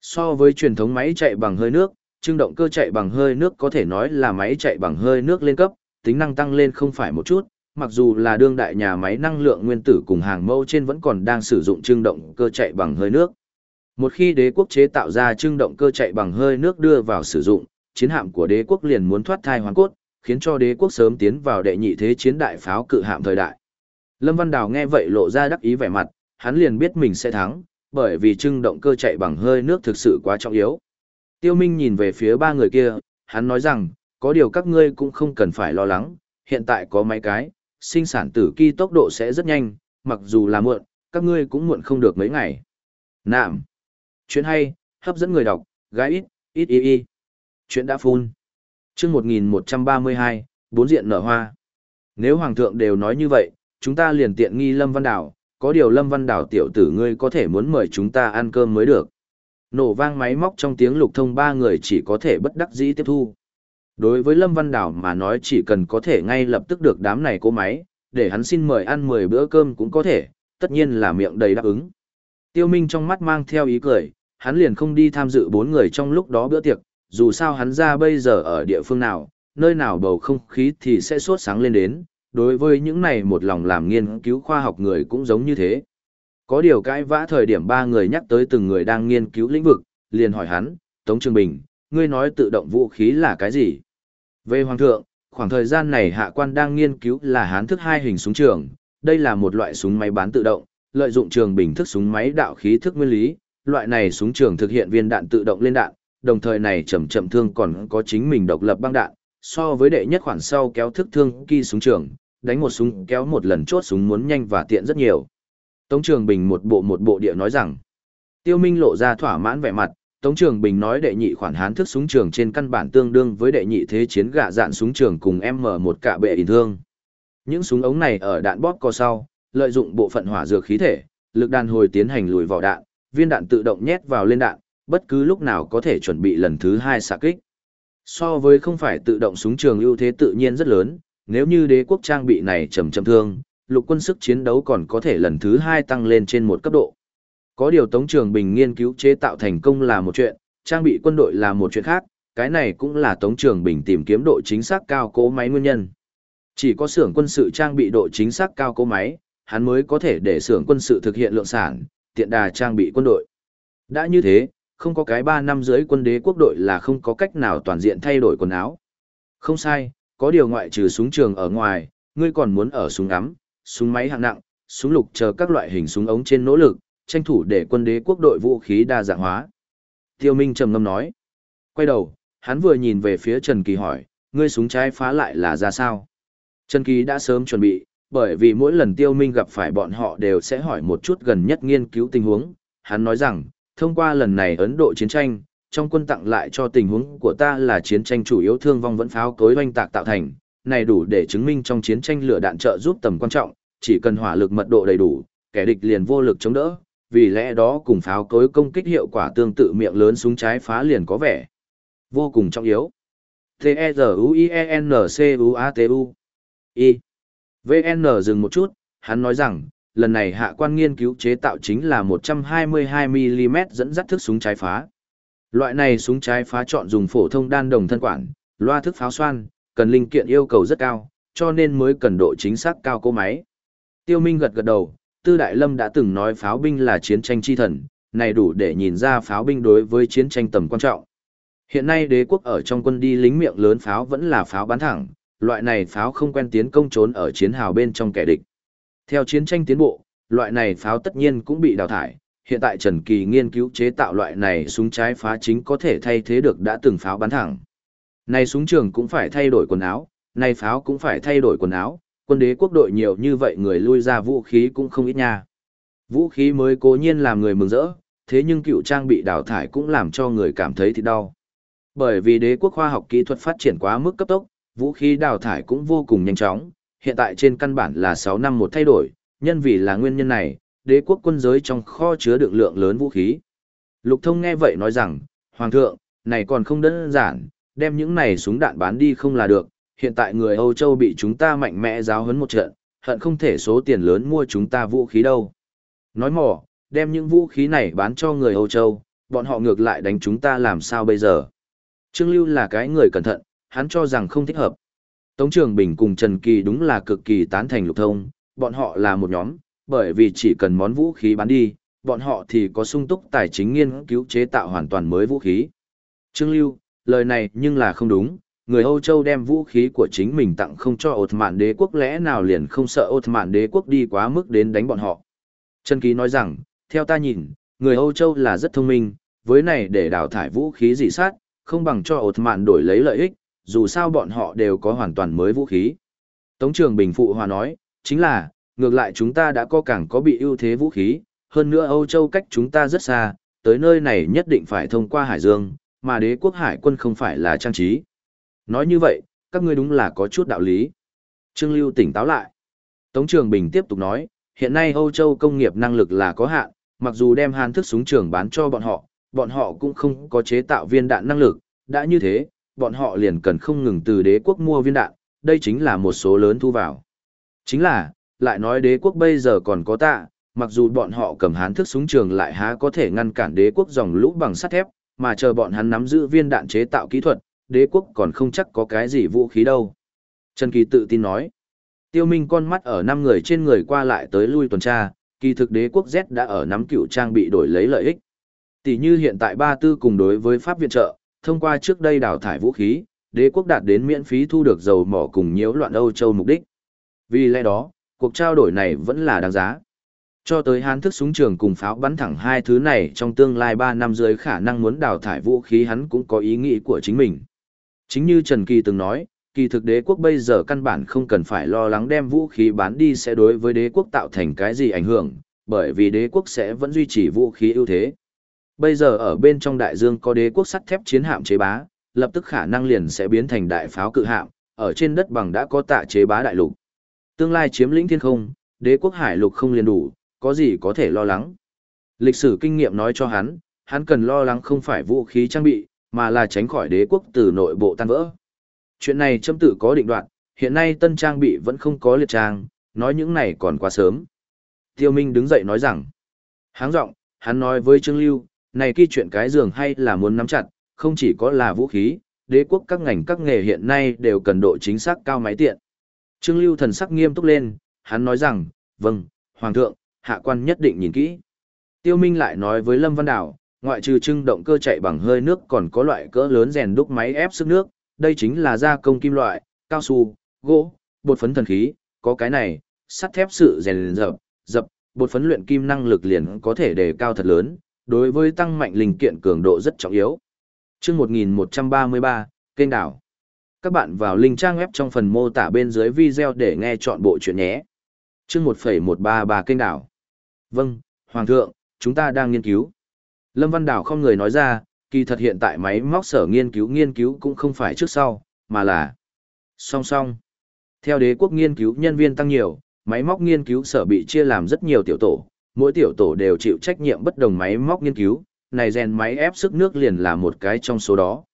So với truyền thống máy chạy bằng hơi nước, trưng động cơ chạy bằng hơi nước có thể nói là máy chạy bằng hơi nước lên cấp, tính năng tăng lên không phải một chút, mặc dù là đương đại nhà máy năng lượng nguyên tử cùng hàng mẫu trên vẫn còn đang sử dụng trưng động cơ chạy bằng hơi nước. Một khi đế quốc chế tạo ra trưng động cơ chạy bằng hơi nước đưa vào sử dụng, chiến hạm của đế quốc liền muốn thoát thai hoàn cốt, khiến cho đế quốc sớm tiến vào đệ nhị thế chiến đại pháo cự hạm thời đại. Lâm Văn Đào nghe vậy lộ ra đắc ý vẻ mặt, hắn liền biết mình sẽ thắng, bởi vì trưng động cơ chạy bằng hơi nước thực sự quá trọng yếu. Tiêu Minh nhìn về phía ba người kia, hắn nói rằng, có điều các ngươi cũng không cần phải lo lắng, hiện tại có mấy cái, sinh sản tử kỳ tốc độ sẽ rất nhanh, mặc dù là muộn, các ngươi cũng muộn không được mấy ngày. Nạm. Chuyện hay, hấp dẫn người đọc, gái ít, ít y y. Chuyện đã phun. Trước 1132, bốn diện nở hoa. Nếu hoàng thượng đều nói như vậy, chúng ta liền tiện nghi Lâm Văn Đảo, có điều Lâm Văn Đảo tiểu tử ngươi có thể muốn mời chúng ta ăn cơm mới được. Nổ vang máy móc trong tiếng lục thông ba người chỉ có thể bất đắc dĩ tiếp thu. Đối với Lâm Văn Đảo mà nói chỉ cần có thể ngay lập tức được đám này cố máy, để hắn xin mời ăn 10 bữa cơm cũng có thể, tất nhiên là miệng đầy đáp ứng. Tiêu Minh trong mắt mang theo ý cười, hắn liền không đi tham dự bốn người trong lúc đó bữa tiệc, dù sao hắn ra bây giờ ở địa phương nào, nơi nào bầu không khí thì sẽ sốt sáng lên đến, đối với những này một lòng làm nghiên cứu khoa học người cũng giống như thế. Có điều cãi vã thời điểm ba người nhắc tới từng người đang nghiên cứu lĩnh vực, liền hỏi hắn, Tống Trường Bình, ngươi nói tự động vũ khí là cái gì? Về Hoàng thượng, khoảng thời gian này hạ quan đang nghiên cứu là hán thức hai hình súng trường, đây là một loại súng máy bán tự động, lợi dụng trường bình thức súng máy đạo khí thức nguyên lý, loại này súng trường thực hiện viên đạn tự động lên đạn, đồng thời này chậm chậm thương còn có chính mình độc lập băng đạn, so với đệ nhất khoản sau kéo thức thương kỳ súng trường, đánh một súng kéo một lần chốt súng muốn nhanh và tiện rất nhiều. Tống Trường Bình một bộ một bộ địa nói rằng, Tiêu Minh lộ ra thỏa mãn vẻ mặt, Tống Trường Bình nói đệ nhị khoản hán thức súng trường trên căn bản tương đương với đệ nhị thế chiến gạ dạn súng trường cùng M1 cạ bệ ỉn thương. Những súng ống này ở đạn bóp co sau, lợi dụng bộ phận hỏa dược khí thể, lực đàn hồi tiến hành lùi vỏ đạn, viên đạn tự động nhét vào lên đạn, bất cứ lúc nào có thể chuẩn bị lần thứ hai xạ kích. So với không phải tự động súng trường ưu thế tự nhiên rất lớn, nếu như đế quốc trang bị này trầm trầm thương, lục quân sức chiến đấu còn có thể lần thứ hai tăng lên trên một cấp độ. Có điều Tống Trường Bình nghiên cứu chế tạo thành công là một chuyện, trang bị quân đội là một chuyện khác, cái này cũng là Tống Trường Bình tìm kiếm độ chính xác cao cố máy nguyên nhân. Chỉ có xưởng quân sự trang bị độ chính xác cao cố máy, hắn mới có thể để xưởng quân sự thực hiện lượng sản, tiện đà trang bị quân đội. Đã như thế, không có cái 3 năm dưới quân đế quốc đội là không có cách nào toàn diện thay đổi quần áo. Không sai, có điều ngoại trừ súng trường ở ngoài, ngươi còn muốn ở súng ngắm, súng máy hạng nặng, súng lục chờ các loại hình súng ống trên nỗ lực, tranh thủ để quân đế quốc đội vũ khí đa dạng hóa. Tiêu Minh trầm ngâm nói. Quay đầu, hắn vừa nhìn về phía Trần Kỳ hỏi, ngươi súng trái phá lại là ra sao? Trần Kỳ đã sớm chuẩn bị, bởi vì mỗi lần Tiêu Minh gặp phải bọn họ đều sẽ hỏi một chút gần nhất nghiên cứu tình huống. Hắn nói rằng, thông qua lần này Ấn Độ chiến tranh, trong quân tặng lại cho tình huống của ta là chiến tranh chủ yếu thương vong vẫn pháo cối oanh tạc tạo thành, này đủ để chứng minh trong chiến tranh lửa đạn trợ giúp tầm quan trọng, chỉ cần hỏa lực mật độ đầy đủ, kẻ địch liền vô lực chống đỡ, vì lẽ đó cùng pháo cối công kích hiệu quả tương tự miệng lớn súng trái phá liền có vẻ vô cùng trọng yếu. T-E-Z-U-I-E-N-C-U-A-T-U I VN dừng một chút, hắn nói rằng, lần này hạ quan nghiên cứu chế tạo chính là 122mm dẫn dắt thức súng trái phá. Loại này súng trái phá chọn dùng phổ thông đan đồng thân quản, loa thức pháo xoan, cần linh kiện yêu cầu rất cao, cho nên mới cần độ chính xác cao cô máy. Tiêu Minh gật gật đầu, Tư Đại Lâm đã từng nói pháo binh là chiến tranh chi thần, này đủ để nhìn ra pháo binh đối với chiến tranh tầm quan trọng. Hiện nay đế quốc ở trong quân đi lính miệng lớn pháo vẫn là pháo bắn thẳng, loại này pháo không quen tiến công trốn ở chiến hào bên trong kẻ địch. Theo chiến tranh tiến bộ, loại này pháo tất nhiên cũng bị đào thải. Hiện tại Trần Kỳ nghiên cứu chế tạo loại này súng trái phá chính có thể thay thế được đã từng pháo bắn thẳng. Này súng trường cũng phải thay đổi quần áo, này pháo cũng phải thay đổi quần áo, quân đế quốc đội nhiều như vậy người lui ra vũ khí cũng không ít nha. Vũ khí mới cố nhiên làm người mừng rỡ, thế nhưng cựu trang bị đào thải cũng làm cho người cảm thấy thì đau. Bởi vì đế quốc khoa học kỹ thuật phát triển quá mức cấp tốc, vũ khí đào thải cũng vô cùng nhanh chóng, hiện tại trên căn bản là 6 năm một thay đổi, nhân vì là nguyên nhân này, đế quốc quân giới trong kho chứa đựng lượng lớn vũ khí. Lục thông nghe vậy nói rằng, Hoàng thượng, này còn không đơn giản, đem những này súng đạn bán đi không là được, hiện tại người Âu Châu bị chúng ta mạnh mẽ giáo huấn một trận, hận không thể số tiền lớn mua chúng ta vũ khí đâu. Nói mỏ, đem những vũ khí này bán cho người Âu Châu, bọn họ ngược lại đánh chúng ta làm sao bây giờ. Trương Lưu là cái người cẩn thận, hắn cho rằng không thích hợp. Tống Trường Bình cùng Trần Kỳ đúng là cực kỳ tán thành lục thông, bọn họ là một nhóm, bởi vì chỉ cần món vũ khí bán đi, bọn họ thì có sung túc tài chính nghiên cứu chế tạo hoàn toàn mới vũ khí. Trương Lưu, lời này nhưng là không đúng, người Âu Châu đem vũ khí của chính mình tặng không cho ột mạn đế quốc lẽ nào liền không sợ ột mạn đế quốc đi quá mức đến đánh bọn họ. Trần Ký nói rằng, theo ta nhìn, người Âu Châu là rất thông minh, với này để đào thải vũ khí dị sát, không bằng cho ột mạn đổi lấy lợi ích, dù sao bọn họ đều có hoàn toàn mới vũ khí. Tống trường Bình Phụ Hòa nói, chính là, ngược lại chúng ta đã có càng có bị ưu thế vũ khí, hơn nữa Âu Châu cách chúng ta rất xa, tới nơi này nhất định phải thông qua Hải Dương, mà đế quốc hải quân không phải là trang trí. Nói như vậy, các ngươi đúng là có chút đạo lý. Trương Lưu tỉnh táo lại. Tống Trường Bình tiếp tục nói, hiện nay Âu Châu công nghiệp năng lực là có hạn, mặc dù đem hàn thức súng trường bán cho bọn họ, bọn họ cũng không có chế tạo viên đạn năng lực, đã như thế, bọn họ liền cần không ngừng từ đế quốc mua viên đạn, đây chính là một số lớn thu vào. Chính là, lại nói đế quốc bây giờ còn có tạ, mặc dù bọn họ cầm hán thức súng trường lại há có thể ngăn cản đế quốc dòng lũ bằng sắt thép, mà chờ bọn hắn nắm giữ viên đạn chế tạo kỹ thuật, đế quốc còn không chắc có cái gì vũ khí đâu. Trần Kỳ tự tin nói. Tiêu Minh con mắt ở năm người trên người qua lại tới lui tuần tra, kỳ thực đế quốc Z đã ở nắm cựu trang bị đổi lấy lợi ích. Tỷ như hiện tại ba tư cùng đối với Pháp viện trợ, thông qua trước đây đào thải vũ khí, đế quốc đạt đến miễn phí thu được dầu mỏ cùng nhiễu loạn Âu Châu mục đích. Vì lẽ đó, cuộc trao đổi này vẫn là đáng giá. Cho tới hán thức súng trường cùng pháo bắn thẳng hai thứ này trong tương lai 3 năm dưới khả năng muốn đào thải vũ khí hắn cũng có ý nghĩ của chính mình. Chính như Trần Kỳ từng nói, kỳ thực đế quốc bây giờ căn bản không cần phải lo lắng đem vũ khí bán đi sẽ đối với đế quốc tạo thành cái gì ảnh hưởng, bởi vì đế quốc sẽ vẫn duy trì vũ khí ưu thế. Bây giờ ở bên trong đại dương có đế quốc sắt thép chiến hạm chế bá, lập tức khả năng liền sẽ biến thành đại pháo cự hạm, ở trên đất bằng đã có tạ chế bá đại lục. Tương lai chiếm lĩnh thiên không, đế quốc hải lục không liền đủ, có gì có thể lo lắng. Lịch sử kinh nghiệm nói cho hắn, hắn cần lo lắng không phải vũ khí trang bị, mà là tránh khỏi đế quốc từ nội bộ tan vỡ. Chuyện này châm tử có định đoạn, hiện nay tân trang bị vẫn không có liệt trang, nói những này còn quá sớm. Tiêu Minh đứng dậy nói rằng, háng rộng, hắn nói với Trương Lưu, này khi chuyện cái giường hay là muốn nắm chặt, không chỉ có là vũ khí, đế quốc các ngành các nghề hiện nay đều cần độ chính xác cao máy tiện. Trương Lưu thần sắc nghiêm túc lên, hắn nói rằng, vâng, Hoàng thượng, hạ quan nhất định nhìn kỹ. Tiêu Minh lại nói với Lâm Văn Đảo, ngoại trừ trưng động cơ chạy bằng hơi nước còn có loại cỡ lớn rèn đúc máy ép sức nước, đây chính là gia công kim loại, cao su, gỗ, bột phấn thần khí, có cái này, sắt thép sự rèn dập, dập, bột phấn luyện kim năng lực liền có thể đề cao thật lớn, đối với tăng mạnh linh kiện cường độ rất trọng yếu. Chương 1133, kênh đảo. Các bạn vào link trang web trong phần mô tả bên dưới video để nghe chọn bộ chuyện nhé. Chương 1.133 kênh đảo. Vâng, Hoàng thượng, chúng ta đang nghiên cứu. Lâm Văn Đảo không người nói ra, kỳ thật hiện tại máy móc sở nghiên cứu nghiên cứu cũng không phải trước sau, mà là song song. Theo đế quốc nghiên cứu nhân viên tăng nhiều, máy móc nghiên cứu sở bị chia làm rất nhiều tiểu tổ, mỗi tiểu tổ đều chịu trách nhiệm bất đồng máy móc nghiên cứu, này rèn máy ép sức nước liền là một cái trong số đó.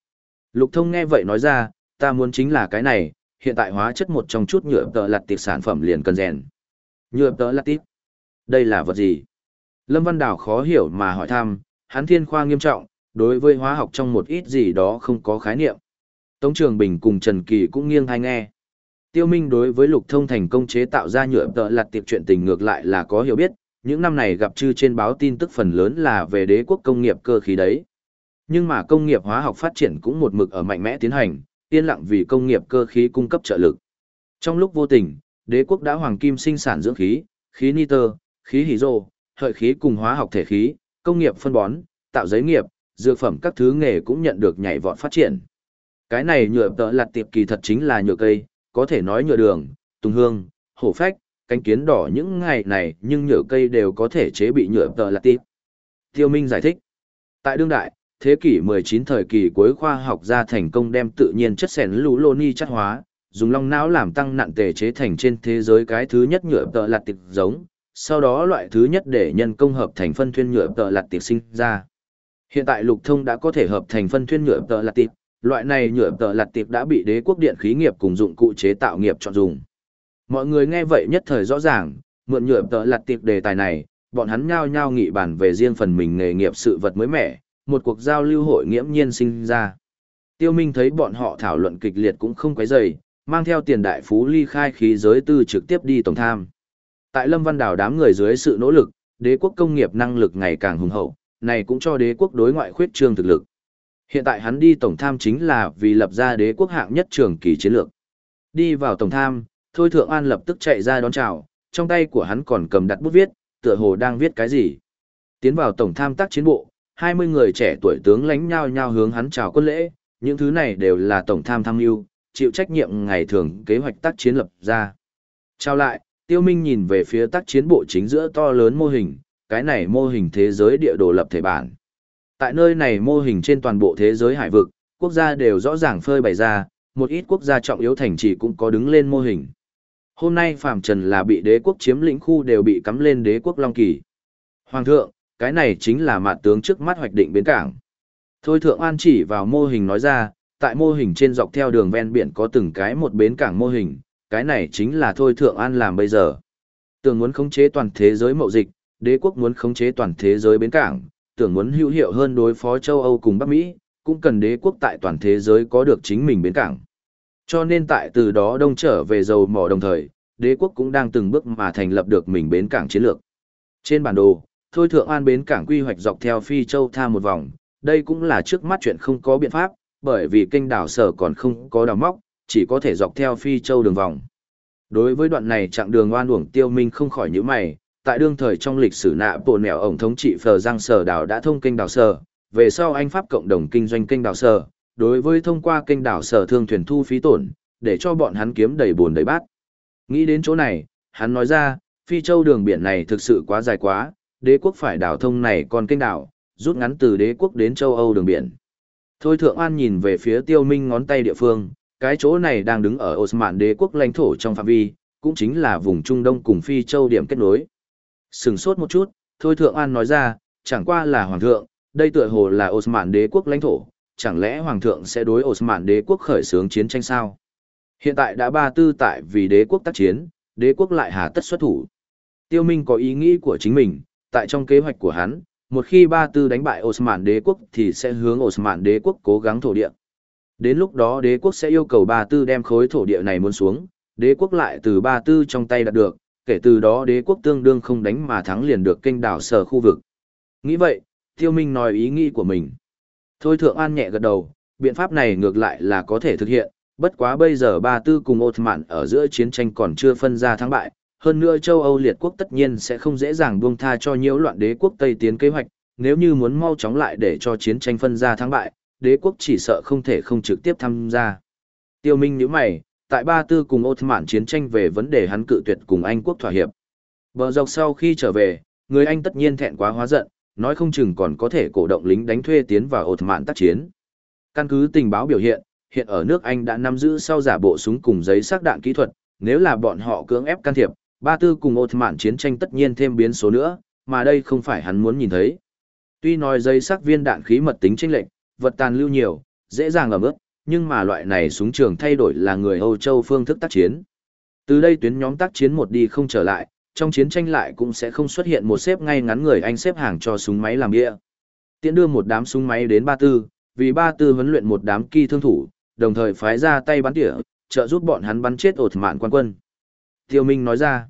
Lục thông nghe vậy nói ra, ta muốn chính là cái này, hiện tại hóa chất một trong chút nhựa tợ lặt tiệp sản phẩm liền cần rèn. Nhựa tợ lặt tiệp? Đây là vật gì? Lâm Văn Đào khó hiểu mà hỏi thăm, hắn thiên khoa nghiêm trọng, đối với hóa học trong một ít gì đó không có khái niệm. Tống Trường Bình cùng Trần Kỳ cũng nghiêng hay nghe. Tiêu Minh đối với lục thông thành công chế tạo ra nhựa tợ lặt tiệp chuyện tình ngược lại là có hiểu biết, những năm này gặp chư trên báo tin tức phần lớn là về đế quốc công nghiệp cơ khí đấy. Nhưng mà công nghiệp hóa học phát triển cũng một mực ở mạnh mẽ tiến hành, yên lặng vì công nghiệp cơ khí cung cấp trợ lực. Trong lúc vô tình, đế quốc đã hoàng kim sinh sản dưỡng khí, khí nitơ, khí hydro, hợi khí cùng hóa học thể khí, công nghiệp phân bón, tạo giấy nghiệp, dược phẩm các thứ nghề cũng nhận được nhảy vọt phát triển. Cái này nhựa tợ lặt tiệp kỳ thật chính là nhựa cây, có thể nói nhựa đường, tùng hương, hổ phách, cánh kiến đỏ những ngày này nhưng nhựa cây đều có thể chế bị nhựa tờ lạc tiệp. Tiêu Minh giải thích. Tại đương đại, thế kỷ 19 thời kỳ cuối khoa học gia thành công đem tự nhiên chất sẻn lũ lô ni chất hóa, dùng long não làm tăng nặng tề chế thành trên thế giới cái thứ nhất nhựa tờ lạc tiệp giống, sau đó loại thứ nhất để nhân công hợp thành phân thuyên nhựa tờ lạc tiệp sinh ra. Hiện tại lục thông đã có thể hợp thành phân thuyên nhựa tờ lạc tiệp, loại này nhựa tờ lặt tiệp đã bị đế quốc điện khí nghiệp cùng dụng cụ chế tạo nghiệp chọn dùng. Mọi người nghe vậy nhất thời rõ ràng, mượn nhựa tợ lặt tiệp đề tài này, bọn hắn nhao nhao nghị bàn về riêng phần mình nghề nghiệp sự vật mới mẻ, một cuộc giao lưu hội nghiễm nhiên sinh ra. Tiêu Minh thấy bọn họ thảo luận kịch liệt cũng không quấy rầy, mang theo tiền đại phú ly khai khí giới tư trực tiếp đi tổng tham. Tại Lâm Văn Đào đám người dưới sự nỗ lực, đế quốc công nghiệp năng lực ngày càng hùng hậu, này cũng cho đế quốc đối ngoại khuyết trương thực lực. Hiện tại hắn đi tổng tham chính là vì lập ra đế quốc hạng nhất trường kỳ chiến lược. Đi vào tổng tham, Thôi Thượng An lập tức chạy ra đón chào, trong tay của hắn còn cầm đặt bút viết, tựa hồ đang viết cái gì. Tiến vào tổng tham tác chiến bộ, 20 người trẻ tuổi tướng lãnh nhau nhau hướng hắn chào quân lễ, những thứ này đều là tổng tham tham mưu, chịu trách nhiệm ngày thường kế hoạch tác chiến lập ra. Trao lại, Tiêu Minh nhìn về phía tác chiến bộ chính giữa to lớn mô hình, cái này mô hình thế giới địa đồ lập thể bản. Tại nơi này mô hình trên toàn bộ thế giới hải vực, quốc gia đều rõ ràng phơi bày ra, một ít quốc gia trọng yếu thành trì cũng có đứng lên mô hình. Hôm nay Phạm Trần là bị đế quốc chiếm lĩnh khu đều bị cắm lên đế quốc Long Kỳ. Hoàng thượng, cái này chính là mạn tướng trước mắt hoạch định bến cảng. Thôi thượng an chỉ vào mô hình nói ra, tại mô hình trên dọc theo đường ven biển có từng cái một bến cảng mô hình, cái này chính là thôi thượng an làm bây giờ. Tưởng muốn khống chế toàn thế giới mậu dịch, đế quốc muốn khống chế toàn thế giới bến cảng, tưởng muốn hữu hiệu hơn đối phó châu Âu cùng Bắc Mỹ, cũng cần đế quốc tại toàn thế giới có được chính mình bến cảng. Cho nên tại từ đó đông trở về dầu mỏ đồng thời, đế quốc cũng đang từng bước mà thành lập được mình bến cảng chiến lược. Trên bản đồ, Thôi Thượng An bến cảng quy hoạch dọc theo Phi Châu tha một vòng, đây cũng là trước mắt chuyện không có biện pháp, bởi vì kênh đảo sở còn không có đào móc, chỉ có thể dọc theo Phi Châu đường vòng. Đối với đoạn này chặng đường oan uổng tiêu minh không khỏi những mày, tại đương thời trong lịch sử nạ bộ nẻo ổng thống trị phờ giang sở đảo đã thông kênh đảo sở, về sau anh Pháp cộng đồng kinh doanh kênh đảo sở, đối với thông qua kênh đảo sở thương thuyền thu phí tổn, để cho bọn hắn kiếm đầy buồn đầy bát. Nghĩ đến chỗ này, hắn nói ra, Phi Châu đường biển này thực sự quá dài quá, đế quốc phải đảo thông này còn kênh đảo, rút ngắn từ đế quốc đến châu Âu đường biển. Thôi Thượng An nhìn về phía tiêu minh ngón tay địa phương, cái chỗ này đang đứng ở Osman đế quốc lãnh thổ trong phạm vi, cũng chính là vùng Trung Đông cùng Phi Châu điểm kết nối. Sừng sốt một chút, Thôi Thượng An nói ra, chẳng qua là Hoàng thượng, đây tựa hồ là Osman đế quốc lãnh thổ, chẳng lẽ Hoàng thượng sẽ đối Osman đế quốc khởi xướng chiến tranh sao? Hiện tại đã ba tư tại vì đế quốc tác chiến, đế quốc lại hà tất xuất thủ. Tiêu Minh có ý nghĩ của chính mình, tại trong kế hoạch của hắn, một khi ba tư đánh bại Osman đế quốc thì sẽ hướng Osman đế quốc cố gắng thổ địa. Đến lúc đó đế quốc sẽ yêu cầu ba tư đem khối thổ địa này muốn xuống, đế quốc lại từ ba tư trong tay đạt được, kể từ đó đế quốc tương đương không đánh mà thắng liền được kênh đảo sở khu vực. Nghĩ vậy, Tiêu Minh nói ý nghĩ của mình. Thôi Thượng An nhẹ gật đầu, biện pháp này ngược lại là có thể thực hiện, bất quá bây giờ ba tư cùng Ottoman ở giữa chiến tranh còn chưa phân ra thắng bại, hơn nữa châu Âu liệt quốc tất nhiên sẽ không dễ dàng buông tha cho nhiễu loạn đế quốc Tây tiến kế hoạch, nếu như muốn mau chóng lại để cho chiến tranh phân ra thắng bại, đế quốc chỉ sợ không thể không trực tiếp tham gia. Tiêu Minh nhíu mày, tại ba tư cùng Ottoman chiến tranh về vấn đề hắn cự tuyệt cùng Anh quốc thỏa hiệp. Bờ dọc sau khi trở về, người Anh tất nhiên thẹn quá hóa giận, nói không chừng còn có thể cổ động lính đánh thuê tiến vào Ottoman tác chiến. Căn cứ tình báo biểu hiện, hiện ở nước Anh đã nắm giữ sau giả bộ súng cùng giấy xác đạn kỹ thuật, nếu là bọn họ cưỡng ép can thiệp, ba tư cùng Ottoman chiến tranh tất nhiên thêm biến số nữa, mà đây không phải hắn muốn nhìn thấy. Tuy nói giấy xác viên đạn khí mật tính chênh lệch, vật tàn lưu nhiều, dễ dàng ẩm ướt, nhưng mà loại này súng trường thay đổi là người Âu Châu phương thức tác chiến. Từ đây tuyến nhóm tác chiến một đi không trở lại, trong chiến tranh lại cũng sẽ không xuất hiện một xếp ngay ngắn người Anh xếp hàng cho súng máy làm bia. Tiễn đưa một đám súng máy đến ba tư, vì ba tư huấn luyện một đám kỳ thương thủ, đồng thời phái ra tay bắn tỉa, trợ giúp bọn hắn bắn chết ột mạn quan quân. Tiêu Minh nói ra,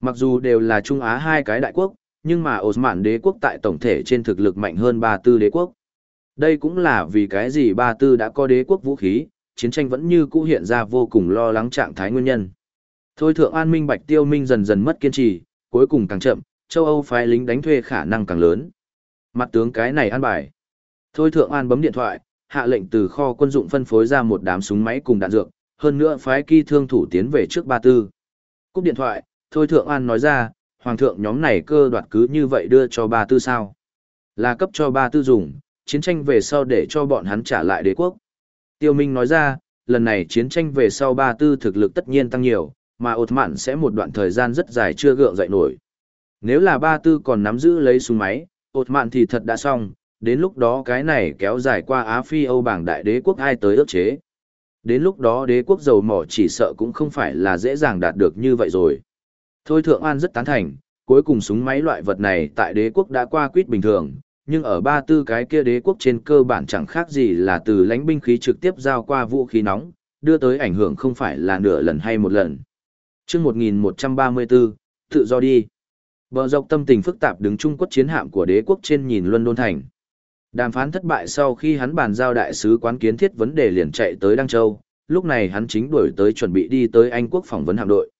mặc dù đều là Trung Á hai cái đại quốc, nhưng mà Osman đế quốc tại tổng thể trên thực lực mạnh hơn ba tư đế quốc. Đây cũng là vì cái gì ba tư đã có đế quốc vũ khí, chiến tranh vẫn như cũ hiện ra vô cùng lo lắng trạng thái nguyên nhân. Thôi thượng an minh bạch tiêu minh dần dần mất kiên trì, cuối cùng càng chậm, châu Âu phái lính đánh thuê khả năng càng lớn. Mặt tướng cái này an bài. Thôi thượng an bấm điện thoại, hạ lệnh từ kho quân dụng phân phối ra một đám súng máy cùng đạn dược, hơn nữa phái kỳ thương thủ tiến về trước ba tư. Cúp điện thoại, thôi thượng an nói ra, hoàng thượng nhóm này cơ đoạt cứ như vậy đưa cho ba tư sao. Là cấp cho ba tư dùng, chiến tranh về sau để cho bọn hắn trả lại đế quốc. Tiêu Minh nói ra, lần này chiến tranh về sau ba tư thực lực tất nhiên tăng nhiều, mà ột mạn sẽ một đoạn thời gian rất dài chưa gượng dậy nổi. Nếu là ba tư còn nắm giữ lấy súng máy, ột mạn thì thật đã xong, đến lúc đó cái này kéo dài qua Á Phi Âu bảng đại đế quốc ai tới ước chế. Đến lúc đó đế quốc dầu mỏ chỉ sợ cũng không phải là dễ dàng đạt được như vậy rồi. Thôi Thượng An rất tán thành, cuối cùng súng máy loại vật này tại đế quốc đã qua quýt bình thường, nhưng ở ba tư cái kia đế quốc trên cơ bản chẳng khác gì là từ lãnh binh khí trực tiếp giao qua vũ khí nóng, đưa tới ảnh hưởng không phải là nửa lần hay một lần chương 1134, tự do đi. Bờ dọc tâm tình phức tạp đứng chung quất chiến hạm của đế quốc trên nhìn luân đôn thành. Đàm phán thất bại sau khi hắn bàn giao đại sứ quán kiến thiết vấn đề liền chạy tới Đăng Châu, lúc này hắn chính đuổi tới chuẩn bị đi tới Anh quốc phỏng vấn hạm đội.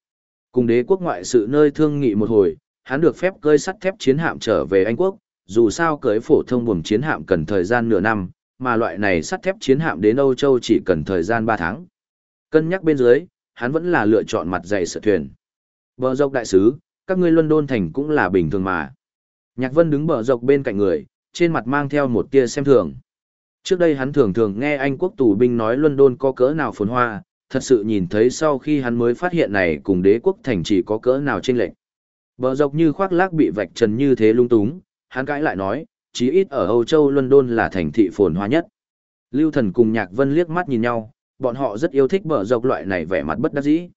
Cùng đế quốc ngoại sự nơi thương nghị một hồi, hắn được phép cơi sắt thép chiến hạm trở về Anh quốc, dù sao cưới phổ thông buồm chiến hạm cần thời gian nửa năm, mà loại này sắt thép chiến hạm đến Âu Châu chỉ cần thời gian 3 tháng. Cân nhắc bên dưới, hắn vẫn là lựa chọn mặt dày sợ thuyền. Bờ dọc đại sứ, các ngươi London thành cũng là bình thường mà. Nhạc Vân đứng bờ dọc bên cạnh người, trên mặt mang theo một tia xem thường. Trước đây hắn thường thường nghe Anh quốc tù binh nói London có cỡ nào phồn hoa, thật sự nhìn thấy sau khi hắn mới phát hiện này cùng đế quốc thành chỉ có cỡ nào chênh lệch. Bờ dọc như khoác lác bị vạch trần như thế lung túng, hắn cãi lại nói, chí ít ở Âu Châu London là thành thị phồn hoa nhất. Lưu Thần cùng Nhạc Vân liếc mắt nhìn nhau, bọn họ rất yêu thích bờ dọc loại này vẻ mặt bất đắc dĩ.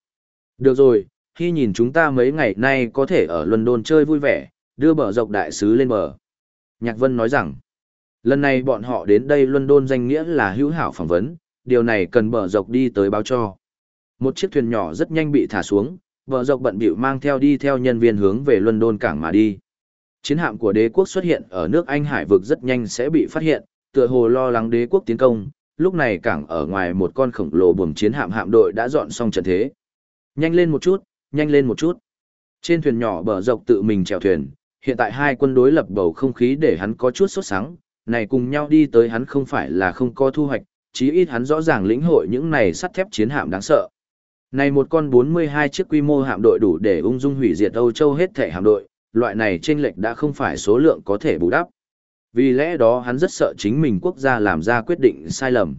Được rồi, khi nhìn chúng ta mấy ngày nay có thể ở London chơi vui vẻ, đưa bờ dọc đại sứ lên bờ. Nhạc Vân nói rằng, lần này bọn họ đến đây London danh nghĩa là hữu hảo phỏng vấn, điều này cần bờ dọc đi tới báo cho. Một chiếc thuyền nhỏ rất nhanh bị thả xuống, bờ dọc bận bịu mang theo đi theo nhân viên hướng về London cảng mà đi. Chiến hạm của đế quốc xuất hiện ở nước Anh hải vực rất nhanh sẽ bị phát hiện, tựa hồ lo lắng đế quốc tiến công, lúc này cảng ở ngoài một con khổng lồ buồm chiến hạm hạm đội đã dọn xong trận thế. Nhanh lên một chút, nhanh lên một chút. Trên thuyền nhỏ bờ dọc tự mình chèo thuyền, hiện tại hai quân đối lập bầu không khí để hắn có chút sốt sắng, này cùng nhau đi tới hắn không phải là không có thu hoạch, chí ít hắn rõ ràng lĩnh hội những này sắt thép chiến hạm đáng sợ. Này một con 42 chiếc quy mô hạm đội đủ để ung dung hủy diệt Âu Châu hết thể hạm đội, loại này chênh lệch đã không phải số lượng có thể bù đắp. Vì lẽ đó hắn rất sợ chính mình quốc gia làm ra quyết định sai lầm.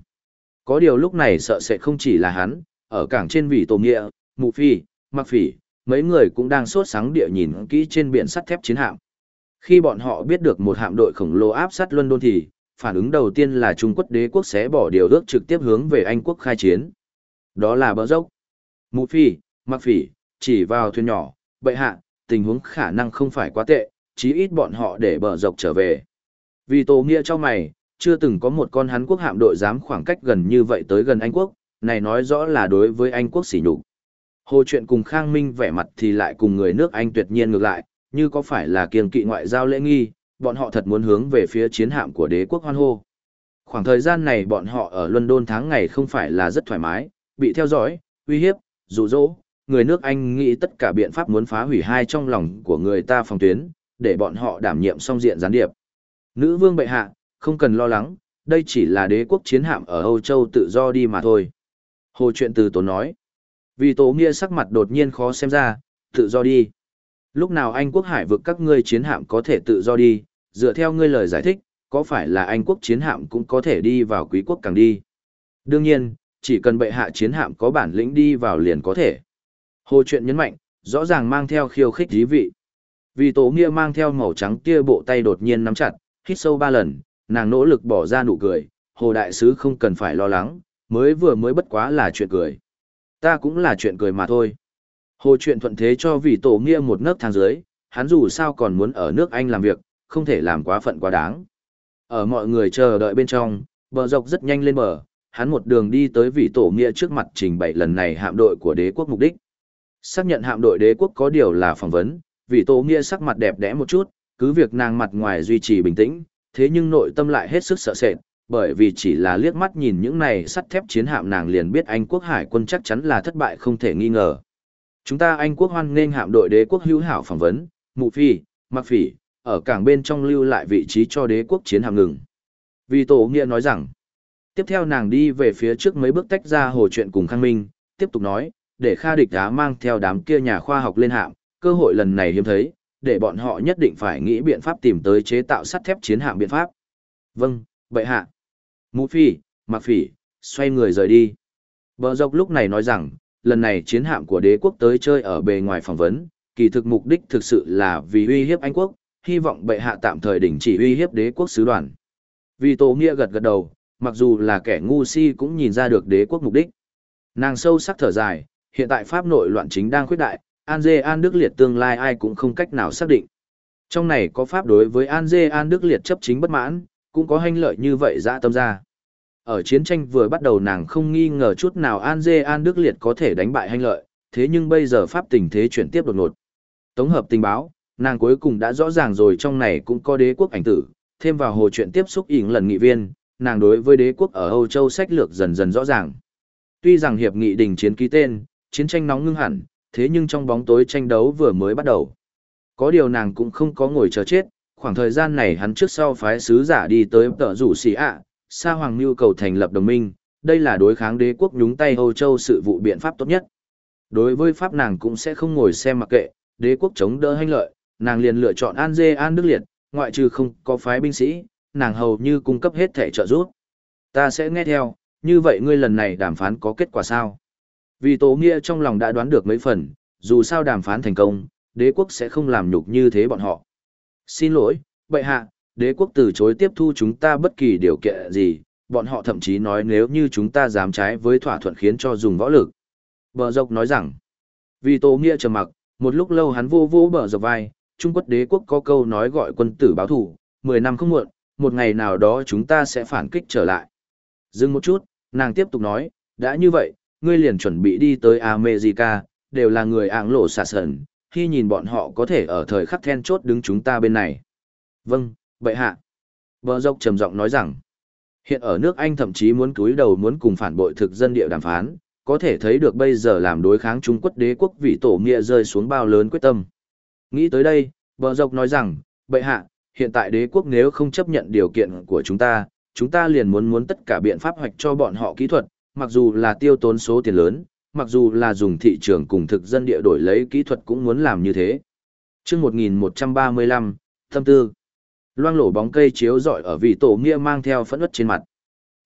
Có điều lúc này sợ sẽ không chỉ là hắn, ở cảng trên vị tổ nghĩa, mụ phi, mặc phỉ, mấy người cũng đang sốt sáng địa nhìn kỹ trên biển sắt thép chiến hạm. Khi bọn họ biết được một hạm đội khổng lồ áp sát London thì, phản ứng đầu tiên là Trung Quốc đế quốc sẽ bỏ điều ước trực tiếp hướng về Anh quốc khai chiến. Đó là bờ dốc. Mụ phi, mặc phỉ, chỉ vào thuyền nhỏ, bệ hạ, tình huống khả năng không phải quá tệ, chí ít bọn họ để bờ dọc trở về. Vì tổ nghĩa cho mày, chưa từng có một con hắn quốc hạm đội dám khoảng cách gần như vậy tới gần Anh quốc, này nói rõ là đối với Anh quốc sỉ nhục. Hồ chuyện cùng Khang Minh vẻ mặt thì lại cùng người nước Anh tuyệt nhiên ngược lại, như có phải là kiêng kỵ ngoại giao lễ nghi, bọn họ thật muốn hướng về phía chiến hạm của đế quốc hoan hô. Khoảng thời gian này bọn họ ở London tháng ngày không phải là rất thoải mái, bị theo dõi, uy hiếp, dụ dỗ, người nước Anh nghĩ tất cả biện pháp muốn phá hủy hai trong lòng của người ta phòng tuyến, để bọn họ đảm nhiệm song diện gián điệp. Nữ vương bệ hạ, không cần lo lắng, đây chỉ là đế quốc chiến hạm ở Âu Châu tự do đi mà thôi. Hồ chuyện từ tốn nói. Vì tổ nghĩa sắc mặt đột nhiên khó xem ra, tự do đi. Lúc nào Anh quốc hải vực các ngươi chiến hạm có thể tự do đi, dựa theo ngươi lời giải thích, có phải là Anh quốc chiến hạm cũng có thể đi vào quý quốc càng đi. Đương nhiên, chỉ cần bệ hạ chiến hạm có bản lĩnh đi vào liền có thể. Hồ chuyện nhấn mạnh, rõ ràng mang theo khiêu khích dí vị. Vì tổ nghĩa mang theo màu trắng kia bộ tay đột nhiên nắm chặt, hít sâu ba lần, nàng nỗ lực bỏ ra nụ cười, hồ đại sứ không cần phải lo lắng, mới vừa mới bất quá là chuyện cười. Ta cũng là chuyện cười mà thôi. Hồ chuyện thuận thế cho vị tổ nghĩa một nấc thang dưới, hắn dù sao còn muốn ở nước Anh làm việc, không thể làm quá phận quá đáng. Ở mọi người chờ đợi bên trong, bờ dọc rất nhanh lên bờ, hắn một đường đi tới vị tổ nghĩa trước mặt trình bày lần này hạm đội của đế quốc mục đích. Xác nhận hạm đội đế quốc có điều là phỏng vấn, vị tổ nghĩa sắc mặt đẹp đẽ một chút, cứ việc nàng mặt ngoài duy trì bình tĩnh, thế nhưng nội tâm lại hết sức sợ sệt, bởi vì chỉ là liếc mắt nhìn những này sắt thép chiến hạm nàng liền biết Anh quốc hải quân chắc chắn là thất bại không thể nghi ngờ. Chúng ta Anh quốc hoan nghênh hạm đội đế quốc hữu hảo phỏng vấn, mụ phi, mặc phỉ, ở cảng bên trong lưu lại vị trí cho đế quốc chiến hạm ngừng. Vì tổ nghĩa nói rằng, tiếp theo nàng đi về phía trước mấy bước tách ra hồ chuyện cùng Khang Minh, tiếp tục nói, để Kha địch đá mang theo đám kia nhà khoa học lên hạm, cơ hội lần này hiếm thấy, để bọn họ nhất định phải nghĩ biện pháp tìm tới chế tạo sắt thép chiến hạm biện pháp. Vâng, bệ hạ. Mũ phi, mặc phỉ, xoay người rời đi. Bờ dọc lúc này nói rằng, lần này chiến hạm của đế quốc tới chơi ở bề ngoài phỏng vấn, kỳ thực mục đích thực sự là vì uy hiếp Anh quốc, hy vọng bệ hạ tạm thời đình chỉ uy hiếp đế quốc sứ đoàn. Vì Tô Nghĩa gật gật đầu, mặc dù là kẻ ngu si cũng nhìn ra được đế quốc mục đích. Nàng sâu sắc thở dài, hiện tại Pháp nội loạn chính đang khuyết đại, An Dê An Đức Liệt tương lai ai cũng không cách nào xác định. Trong này có Pháp đối với An Dê An Đức Liệt chấp chính bất mãn, cũng có hành lợi như vậy dã tâm ra. Ở chiến tranh vừa bắt đầu nàng không nghi ngờ chút nào An Dê An Đức Liệt có thể đánh bại hành lợi, thế nhưng bây giờ Pháp tình thế chuyển tiếp đột ngột. Tổng hợp tình báo, nàng cuối cùng đã rõ ràng rồi trong này cũng có đế quốc ảnh tử, thêm vào hồ chuyện tiếp xúc ỉn lần nghị viên, nàng đối với đế quốc ở Âu Châu sách lược dần dần rõ ràng. Tuy rằng hiệp nghị đình chiến ký tên, chiến tranh nóng ngưng hẳn, thế nhưng trong bóng tối tranh đấu vừa mới bắt đầu. Có điều nàng cũng không có ngồi chờ chết, khoảng thời gian này hắn trước sau phái sứ giả đi tới tờ rủ xì ạ, Sa Hoàng mưu cầu thành lập đồng minh, đây là đối kháng đế quốc nhúng tay Âu Châu sự vụ biện pháp tốt nhất. Đối với pháp nàng cũng sẽ không ngồi xem mặc kệ, đế quốc chống đỡ hành lợi, nàng liền lựa chọn An Dê An Đức Liệt, ngoại trừ không có phái binh sĩ, nàng hầu như cung cấp hết thể trợ giúp. Ta sẽ nghe theo, như vậy ngươi lần này đàm phán có kết quả sao? Vì Tố Nghĩa trong lòng đã đoán được mấy phần, dù sao đàm phán thành công, đế quốc sẽ không làm nhục như thế bọn họ. Xin lỗi, bệ hạ, đế quốc từ chối tiếp thu chúng ta bất kỳ điều kiện gì, bọn họ thậm chí nói nếu như chúng ta dám trái với thỏa thuận khiến cho dùng võ lực. Bờ dọc nói rằng, vì Tô Nghĩa trầm mặc, một lúc lâu hắn vô vô bờ dọc vai, Trung Quốc đế quốc có câu nói gọi quân tử báo thủ, 10 năm không muộn, một ngày nào đó chúng ta sẽ phản kích trở lại. Dừng một chút, nàng tiếp tục nói, đã như vậy, ngươi liền chuẩn bị đi tới America, đều là người ảng lộ xả sần, khi nhìn bọn họ có thể ở thời khắc then chốt đứng chúng ta bên này. Vâng, bệ hạ. Bờ dốc trầm giọng nói rằng, hiện ở nước Anh thậm chí muốn cúi đầu muốn cùng phản bội thực dân địa đàm phán, có thể thấy được bây giờ làm đối kháng Trung Quốc đế quốc vị tổ nghĩa rơi xuống bao lớn quyết tâm. Nghĩ tới đây, bờ dốc nói rằng, bệ hạ, hiện tại đế quốc nếu không chấp nhận điều kiện của chúng ta, chúng ta liền muốn muốn tất cả biện pháp hoạch cho bọn họ kỹ thuật, mặc dù là tiêu tốn số tiền lớn, mặc dù là dùng thị trường cùng thực dân địa đổi lấy kỹ thuật cũng muốn làm như thế. Trước 1135, tâm tư. Loang lổ bóng cây chiếu rọi ở vị tổ nghĩa mang theo phẫn ức trên mặt.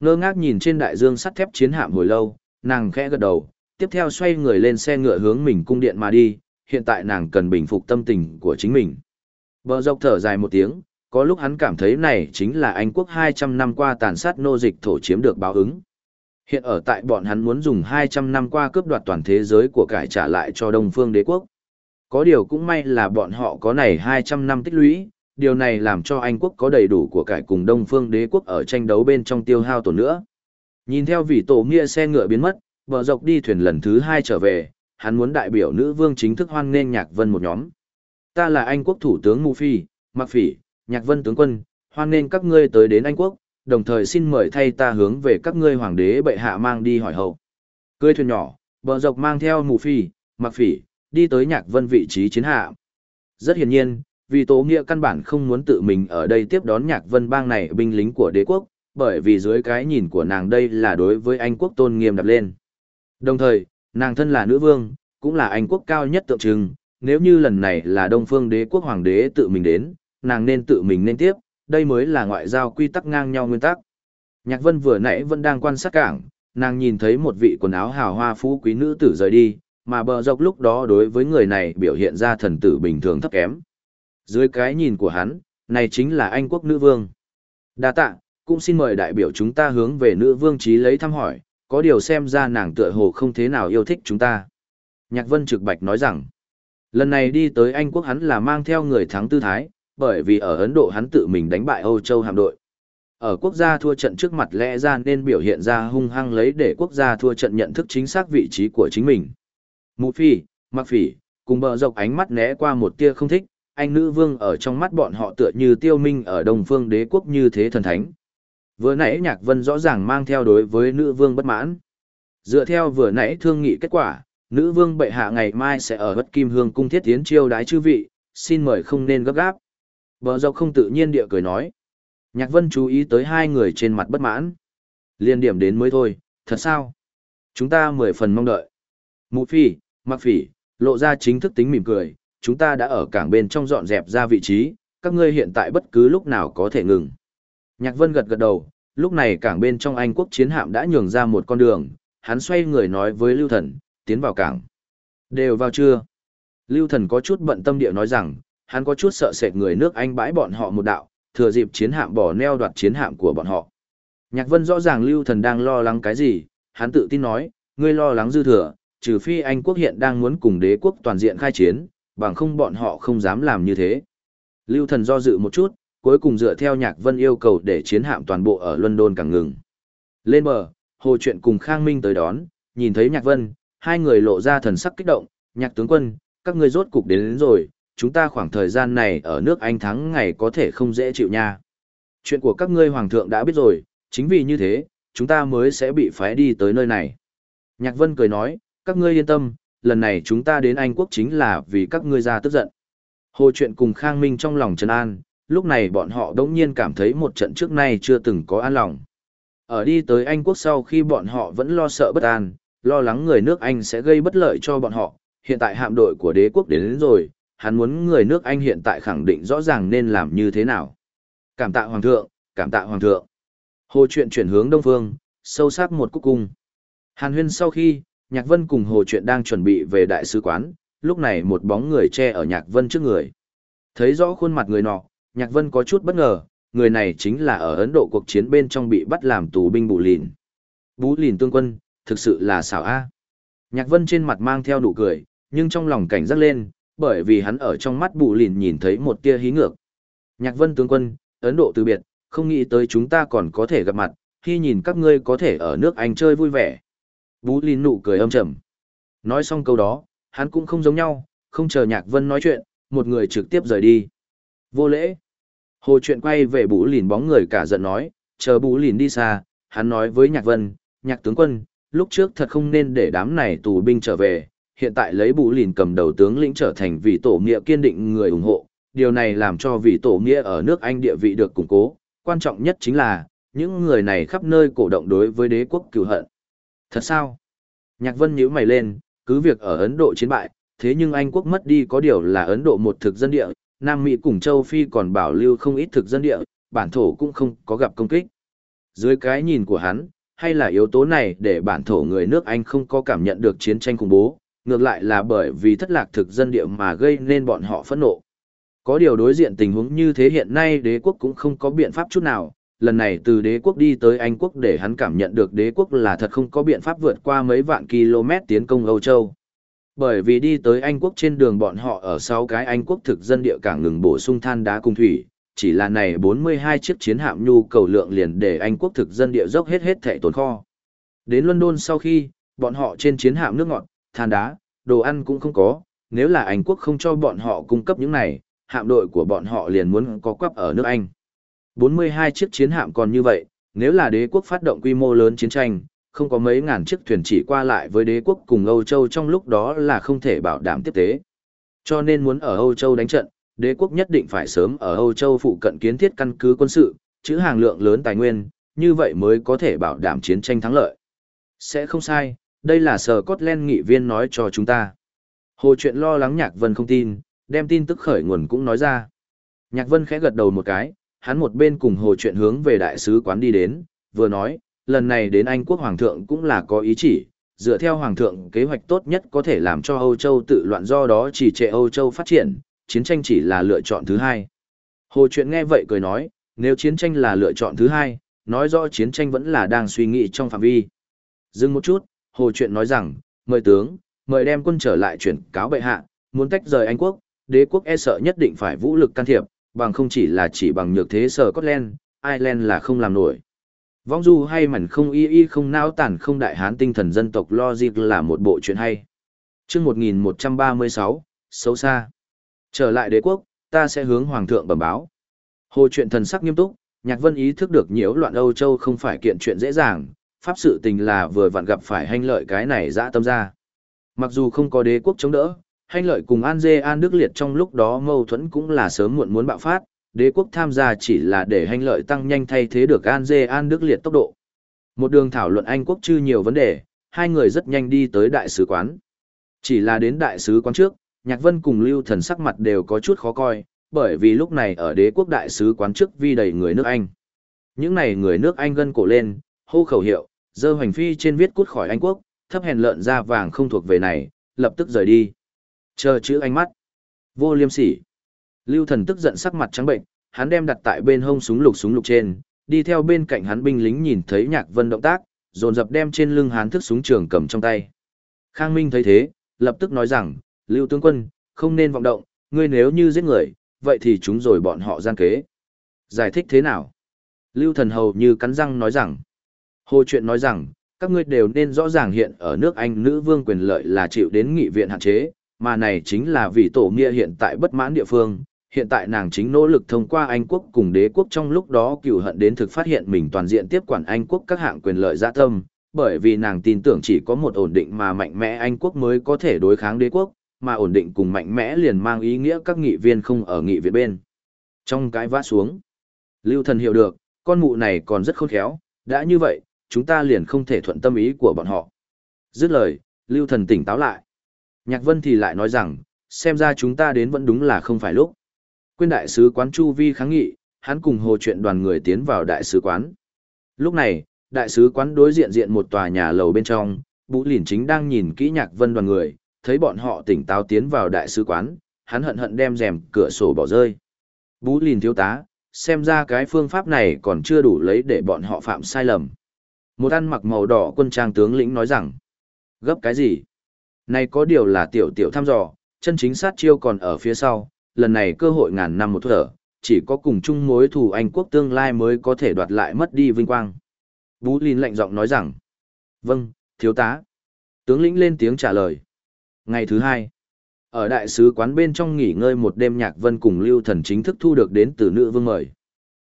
Ngơ ngác nhìn trên đại dương sắt thép chiến hạm hồi lâu, nàng khẽ gật đầu, tiếp theo xoay người lên xe ngựa hướng mình cung điện mà đi, hiện tại nàng cần bình phục tâm tình của chính mình. Bờ dọc thở dài một tiếng, có lúc hắn cảm thấy này chính là Anh quốc 200 năm qua tàn sát nô dịch thổ chiếm được báo ứng. Hiện ở tại bọn hắn muốn dùng 200 năm qua cướp đoạt toàn thế giới của cải trả lại cho Đông Phương đế quốc. Có điều cũng may là bọn họ có này 200 năm tích lũy, điều này làm cho Anh quốc có đầy đủ của cải cùng Đông Phương đế quốc ở tranh đấu bên trong tiêu hao tổn nữa. Nhìn theo vị tổ nghĩa xe ngựa biến mất, bờ dọc đi thuyền lần thứ hai trở về, hắn muốn đại biểu nữ vương chính thức hoan nghênh nhạc vân một nhóm. Ta là Anh quốc thủ tướng Mu Phi, Mạc Phỉ, nhạc vân tướng quân, hoan nghênh các ngươi tới đến Anh quốc, đồng thời xin mời thay ta hướng về các ngươi hoàng đế bệ hạ mang đi hỏi hậu. Cưới thuyền nhỏ, bờ dọc mang theo mù Phi, mặc Phỉ, đi tới nhạc vân vị trí chiến hạ. Rất hiển nhiên, vì Tố Nghĩa căn bản không muốn tự mình ở đây tiếp đón nhạc vân bang này binh lính của đế quốc, bởi vì dưới cái nhìn của nàng đây là đối với Anh quốc tôn nghiêm đặt lên. Đồng thời, nàng thân là nữ vương, cũng là Anh quốc cao nhất tượng trưng, nếu như lần này là Đông Phương đế quốc hoàng đế tự mình đến, nàng nên tự mình nên tiếp, đây mới là ngoại giao quy tắc ngang nhau nguyên tắc. Nhạc Vân vừa nãy vẫn đang quan sát cảng, nàng nhìn thấy một vị quần áo hào hoa phú quý nữ tử rời đi, mà bờ dọc lúc đó đối với người này biểu hiện ra thần tử bình thường thấp kém. Dưới cái nhìn của hắn, này chính là Anh quốc nữ vương. Đa tạ, cũng xin mời đại biểu chúng ta hướng về nữ vương trí lấy thăm hỏi, có điều xem ra nàng tựa hồ không thế nào yêu thích chúng ta. Nhạc Vân Trực Bạch nói rằng, lần này đi tới Anh quốc hắn là mang theo người thắng tư thái, bởi vì ở Ấn Độ hắn tự mình đánh bại Âu Châu hạm đội. Ở quốc gia thua trận trước mặt lẽ ra nên biểu hiện ra hung hăng lấy để quốc gia thua trận nhận thức chính xác vị trí của chính mình. Mụ phi, mặc phỉ, cùng bờ dọc ánh mắt né qua một tia không thích, anh nữ vương ở trong mắt bọn họ tựa như tiêu minh ở đồng phương đế quốc như thế thần thánh. Vừa nãy Nhạc Vân rõ ràng mang theo đối với nữ vương bất mãn. Dựa theo vừa nãy thương nghị kết quả, nữ vương bệ hạ ngày mai sẽ ở bất kim hương cung thiết tiến chiêu đái chư vị, xin mời không nên gấp gáp. Bờ dọc không tự nhiên địa cười nói. Nhạc Vân chú ý tới hai người trên mặt bất mãn. Liên điểm đến mới thôi, thật sao? Chúng ta mười phần mong đợi. Mụ phi, mặc phỉ, lộ ra chính thức tính mỉm cười, chúng ta đã ở cảng bên trong dọn dẹp ra vị trí, các ngươi hiện tại bất cứ lúc nào có thể ngừng. Nhạc Vân gật gật đầu, lúc này cảng bên trong Anh quốc chiến hạm đã nhường ra một con đường, hắn xoay người nói với Lưu Thần, tiến vào cảng. Đều vào chưa? Lưu Thần có chút bận tâm địa nói rằng, hắn có chút sợ sệt người nước Anh bãi bọn họ một đạo, thừa dịp chiến hạm bỏ neo đoạt chiến hạm của bọn họ. Nhạc Vân rõ ràng Lưu Thần đang lo lắng cái gì, hắn tự tin nói, ngươi lo lắng dư thừa, trừ phi Anh quốc hiện đang muốn cùng đế quốc toàn diện khai chiến, bằng không bọn họ không dám làm như thế. Lưu Thần do dự một chút, cuối cùng dựa theo Nhạc Vân yêu cầu để chiến hạm toàn bộ ở London càng ngừng. Lên bờ, Hồ Chuyện cùng Khang Minh tới đón, nhìn thấy Nhạc Vân, hai người lộ ra thần sắc kích động, Nhạc tướng quân, các ngươi rốt cục đến, đến rồi, chúng ta khoảng thời gian này ở nước Anh thắng ngày có thể không dễ chịu nha. Chuyện của các ngươi hoàng thượng đã biết rồi, chính vì như thế, chúng ta mới sẽ bị phái đi tới nơi này. Nhạc Vân cười nói, các ngươi yên tâm, lần này chúng ta đến Anh quốc chính là vì các ngươi ra tức giận. Hồ chuyện cùng Khang Minh trong lòng trần an, lúc này bọn họ đống nhiên cảm thấy một trận trước nay chưa từng có an lòng. Ở đi tới Anh quốc sau khi bọn họ vẫn lo sợ bất an, lo lắng người nước Anh sẽ gây bất lợi cho bọn họ, hiện tại hạm đội của đế quốc đến, đến rồi, hắn muốn người nước Anh hiện tại khẳng định rõ ràng nên làm như thế nào. Cảm tạ Hoàng thượng, cảm tạ Hoàng thượng. Hồ chuyện chuyển hướng Đông Phương, sâu sắc một cúc cung. Hàn huyên sau khi, Nhạc Vân cùng Hồ chuyện đang chuẩn bị về đại sứ quán, lúc này một bóng người che ở Nhạc Vân trước người. Thấy rõ khuôn mặt người nọ, Nhạc Vân có chút bất ngờ, người này chính là ở Ấn Độ cuộc chiến bên trong bị bắt làm tù binh Bù Lìn. Bú Lìn tương quân, thực sự là xảo a. Nhạc Vân trên mặt mang theo nụ cười, nhưng trong lòng cảnh giác lên, bởi vì hắn ở trong mắt Bù Lìn nhìn thấy một tia hí ngược. Nhạc Vân tướng quân, Ấn Độ từ biệt, không nghĩ tới chúng ta còn có thể gặp mặt, khi nhìn các ngươi có thể ở nước Anh chơi vui vẻ. bù Lìn nụ cười âm trầm. Nói xong câu đó, hắn cũng không giống nhau, không chờ Nhạc Vân nói chuyện, một người trực tiếp rời đi. Vô lễ. Hồ chuyện quay về bù Lìn bóng người cả giận nói, chờ bù Lìn đi xa, hắn nói với Nhạc Vân, Nhạc tướng quân, lúc trước thật không nên để đám này tù binh trở về, hiện tại lấy bù Lìn cầm đầu tướng lĩnh trở thành vị tổ nghĩa kiên định người ủng hộ, điều này làm cho vị tổ nghĩa ở nước Anh địa vị được củng cố, quan trọng nhất chính là, những người này khắp nơi cổ động đối với đế quốc cửu hận. Thật sao? Nhạc Vân nhíu mày lên, cứ việc ở Ấn Độ chiến bại, thế nhưng Anh quốc mất đi có điều là Ấn Độ một thực dân địa, Nam Mỹ cùng châu Phi còn bảo lưu không ít thực dân địa, bản thổ cũng không có gặp công kích. Dưới cái nhìn của hắn, hay là yếu tố này để bản thổ người nước Anh không có cảm nhận được chiến tranh khủng bố, ngược lại là bởi vì thất lạc thực dân địa mà gây nên bọn họ phẫn nộ. Có điều đối diện tình huống như thế hiện nay đế quốc cũng không có biện pháp chút nào, lần này từ đế quốc đi tới Anh quốc để hắn cảm nhận được đế quốc là thật không có biện pháp vượt qua mấy vạn km tiến công Âu Châu. Bởi vì đi tới Anh quốc trên đường bọn họ ở sau cái Anh quốc thực dân địa cảng ngừng bổ sung than đá cung thủy, chỉ là này 42 chiếc chiến hạm nhu cầu lượng liền để Anh quốc thực dân địa dốc hết hết thẻ tồn kho. Đến London sau khi, bọn họ trên chiến hạm nước ngọt, than đá, đồ ăn cũng không có, nếu là Anh quốc không cho bọn họ cung cấp những này, hạm đội của bọn họ liền muốn có quắp ở nước Anh. 42 chiếc chiến hạm còn như vậy, nếu là đế quốc phát động quy mô lớn chiến tranh, không có mấy ngàn chiếc thuyền chỉ qua lại với đế quốc cùng Âu Châu trong lúc đó là không thể bảo đảm tiếp tế. Cho nên muốn ở Âu Châu đánh trận, đế quốc nhất định phải sớm ở Âu Châu phụ cận kiến thiết căn cứ quân sự, chữ hàng lượng lớn tài nguyên, như vậy mới có thể bảo đảm chiến tranh thắng lợi. Sẽ không sai, đây là sở cốt len nghị viên nói cho chúng ta. Hồ chuyện lo lắng Nhạc Vân không tin, đem tin tức khởi nguồn cũng nói ra. Nhạc Vân khẽ gật đầu một cái, hắn một bên cùng hồ chuyện hướng về đại sứ quán đi đến, vừa nói, lần này đến Anh quốc Hoàng thượng cũng là có ý chỉ, dựa theo Hoàng thượng kế hoạch tốt nhất có thể làm cho Âu Châu tự loạn do đó chỉ trệ Âu Châu phát triển, chiến tranh chỉ là lựa chọn thứ hai. Hồ chuyện nghe vậy cười nói, nếu chiến tranh là lựa chọn thứ hai, nói rõ chiến tranh vẫn là đang suy nghĩ trong phạm vi. Dừng một chút, Hồ chuyện nói rằng, mời tướng, mời đem quân trở lại chuyển cáo bệ hạ, muốn tách rời Anh quốc, đế quốc e sợ nhất định phải vũ lực can thiệp, bằng không chỉ là chỉ bằng nhược thế sở Scotland, Ireland là không làm nổi. Vong du hay mảnh không y y không nao tản không đại hán tinh thần dân tộc logic là một bộ chuyện hay. chương 1136, xấu xa. Trở lại đế quốc, ta sẽ hướng hoàng thượng bẩm báo. Hồ chuyện thần sắc nghiêm túc, Nhạc Vân ý thức được nhiễu loạn Âu Châu không phải kiện chuyện dễ dàng, pháp sự tình là vừa vặn gặp phải Hanh lợi cái này dã tâm ra. Mặc dù không có đế quốc chống đỡ, Hanh lợi cùng An Dê An Đức Liệt trong lúc đó mâu thuẫn cũng là sớm muộn muốn bạo phát, đế quốc tham gia chỉ là để Hanh lợi tăng nhanh thay thế được An Dê An Đức Liệt tốc độ. Một đường thảo luận Anh quốc chư nhiều vấn đề, hai người rất nhanh đi tới đại sứ quán. Chỉ là đến đại sứ quán trước, Nhạc Vân cùng Lưu Thần sắc mặt đều có chút khó coi, bởi vì lúc này ở đế quốc đại sứ quán trước vi đầy người nước Anh. Những này người nước Anh gân cổ lên, hô khẩu hiệu, dơ hoành phi trên viết cút khỏi Anh quốc, thấp hèn lợn da vàng không thuộc về này, lập tức rời đi. Chờ chữ ánh mắt. Vô liêm sỉ. Lưu thần tức giận sắc mặt trắng bệnh, hắn đem đặt tại bên hông súng lục súng lục trên, đi theo bên cạnh hắn binh lính nhìn thấy nhạc vân động tác, dồn dập đem trên lưng hắn thức súng trường cầm trong tay. Khang Minh thấy thế, lập tức nói rằng, Lưu tướng quân, không nên vọng động, ngươi nếu như giết người, vậy thì chúng rồi bọn họ gian kế. Giải thích thế nào? Lưu thần hầu như cắn răng nói rằng, hồ chuyện nói rằng, các ngươi đều nên rõ ràng hiện ở nước Anh nữ vương quyền lợi là chịu đến nghị viện hạn chế, mà này chính là vì tổ nghĩa hiện tại bất mãn địa phương, hiện tại nàng chính nỗ lực thông qua Anh quốc cùng đế quốc trong lúc đó cựu hận đến thực phát hiện mình toàn diện tiếp quản Anh quốc các hạng quyền lợi dạ tâm, bởi vì nàng tin tưởng chỉ có một ổn định mà mạnh mẽ Anh quốc mới có thể đối kháng đế quốc, mà ổn định cùng mạnh mẽ liền mang ý nghĩa các nghị viên không ở nghị viện bên. Trong cái vã xuống, Lưu Thần hiểu được, con mụ này còn rất khôn khéo, đã như vậy, chúng ta liền không thể thuận tâm ý của bọn họ. Dứt lời, Lưu Thần tỉnh táo lại. Nhạc Vân thì lại nói rằng, xem ra chúng ta đến vẫn đúng là không phải lúc. Quyên đại sứ quán Chu Vi kháng nghị, hắn cùng hồ chuyện đoàn người tiến vào đại sứ quán. Lúc này, đại sứ quán đối diện diện một tòa nhà lầu bên trong, Bú Lìn chính đang nhìn kỹ Nhạc Vân đoàn người, thấy bọn họ tỉnh táo tiến vào đại sứ quán, hắn hận hận đem rèm cửa sổ bỏ rơi. Bú Lìn thiếu tá, xem ra cái phương pháp này còn chưa đủ lấy để bọn họ phạm sai lầm. Một ăn mặc màu đỏ quân trang tướng lĩnh nói rằng, gấp cái gì? Này có điều là tiểu tiểu thăm dò, chân chính sát chiêu còn ở phía sau, lần này cơ hội ngàn năm một thở, chỉ có cùng chung mối thù Anh quốc tương lai mới có thể đoạt lại mất đi vinh quang. Vũ Linh lạnh giọng nói rằng, vâng, thiếu tá. Tướng lĩnh lên tiếng trả lời. Ngày thứ hai, ở đại sứ quán bên trong nghỉ ngơi một đêm nhạc vân cùng lưu thần chính thức thu được đến từ nữ vương mời.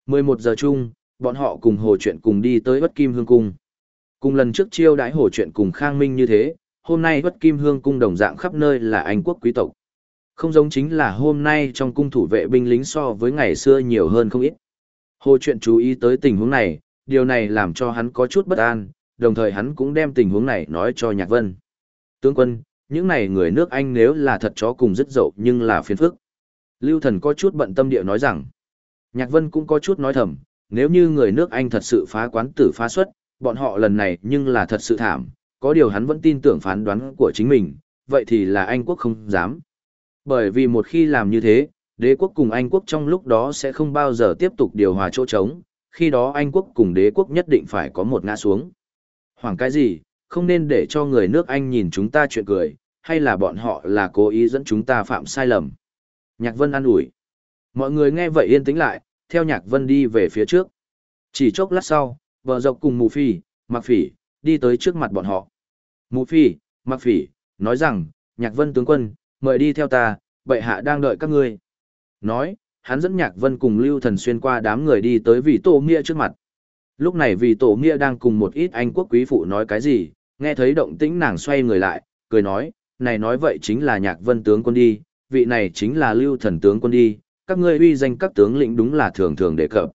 11 giờ chung, bọn họ cùng hồ chuyện cùng đi tới bất kim hương cung. Cùng lần trước chiêu đãi hồ chuyện cùng khang minh như thế, hôm nay bất kim hương cung đồng dạng khắp nơi là anh quốc quý tộc. Không giống chính là hôm nay trong cung thủ vệ binh lính so với ngày xưa nhiều hơn không ít. Hồ chuyện chú ý tới tình huống này, điều này làm cho hắn có chút bất an, đồng thời hắn cũng đem tình huống này nói cho Nhạc Vân. Tướng quân, những này người nước Anh nếu là thật chó cùng rất dậu nhưng là phiền phức. Lưu thần có chút bận tâm địa nói rằng, Nhạc Vân cũng có chút nói thầm, nếu như người nước Anh thật sự phá quán tử phá xuất, bọn họ lần này nhưng là thật sự thảm, có điều hắn vẫn tin tưởng phán đoán của chính mình, vậy thì là Anh quốc không dám. Bởi vì một khi làm như thế, đế quốc cùng Anh quốc trong lúc đó sẽ không bao giờ tiếp tục điều hòa chỗ trống, khi đó Anh quốc cùng đế quốc nhất định phải có một ngã xuống. Hoàng cái gì, không nên để cho người nước Anh nhìn chúng ta chuyện cười, hay là bọn họ là cố ý dẫn chúng ta phạm sai lầm. Nhạc Vân an ủi. Mọi người nghe vậy yên tĩnh lại, theo Nhạc Vân đi về phía trước. Chỉ chốc lát sau, vợ dọc cùng Mù Phi, mặc Phỉ, đi tới trước mặt bọn họ. Mù Phi, mặc Phỉ, nói rằng, Nhạc Vân tướng quân, mời đi theo ta, bệ hạ đang đợi các ngươi. Nói, hắn dẫn Nhạc Vân cùng Lưu Thần xuyên qua đám người đi tới vị tổ nghĩa trước mặt. Lúc này vị tổ nghĩa đang cùng một ít anh quốc quý phụ nói cái gì, nghe thấy động tĩnh nàng xoay người lại, cười nói, này nói vậy chính là Nhạc Vân tướng quân đi, vị này chính là Lưu Thần tướng quân đi, các ngươi uy danh các tướng lĩnh đúng là thường thường đề cập.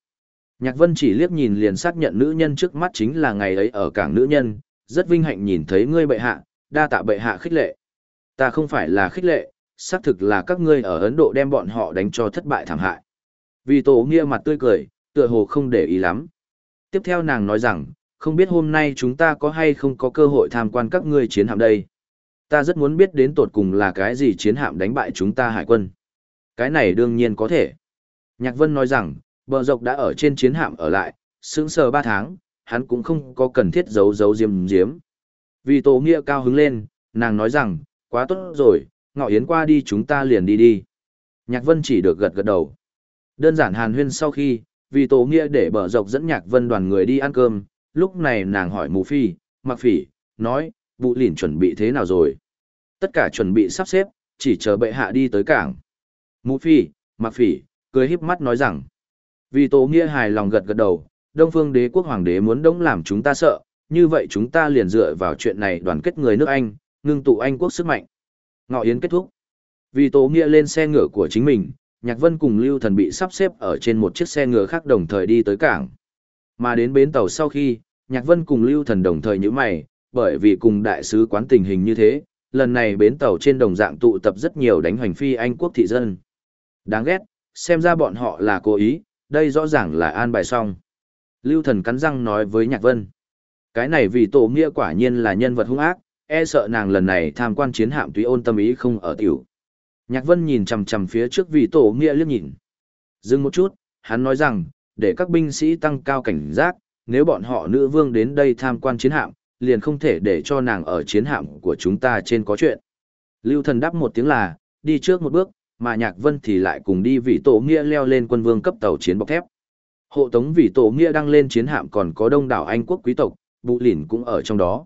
Nhạc Vân chỉ liếc nhìn liền xác nhận nữ nhân trước mắt chính là ngày ấy ở cảng nữ nhân, rất vinh hạnh nhìn thấy ngươi bệ hạ, đa tạ bệ hạ khích lệ. Ta không phải là khích lệ, xác thực là các ngươi ở Ấn Độ đem bọn họ đánh cho thất bại thảm hại. Vì tổ nghĩa mặt tươi cười, tựa hồ không để ý lắm. Tiếp theo nàng nói rằng, không biết hôm nay chúng ta có hay không có cơ hội tham quan các ngươi chiến hạm đây. Ta rất muốn biết đến tột cùng là cái gì chiến hạm đánh bại chúng ta hải quân. Cái này đương nhiên có thể. Nhạc Vân nói rằng, bờ dọc đã ở trên chiến hạm ở lại, sững sờ ba tháng, hắn cũng không có cần thiết giấu giấu diếm diếm. Vì tổ nghĩa cao hứng lên, nàng nói rằng, quá tốt rồi, ngọ yến qua đi chúng ta liền đi đi. Nhạc Vân chỉ được gật gật đầu. Đơn giản hàn huyên sau khi, vì tổ nghĩa để bờ dọc dẫn Nhạc Vân đoàn người đi ăn cơm, lúc này nàng hỏi mù phi, mặc phỉ, nói, vụ lỉn chuẩn bị thế nào rồi? Tất cả chuẩn bị sắp xếp, chỉ chờ bệ hạ đi tới cảng. Mũ phi, mặc phỉ, cười híp mắt nói rằng, vì tổ nghĩa hài lòng gật gật đầu, Đông Phương Đế quốc hoàng đế muốn đống làm chúng ta sợ, như vậy chúng ta liền dựa vào chuyện này đoàn kết người nước Anh, ngưng tụ Anh quốc sức mạnh. Ngọ yến kết thúc. Vì tổ nghĩa lên xe ngựa của chính mình, Nhạc Vân cùng Lưu Thần bị sắp xếp ở trên một chiếc xe ngựa khác đồng thời đi tới cảng. Mà đến bến tàu sau khi, Nhạc Vân cùng Lưu Thần đồng thời nhíu mày, bởi vì cùng đại sứ quán tình hình như thế, lần này bến tàu trên đồng dạng tụ tập rất nhiều đánh hoành phi Anh quốc thị dân. Đáng ghét, xem ra bọn họ là cố ý, đây rõ ràng là an bài xong. Lưu Thần cắn răng nói với Nhạc Vân. Cái này vì tổ nghĩa quả nhiên là nhân vật hung ác, e sợ nàng lần này tham quan chiến hạm túy ôn tâm ý không ở tiểu. Nhạc Vân nhìn chằm chằm phía trước vì tổ nghĩa liếc nhìn. Dừng một chút, hắn nói rằng, để các binh sĩ tăng cao cảnh giác, nếu bọn họ nữ vương đến đây tham quan chiến hạm, liền không thể để cho nàng ở chiến hạm của chúng ta trên có chuyện. Lưu thần đáp một tiếng là, đi trước một bước, mà Nhạc Vân thì lại cùng đi vì tổ nghĩa leo lên quân vương cấp tàu chiến bọc thép. Hộ tống vì tổ nghĩa đang lên chiến hạm còn có đông đảo Anh quốc quý tộc, bụ lỉn cũng ở trong đó.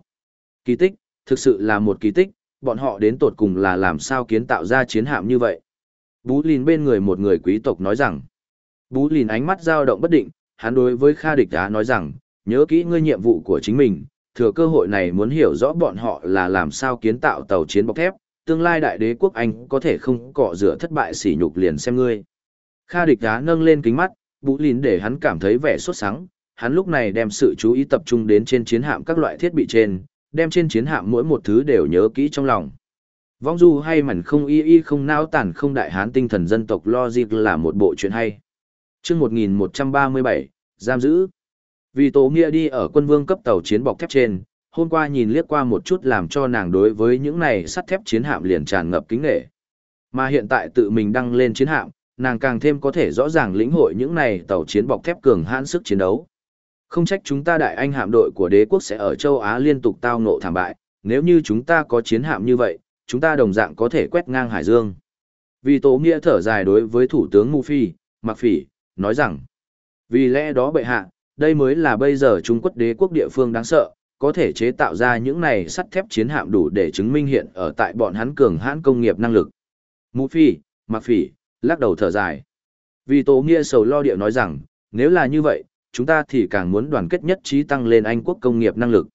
Kỳ tích, thực sự là một kỳ tích, bọn họ đến tột cùng là làm sao kiến tạo ra chiến hạm như vậy. Bú Lìn bên người một người quý tộc nói rằng. Bú Lìn ánh mắt dao động bất định, hắn đối với Kha Địch Á nói rằng, nhớ kỹ ngươi nhiệm vụ của chính mình, thừa cơ hội này muốn hiểu rõ bọn họ là làm sao kiến tạo tàu chiến bọc thép, tương lai đại đế quốc Anh có thể không cọ rửa thất bại sỉ nhục liền xem ngươi. Kha Địch đá nâng lên kính mắt, Bú Lìn để hắn cảm thấy vẻ sốt sắng, hắn lúc này đem sự chú ý tập trung đến trên chiến hạm các loại thiết bị trên, đem trên chiến hạm mỗi một thứ đều nhớ kỹ trong lòng. Vong du hay mảnh không y y không nao tản không đại hán tinh thần dân tộc logic là một bộ chuyện hay. chương 1137, giam giữ. Vì Tố Nghĩa đi ở quân vương cấp tàu chiến bọc thép trên, hôm qua nhìn liếc qua một chút làm cho nàng đối với những này sắt thép chiến hạm liền tràn ngập kính nghệ. Mà hiện tại tự mình đăng lên chiến hạm, nàng càng thêm có thể rõ ràng lĩnh hội những này tàu chiến bọc thép cường hãn sức chiến đấu. Không trách chúng ta đại anh hạm đội của đế quốc sẽ ở châu Á liên tục tao ngộ thảm bại, nếu như chúng ta có chiến hạm như vậy, chúng ta đồng dạng có thể quét ngang Hải Dương. Vì Tố Nghĩa thở dài đối với Thủ tướng Mu Phi, Mạc Phỉ, nói rằng, vì lẽ đó bệ hạ, đây mới là bây giờ Trung Quốc đế quốc địa phương đáng sợ, có thể chế tạo ra những này sắt thép chiến hạm đủ để chứng minh hiện ở tại bọn hắn cường hãn công nghiệp năng lực. Mũ Phi, Mạc Phỉ, lắc đầu thở dài. Vì Tố Nghĩa sầu lo điệu nói rằng, nếu là như vậy, chúng ta thì càng muốn đoàn kết nhất trí tăng lên Anh quốc công nghiệp năng lực.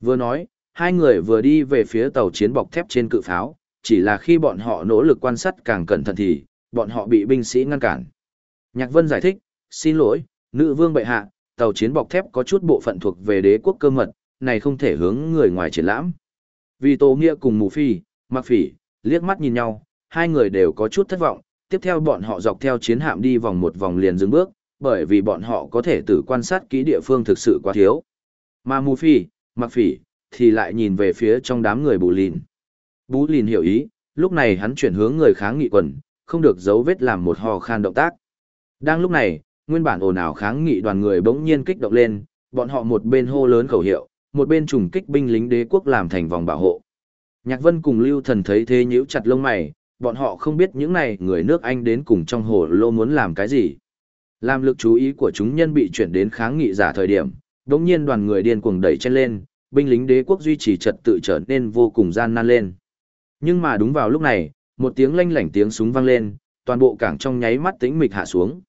Vừa nói, hai người vừa đi về phía tàu chiến bọc thép trên cự pháo, chỉ là khi bọn họ nỗ lực quan sát càng cẩn thận thì, bọn họ bị binh sĩ ngăn cản. Nhạc Vân giải thích, xin lỗi, nữ vương bệ hạ, tàu chiến bọc thép có chút bộ phận thuộc về đế quốc cơ mật, này không thể hướng người ngoài triển lãm. Vì Tô Nghĩa cùng Mù Phi, Mạc Phỉ, liếc mắt nhìn nhau, hai người đều có chút thất vọng, tiếp theo bọn họ dọc theo chiến hạm đi vòng một vòng liền dừng bước, bởi vì bọn họ có thể tự quan sát kỹ địa phương thực sự quá thiếu. Mà Mù Phi, Mạc Phỉ, thì lại nhìn về phía trong đám người bù lìn. Bú lìn hiểu ý, lúc này hắn chuyển hướng người kháng nghị quần, không được giấu vết làm một hò khan động tác. Đang lúc này, nguyên bản ồn ào kháng nghị đoàn người bỗng nhiên kích động lên, bọn họ một bên hô lớn khẩu hiệu, một bên trùng kích binh lính đế quốc làm thành vòng bảo hộ. Nhạc Vân cùng Lưu Thần thấy thế nhíu chặt lông mày, bọn họ không biết những này người nước Anh đến cùng trong hồ lô muốn làm cái gì. Làm lực chú ý của chúng nhân bị chuyển đến kháng nghị giả thời điểm, đống nhiên đoàn người điên cuồng đẩy chen lên, binh lính đế quốc duy trì trật tự trở nên vô cùng gian nan lên. Nhưng mà đúng vào lúc này, một tiếng lanh lảnh tiếng súng vang lên, toàn bộ cảng trong nháy mắt tĩnh mịch hạ xuống.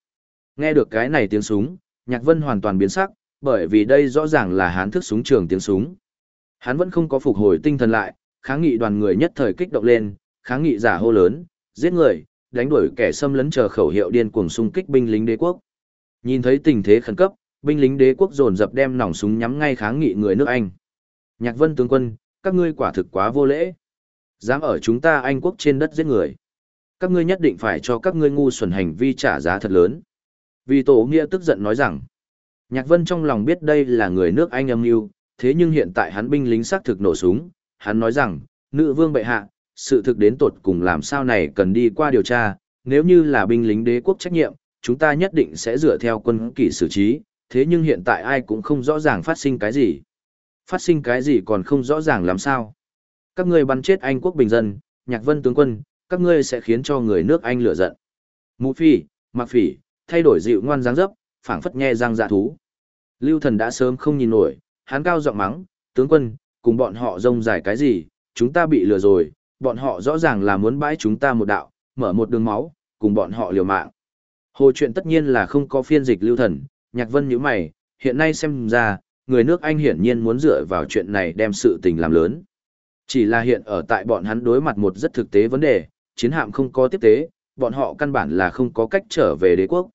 Nghe được cái này tiếng súng, Nhạc Vân hoàn toàn biến sắc, bởi vì đây rõ ràng là hán thức súng trường tiếng súng. Hắn vẫn không có phục hồi tinh thần lại, kháng nghị đoàn người nhất thời kích động lên, kháng nghị giả hô lớn, giết người, đánh đuổi kẻ xâm lấn chờ khẩu hiệu điên cuồng xung kích binh lính đế quốc. Nhìn thấy tình thế khẩn cấp, binh lính đế quốc dồn dập đem nòng súng nhắm ngay kháng nghị người nước Anh. Nhạc vân tướng quân, các ngươi quả thực quá vô lễ. Dám ở chúng ta Anh quốc trên đất giết người. Các ngươi nhất định phải cho các ngươi ngu xuẩn hành vi trả giá thật lớn. Vì tổ nghĩa tức giận nói rằng, Nhạc vân trong lòng biết đây là người nước Anh âm mưu, thế nhưng hiện tại hắn binh lính xác thực nổ súng. Hắn nói rằng, nữ vương bệ hạ, sự thực đến tột cùng làm sao này cần đi qua điều tra, nếu như là binh lính đế quốc trách nhiệm, chúng ta nhất định sẽ dựa theo quân kỷ xử trí, thế nhưng hiện tại ai cũng không rõ ràng phát sinh cái gì. Phát sinh cái gì còn không rõ ràng làm sao. Các ngươi bắn chết Anh quốc bình dân, nhạc vân tướng quân, các ngươi sẽ khiến cho người nước Anh lửa giận. Mũ phi, mặc phỉ, thay đổi dịu ngoan dáng dấp, phảng phất nghe răng dạ thú. Lưu thần đã sớm không nhìn nổi, hắn cao giọng mắng, tướng quân, cùng bọn họ rông dài cái gì, chúng ta bị lừa rồi, bọn họ rõ ràng là muốn bãi chúng ta một đạo, mở một đường máu, cùng bọn họ liều mạng. Hồ chuyện tất nhiên là không có phiên dịch lưu thần, nhạc vân như mày, hiện nay xem ra, người nước Anh hiển nhiên muốn dựa vào chuyện này đem sự tình làm lớn. Chỉ là hiện ở tại bọn hắn đối mặt một rất thực tế vấn đề, chiến hạm không có tiếp tế, bọn họ căn bản là không có cách trở về đế quốc.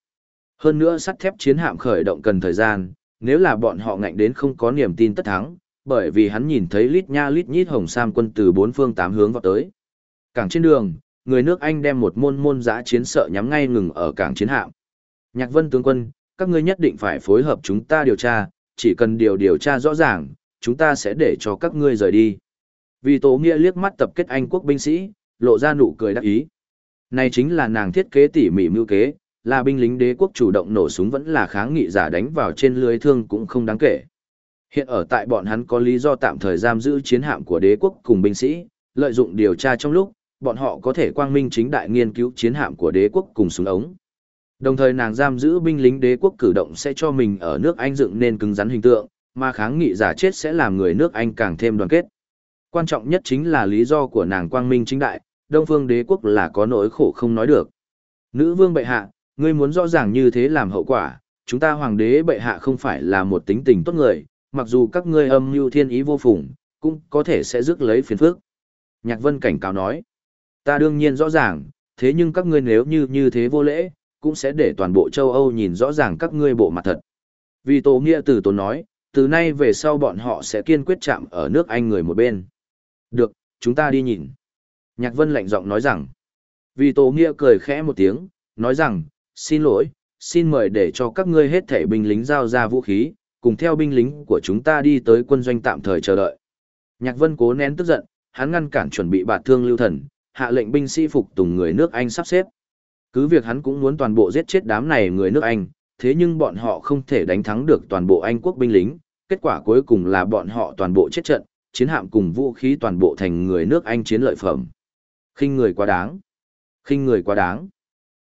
Hơn nữa sắt thép chiến hạm khởi động cần thời gian, nếu là bọn họ ngạnh đến không có niềm tin tất thắng, bởi vì hắn nhìn thấy lít nha lít nhít hồng sam quân từ bốn phương tám hướng vào tới. Cảng trên đường, người nước Anh đem một môn môn giã chiến sợ nhắm ngay ngừng ở cảng chiến hạm. Nhạc vân tướng quân, các ngươi nhất định phải phối hợp chúng ta điều tra, chỉ cần điều điều tra rõ ràng, chúng ta sẽ để cho các ngươi rời đi. Vì Tố Nghĩa liếc mắt tập kết Anh quốc binh sĩ, lộ ra nụ cười đắc ý. Này chính là nàng thiết kế tỉ mỉ mưu kế, là binh lính đế quốc chủ động nổ súng vẫn là kháng nghị giả đánh vào trên lưới thương cũng không đáng kể. Hiện ở tại bọn hắn có lý do tạm thời giam giữ chiến hạm của đế quốc cùng binh sĩ, lợi dụng điều tra trong lúc, bọn họ có thể quang minh chính đại nghiên cứu chiến hạm của đế quốc cùng súng ống. Đồng thời nàng giam giữ binh lính đế quốc cử động sẽ cho mình ở nước Anh dựng nên cứng rắn hình tượng, mà kháng nghị giả chết sẽ làm người nước Anh càng thêm đoàn kết. Quan trọng nhất chính là lý do của nàng quang minh chính đại, Đông phương đế quốc là có nỗi khổ không nói được. Nữ vương bệ hạ, ngươi muốn rõ ràng như thế làm hậu quả, chúng ta hoàng đế bệ hạ không phải là một tính tình tốt người, mặc dù các ngươi âm mưu thiên ý vô phùng, cũng có thể sẽ rước lấy phiền phức. Nhạc Vân cảnh cáo nói, ta đương nhiên rõ ràng, thế nhưng các ngươi nếu như như thế vô lễ, cũng sẽ để toàn bộ châu Âu nhìn rõ ràng các ngươi bộ mặt thật. Vì Tổ Nghĩa từ Tổ nói, từ nay về sau bọn họ sẽ kiên quyết chạm ở nước Anh người một bên. Được, chúng ta đi nhìn. Nhạc Vân lạnh giọng nói rằng, vì Tổ Nghĩa cười khẽ một tiếng, nói rằng, xin lỗi, xin mời để cho các ngươi hết thể binh lính giao ra vũ khí, cùng theo binh lính của chúng ta đi tới quân doanh tạm thời chờ đợi. Nhạc Vân cố nén tức giận, hắn ngăn cản chuẩn bị bạt thương lưu thần, hạ lệnh binh sĩ phục tùng người nước Anh sắp xếp. Cứ việc hắn cũng muốn toàn bộ giết chết đám này người nước Anh, thế nhưng bọn họ không thể đánh thắng được toàn bộ Anh quốc binh lính, kết quả cuối cùng là bọn họ toàn bộ chết trận, chiến hạm cùng vũ khí toàn bộ thành người nước Anh chiến lợi phẩm. Khinh người quá đáng. Khinh người quá đáng.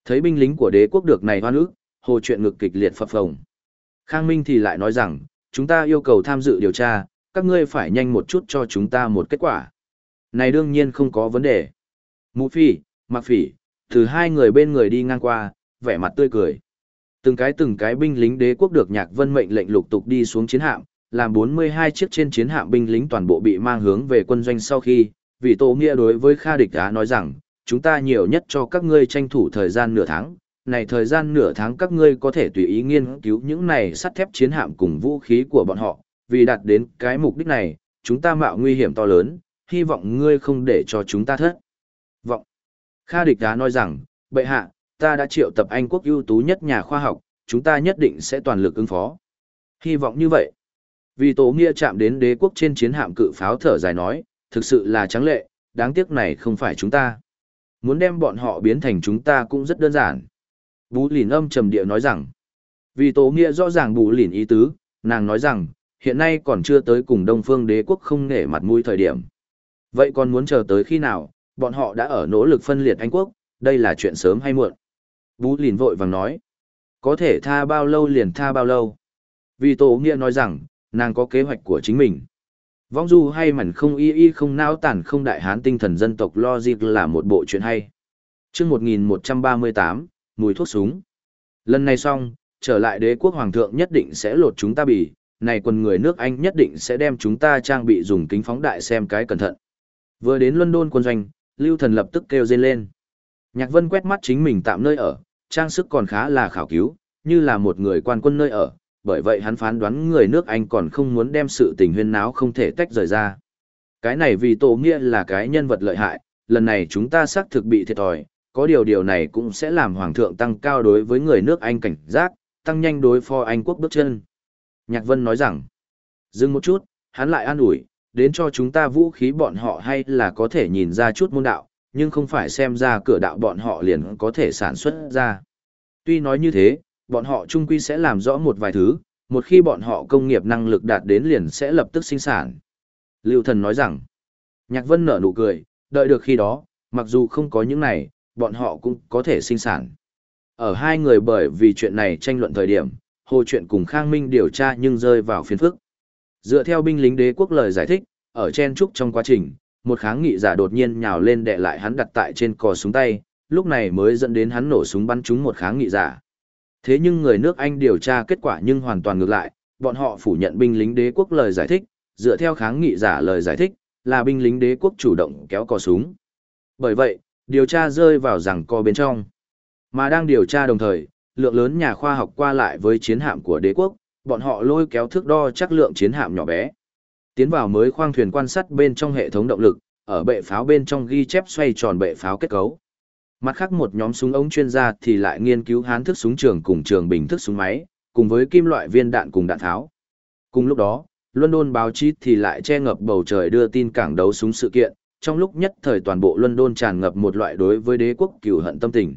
Thấy binh lính của đế quốc được này hoan ức, hồ chuyện ngực kịch liệt phập phồng. Khang Minh thì lại nói rằng, chúng ta yêu cầu tham dự điều tra, các ngươi phải nhanh một chút cho chúng ta một kết quả. Này đương nhiên không có vấn đề. Mũ phi, mặc phỉ, từ hai người bên người đi ngang qua, vẻ mặt tươi cười. Từng cái từng cái binh lính đế quốc được nhạc vân mệnh lệnh lục tục đi xuống chiến hạm, làm 42 chiếc trên chiến hạm binh lính toàn bộ bị mang hướng về quân doanh sau khi, vì tổ Nghĩa đối với Kha Địch Á nói rằng, chúng ta nhiều nhất cho các ngươi tranh thủ thời gian nửa tháng, này thời gian nửa tháng các ngươi có thể tùy ý nghiên cứu những này sắt thép chiến hạm cùng vũ khí của bọn họ, vì đạt đến cái mục đích này, chúng ta mạo nguy hiểm to lớn, hy vọng ngươi không để cho chúng ta thất. Vọng. Kha địch đá nói rằng, bệ hạ, ta đã triệu tập Anh quốc ưu tú nhất nhà khoa học, chúng ta nhất định sẽ toàn lực ứng phó. Hy vọng như vậy. Vì tổ nghĩa chạm đến đế quốc trên chiến hạm cự pháo thở dài nói, thực sự là trắng lệ, đáng tiếc này không phải chúng ta. Muốn đem bọn họ biến thành chúng ta cũng rất đơn giản. Bú lìn âm trầm địa nói rằng, vì tổ nghĩa rõ ràng bú lìn ý tứ, nàng nói rằng, hiện nay còn chưa tới cùng Đông Phương đế quốc không nể mặt mũi thời điểm. Vậy còn muốn chờ tới khi nào, bọn họ đã ở nỗ lực phân liệt Anh quốc, đây là chuyện sớm hay muộn. Bú lìn vội vàng nói, có thể tha bao lâu liền tha bao lâu. Vì tổ nghĩa nói rằng, nàng có kế hoạch của chính mình. Vong du hay mảnh không y y không não tản không đại hán tinh thần dân tộc logic là một bộ chuyện hay. chương 1138, mùi thuốc súng. Lần này xong, trở lại đế quốc hoàng thượng nhất định sẽ lột chúng ta bì, này quần người nước Anh nhất định sẽ đem chúng ta trang bị dùng kính phóng đại xem cái cẩn thận. Vừa đến London quân doanh, Lưu Thần lập tức kêu dên lên. Nhạc Vân quét mắt chính mình tạm nơi ở, trang sức còn khá là khảo cứu, như là một người quan quân nơi ở, bởi vậy hắn phán đoán người nước Anh còn không muốn đem sự tình huyên náo không thể tách rời ra. Cái này vì Tổ Nghĩa là cái nhân vật lợi hại, lần này chúng ta xác thực bị thiệt thòi, có điều điều này cũng sẽ làm Hoàng thượng tăng cao đối với người nước Anh cảnh giác, tăng nhanh đối phó Anh quốc bước chân. Nhạc Vân nói rằng, dừng một chút, hắn lại an ủi, đến cho chúng ta vũ khí bọn họ hay là có thể nhìn ra chút môn đạo, nhưng không phải xem ra cửa đạo bọn họ liền có thể sản xuất ra. Tuy nói như thế, bọn họ trung quy sẽ làm rõ một vài thứ, một khi bọn họ công nghiệp năng lực đạt đến liền sẽ lập tức sinh sản. Lưu thần nói rằng, Nhạc Vân nở nụ cười, đợi được khi đó, mặc dù không có những này, bọn họ cũng có thể sinh sản. Ở hai người bởi vì chuyện này tranh luận thời điểm, hồ chuyện cùng Khang Minh điều tra nhưng rơi vào phiền phức. Dựa theo binh lính đế quốc lời giải thích, ở chen trúc trong quá trình, một kháng nghị giả đột nhiên nhào lên đè lại hắn đặt tại trên cò súng tay, lúc này mới dẫn đến hắn nổ súng bắn trúng một kháng nghị giả. Thế nhưng người nước Anh điều tra kết quả nhưng hoàn toàn ngược lại, bọn họ phủ nhận binh lính đế quốc lời giải thích, dựa theo kháng nghị giả lời giải thích, là binh lính đế quốc chủ động kéo cò súng. Bởi vậy, điều tra rơi vào rằng co bên trong. Mà đang điều tra đồng thời, lượng lớn nhà khoa học qua lại với chiến hạm của đế quốc, bọn họ lôi kéo thước đo chắc lượng chiến hạm nhỏ bé. Tiến vào mới khoang thuyền quan sát bên trong hệ thống động lực, ở bệ pháo bên trong ghi chép xoay tròn bệ pháo kết cấu. Mặt khác một nhóm súng ống chuyên gia thì lại nghiên cứu hán thức súng trường cùng trường bình thức súng máy, cùng với kim loại viên đạn cùng đạn tháo. Cùng lúc đó, London báo chí thì lại che ngập bầu trời đưa tin cảng đấu súng sự kiện, trong lúc nhất thời toàn bộ London tràn ngập một loại đối với đế quốc cừu hận tâm tình.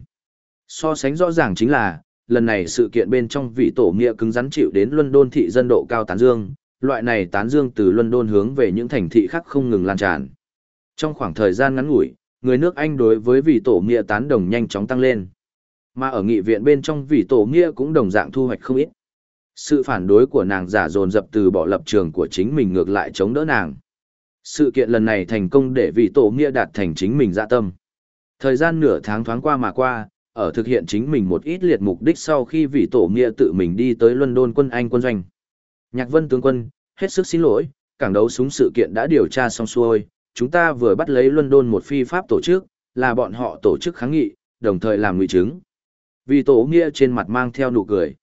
So sánh rõ ràng chính là, lần này sự kiện bên trong vị tổ nghĩa cứng rắn chịu đến London thị dân độ cao tán dương, loại này tán dương từ London hướng về những thành thị khác không ngừng lan tràn. Trong khoảng thời gian ngắn ngủi, người nước Anh đối với vị tổ nghĩa tán đồng nhanh chóng tăng lên. Mà ở nghị viện bên trong vị tổ nghĩa cũng đồng dạng thu hoạch không ít. Sự phản đối của nàng giả dồn dập từ bỏ lập trường của chính mình ngược lại chống đỡ nàng. Sự kiện lần này thành công để vị tổ nghĩa đạt thành chính mình dạ tâm. Thời gian nửa tháng thoáng qua mà qua, ở thực hiện chính mình một ít liệt mục đích sau khi vị tổ nghĩa tự mình đi tới London quân Anh quân doanh. Nhạc vân tướng quân, hết sức xin lỗi, cảng đấu súng sự kiện đã điều tra xong xuôi, chúng ta vừa bắt lấy London một phi pháp tổ chức, là bọn họ tổ chức kháng nghị, đồng thời làm ngụy chứng. Vì tổ nghĩa trên mặt mang theo nụ cười.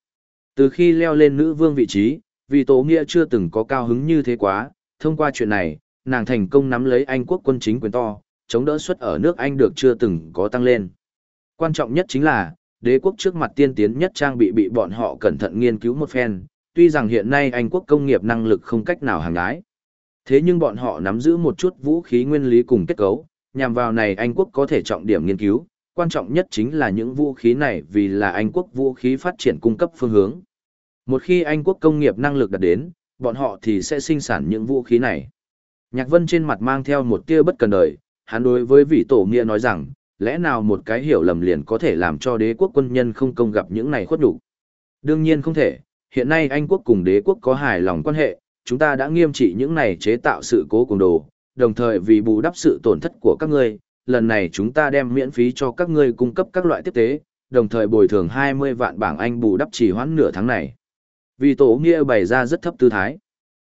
Từ khi leo lên nữ vương vị trí, vì tổ nghĩa chưa từng có cao hứng như thế quá, thông qua chuyện này, nàng thành công nắm lấy Anh quốc quân chính quyền to, chống đỡ suất ở nước Anh được chưa từng có tăng lên. Quan trọng nhất chính là, đế quốc trước mặt tiên tiến nhất trang bị bị bọn họ cẩn thận nghiên cứu một phen, tuy rằng hiện nay Anh quốc công nghiệp năng lực không cách nào hàng ái. Thế nhưng bọn họ nắm giữ một chút vũ khí nguyên lý cùng kết cấu, nhằm vào này Anh quốc có thể trọng điểm nghiên cứu, quan trọng nhất chính là những vũ khí này vì là Anh quốc vũ khí phát triển cung cấp phương hướng. Một khi Anh quốc công nghiệp năng lực đạt đến, bọn họ thì sẽ sinh sản những vũ khí này. Nhạc Vân trên mặt mang theo một tia bất cần đời, hắn đối với vị tổ nghĩa nói rằng, lẽ nào một cái hiểu lầm liền có thể làm cho đế quốc quân nhân không công gặp những này khuất đủ. Đương nhiên không thể, hiện nay Anh quốc cùng đế quốc có hài lòng quan hệ, chúng ta đã nghiêm trị những này chế tạo sự cố cùng đồ, đồng thời vì bù đắp sự tổn thất của các ngươi, lần này chúng ta đem miễn phí cho các ngươi cung cấp các loại tiếp tế, đồng thời bồi thường 20 vạn bảng Anh bù đắp chỉ hoãn nửa tháng này. Vì tổ nghĩa bày ra rất thấp tư thái.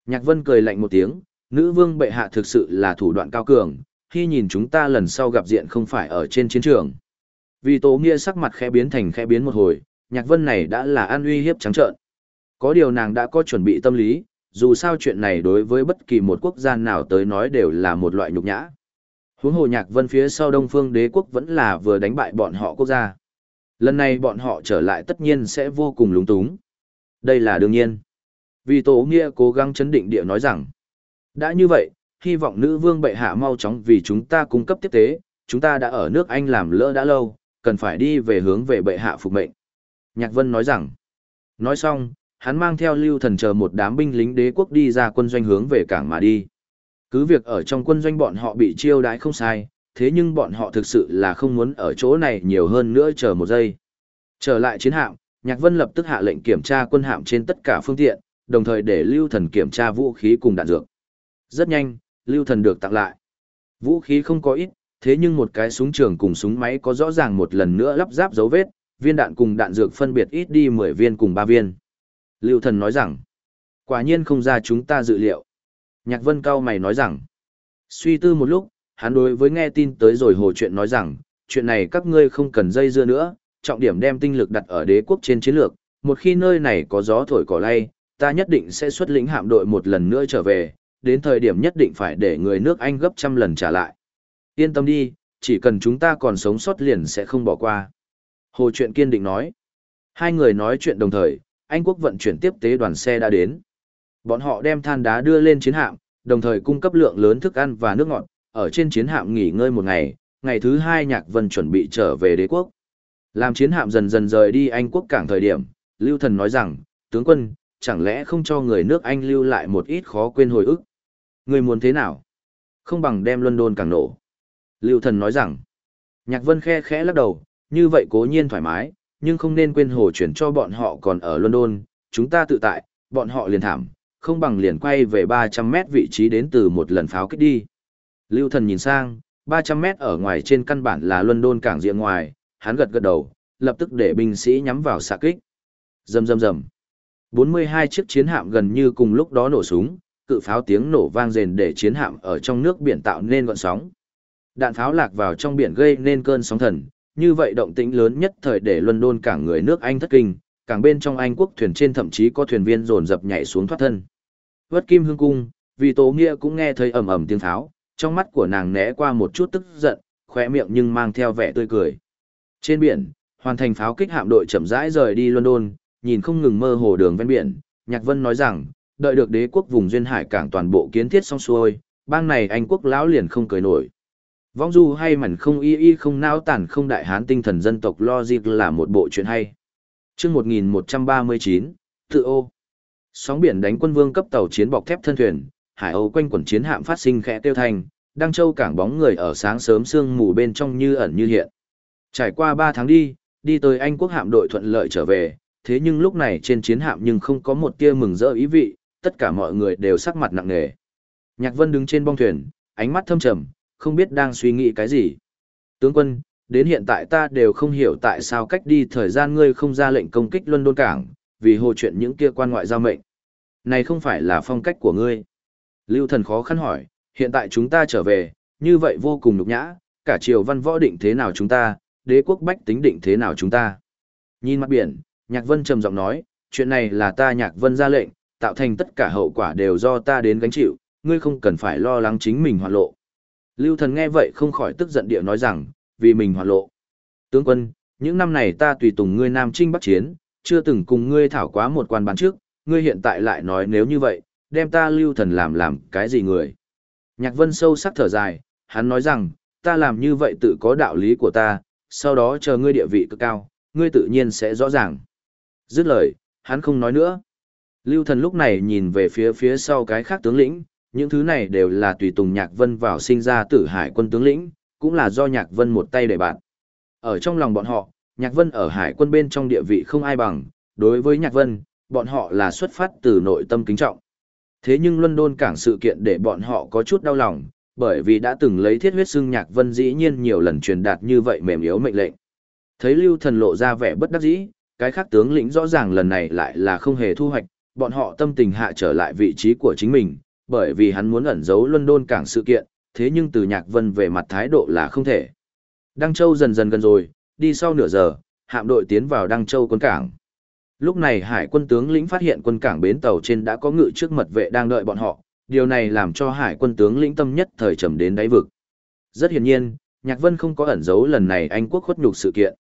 Nhạc Vân cười lạnh một tiếng, nữ vương bệ hạ thực sự là thủ đoạn cao cường, khi nhìn chúng ta lần sau gặp diện không phải ở trên chiến trường. Vì tổ nghĩa sắc mặt khẽ biến thành khẽ biến một hồi, Nhạc Vân này đã là an uy hiếp trắng trợn. Có điều nàng đã có chuẩn bị tâm lý, dù sao chuyện này đối với bất kỳ một quốc gia nào tới nói đều là một loại nhục nhã. Huống hồ Nhạc Vân phía sau Đông Phương Đế quốc vẫn là vừa đánh bại bọn họ quốc gia. Lần này bọn họ trở lại tất nhiên sẽ vô cùng lúng túng. Đây là đương nhiên. Vì Tổ Nghĩa cố gắng chấn định địa nói rằng, đã như vậy, hy vọng nữ vương bệ hạ mau chóng vì chúng ta cung cấp tiếp tế, chúng ta đã ở nước Anh làm lỡ đã lâu, cần phải đi về hướng về bệ hạ phục mệnh. Nhạc Vân nói rằng, nói xong, hắn mang theo lưu thần chờ một đám binh lính đế quốc đi ra quân doanh hướng về cảng mà đi. Cứ việc ở trong quân doanh bọn họ bị chiêu đãi không sai, thế nhưng bọn họ thực sự là không muốn ở chỗ này nhiều hơn nữa chờ một giây. Trở lại chiến hạm, Nhạc Vân lập tức hạ lệnh kiểm tra quân hạm trên tất cả phương tiện, đồng thời để Lưu Thần kiểm tra vũ khí cùng đạn dược. Rất nhanh, Lưu Thần được tặng lại. Vũ khí không có ít, thế nhưng một cái súng trường cùng súng máy có rõ ràng một lần nữa lắp ráp dấu vết, viên đạn cùng đạn dược phân biệt ít đi 10 viên cùng 3 viên. Lưu Thần nói rằng, quả nhiên không ra chúng ta dự liệu. Nhạc Vân cao mày nói rằng, suy tư một lúc, hắn đối với nghe tin tới rồi hồ chuyện nói rằng, chuyện này các ngươi không cần dây dưa nữa, trọng điểm đem tinh lực đặt ở đế quốc trên chiến lược, một khi nơi này có gió thổi cỏ lay, ta nhất định sẽ xuất lĩnh hạm đội một lần nữa trở về, đến thời điểm nhất định phải để người nước Anh gấp trăm lần trả lại. Yên tâm đi, chỉ cần chúng ta còn sống sót liền sẽ không bỏ qua. Hồ chuyện kiên định nói. Hai người nói chuyện đồng thời, anh quốc vận chuyển tiếp tế đoàn xe đã đến. Bọn họ đem than đá đưa lên chiến hạm, đồng thời cung cấp lượng lớn thức ăn và nước ngọt, ở trên chiến hạm nghỉ ngơi một ngày, ngày thứ hai Nhạc Vân chuẩn bị trở về đế quốc. Làm chiến hạm dần dần rời đi Anh quốc cảng thời điểm, Lưu Thần nói rằng, tướng quân, chẳng lẽ không cho người nước Anh lưu lại một ít khó quên hồi ức? Người muốn thế nào? Không bằng đem London cảng nổ. Lưu Thần nói rằng, Nhạc Vân khe khẽ lắc đầu, như vậy cố nhiên thoải mái, nhưng không nên quên hồ chuyển cho bọn họ còn ở London, chúng ta tự tại, bọn họ liền thảm, không bằng liền quay về 300 mét vị trí đến từ một lần pháo kích đi. Lưu Thần nhìn sang, 300 mét ở ngoài trên căn bản là London cảng diện ngoài, hắn gật gật đầu, lập tức để binh sĩ nhắm vào xạ kích. Rầm rầm rầm. 42 chiếc chiến hạm gần như cùng lúc đó nổ súng, cự pháo tiếng nổ vang rền để chiến hạm ở trong nước biển tạo nên gợn sóng. Đạn pháo lạc vào trong biển gây nên cơn sóng thần, như vậy động tĩnh lớn nhất thời để London cảng người nước Anh thất kinh, cảng bên trong Anh quốc thuyền trên thậm chí có thuyền viên dồn dập nhảy xuống thoát thân. Vất Kim Hương cung, vì Tố Nghĩa cũng nghe thấy ầm ầm tiếng pháo, trong mắt của nàng né qua một chút tức giận, khóe miệng nhưng mang theo vẻ tươi cười. Trên biển, hoàn thành pháo kích hạm đội chậm rãi rời đi London, nhìn không ngừng mơ hồ đường ven biển, Nhạc Vân nói rằng, đợi được đế quốc vùng duyên hải cảng toàn bộ kiến thiết xong xuôi, bang này Anh quốc lão liền không cười nổi. Vong du hay mẩn không y y không nao tản không đại hán tinh thần dân tộc logic là một bộ chuyện hay. Chương 1139, tự ô. Sóng biển đánh quân vương cấp tàu chiến bọc thép thân thuyền, hải âu quanh quần chiến hạm phát sinh khẽ tiêu thành, đang châu cảng bóng người ở sáng sớm sương mù bên trong như ẩn như hiện. Trải qua 3 tháng đi, đi tới Anh quốc hạm đội thuận lợi trở về, thế nhưng lúc này trên chiến hạm nhưng không có một tia mừng rỡ ý vị, tất cả mọi người đều sắc mặt nặng nề. Nhạc Vân đứng trên bong thuyền, ánh mắt thâm trầm, không biết đang suy nghĩ cái gì. Tướng quân, Đến hiện tại ta đều không hiểu tại sao cách đi thời gian ngươi không ra lệnh công kích Luân Đôn cảng, vì hồ chuyện những kia quan ngoại giao mệnh. Này không phải là phong cách của ngươi. Lưu thần khó khăn hỏi, hiện tại chúng ta trở về, như vậy vô cùng nhục nhã, cả triều văn võ định thế nào chúng ta, đế quốc bách tính định thế nào chúng ta. Nhìn mặt biển, Nhạc Vân trầm giọng nói, chuyện này là ta Nhạc Vân ra lệnh, tạo thành tất cả hậu quả đều do ta đến gánh chịu, ngươi không cần phải lo lắng chính mình hoạt lộ. Lưu thần nghe vậy không khỏi tức giận địa nói rằng, vì mình hoạt lộ. Tướng quân, những năm này ta tùy tùng ngươi Nam Trinh Bắc Chiến, chưa từng cùng ngươi thảo quá một quan bán trước, ngươi hiện tại lại nói nếu như vậy, đem ta lưu thần làm làm cái gì người. Nhạc vân sâu sắc thở dài, hắn nói rằng, ta làm như vậy tự có đạo lý của ta, sau đó chờ ngươi địa vị cực cao, ngươi tự nhiên sẽ rõ ràng. Dứt lời, hắn không nói nữa. Lưu thần lúc này nhìn về phía phía sau cái khác tướng lĩnh, những thứ này đều là tùy tùng Nhạc Vân vào sinh ra tử hải quân tướng lĩnh, cũng là do Nhạc Vân một tay để bạn. Ở trong lòng bọn họ, Nhạc Vân ở hải quân bên trong địa vị không ai bằng, đối với Nhạc Vân, bọn họ là xuất phát từ nội tâm kính trọng. Thế nhưng London cảng sự kiện để bọn họ có chút đau lòng, bởi vì đã từng lấy thiết huyết xưng Nhạc Vân dĩ nhiên nhiều lần truyền đạt như vậy mềm yếu mệnh lệnh. Thấy Lưu Thần lộ ra vẻ bất đắc dĩ, cái khác tướng lĩnh rõ ràng lần này lại là không hề thu hoạch, bọn họ tâm tình hạ trở lại vị trí của chính mình, bởi vì hắn muốn ẩn giấu London cảng sự kiện, thế nhưng từ Nhạc Vân về mặt thái độ là không thể. Đăng Châu dần dần gần rồi, đi sau nửa giờ, hạm đội tiến vào Đăng Châu quân cảng. Lúc này hải quân tướng lĩnh phát hiện quân cảng bến tàu trên đã có ngự trước mật vệ đang đợi bọn họ, điều này làm cho hải quân tướng lĩnh tâm nhất thời trầm đến đáy vực. Rất hiển nhiên, Nhạc Vân không có ẩn giấu lần này Anh quốc khuất nhục sự kiện.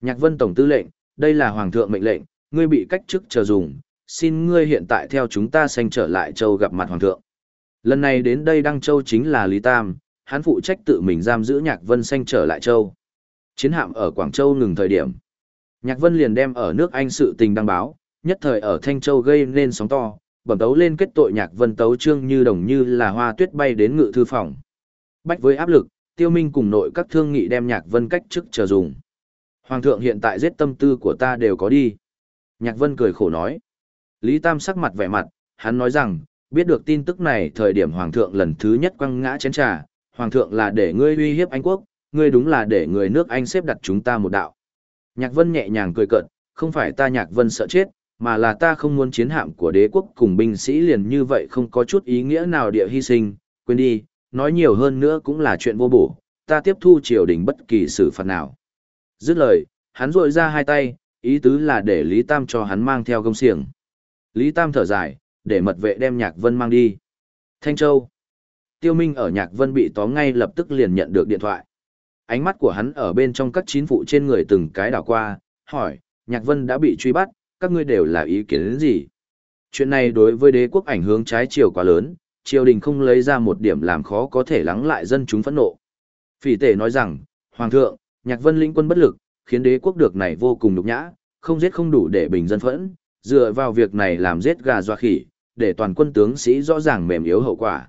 Nhạc Vân tổng tư lệnh, đây là hoàng thượng mệnh lệnh, ngươi bị cách chức chờ dùng, xin ngươi hiện tại theo chúng ta sanh trở lại châu gặp mặt hoàng thượng. Lần này đến đây Đăng Châu chính là Lý Tam, hắn phụ trách tự mình giam giữ Nhạc Vân sanh trở lại châu. Chiến hạm ở Quảng Châu ngừng thời điểm. Nhạc Vân liền đem ở nước Anh sự tình đăng báo, nhất thời ở Thanh Châu gây nên sóng to, bẩm tấu lên kết tội Nhạc Vân tấu trương như đồng như là hoa tuyết bay đến ngự thư phòng. Bách với áp lực, Tiêu Minh cùng nội các thương nghị đem Nhạc Vân cách chức chờ dùng. Hoàng thượng hiện tại giết tâm tư của ta đều có đi. Nhạc Vân cười khổ nói. Lý Tam sắc mặt vẻ mặt, hắn nói rằng, biết được tin tức này thời điểm Hoàng thượng lần thứ nhất quăng ngã chén trà, Hoàng thượng là để ngươi uy hiếp Anh quốc, ngươi đúng là để người nước Anh xếp đặt chúng ta một đạo. Nhạc Vân nhẹ nhàng cười cợt, không phải ta Nhạc Vân sợ chết, mà là ta không muốn chiến hạm của đế quốc cùng binh sĩ liền như vậy không có chút ý nghĩa nào địa hy sinh, quên đi, nói nhiều hơn nữa cũng là chuyện vô bổ, ta tiếp thu triều đình bất kỳ xử phạt nào. Dứt lời, hắn rội ra hai tay, ý tứ là để Lý Tam cho hắn mang theo gông xiềng. Lý Tam thở dài, để mật vệ đem Nhạc Vân mang đi. Thanh Châu. Tiêu Minh ở Nhạc Vân bị tóm ngay lập tức liền nhận được điện thoại. Ánh mắt của hắn ở bên trong các chín phụ trên người từng cái đảo qua, hỏi, Nhạc Vân đã bị truy bắt, các ngươi đều là ý kiến đến gì? Chuyện này đối với đế quốc ảnh hưởng trái chiều quá lớn, triều đình không lấy ra một điểm làm khó có thể lắng lại dân chúng phẫn nộ. Phỉ tể nói rằng, Hoàng thượng, Nhạc Vân lĩnh quân bất lực, khiến đế quốc được này vô cùng nhục nhã, không giết không đủ để bình dân phẫn, dựa vào việc này làm giết gà doa khỉ, để toàn quân tướng sĩ rõ ràng mềm yếu hậu quả.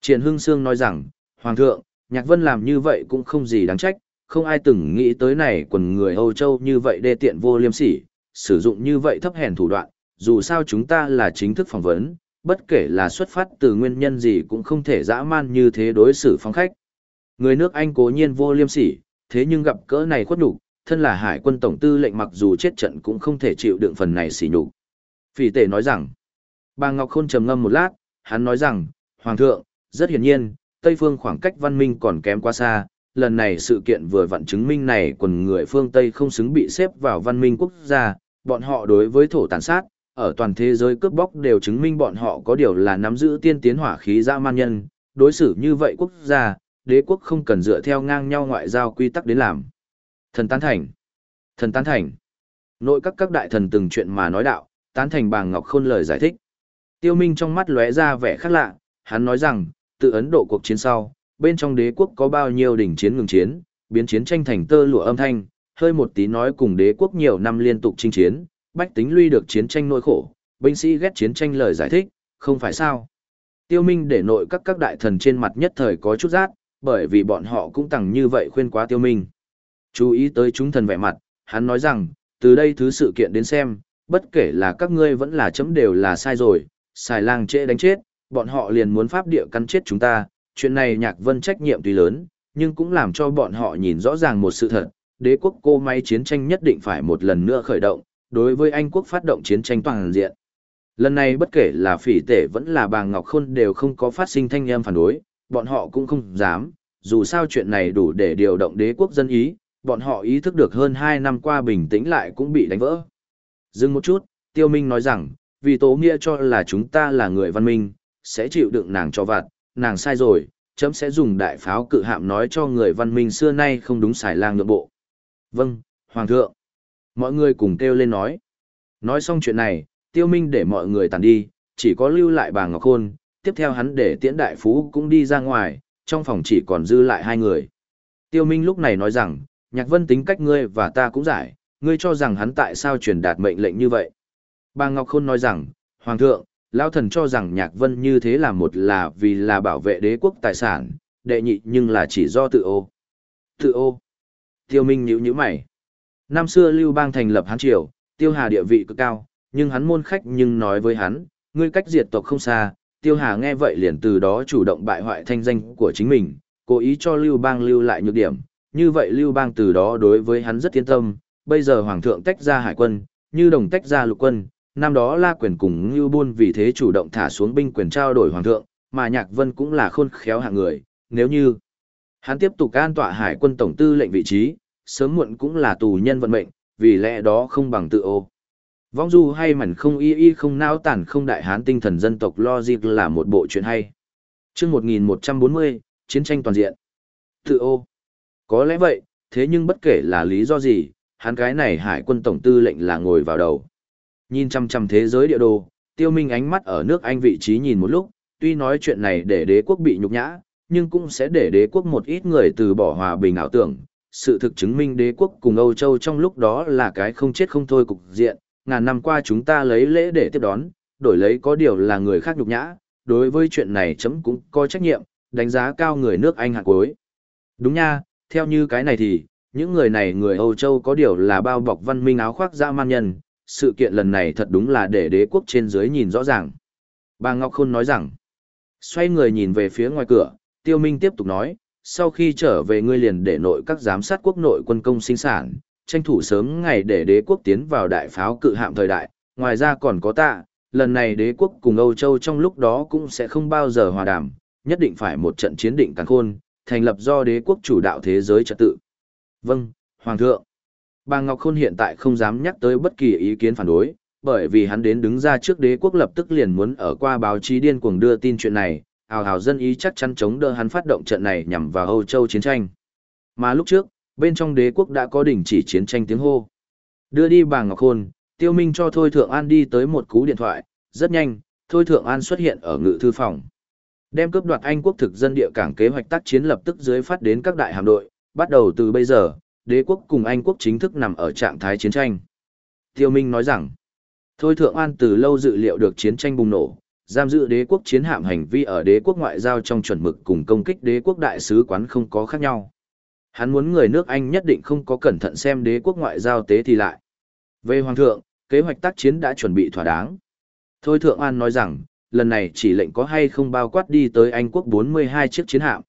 Triển Hưng Sương nói rằng, Hoàng thượng, Nhạc Vân làm như vậy cũng không gì đáng trách, không ai từng nghĩ tới này quần người Âu Châu như vậy đê tiện vô liêm sỉ, sử dụng như vậy thấp hèn thủ đoạn, dù sao chúng ta là chính thức phỏng vấn, bất kể là xuất phát từ nguyên nhân gì cũng không thể dã man như thế đối xử phóng khách. Người nước Anh cố nhiên vô liêm sỉ, thế nhưng gặp cỡ này khuất nhục, thân là hải quân tổng tư lệnh mặc dù chết trận cũng không thể chịu đựng phần này sỉ nhục. Phỉ tể nói rằng, bà Ngọc Khôn trầm ngâm một lát, hắn nói rằng, Hoàng thượng, rất hiển nhiên, Tây phương khoảng cách văn minh còn kém quá xa, lần này sự kiện vừa vặn chứng minh này quần người phương Tây không xứng bị xếp vào văn minh quốc gia, bọn họ đối với thổ tàn sát, ở toàn thế giới cướp bóc đều chứng minh bọn họ có điều là nắm giữ tiên tiến hỏa khí dã man nhân, đối xử như vậy quốc gia, đế quốc không cần dựa theo ngang nhau ngoại giao quy tắc đến làm. Thần tán thành. Thần tán thành. Nội các các đại thần từng chuyện mà nói đạo, tán thành bàng ngọc khôn lời giải thích. Tiêu Minh trong mắt lóe ra vẻ khác lạ, hắn nói rằng, từ Ấn Độ cuộc chiến sau, bên trong đế quốc có bao nhiêu đỉnh chiến ngừng chiến, biến chiến tranh thành tơ lụa âm thanh, hơi một tí nói cùng đế quốc nhiều năm liên tục chinh chiến, bách tính lui được chiến tranh nỗi khổ, binh sĩ ghét chiến tranh lời giải thích, không phải sao. Tiêu Minh để nội các các đại thần trên mặt nhất thời có chút rát, bởi vì bọn họ cũng tặng như vậy khuyên quá Tiêu Minh. Chú ý tới chúng thần vẻ mặt, hắn nói rằng, từ đây thứ sự kiện đến xem, bất kể là các ngươi vẫn là chấm đều là sai rồi, xài lang trễ đánh chết, bọn họ liền muốn pháp địa cắn chết chúng ta, chuyện này nhạc vân trách nhiệm tuy lớn, nhưng cũng làm cho bọn họ nhìn rõ ràng một sự thật, đế quốc cô máy chiến tranh nhất định phải một lần nữa khởi động, đối với Anh quốc phát động chiến tranh toàn diện. Lần này bất kể là phỉ tể vẫn là bà Ngọc Khôn đều không có phát sinh thanh em phản đối, bọn họ cũng không dám, dù sao chuyện này đủ để điều động đế quốc dân ý, bọn họ ý thức được hơn 2 năm qua bình tĩnh lại cũng bị đánh vỡ. Dừng một chút, Tiêu Minh nói rằng, vì tố nghĩa cho là chúng ta là người văn minh, sẽ chịu đựng nàng cho vặt, nàng sai rồi, chấm sẽ dùng đại pháo cự hạm nói cho người văn minh xưa nay không đúng xài lang nhượng bộ. Vâng, Hoàng thượng. Mọi người cùng kêu lên nói. Nói xong chuyện này, Tiêu Minh để mọi người tàn đi, chỉ có lưu lại bà Ngọc Khôn, tiếp theo hắn để tiễn đại phú cũng đi ra ngoài, trong phòng chỉ còn dư lại hai người. Tiêu Minh lúc này nói rằng, Nhạc Vân tính cách ngươi và ta cũng giải, ngươi cho rằng hắn tại sao truyền đạt mệnh lệnh như vậy. Bà Ngọc Khôn nói rằng, Hoàng thượng, Lão thần cho rằng Nhạc Vân như thế là một là vì là bảo vệ đế quốc tài sản, đệ nhị nhưng là chỉ do tự ô. Tự ô. Tiêu Minh nhíu nhíu mày. Năm xưa Lưu Bang thành lập Hán Triều, Tiêu Hà địa vị cực cao, nhưng hắn môn khách nhưng nói với hắn, ngươi cách diệt tộc không xa, Tiêu Hà nghe vậy liền từ đó chủ động bại hoại thanh danh của chính mình, cố ý cho Lưu Bang lưu lại nhược điểm, như vậy Lưu Bang từ đó đối với hắn rất yên tâm, bây giờ Hoàng thượng tách ra hải quân, như đồng tách ra lục quân, năm đó La Quyền cùng Ngưu Buôn vì thế chủ động thả xuống binh quyền trao đổi Hoàng thượng, mà Nhạc Vân cũng là khôn khéo hạng người, nếu như hắn tiếp tục an tọa hải quân tổng tư lệnh vị trí, sớm muộn cũng là tù nhân vận mệnh, vì lẽ đó không bằng tự ô. Vong du hay mảnh không y y không nao tản không đại hán tinh thần dân tộc logic là một bộ chuyện hay. chương 1140, chiến tranh toàn diện. Tự ô. Có lẽ vậy, thế nhưng bất kể là lý do gì, hắn cái này hải quân tổng tư lệnh là ngồi vào đầu. Nhìn chăm chăm thế giới địa đồ, tiêu minh ánh mắt ở nước Anh vị trí nhìn một lúc, tuy nói chuyện này để đế quốc bị nhục nhã, nhưng cũng sẽ để đế quốc một ít người từ bỏ hòa bình ảo tưởng. Sự thực chứng minh đế quốc cùng Âu Châu trong lúc đó là cái không chết không thôi cục diện, ngàn năm qua chúng ta lấy lễ để tiếp đón, đổi lấy có điều là người khác nhục nhã, đối với chuyện này chấm cũng có trách nhiệm, đánh giá cao người nước Anh hạng cuối. Đúng nha, theo như cái này thì, những người này người Âu Châu có điều là bao bọc văn minh áo khoác dã man nhân, sự kiện lần này thật đúng là để đế quốc trên dưới nhìn rõ ràng. Bà Ngọc Khôn nói rằng, xoay người nhìn về phía ngoài cửa, Tiêu Minh tiếp tục nói, sau khi trở về ngươi liền để nội các giám sát quốc nội quân công sinh sản, tranh thủ sớm ngày để đế quốc tiến vào đại pháo cự hạm thời đại, ngoài ra còn có ta, lần này đế quốc cùng Âu Châu trong lúc đó cũng sẽ không bao giờ hòa đàm, nhất định phải một trận chiến định càng khôn, thành lập do đế quốc chủ đạo thế giới trật tự. Vâng, Hoàng thượng. Bà Ngọc Khôn hiện tại không dám nhắc tới bất kỳ ý kiến phản đối, bởi vì hắn đến đứng ra trước đế quốc lập tức liền muốn ở qua báo chí điên cuồng đưa tin chuyện này, hào hào dân ý chắc chắn chống đỡ hắn phát động trận này nhằm vào Âu Châu chiến tranh. Mà lúc trước, bên trong đế quốc đã có đình chỉ chiến tranh tiếng hô. Đưa đi bà Ngọc Khôn, Tiêu Minh cho Thôi Thượng An đi tới một cú điện thoại, rất nhanh, Thôi Thượng An xuất hiện ở ngự thư phòng. Đem cướp đoạt Anh quốc thực dân địa cảng kế hoạch tác chiến lập tức dưới phát đến các đại hạm đội, bắt đầu từ bây giờ, đế quốc cùng Anh quốc chính thức nằm ở trạng thái chiến tranh. Tiêu Minh nói rằng, Thôi Thượng An từ lâu dự liệu được chiến tranh bùng nổ, giam giữ đế quốc chiến hạm hành vi ở đế quốc ngoại giao trong chuẩn mực cùng công kích đế quốc đại sứ quán không có khác nhau. Hắn muốn người nước Anh nhất định không có cẩn thận xem đế quốc ngoại giao tế thì lại. Về Hoàng thượng, kế hoạch tác chiến đã chuẩn bị thỏa đáng. Thôi Thượng An nói rằng, lần này chỉ lệnh có hay không bao quát đi tới Anh quốc 42 chiếc chiến hạm.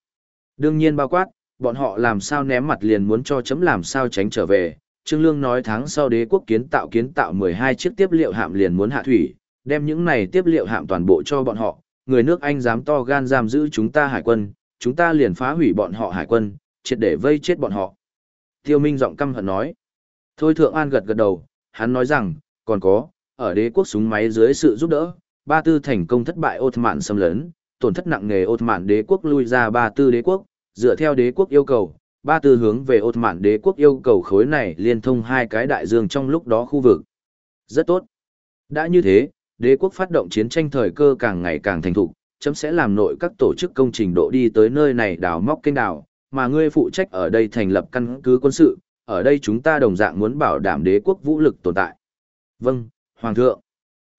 Đương nhiên bao quát, bọn họ làm sao ném mặt liền muốn cho chấm làm sao tránh trở về. Trương Lương nói tháng sau đế quốc kiến tạo kiến tạo 12 chiếc tiếp liệu hạm liền muốn hạ thủy, đem những này tiếp liệu hạm toàn bộ cho bọn họ. Người nước Anh dám to gan giam giữ chúng ta hải quân, chúng ta liền phá hủy bọn họ hải quân, triệt để vây chết bọn họ. Tiêu Minh giọng căm hận nói. Thôi Thượng An gật gật đầu, hắn nói rằng, còn có, ở đế quốc súng máy dưới sự giúp đỡ, ba tư thành công thất bại ột mạn xâm lấn, tổn thất nặng nề ột mạn đế quốc lui ra ba tư đế quốc, dựa theo đế quốc yêu cầu, ba tư hướng về ột mạn đế quốc yêu cầu khối này liên thông hai cái đại dương trong lúc đó khu vực. Rất tốt. Đã như thế, đế quốc phát động chiến tranh thời cơ càng ngày càng thành thục, chấm sẽ làm nội các tổ chức công trình độ đi tới nơi này đào móc kênh đào, mà ngươi phụ trách ở đây thành lập căn cứ quân sự, ở đây chúng ta đồng dạng muốn bảo đảm đế quốc vũ lực tồn tại. Vâng, Hoàng thượng.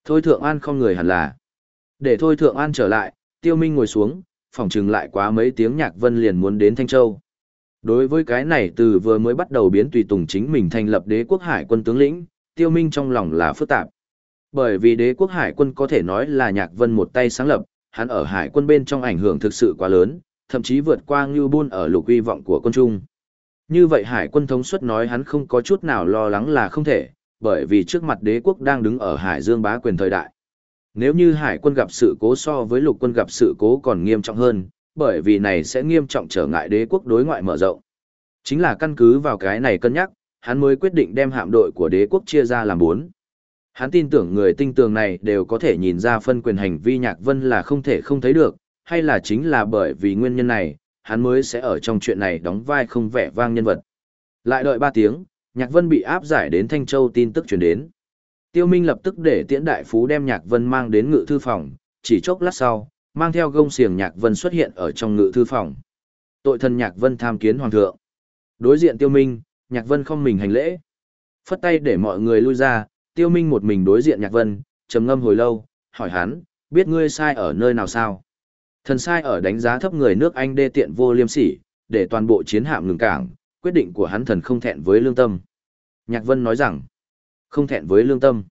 Thôi Thượng An không người hẳn là. Để Thôi Thượng An trở lại, Tiêu Minh ngồi xuống, phòng trừng lại quá mấy tiếng nhạc vân liền muốn đến Thanh Châu. Đối với cái này từ vừa mới bắt đầu biến tùy tùng chính mình thành lập đế quốc hải quân tướng lĩnh, Tiêu Minh trong lòng là phức tạp. Bởi vì đế quốc hải quân có thể nói là nhạc vân một tay sáng lập, hắn ở hải quân bên trong ảnh hưởng thực sự quá lớn, thậm chí vượt qua Ngưu Bôn ở lục uy vọng của quân Trung. Như vậy Hải quân thống suất nói hắn không có chút nào lo lắng là không thể, bởi vì trước mặt đế quốc đang đứng ở Hải Dương bá quyền thời đại. Nếu như Hải quân gặp sự cố so với lục quân gặp sự cố còn nghiêm trọng hơn, bởi vì này sẽ nghiêm trọng trở ngại đế quốc đối ngoại mở rộng. Chính là căn cứ vào cái này cân nhắc, hắn mới quyết định đem hạm đội của đế quốc chia ra làm bốn. Hắn tin tưởng người tinh tường này đều có thể nhìn ra phân quyền hành vi Nhạc Vân là không thể không thấy được, hay là chính là bởi vì nguyên nhân này, hắn mới sẽ ở trong chuyện này đóng vai không vẻ vang nhân vật. Lại đợi 3 tiếng, Nhạc Vân bị áp giải đến Thanh Châu tin tức truyền đến. Tiêu Minh lập tức để Tiễn Đại Phú đem Nhạc Vân mang đến ngự thư phòng, chỉ chốc lát sau, mang theo gông xiềng Nhạc Vân xuất hiện ở trong ngự thư phòng. Tội thần Nhạc Vân tham kiến hoàng thượng. Đối diện Tiêu Minh, Nhạc Vân không mình hành lễ. Phất tay để mọi người lui ra, Tiêu Minh một mình đối diện Nhạc Vân, trầm ngâm hồi lâu, hỏi hắn, biết ngươi sai ở nơi nào sao? Thần sai ở đánh giá thấp người nước Anh đê tiện vô liêm sỉ, để toàn bộ chiến hạm ngừng cảng, quyết định của hắn thần không thẹn với lương tâm. Nhạc Vân nói rằng, không thẹn với lương tâm.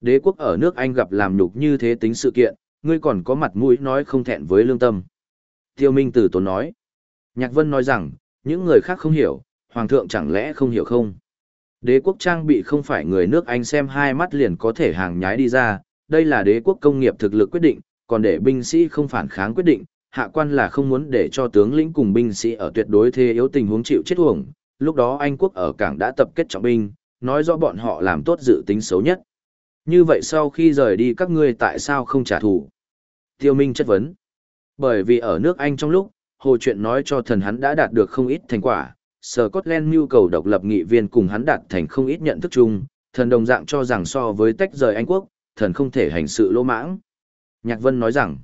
Đế quốc ở nước Anh gặp làm nhục như thế tính sự kiện, ngươi còn có mặt mũi nói không thẹn với lương tâm. Tiêu Minh Tử Tốn nói. Nhạc Vân nói rằng, những người khác không hiểu, Hoàng thượng chẳng lẽ không hiểu không? Đế quốc trang bị không phải người nước Anh xem hai mắt liền có thể hàng nhái đi ra, đây là đế quốc công nghiệp thực lực quyết định, còn để binh sĩ không phản kháng quyết định, hạ quan là không muốn để cho tướng lĩnh cùng binh sĩ ở tuyệt đối thế yếu tình huống chịu chết uổng. Lúc đó Anh quốc ở cảng đã tập kết trọng binh, nói rõ bọn họ làm tốt dự tính xấu nhất. Như vậy sau khi rời đi các ngươi tại sao không trả thù? Tiêu Minh chất vấn. Bởi vì ở nước Anh trong lúc, hồ chuyện nói cho thần hắn đã đạt được không ít thành quả, Scotland nhu cầu độc lập nghị viên cùng hắn đạt thành không ít nhận thức chung, thần đồng dạng cho rằng so với tách rời Anh quốc, thần không thể hành sự lỗ mãng. Nhạc Vân nói rằng,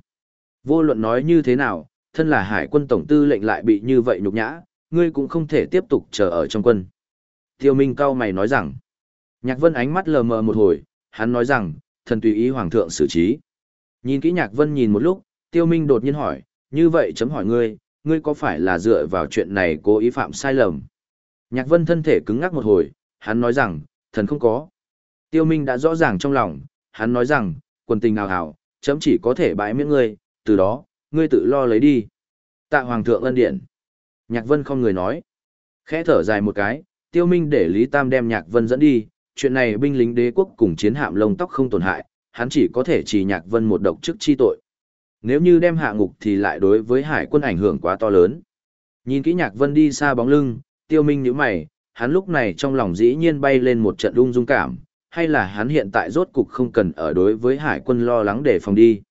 vô luận nói như thế nào, thân là hải quân tổng tư lệnh lại bị như vậy nhục nhã, ngươi cũng không thể tiếp tục chờ ở trong quân. Tiêu Minh cao mày nói rằng, Nhạc Vân ánh mắt lờ mờ một hồi, hắn nói rằng, thần tùy ý hoàng thượng xử trí. Nhìn kỹ Nhạc Vân nhìn một lúc, Tiêu Minh đột nhiên hỏi, như vậy chấm hỏi ngươi, ngươi có phải là dựa vào chuyện này cố ý phạm sai lầm? Nhạc Vân thân thể cứng ngắc một hồi, hắn nói rằng, thần không có. Tiêu Minh đã rõ ràng trong lòng, hắn nói rằng, quần tình nào hảo, chấm chỉ có thể bãi miễn ngươi, từ đó, ngươi tự lo lấy đi. Tạ Hoàng thượng ân điện. Nhạc Vân không người nói. Khẽ thở dài một cái, Tiêu Minh để Lý Tam đem Nhạc Vân dẫn đi, chuyện này binh lính đế quốc cùng chiến hạm lông tóc không tổn hại, hắn chỉ có thể chỉ Nhạc Vân một độc chức chi tội. Nếu như đem hạ ngục thì lại đối với hải quân ảnh hưởng quá to lớn. Nhìn kỹ Nhạc Vân đi xa bóng lưng, Tiêu Minh nhíu mày, hắn lúc này trong lòng dĩ nhiên bay lên một trận ung dung cảm, hay là hắn hiện tại rốt cục không cần ở đối với hải quân lo lắng để phòng đi.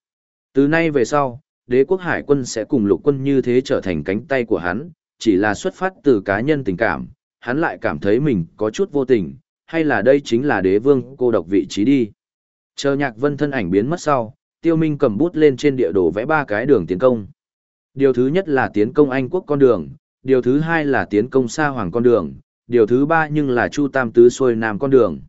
Từ nay về sau, đế quốc hải quân sẽ cùng lục quân như thế trở thành cánh tay của hắn, chỉ là xuất phát từ cá nhân tình cảm, hắn lại cảm thấy mình có chút vô tình, hay là đây chính là đế vương cô độc vị trí đi. Chờ nhạc vân thân ảnh biến mất sau, tiêu minh cầm bút lên trên địa đồ vẽ ba cái đường tiến công. Điều thứ nhất là tiến công Anh quốc con đường, điều thứ hai là tiến công Sa Hoàng con đường, điều thứ ba nhưng là Chu Tam Tứ xuôi Nam con đường.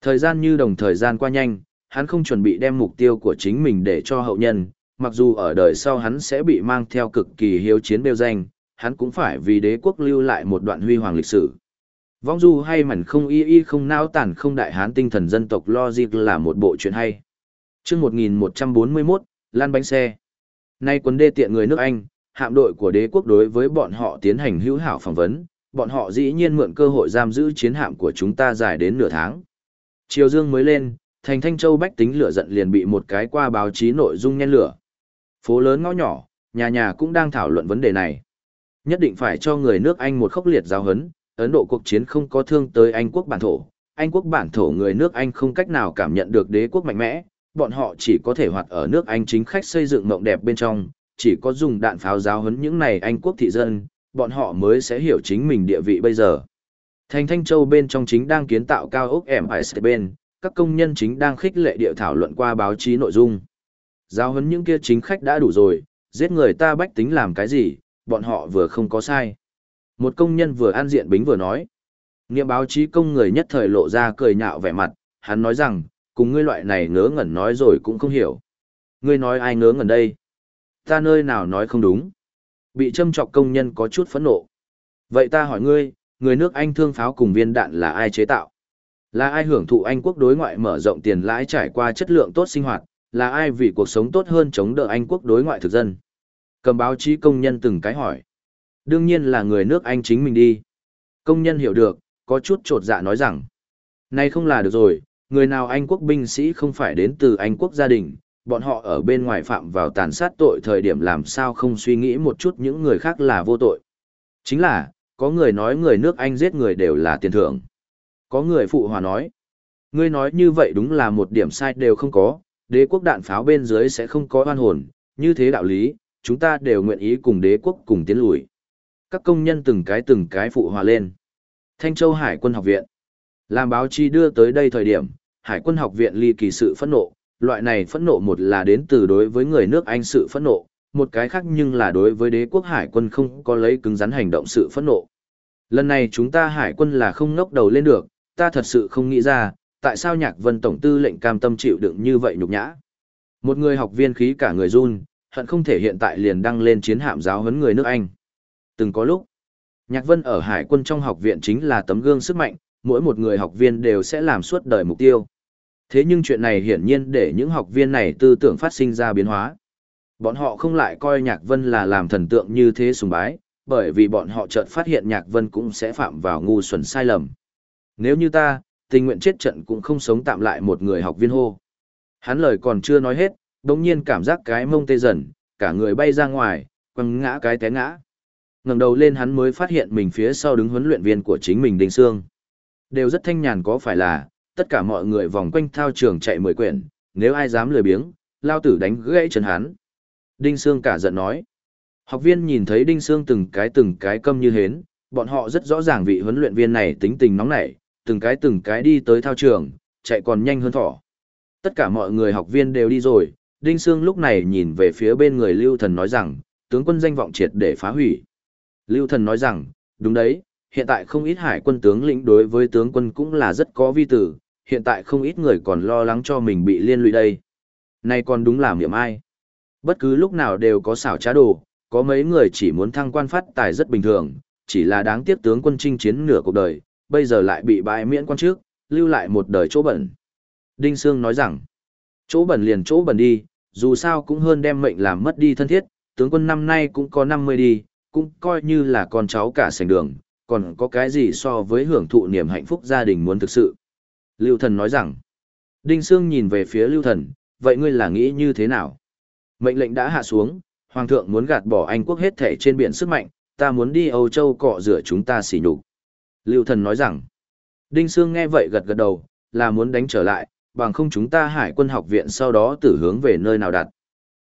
Thời gian như đồng thời gian qua nhanh, hắn không chuẩn bị đem mục tiêu của chính mình để cho hậu nhân, mặc dù ở đời sau hắn sẽ bị mang theo cực kỳ hiếu chiến bêu danh, hắn cũng phải vì đế quốc lưu lại một đoạn huy hoàng lịch sử. Vong du hay mảnh không y y không nao tản không đại hán tinh thần dân tộc logic là một bộ chuyện hay. chương 1141, Lan bánh xe. Nay quân đê tiện người nước Anh, hạm đội của đế quốc đối với bọn họ tiến hành hữu hảo phỏng vấn, bọn họ dĩ nhiên mượn cơ hội giam giữ chiến hạm của chúng ta dài đến nửa tháng. Chiều dương mới lên, thành Thanh Châu bách tính lửa giận liền bị một cái qua báo chí nội dung nhen lửa. Phố lớn ngõ nhỏ, nhà nhà cũng đang thảo luận vấn đề này. Nhất định phải cho người nước Anh một khốc liệt giáo hấn, Ấn Độ cuộc chiến không có thương tới Anh quốc bản thổ. Anh quốc bản thổ người nước Anh không cách nào cảm nhận được đế quốc mạnh mẽ, bọn họ chỉ có thể hoạt ở nước Anh chính khách xây dựng mộng đẹp bên trong, chỉ có dùng đạn pháo giáo hấn những này Anh quốc thị dân, bọn họ mới sẽ hiểu chính mình địa vị bây giờ. Thành Thanh Châu bên trong chính đang kiến tạo cao ốc ẻm hải bên, các công nhân chính đang khích lệ địa thảo luận qua báo chí nội dung. Giao hấn những kia chính khách đã đủ rồi, giết người ta bách tính làm cái gì, bọn họ vừa không có sai. Một công nhân vừa an diện bính vừa nói. Nghiệm báo chí công người nhất thời lộ ra cười nhạo vẻ mặt, hắn nói rằng, cùng ngươi loại này ngớ ngẩn nói rồi cũng không hiểu. Ngươi nói ai ngớ ngẩn đây? Ta nơi nào nói không đúng? Bị châm chọc công nhân có chút phẫn nộ. Vậy ta hỏi ngươi, người nước Anh thương pháo cùng viên đạn là ai chế tạo? Là ai hưởng thụ Anh quốc đối ngoại mở rộng tiền lãi trải qua chất lượng tốt sinh hoạt, là ai vì cuộc sống tốt hơn chống đỡ Anh quốc đối ngoại thực dân? Cầm báo chí công nhân từng cái hỏi. Đương nhiên là người nước Anh chính mình đi. Công nhân hiểu được, có chút trột dạ nói rằng. Này không là được rồi, người nào Anh quốc binh sĩ không phải đến từ Anh quốc gia đình, bọn họ ở bên ngoài phạm vào tàn sát tội thời điểm làm sao không suy nghĩ một chút những người khác là vô tội. Chính là, có người nói người nước Anh giết người đều là tiền thưởng. Có người phụ hòa nói, ngươi nói như vậy đúng là một điểm sai đều không có, đế quốc đạn pháo bên dưới sẽ không có oan hồn, như thế đạo lý, chúng ta đều nguyện ý cùng đế quốc cùng tiến lùi. Các công nhân từng cái từng cái phụ hòa lên. Thanh Châu Hải quân học viện. Làm báo chí đưa tới đây thời điểm, Hải quân học viện ly kỳ sự phẫn nộ, loại này phẫn nộ một là đến từ đối với người nước Anh sự phẫn nộ, một cái khác nhưng là đối với đế quốc hải quân không có lấy cứng rắn hành động sự phẫn nộ. Lần này chúng ta hải quân là không ngốc đầu lên được, ta thật sự không nghĩ ra, tại sao nhạc vân tổng tư lệnh cam tâm chịu đựng như vậy nhục nhã. Một người học viên khí cả người run, hận không thể hiện tại liền đăng lên chiến hạm giáo huấn người nước Anh. Từng có lúc, nhạc vân ở hải quân trong học viện chính là tấm gương sức mạnh, mỗi một người học viên đều sẽ làm suốt đời mục tiêu. Thế nhưng chuyện này hiển nhiên để những học viên này tư tưởng phát sinh ra biến hóa. Bọn họ không lại coi Nhạc Vân là làm thần tượng như thế sùng bái, bởi vì bọn họ chợt phát hiện Nhạc Vân cũng sẽ phạm vào ngu xuẩn sai lầm. Nếu như ta, tình nguyện chết trận cũng không sống tạm lại một người học viên hô. Hắn lời còn chưa nói hết, đồng nhiên cảm giác cái mông tê dần, cả người bay ra ngoài, quăng ngã cái té ngã. ngẩng đầu lên hắn mới phát hiện mình phía sau đứng huấn luyện viên của chính mình Đinh Sương. Đều rất thanh nhàn có phải là, tất cả mọi người vòng quanh thao trường chạy mười quyển, nếu ai dám lười biếng, lao tử đánh gãy chân hắn. Đinh Sương cả giận nói. Học viên nhìn thấy Đinh Sương từng cái từng cái câm như hến, bọn họ rất rõ ràng vị huấn luyện viên này tính tình nóng nảy, từng cái từng cái đi tới thao trường, chạy còn nhanh hơn thỏ. Tất cả mọi người học viên đều đi rồi, Đinh Sương lúc này nhìn về phía bên người Lưu Thần nói rằng, tướng quân danh vọng triệt để phá hủy. Lưu Thần nói rằng, đúng đấy, hiện tại không ít hải quân tướng lĩnh đối với tướng quân cũng là rất có vi tử, hiện tại không ít người còn lo lắng cho mình bị liên lụy đây. Này còn đúng là miệng ai. Bất cứ lúc nào đều có xảo trá đồ, có mấy người chỉ muốn thăng quan phát tài rất bình thường, chỉ là đáng tiếc tướng quân chinh chiến nửa cuộc đời, bây giờ lại bị bãi miễn quan trước, lưu lại một đời chỗ bẩn. Đinh Sương nói rằng, chỗ bẩn liền chỗ bẩn đi, dù sao cũng hơn đem mệnh làm mất đi thân thiết, tướng quân năm nay cũng có 50 đi, cũng coi như là con cháu cả sành đường, còn có cái gì so với hưởng thụ niềm hạnh phúc gia đình muốn thực sự. Lưu thần nói rằng, Đinh Sương nhìn về phía Lưu thần, vậy ngươi là nghĩ như thế nào? Mệnh lệnh đã hạ xuống, Hoàng thượng muốn gạt bỏ Anh quốc hết thể trên biển sức mạnh, ta muốn đi Âu Châu cọ rửa chúng ta xỉ nhục. Lưu thần nói rằng, Đinh Sương nghe vậy gật gật đầu, là muốn đánh trở lại, bằng không chúng ta hải quân học viện sau đó tử hướng về nơi nào đặt.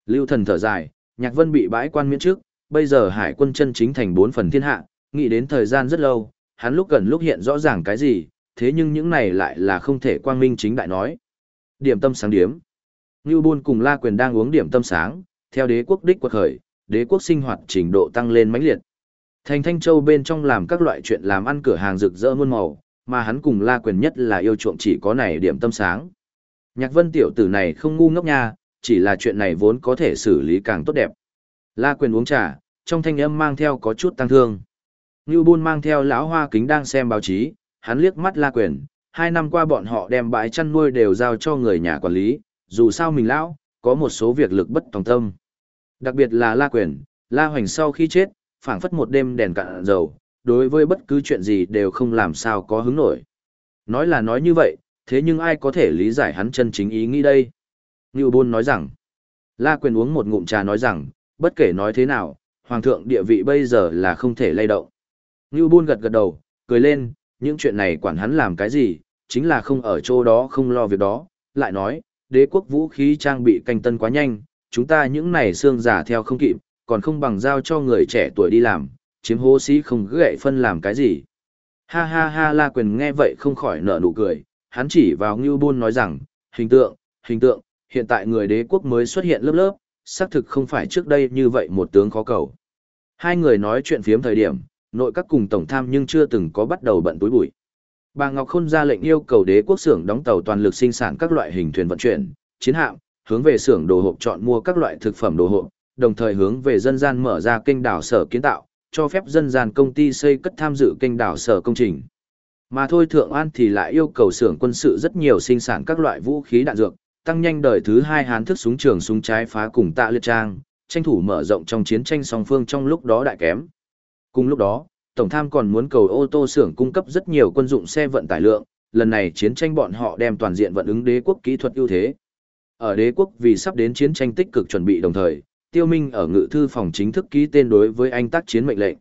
Lưu thần thở dài, Nhạc Vân bị bãi quan miễn trước, bây giờ hải quân chân chính thành bốn phần thiên hạ, nghĩ đến thời gian rất lâu, hắn lúc gần lúc hiện rõ ràng cái gì, thế nhưng những này lại là không thể quang minh chính đại nói. Điểm tâm sáng điếm. Ngưu Bôn cùng La Quyền đang uống điểm tâm sáng, theo đế quốc đích quật khởi, đế quốc sinh hoạt trình độ tăng lên mãnh liệt. Thành Thanh Châu bên trong làm các loại chuyện làm ăn cửa hàng rực rỡ muôn màu, mà hắn cùng La Quyền nhất là yêu chuộng chỉ có này điểm tâm sáng. Nhạc Vân tiểu tử này không ngu ngốc nha, chỉ là chuyện này vốn có thể xử lý càng tốt đẹp. La Quyền uống trà, trong thanh âm mang theo có chút tăng thương. Như Bôn mang theo lão hoa kính đang xem báo chí, hắn liếc mắt La Quyền, hai năm qua bọn họ đem bãi chăn nuôi đều giao cho người nhà quản lý, dù sao mình lão, có một số việc lực bất tòng tâm. Đặc biệt là La Quyền, La Hoành sau khi chết, phảng phất một đêm đèn cạn dầu, đối với bất cứ chuyện gì đều không làm sao có hứng nổi. Nói là nói như vậy, thế nhưng ai có thể lý giải hắn chân chính ý nghĩ đây? Ngưu Bôn nói rằng, La Quyền uống một ngụm trà nói rằng, bất kể nói thế nào, Hoàng thượng địa vị bây giờ là không thể lay động. Ngưu Bôn gật gật đầu, cười lên, những chuyện này quản hắn làm cái gì, chính là không ở chỗ đó không lo việc đó, lại nói, đế quốc vũ khí trang bị canh tân quá nhanh, chúng ta những này xương giả theo không kịp, còn không bằng giao cho người trẻ tuổi đi làm, chiếm hố sĩ không gậy phân làm cái gì. Ha ha ha La Quyền nghe vậy không khỏi nở nụ cười, hắn chỉ vào Ngưu Bôn nói rằng, hình tượng, hình tượng, hiện tại người đế quốc mới xuất hiện lớp lớp, xác thực không phải trước đây như vậy một tướng khó cầu. Hai người nói chuyện phiếm thời điểm, nội các cùng tổng tham nhưng chưa từng có bắt đầu bận túi bụi. Bà Ngọc Khôn ra lệnh yêu cầu đế quốc xưởng đóng tàu toàn lực sinh sản các loại hình thuyền vận chuyển, chiến hạm, hướng về xưởng đồ hộp chọn mua các loại thực phẩm đồ hộp, đồng thời hướng về dân gian mở ra kênh đảo sở kiến tạo, cho phép dân gian công ty xây cất tham dự kênh đảo sở công trình. Mà thôi Thượng An thì lại yêu cầu xưởng quân sự rất nhiều sinh sản các loại vũ khí đạn dược, tăng nhanh đời thứ hai hán thức súng trường súng trái phá cùng tạ liệt trang, tranh thủ mở rộng trong chiến tranh song phương trong lúc đó đại kém. Cùng lúc đó, Tổng tham còn muốn cầu ô tô xưởng cung cấp rất nhiều quân dụng xe vận tải lượng, lần này chiến tranh bọn họ đem toàn diện vận ứng đế quốc kỹ thuật ưu thế. Ở đế quốc vì sắp đến chiến tranh tích cực chuẩn bị đồng thời, Tiêu Minh ở ngự thư phòng chính thức ký tên đối với anh tác chiến mệnh lệnh.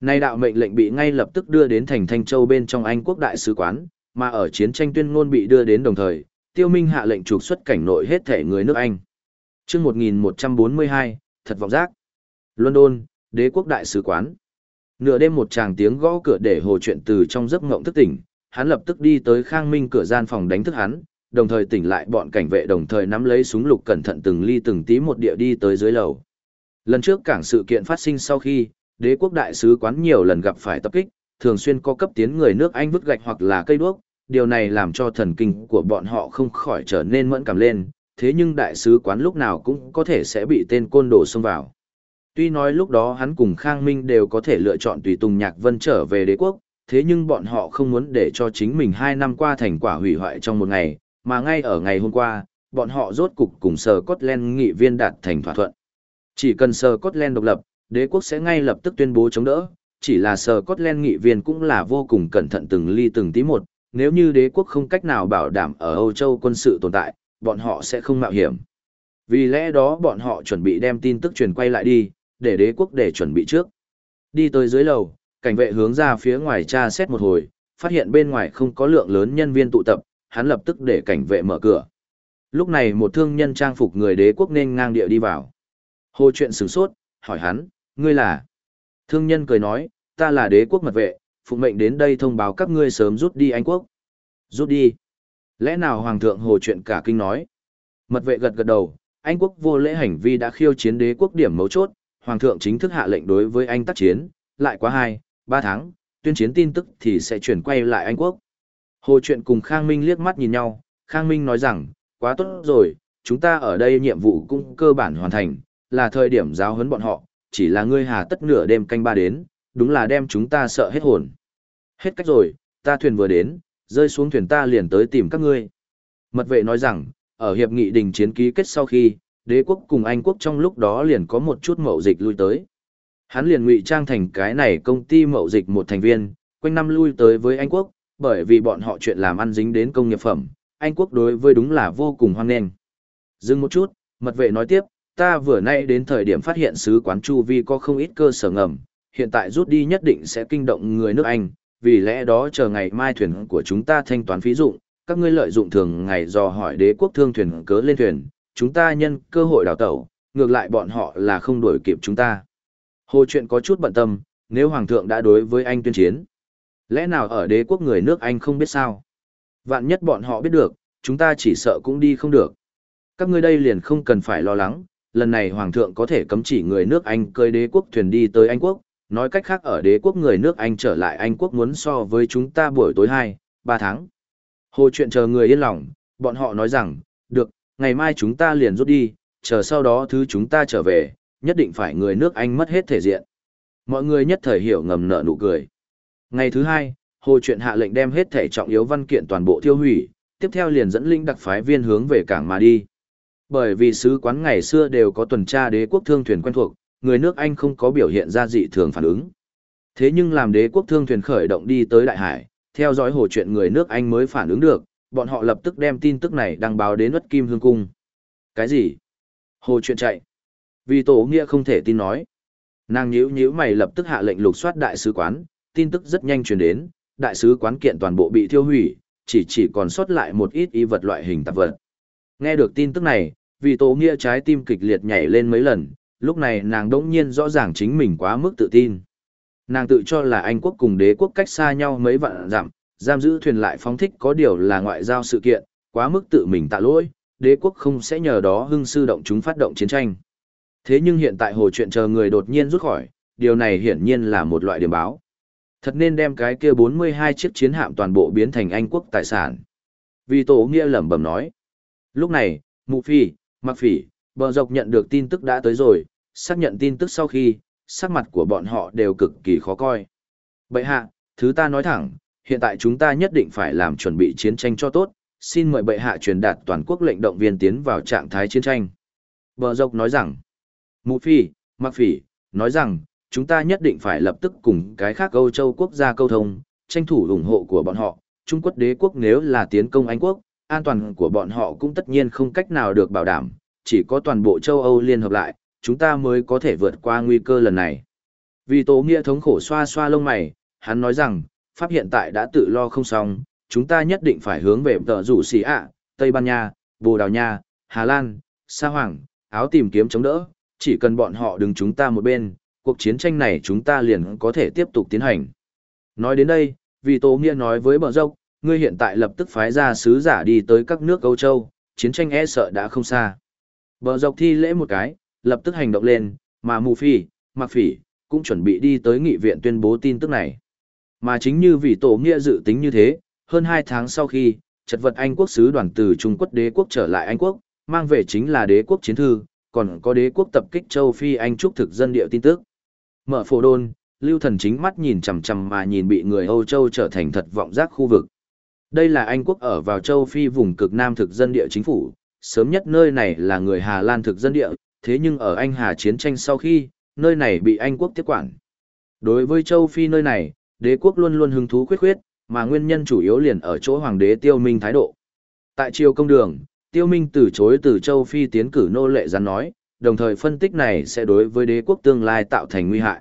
Nay đạo mệnh lệnh bị ngay lập tức đưa đến thành Thanh Châu bên trong Anh quốc đại sứ quán, mà ở chiến tranh tuyên ngôn bị đưa đến đồng thời, Tiêu Minh hạ lệnh trục xuất cảnh nội hết thể người nước Anh. Trước 1142, thật vọng giác. London, đế quốc đại sứ quán. Nửa đêm một chàng tiếng gõ cửa để hồ chuyện từ trong giấc ngộng thức tỉnh, hắn lập tức đi tới Khang Minh cửa gian phòng đánh thức hắn, đồng thời tỉnh lại bọn cảnh vệ đồng thời nắm lấy súng lục cẩn thận từng ly từng tí một địa đi tới dưới lầu. Lần trước cảng sự kiện phát sinh sau khi, đế quốc đại sứ quán nhiều lần gặp phải tập kích, thường xuyên có cấp tiến người nước Anh vứt gạch hoặc là cây đuốc, điều này làm cho thần kinh của bọn họ không khỏi trở nên mẫn cảm lên, thế nhưng đại sứ quán lúc nào cũng có thể sẽ bị tên côn đồ xông vào. Tuy nói lúc đó hắn cùng Khang Minh đều có thể lựa chọn tùy tùng Nhạc Vân trở về đế quốc, thế nhưng bọn họ không muốn để cho chính mình hai năm qua thành quả hủy hoại trong một ngày, mà ngay ở ngày hôm qua, bọn họ rốt cục cùng Sở Scotland nghị viên đạt thành thỏa thuận. Chỉ cần Sở Scotland độc lập, đế quốc sẽ ngay lập tức tuyên bố chống đỡ, chỉ là Sở Scotland nghị viên cũng là vô cùng cẩn thận từng ly từng tí một, nếu như đế quốc không cách nào bảo đảm ở Âu Châu quân sự tồn tại, bọn họ sẽ không mạo hiểm. Vì lẽ đó bọn họ chuẩn bị đem tin tức truyền quay lại đi, để đế quốc để chuẩn bị trước. Đi tới dưới lầu, cảnh vệ hướng ra phía ngoài tra xét một hồi, phát hiện bên ngoài không có lượng lớn nhân viên tụ tập, hắn lập tức để cảnh vệ mở cửa. Lúc này một thương nhân trang phục người đế quốc nên ngang địa đi vào. Hồ chuyện sửng sốt, hỏi hắn, ngươi là? Thương nhân cười nói, ta là đế quốc mật vệ, phụ mệnh đến đây thông báo các ngươi sớm rút đi Anh quốc. Rút đi. Lẽ nào Hoàng thượng hồ chuyện cả kinh nói? Mật vệ gật gật đầu, Anh quốc vô lễ hành vi đã khiêu chiến đế quốc điểm mấu chốt, Hoàng thượng chính thức hạ lệnh đối với Anh tác chiến, lại quá 2, 3 tháng, tuyên chiến tin tức thì sẽ chuyển quay lại Anh quốc. Hồ chuyện cùng Khang Minh liếc mắt nhìn nhau, Khang Minh nói rằng, quá tốt rồi, chúng ta ở đây nhiệm vụ cũng cơ bản hoàn thành, là thời điểm giáo huấn bọn họ, chỉ là ngươi hà tất nửa đêm canh ba đến, đúng là đem chúng ta sợ hết hồn. Hết cách rồi, ta thuyền vừa đến, rơi xuống thuyền ta liền tới tìm các ngươi. Mật vệ nói rằng, ở hiệp nghị đình chiến ký kết sau khi, đế quốc cùng Anh quốc trong lúc đó liền có một chút mậu dịch lui tới. Hắn liền ngụy trang thành cái này công ty mậu dịch một thành viên, quanh năm lui tới với Anh quốc, bởi vì bọn họ chuyện làm ăn dính đến công nghiệp phẩm, Anh quốc đối với đúng là vô cùng hoan nghênh. Dừng một chút, mật vệ nói tiếp, ta vừa nay đến thời điểm phát hiện sứ quán Chu Vi có không ít cơ sở ngầm, hiện tại rút đi nhất định sẽ kinh động người nước Anh, vì lẽ đó chờ ngày mai thuyền của chúng ta thanh toán phí dụng, các ngươi lợi dụng thường ngày dò hỏi đế quốc thương thuyền cớ lên thuyền, chúng ta nhân cơ hội đào tẩu, ngược lại bọn họ là không đuổi kịp chúng ta. Hồ chuyện có chút bận tâm, nếu Hoàng thượng đã đối với anh tuyên chiến, lẽ nào ở đế quốc người nước Anh không biết sao? Vạn nhất bọn họ biết được, chúng ta chỉ sợ cũng đi không được. Các ngươi đây liền không cần phải lo lắng, lần này Hoàng thượng có thể cấm chỉ người nước Anh cơi đế quốc thuyền đi tới Anh quốc, nói cách khác ở đế quốc người nước Anh trở lại Anh quốc muốn so với chúng ta buổi tối 2, 3 tháng. Hồ chuyện chờ người yên lòng, bọn họ nói rằng, được, ngày mai chúng ta liền rút đi, chờ sau đó thứ chúng ta trở về, nhất định phải người nước Anh mất hết thể diện. Mọi người nhất thời hiểu ngầm nở nụ cười. Ngày thứ hai, Hồ chuyện hạ lệnh đem hết thể trọng yếu văn kiện toàn bộ tiêu hủy, tiếp theo liền dẫn linh đặc phái viên hướng về cảng mà đi. Bởi vì sứ quán ngày xưa đều có tuần tra đế quốc thương thuyền quen thuộc, người nước Anh không có biểu hiện ra dị thường phản ứng. Thế nhưng làm đế quốc thương thuyền khởi động đi tới đại hải, theo dõi hồ chuyện người nước Anh mới phản ứng được, bọn họ lập tức đem tin tức này đăng báo đến Ất Kim Hương Cung. Cái gì? Hồ chuyện chạy. Vì tổ nghĩa không thể tin nói. Nàng nhíu nhíu mày lập tức hạ lệnh lục soát đại sứ quán, tin tức rất nhanh truyền đến, đại sứ quán kiện toàn bộ bị thiêu hủy, chỉ chỉ còn sót lại một ít y vật loại hình tạp vật. Nghe được tin tức này, vì tố nghĩa trái tim kịch liệt nhảy lên mấy lần, lúc này nàng đỗng nhiên rõ ràng chính mình quá mức tự tin. Nàng tự cho là Anh quốc cùng đế quốc cách xa nhau mấy vạn dặm, giam giữ thuyền lại phóng thích có điều là ngoại giao sự kiện, quá mức tự mình tạ lỗi, đế quốc không sẽ nhờ đó hưng sư động chúng phát động chiến tranh. Thế nhưng hiện tại hồ chuyện chờ người đột nhiên rút khỏi, điều này hiển nhiên là một loại điểm báo. Thật nên đem cái kia 42 chiếc chiến hạm toàn bộ biến thành Anh quốc tài sản. Vì tổ nghĩa lẩm bẩm nói. Lúc này, Mụ Phi, Mặc Phỉ, bờ dọc nhận được tin tức đã tới rồi, xác nhận tin tức sau khi, sắc mặt của bọn họ đều cực kỳ khó coi. Bậy hạ, thứ ta nói thẳng, hiện tại chúng ta nhất định phải làm chuẩn bị chiến tranh cho tốt, xin mời bệ hạ truyền đạt toàn quốc lệnh động viên tiến vào trạng thái chiến tranh. Bờ dọc nói rằng, Mụ Phi, Mạc Phỉ, nói rằng, chúng ta nhất định phải lập tức cùng cái khác Âu Châu quốc gia câu thông, tranh thủ ủng hộ của bọn họ. Trung Quốc đế quốc nếu là tiến công Anh quốc, an toàn của bọn họ cũng tất nhiên không cách nào được bảo đảm, chỉ có toàn bộ châu Âu liên hợp lại, chúng ta mới có thể vượt qua nguy cơ lần này. Vì Tố Nghĩa thống khổ xoa xoa lông mày, hắn nói rằng, Pháp hiện tại đã tự lo không xong, chúng ta nhất định phải hướng về tờ rủ xì ạ, Tây Ban Nha, Bồ Đào Nha, Hà Lan, Sa Hoàng, áo tìm kiếm chống đỡ, chỉ cần bọn họ đứng chúng ta một bên, cuộc chiến tranh này chúng ta liền có thể tiếp tục tiến hành. Nói đến đây, vì Tô Nghĩa nói với bờ dốc, ngươi hiện tại lập tức phái ra sứ giả đi tới các nước Âu Châu, chiến tranh e sợ đã không xa. Bờ dốc thi lễ một cái, lập tức hành động lên, mà Mù Phi, Mạc Phỉ, cũng chuẩn bị đi tới nghị viện tuyên bố tin tức này. Mà chính như vì tổ nghĩa dự tính như thế, hơn 2 tháng sau khi, chật vật Anh quốc sứ đoàn từ Trung Quốc đế quốc trở lại Anh quốc, mang về chính là đế quốc chiến thư, còn có đế quốc tập kích châu Phi Anh trúc thực dân địa tin tức. Mở phổ đôn, lưu thần chính mắt nhìn chằm chằm mà nhìn bị người Âu Châu trở thành thật vọng giác khu vực. Đây là Anh quốc ở vào châu Phi vùng cực Nam thực dân địa chính phủ, sớm nhất nơi này là người Hà Lan thực dân địa, thế nhưng ở Anh Hà chiến tranh sau khi, nơi này bị Anh quốc tiếp quản. Đối với châu Phi nơi này, đế quốc luôn luôn hứng thú khuyết khuyết, mà nguyên nhân chủ yếu liền ở chỗ hoàng đế tiêu minh thái độ. Tại triều công đường, tiêu minh từ chối từ châu Phi tiến cử nô lệ rắn nói, đồng thời phân tích này sẽ đối với đế quốc tương lai tạo thành nguy hại.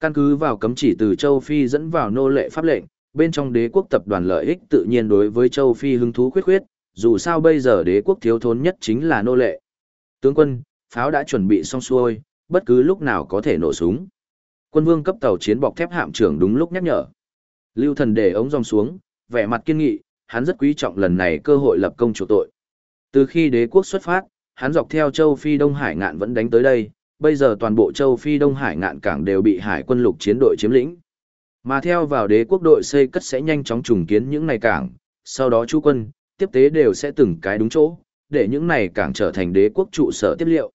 Căn cứ vào cấm chỉ từ châu Phi dẫn vào nô lệ pháp lệnh, bên trong đế quốc tập đoàn lợi ích tự nhiên đối với châu Phi hứng thú khuyết khuyết, dù sao bây giờ đế quốc thiếu thốn nhất chính là nô lệ. Tướng quân, pháo đã chuẩn bị xong xuôi, bất cứ lúc nào có thể nổ súng. Quân vương cấp tàu chiến bọc thép hạm trưởng đúng lúc nhắc nhở. Lưu thần để ống dòng xuống, vẻ mặt kiên nghị, hắn rất quý trọng lần này cơ hội lập công chủ tội. Từ khi đế quốc xuất phát, hắn dọc theo châu Phi Đông Hải ngạn vẫn đánh tới đây, bây giờ toàn bộ châu Phi Đông Hải ngạn cảng đều bị hải quân lục chiến đội chiếm lĩnh. Mà theo vào đế quốc đội xây cất sẽ nhanh chóng trùng kiến những này cảng, sau đó chú quân, tiếp tế đều sẽ từng cái đúng chỗ, để những này cảng trở thành đế quốc trụ sở tiếp liệu.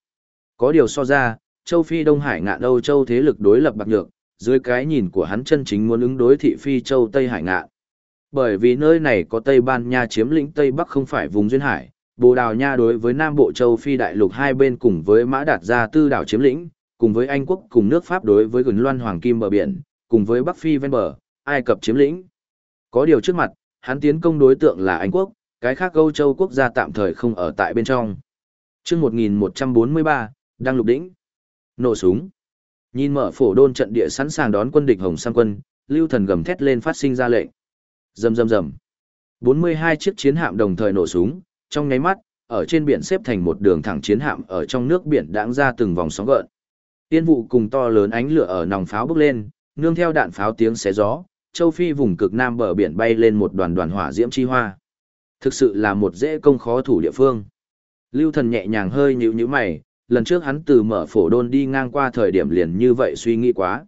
Có điều so ra, châu Phi Đông Hải ngạn Âu châu thế lực đối lập bạc nhược, dưới cái nhìn của hắn chân chính muốn ứng đối thị phi châu Tây Hải ngạn. Bởi vì nơi này có Tây Ban Nha chiếm lĩnh Tây Bắc không phải vùng duyên hải, Bồ Đào Nha đối với Nam Bộ châu Phi đại lục hai bên cùng với Mã Đạt Gia tư đảo chiếm lĩnh, cùng với Anh quốc cùng nước Pháp đối với gần loan hoàng kim bờ biển, cùng với Bắc Phi ven bờ, Ai Cập chiếm lĩnh. Có điều trước mặt, hắn tiến công đối tượng là Anh quốc, cái khác Âu châu quốc gia tạm thời không ở tại bên trong. Trước 1143, đang lục đỉnh. Nổ súng. Nhìn mở phổ đôn trận địa sẵn sàng đón quân địch Hồng Sang quân, Lưu Thần gầm thét lên phát sinh ra lệnh. Rầm rầm rầm. 42 chiếc chiến hạm đồng thời nổ súng, trong nháy mắt, ở trên biển xếp thành một đường thẳng chiến hạm ở trong nước biển đãng ra từng vòng sóng gợn. Tiên vụ cùng to lớn ánh lửa ở nòng pháo bốc lên, nương theo đạn pháo tiếng xé gió, châu Phi vùng cực nam bờ biển bay lên một đoàn đoàn hỏa diễm chi hoa. Thực sự là một dễ công khó thủ địa phương. Lưu Thần nhẹ nhàng hơi nhíu nhíu mày, lần trước hắn từ mở phổ đôn đi ngang qua thời điểm liền như vậy suy nghĩ quá.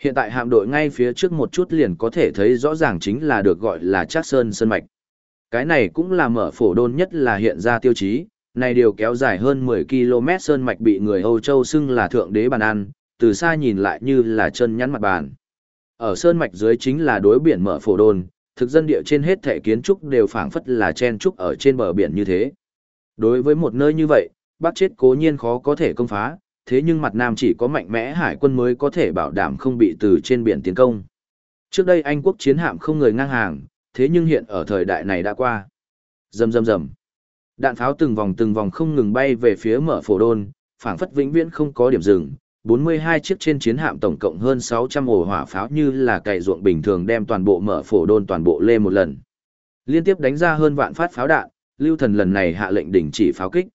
Hiện tại hạm đội ngay phía trước một chút liền có thể thấy rõ ràng chính là được gọi là Trác Sơn Sơn Mạch. Cái này cũng là mở phổ đôn nhất là hiện ra tiêu chí, này điều kéo dài hơn 10 km Sơn Mạch bị người Âu Châu xưng là thượng đế bàn ăn, từ xa nhìn lại như là chân nhắn mặt bàn. Ở Sơn Mạch dưới chính là đối biển mở phổ đôn, thực dân địa trên hết thể kiến trúc đều phảng phất là chen trúc ở trên bờ biển như thế. Đối với một nơi như vậy, bác chết cố nhiên khó có thể công phá, thế nhưng mặt Nam chỉ có mạnh mẽ hải quân mới có thể bảo đảm không bị từ trên biển tiến công. Trước đây Anh quốc chiến hạm không người ngang hàng, thế nhưng hiện ở thời đại này đã qua. Rầm rầm rầm. Đạn pháo từng vòng từng vòng không ngừng bay về phía mở phổ đôn, phảng phất vĩnh viễn không có điểm dừng. 42 chiếc trên chiến hạm tổng cộng hơn 600 ổ hỏa pháo như là cày ruộng bình thường đem toàn bộ mở phổ đôn toàn bộ lê một lần. Liên tiếp đánh ra hơn vạn phát pháo đạn, Lưu Thần lần này hạ lệnh đình chỉ pháo kích.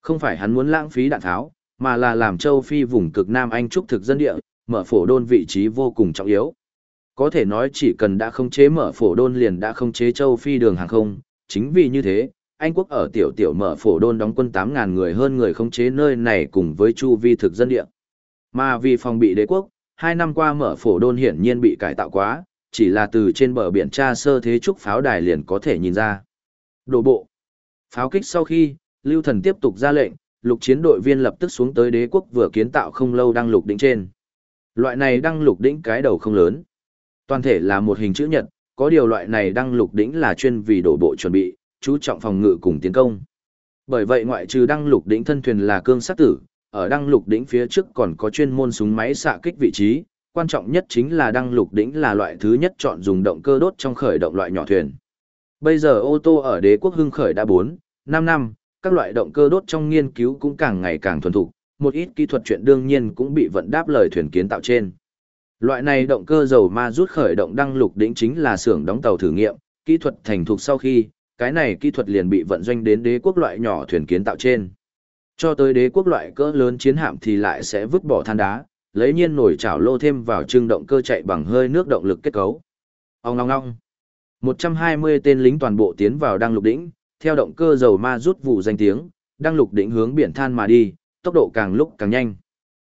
Không phải hắn muốn lãng phí đạn tháo, mà là làm châu Phi vùng cực Nam Anh trúc thực dân địa, mở phổ đôn vị trí vô cùng trọng yếu. Có thể nói chỉ cần đã không chế mở phổ đôn liền đã không chế châu Phi đường hàng không, chính vì như thế, Anh quốc ở tiểu tiểu mở phổ đôn đóng quân 8.000 người hơn người không chế nơi này cùng với chu vi thực dân địa. Mà vì phòng bị đế quốc, hai năm qua mở phổ đôn hiển nhiên bị cải tạo quá, chỉ là từ trên bờ biển tra sơ thế trúc pháo đài liền có thể nhìn ra. Đổ bộ. Pháo kích sau khi, Lưu Thần tiếp tục ra lệnh, lục chiến đội viên lập tức xuống tới đế quốc vừa kiến tạo không lâu đăng lục đỉnh trên. Loại này đăng lục đỉnh cái đầu không lớn. Toàn thể là một hình chữ nhật, có điều loại này đăng lục đỉnh là chuyên vì đổ bộ chuẩn bị, chú trọng phòng ngự cùng tiến công. Bởi vậy ngoại trừ đăng lục đỉnh thân thuyền là cương sát tử, ở đăng lục đỉnh phía trước còn có chuyên môn súng máy xạ kích vị trí, quan trọng nhất chính là đăng lục đỉnh là loại thứ nhất chọn dùng động cơ đốt trong khởi động loại nhỏ thuyền. Bây giờ ô tô ở đế quốc hưng khởi đã 4, 5 năm, các loại động cơ đốt trong nghiên cứu cũng càng ngày càng thuần thục, một ít kỹ thuật chuyện đương nhiên cũng bị vận đáp lời thuyền kiến tạo trên. Loại này động cơ dầu ma rút khởi động đăng lục đỉnh chính là xưởng đóng tàu thử nghiệm, kỹ thuật thành thục sau khi, cái này kỹ thuật liền bị vận doanh đến đế quốc loại nhỏ thuyền kiến tạo trên. Cho tới đế quốc loại cỡ lớn chiến hạm thì lại sẽ vứt bỏ than đá, lấy nhiên nổi chảo lô thêm vào trưng động cơ chạy bằng hơi nước động lực kết cấu. Ông ngong ngong. 120 tên lính toàn bộ tiến vào đăng lục đỉnh, theo động cơ dầu ma rút vụ danh tiếng, đăng lục đỉnh hướng biển than mà đi, tốc độ càng lúc càng nhanh.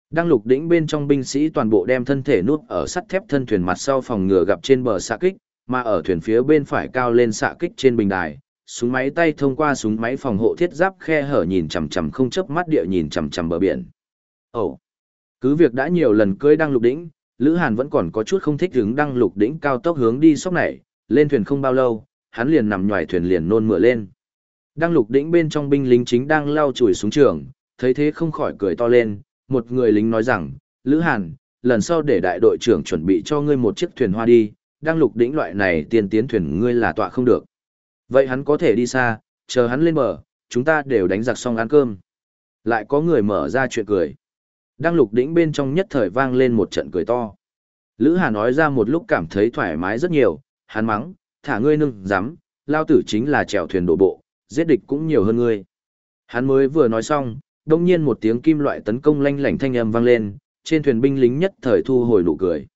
Đăng lục đỉnh bên trong binh sĩ toàn bộ đem thân thể nuốt ở sắt thép thân thuyền mặt sau phòng ngừa gặp trên bờ xạ kích, mà ở thuyền phía bên phải cao lên xạ kích trên bình đài, súng máy tay thông qua súng máy phòng hộ thiết giáp khe hở nhìn chằm chằm không chớp mắt địa nhìn chằm chằm bờ biển. Ồ, cứ việc đã nhiều lần cưỡi đăng lục đỉnh, Lữ Hàn vẫn còn có chút không thích hứng đăng lục đỉnh cao tốc hướng đi sóc này, lên thuyền không bao lâu, hắn liền nằm nhòi thuyền liền nôn mửa lên. Đăng lục đỉnh bên trong binh lính chính đang lau chùi xuống trường, thấy thế không khỏi cười to lên, một người lính nói rằng, Lữ Hàn, lần sau để đại đội trưởng chuẩn bị cho ngươi một chiếc thuyền hoa đi, đang lục đỉnh loại này tiên tiến thuyền ngươi là tọa không được. Vậy hắn có thể đi xa, chờ hắn lên bờ, chúng ta đều đánh giặc xong ăn cơm. Lại có người mở ra chuyện cười. Đang lục đỉnh bên trong nhất thời vang lên một trận cười to. Lữ Hà nói ra một lúc cảm thấy thoải mái rất nhiều, hắn mắng, thả ngươi nưng, dám, lao tử chính là chèo thuyền đổ bộ, giết địch cũng nhiều hơn ngươi. Hắn mới vừa nói xong, đông nhiên một tiếng kim loại tấn công lanh lảnh thanh âm vang lên, trên thuyền binh lính nhất thời thu hồi nụ cười.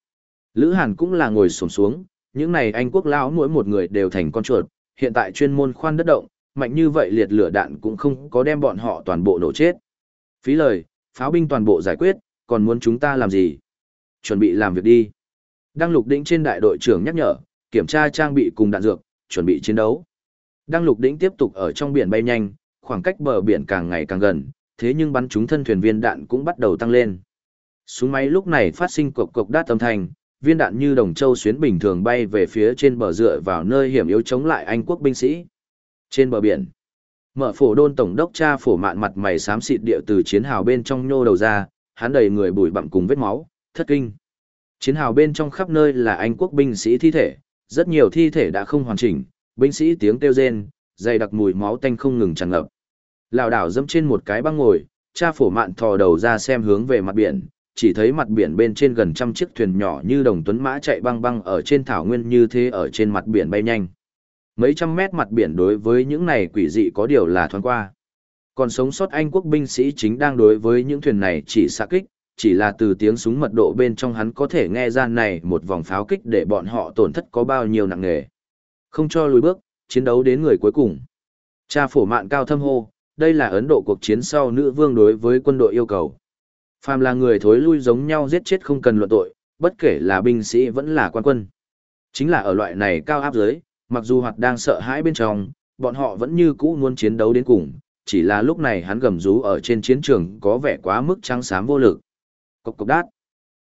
Lữ Hàn cũng là ngồi xổm xuống, những này anh quốc lão mỗi một người đều thành con chuột, hiện tại chuyên môn khoan đất động, mạnh như vậy liệt lửa đạn cũng không có đem bọn họ toàn bộ nổ chết. Phí lời, pháo binh toàn bộ giải quyết, còn muốn chúng ta làm gì? Chuẩn bị làm việc đi. Đăng lục đỉnh trên đại đội trưởng nhắc nhở, kiểm tra trang bị cùng đạn dược, chuẩn bị chiến đấu. Đăng lục đỉnh tiếp tục ở trong biển bay nhanh, khoảng cách bờ biển càng ngày càng gần, thế nhưng bắn chúng thân thuyền viên đạn cũng bắt đầu tăng lên. Súng máy lúc này phát sinh cộc cộc đát âm thanh, viên đạn như đồng châu xuyến bình thường bay về phía trên bờ dựa vào nơi hiểm yếu chống lại Anh quốc binh sĩ. Trên bờ biển, mở phổ đôn tổng đốc cha phổ mạn mặt mày xám xịt địa từ chiến hào bên trong nhô đầu ra, hắn đầy người bụi bặm cùng vết máu, thất kinh. Chiến hào bên trong khắp nơi là Anh quốc binh sĩ thi thể, rất nhiều thi thể đã không hoàn chỉnh, binh sĩ tiếng kêu rên, dày đặc mùi máu tanh không ngừng tràn ngập lảo đảo dẫm trên một cái băng ngồi, cha phổ mạn thò đầu ra xem hướng về mặt biển, chỉ thấy mặt biển bên trên gần trăm chiếc thuyền nhỏ như đồng tuấn mã chạy băng băng ở trên thảo nguyên như thế ở trên mặt biển bay nhanh. Mấy trăm mét mặt biển đối với những này quỷ dị có điều là thoáng qua. Còn sống sót Anh quốc binh sĩ chính đang đối với những thuyền này chỉ xạ kích, chỉ là từ tiếng súng mật độ bên trong hắn có thể nghe ra này một vòng pháo kích để bọn họ tổn thất có bao nhiêu nặng nề. Không cho lùi bước, chiến đấu đến người cuối cùng. Cha phổ mạn cao thâm hô, đây là Ấn Độ cuộc chiến sau nữ vương đối với quân đội yêu cầu. Phàm là người thối lui giống nhau giết chết không cần luận tội, bất kể là binh sĩ vẫn là quan quân. Chính là ở loại này cao áp giới, mặc dù hoạt đang sợ hãi bên trong, bọn họ vẫn như cũ muốn chiến đấu đến cùng, chỉ là lúc này hắn gầm rú ở trên chiến trường có vẻ quá mức trắng xám vô lực. Cộc cộc đát.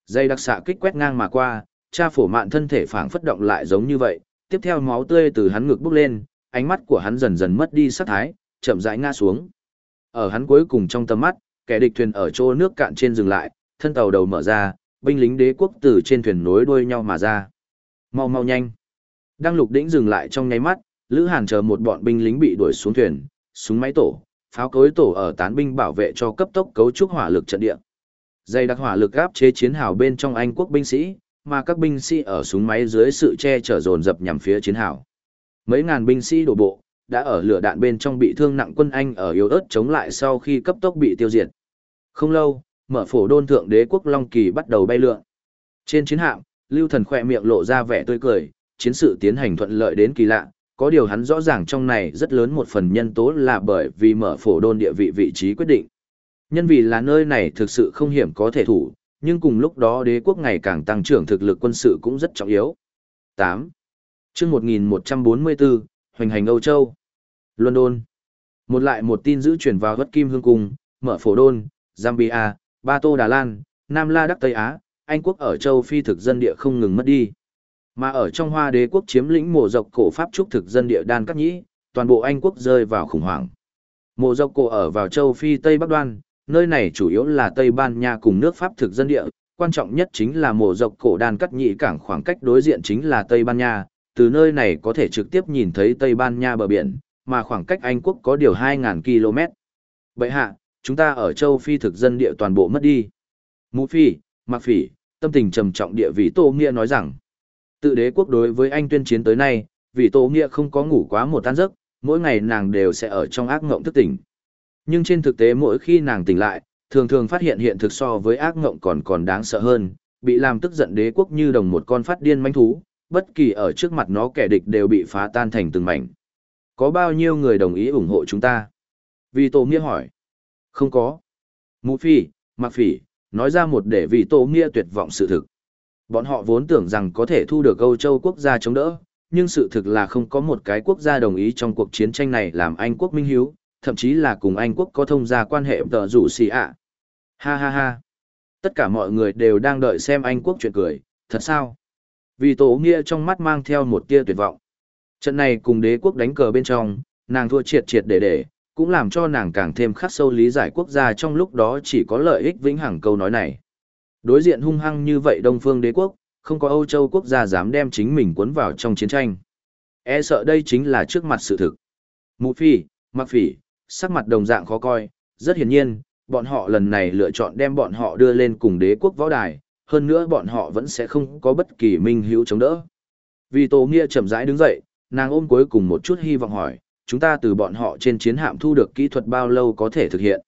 Dây đặc xạ kích quét ngang mà qua, cha phổ mạn thân thể phảng phất động lại giống như vậy, tiếp theo máu tươi từ hắn ngực bốc lên, ánh mắt của hắn dần dần mất đi sát thái, chậm rãi ngã xuống. Ở hắn cuối cùng trong tầm mắt, kẻ địch thuyền ở chỗ nước cạn trên dừng lại, thân tàu đầu mở ra, binh lính đế quốc từ trên thuyền nối đuôi nhau mà ra. Mau mau nhanh. Đang lục đỉnh dừng lại trong nháy mắt, Lữ Hàn chờ một bọn binh lính bị đuổi xuống thuyền, súng máy tổ, pháo cối tổ ở tán binh bảo vệ cho cấp tốc cấu trúc hỏa lực trận địa. Dây đặc hỏa lực áp chế chiến hào bên trong Anh quốc binh sĩ, mà các binh sĩ ở súng máy dưới sự che chở dồn dập nhằm phía chiến hào. Mấy ngàn binh sĩ đổ bộ, đã ở lửa đạn bên trong bị thương nặng quân Anh ở yếu ớt chống lại sau khi cấp tốc bị tiêu diệt. Không lâu, mở phổ đôn thượng đế quốc Long Kỳ bắt đầu bay lượn. Trên chiến hạm, Lưu Thần khỏe miệng lộ ra vẻ tươi cười, chiến sự tiến hành thuận lợi đến kỳ lạ, có điều hắn rõ ràng trong này rất lớn một phần nhân tố là bởi vì mở phổ đôn địa vị vị trí quyết định. Nhân vì là nơi này thực sự không hiểm có thể thủ, nhưng cùng lúc đó đế quốc ngày càng tăng trưởng thực lực quân sự cũng rất trọng yếu. 8. Trước 1144, hoành hành Âu Châu. London. Một lại một tin giữ truyền vào gất kim hương cung, mở phổ đôn, Zambia, Ba Tô Đà Lan, Nam La Đắc Tây Á, Anh quốc ở châu Phi thực dân địa không ngừng mất đi. Mà ở trong hoa đế quốc chiếm lĩnh mộ dọc cổ Pháp trúc thực dân địa đan cắt nhĩ, toàn bộ Anh quốc rơi vào khủng hoảng. Mộ dọc cổ ở vào châu Phi Tây Bắc Đoan, nơi này chủ yếu là Tây Ban Nha cùng nước Pháp thực dân địa, quan trọng nhất chính là mộ dọc cổ đàn cắt nhị cảng khoảng cách đối diện chính là Tây Ban Nha, từ nơi này có thể trực tiếp nhìn thấy Tây Ban Nha bờ biển, mà khoảng cách Anh quốc có điều 2.000 km. Vậy hạ, chúng ta ở châu Phi thực dân địa toàn bộ mất đi. Mũ Phi, Mạc Phỉ, tâm tình trầm trọng địa vị Tô Nghĩa nói rằng, tự đế quốc đối với anh tuyên chiến tới nay, vì Tô Nghĩa không có ngủ quá một tan giấc, mỗi ngày nàng đều sẽ ở trong ác ngộng thức tỉnh. Nhưng trên thực tế mỗi khi nàng tỉnh lại, thường thường phát hiện hiện thực so với ác ngộng còn còn đáng sợ hơn, bị làm tức giận đế quốc như đồng một con phát điên manh thú, bất kỳ ở trước mặt nó kẻ địch đều bị phá tan thành từng mảnh. Có bao nhiêu người đồng ý ủng hộ chúng ta? Vì Tổ Nghĩa hỏi. Không có. Mũ Phi, Mạc Phỉ, nói ra một để vì Tổ Nghĩa tuyệt vọng sự thực. Bọn họ vốn tưởng rằng có thể thu được Âu Châu quốc gia chống đỡ, nhưng sự thực là không có một cái quốc gia đồng ý trong cuộc chiến tranh này làm Anh quốc minh hiếu, thậm chí là cùng Anh quốc có thông gia quan hệ tờ rủ xì ạ. Ha ha ha. Tất cả mọi người đều đang đợi xem Anh quốc chuyện cười, thật sao? Vì tổ nghĩa trong mắt mang theo một tia tuyệt vọng. Trận này cùng đế quốc đánh cờ bên trong, nàng thua triệt triệt để để, cũng làm cho nàng càng thêm khắc sâu lý giải quốc gia trong lúc đó chỉ có lợi ích vĩnh hằng câu nói này. Đối diện hung hăng như vậy Đông Phương đế quốc, không có Âu Châu quốc gia dám đem chính mình cuốn vào trong chiến tranh. E sợ đây chính là trước mặt sự thực. Mụ phi, mặc phỉ, sắc mặt đồng dạng khó coi, rất hiển nhiên, bọn họ lần này lựa chọn đem bọn họ đưa lên cùng đế quốc võ đài, hơn nữa bọn họ vẫn sẽ không có bất kỳ minh hữu chống đỡ. Vì Tô Nghĩa chậm rãi đứng dậy, nàng ôm cuối cùng một chút hy vọng hỏi, chúng ta từ bọn họ trên chiến hạm thu được kỹ thuật bao lâu có thể thực hiện.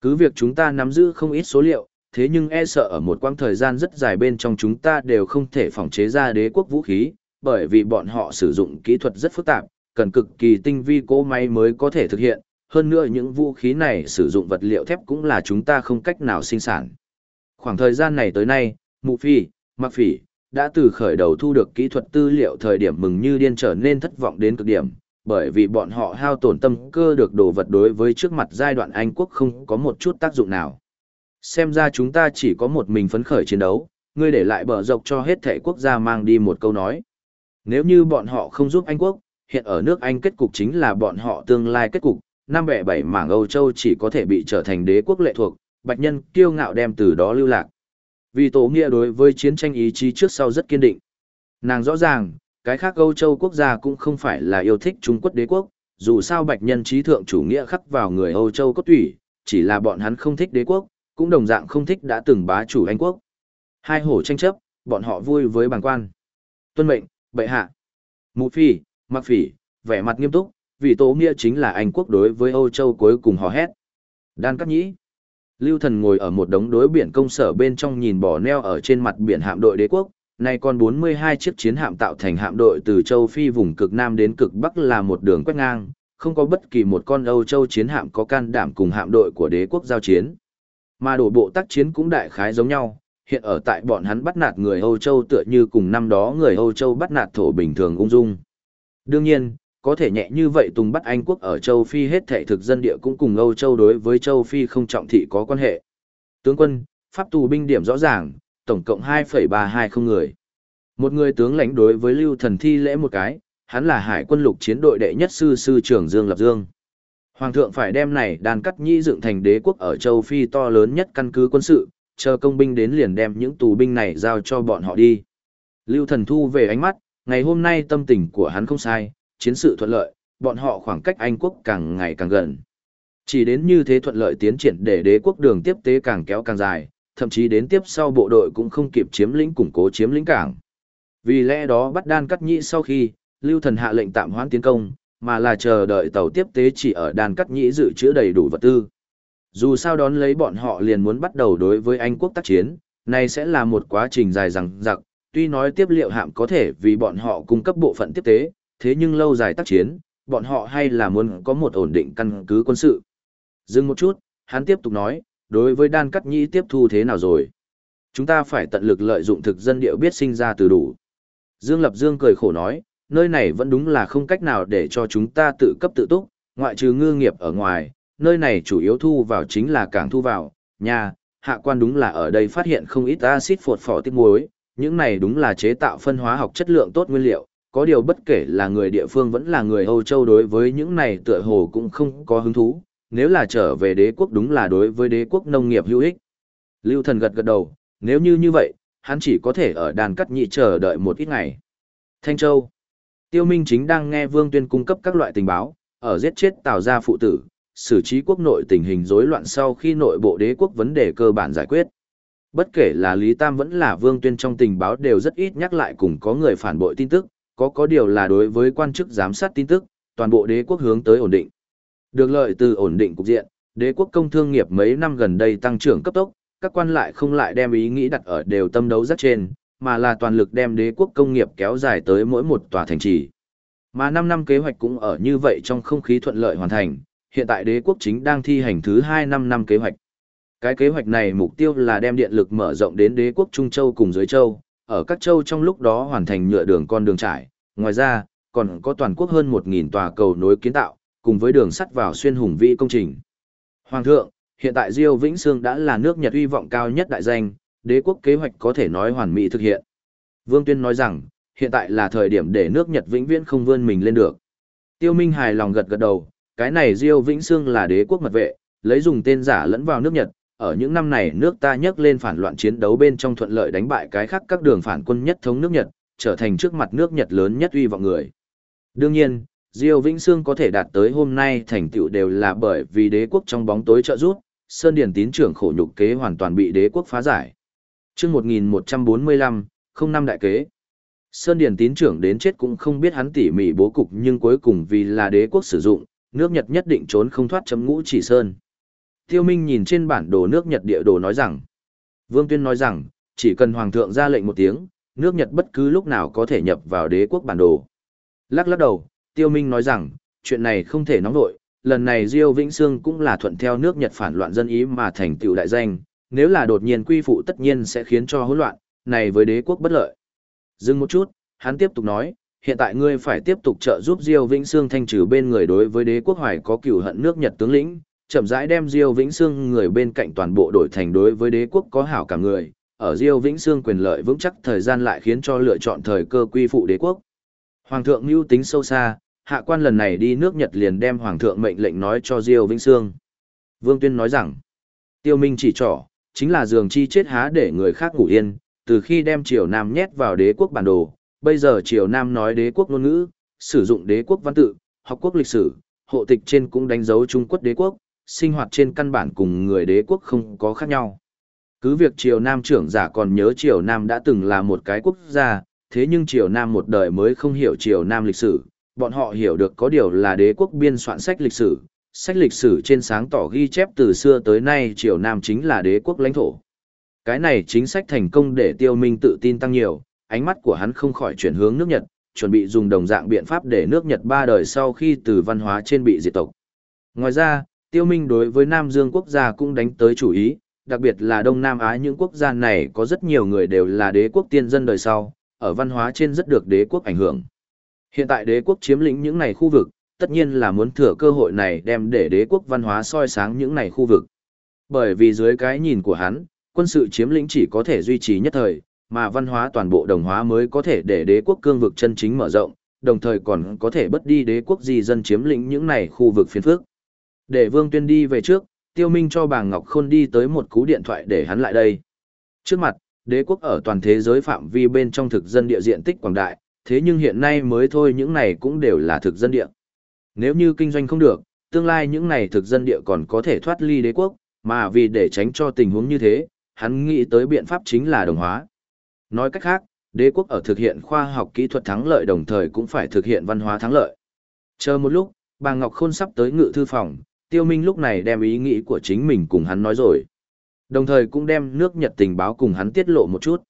Cứ việc chúng ta nắm giữ không ít số liệu, thế nhưng e sợ ở một quãng thời gian rất dài bên trong chúng ta đều không thể phòng chế ra đế quốc vũ khí, bởi vì bọn họ sử dụng kỹ thuật rất phức tạp, cần cực kỳ tinh vi cỗ máy mới có thể thực hiện, hơn nữa những vũ khí này sử dụng vật liệu thép cũng là chúng ta không cách nào sinh sản. Khoảng thời gian này tới nay, Mụ Phi, Mạc Phỉ, đã từ khởi đầu thu được kỹ thuật tư liệu thời điểm mừng như điên trở nên thất vọng đến cực điểm, bởi vì bọn họ hao tổn tâm cơ được đồ vật đối với trước mặt giai đoạn Anh quốc không có một chút tác dụng nào. Xem ra chúng ta chỉ có một mình phấn khởi chiến đấu, ngươi để lại bờ dọc cho hết thể quốc gia mang đi một câu nói. Nếu như bọn họ không giúp Anh quốc, hiện ở nước Anh kết cục chính là bọn họ tương lai kết cục, năm bẻ bảy mảng Âu Châu chỉ có thể bị trở thành đế quốc lệ thuộc, bạch nhân kiêu ngạo đem từ đó lưu lạc. Vì tổ nghĩa đối với chiến tranh ý chí trước sau rất kiên định. Nàng rõ ràng, cái khác Âu Châu quốc gia cũng không phải là yêu thích Trung Quốc đế quốc, dù sao bạch nhân trí thượng chủ nghĩa khắc vào người Âu Châu cốt tủy, chỉ là bọn hắn không thích đế quốc, cũng đồng dạng không thích đã từng bá chủ Anh quốc. Hai hổ tranh chấp, bọn họ vui với bàng quan. Tuân mệnh, bệ hạ. Mụ phi, mặc phỉ, vẻ mặt nghiêm túc, vì tổ nghĩa chính là Anh quốc đối với Âu Châu cuối cùng hò hét. Đan cắt nhĩ. Lưu thần ngồi ở một đống đối biển công sở bên trong nhìn bỏ neo ở trên mặt biển hạm đội đế quốc, nay còn 42 chiếc chiến hạm tạo thành hạm đội từ châu Phi vùng cực Nam đến cực Bắc là một đường quét ngang, không có bất kỳ một con Âu Châu chiến hạm có can đảm cùng hạm đội của đế quốc giao chiến. Mà đổ bộ tác chiến cũng đại khái giống nhau, hiện ở tại bọn hắn bắt nạt người Âu Châu tựa như cùng năm đó người Âu Châu bắt nạt thổ bình thường ung dung. Đương nhiên, có thể nhẹ như vậy Tùng bắt Anh quốc ở châu Phi hết thể thực dân địa cũng cùng Âu Châu đối với châu Phi không trọng thị có quan hệ. Tướng quân, pháp tù binh điểm rõ ràng, tổng cộng 2,320 người. Một người tướng lãnh đối với Lưu Thần thi lễ một cái, hắn là hải quân lục chiến đội đệ nhất sư sư trưởng Dương Lập Dương. Hoàng thượng phải đem này đàn cắt nhĩ dựng thành đế quốc ở châu Phi to lớn nhất căn cứ quân sự, chờ công binh đến liền đem những tù binh này giao cho bọn họ đi. Lưu Thần thu về ánh mắt, ngày hôm nay tâm tình của hắn không sai, chiến sự thuận lợi, bọn họ khoảng cách Anh quốc càng ngày càng gần. Chỉ đến như thế thuận lợi tiến triển để đế quốc đường tiếp tế càng kéo càng dài, thậm chí đến tiếp sau bộ đội cũng không kịp chiếm lĩnh củng cố chiếm lĩnh cảng. Vì lẽ đó bắt đan cắt nhĩ sau khi, Lưu Thần hạ lệnh tạm hoãn tiến công, mà là chờ đợi tàu tiếp tế chỉ ở đan cắt nhĩ dự trữ đầy đủ vật tư. Dù sao đón lấy bọn họ liền muốn bắt đầu đối với Anh quốc tác chiến, này sẽ là một quá trình dài dằng dặc, tuy nói tiếp liệu hạm có thể vì bọn họ cung cấp bộ phận tiếp tế, thế nhưng lâu dài tác chiến, bọn họ hay là muốn có một ổn định căn cứ quân sự. Dừng một chút, hắn tiếp tục nói, đối với đan cắt nhĩ tiếp thu thế nào rồi? Chúng ta phải tận lực lợi dụng thực dân điệu biết sinh ra từ đủ. Dương Lập Dương cười khổ nói, nơi này vẫn đúng là không cách nào để cho chúng ta tự cấp tự túc, ngoại trừ ngư nghiệp ở ngoài, nơi này chủ yếu thu vào chính là cảng thu vào, nhà, hạ quan đúng là ở đây phát hiện không ít axit phột phỏ tiết muối, những này đúng là chế tạo phân hóa học chất lượng tốt nguyên liệu, có điều bất kể là người địa phương vẫn là người Âu Châu đối với những này tựa hồ cũng không có hứng thú, nếu là trở về đế quốc đúng là đối với đế quốc nông nghiệp hữu ích. Lưu thần gật gật đầu, nếu như như vậy, hắn chỉ có thể ở đàn cắt nhị chờ đợi một ít ngày. Thanh Châu Tiêu Minh chính đang nghe Vương Tuyên cung cấp các loại tình báo, ở giết chết Tào gia phụ tử, xử trí quốc nội tình hình rối loạn sau khi nội bộ đế quốc vấn đề cơ bản giải quyết. Bất kể là Lý Tam vẫn là Vương Tuyên trong tình báo đều rất ít nhắc lại cùng có người phản bội tin tức, có có điều là đối với quan chức giám sát tin tức, toàn bộ đế quốc hướng tới ổn định. Được lợi từ ổn định cục diện, đế quốc công thương nghiệp mấy năm gần đây tăng trưởng cấp tốc, các quan lại không lại đem ý nghĩ đặt ở đều tâm đấu rất trên, mà là toàn lực đem đế quốc công nghiệp kéo dài tới mỗi một tòa thành trì. Mà 5 năm kế hoạch cũng ở như vậy trong không khí thuận lợi hoàn thành, hiện tại đế quốc chính đang thi hành thứ 2 năm năm kế hoạch. Cái kế hoạch này mục tiêu là đem điện lực mở rộng đến đế quốc Trung Châu cùng dưới châu, ở các châu trong lúc đó hoàn thành nhựa đường con đường trải. Ngoài ra, còn có toàn quốc hơn 1.000 tòa cầu nối kiến tạo, cùng với đường sắt vào xuyên hùng vĩ công trình. Hoàng thượng, hiện tại Diêu Vĩnh Sương đã là nước Nhật uy vọng cao nhất đại danh, đế quốc kế hoạch có thể nói hoàn mỹ thực hiện. Vương Tuyên nói rằng, hiện tại là thời điểm để nước Nhật vĩnh viễn không vươn mình lên được. Tiêu Minh hài lòng gật gật đầu, cái này Diêu Vĩnh Sương là đế quốc mật vệ, lấy dùng tên giả lẫn vào nước Nhật, ở những năm này nước ta nhấc lên phản loạn chiến đấu bên trong thuận lợi đánh bại cái khác các đường phản quân nhất thống nước Nhật, trở thành trước mặt nước Nhật lớn nhất uy vọng người. Đương nhiên, Diêu Vĩnh Sương có thể đạt tới hôm nay thành tựu đều là bởi vì đế quốc trong bóng tối trợ giúp, Sơn Điền tín trưởng khổ nhục kế hoàn toàn bị đế quốc phá giải. Chương 1145, không năm đại kế. Sơn Điền tín trưởng đến chết cũng không biết hắn tỉ mỉ bố cục nhưng cuối cùng vì là đế quốc sử dụng, nước Nhật nhất định trốn không thoát chấm ngũ chỉ sơn. Tiêu Minh nhìn trên bản đồ nước Nhật địa đồ nói rằng, Vương Tuyên nói rằng, chỉ cần Hoàng thượng ra lệnh một tiếng, nước Nhật bất cứ lúc nào có thể nhập vào đế quốc bản đồ. Lắc lắc đầu, Tiêu Minh nói rằng, chuyện này không thể nóng nổi, lần này Diêu Vĩnh Sương cũng là thuận theo nước Nhật phản loạn dân ý mà thành tựu đại danh, nếu là đột nhiên quy phụ tất nhiên sẽ khiến cho hỗn loạn, này với đế quốc bất lợi. Dừng một chút, hắn tiếp tục nói, hiện tại ngươi phải tiếp tục trợ giúp Diêu Vĩnh Sương thanh trừ bên người đối với đế quốc hoài có cửu hận nước Nhật tướng lĩnh, chậm rãi đem Diêu Vĩnh Sương người bên cạnh toàn bộ đổi thành đối với đế quốc có hảo cả người, ở Diêu Vĩnh Sương quyền lợi vững chắc thời gian lại khiến cho lựa chọn thời cơ quy phụ đế quốc. Hoàng thượng lưu tính sâu xa, hạ quan lần này đi nước Nhật liền đem hoàng thượng mệnh lệnh nói cho Diêu Vĩnh Sương. Vương Tuyên nói rằng, Tiêu Minh chỉ trỏ, chính là giường chi chết há để người khác ngủ yên, từ khi đem Triều Nam nhét vào đế quốc bản đồ, bây giờ Triều Nam nói đế quốc ngôn ngữ, sử dụng đế quốc văn tự, học quốc lịch sử, hộ tịch trên cũng đánh dấu Trung Quốc đế quốc, sinh hoạt trên căn bản cùng người đế quốc không có khác nhau. Cứ việc Triều Nam trưởng giả còn nhớ Triều Nam đã từng là một cái quốc gia, thế nhưng Triều Nam một đời mới không hiểu Triều Nam lịch sử, bọn họ hiểu được có điều là đế quốc biên soạn sách lịch sử, sách lịch sử trên sáng tỏ ghi chép từ xưa tới nay Triều Nam chính là đế quốc lãnh thổ. Cái này chính sách thành công để tiêu minh tự tin tăng nhiều, ánh mắt của hắn không khỏi chuyển hướng nước Nhật, chuẩn bị dùng đồng dạng biện pháp để nước Nhật ba đời sau khi từ văn hóa trên bị diệt tộc. Ngoài ra, tiêu minh đối với Nam Dương quốc gia cũng đánh tới chủ ý, đặc biệt là Đông Nam Á những quốc gia này có rất nhiều người đều là đế quốc tiên dân đời sau, ở văn hóa trên rất được đế quốc ảnh hưởng. Hiện tại đế quốc chiếm lĩnh những này khu vực, tất nhiên là muốn thừa cơ hội này đem để đế quốc văn hóa soi sáng những này khu vực. Bởi vì dưới cái nhìn của hắn, quân sự chiếm lĩnh chỉ có thể duy trì nhất thời, mà văn hóa toàn bộ đồng hóa mới có thể để đế quốc cương vực chân chính mở rộng, đồng thời còn có thể bất đi đế quốc gì dân chiếm lĩnh những này khu vực phiên phước. Để Vương Tuyên đi về trước, Tiêu Minh cho bà Ngọc Khôn đi tới một cú điện thoại để hắn lại đây. Trước mặt, đế quốc ở toàn thế giới phạm vi bên trong thực dân địa diện tích quảng đại, thế nhưng hiện nay mới thôi những này cũng đều là thực dân địa. Nếu như kinh doanh không được, tương lai những này thực dân địa còn có thể thoát ly đế quốc, mà vì để tránh cho tình huống như thế, hắn nghĩ tới biện pháp chính là đồng hóa. Nói cách khác, đế quốc ở thực hiện khoa học kỹ thuật thắng lợi đồng thời cũng phải thực hiện văn hóa thắng lợi. Chờ một lúc, bà Ngọc Khôn sắp tới ngự thư phòng, Tiêu Minh lúc này đem ý nghĩ của chính mình cùng hắn nói rồi. Đồng thời cũng đem nước Nhật tình báo cùng hắn tiết lộ một chút.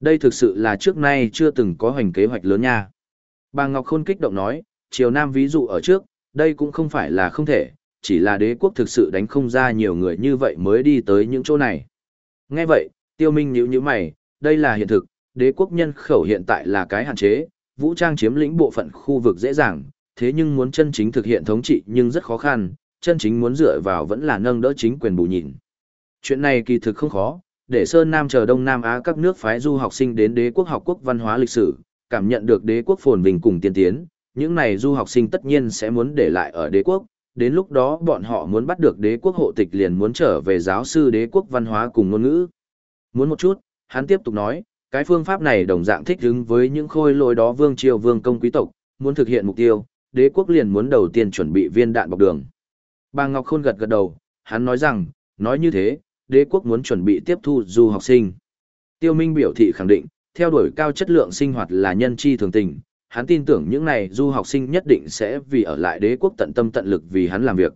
Đây thực sự là trước nay chưa từng có hành kế hoạch lớn nha. Bà Ngọc Khôn kích động nói, Triều Nam ví dụ ở trước, đây cũng không phải là không thể, chỉ là đế quốc thực sự đánh không ra nhiều người như vậy mới đi tới những chỗ này. Nghe vậy, tiêu minh nhíu nhíu mày, đây là hiện thực, đế quốc nhân khẩu hiện tại là cái hạn chế, vũ trang chiếm lĩnh bộ phận khu vực dễ dàng, thế nhưng muốn chân chính thực hiện thống trị nhưng rất khó khăn, chân chính muốn dựa vào vẫn là nâng đỡ chính quyền bù nhìn. Chuyện này kỳ thực không khó, để Sơn Nam chờ Đông Nam Á các nước phái du học sinh đến đế quốc học quốc văn hóa lịch sử, cảm nhận được đế quốc phồn vinh cùng tiên tiến, những này du học sinh tất nhiên sẽ muốn để lại ở đế quốc, đến lúc đó bọn họ muốn bắt được đế quốc hộ tịch liền muốn trở về giáo sư đế quốc văn hóa cùng ngôn ngữ. Muốn một chút, hắn tiếp tục nói, cái phương pháp này đồng dạng thích ứng với những khôi lỗi đó vương triều vương công quý tộc, muốn thực hiện mục tiêu, đế quốc liền muốn đầu tiên chuẩn bị viên đạn bọc đường. Bà Ngọc Khôn gật gật đầu, hắn nói rằng, nói như thế, đế quốc muốn chuẩn bị tiếp thu du học sinh. Tiêu Minh biểu thị khẳng định, theo đuổi cao chất lượng sinh hoạt là nhân chi thường tình, hắn tin tưởng những này du học sinh nhất định sẽ vì ở lại đế quốc tận tâm tận lực vì hắn làm việc.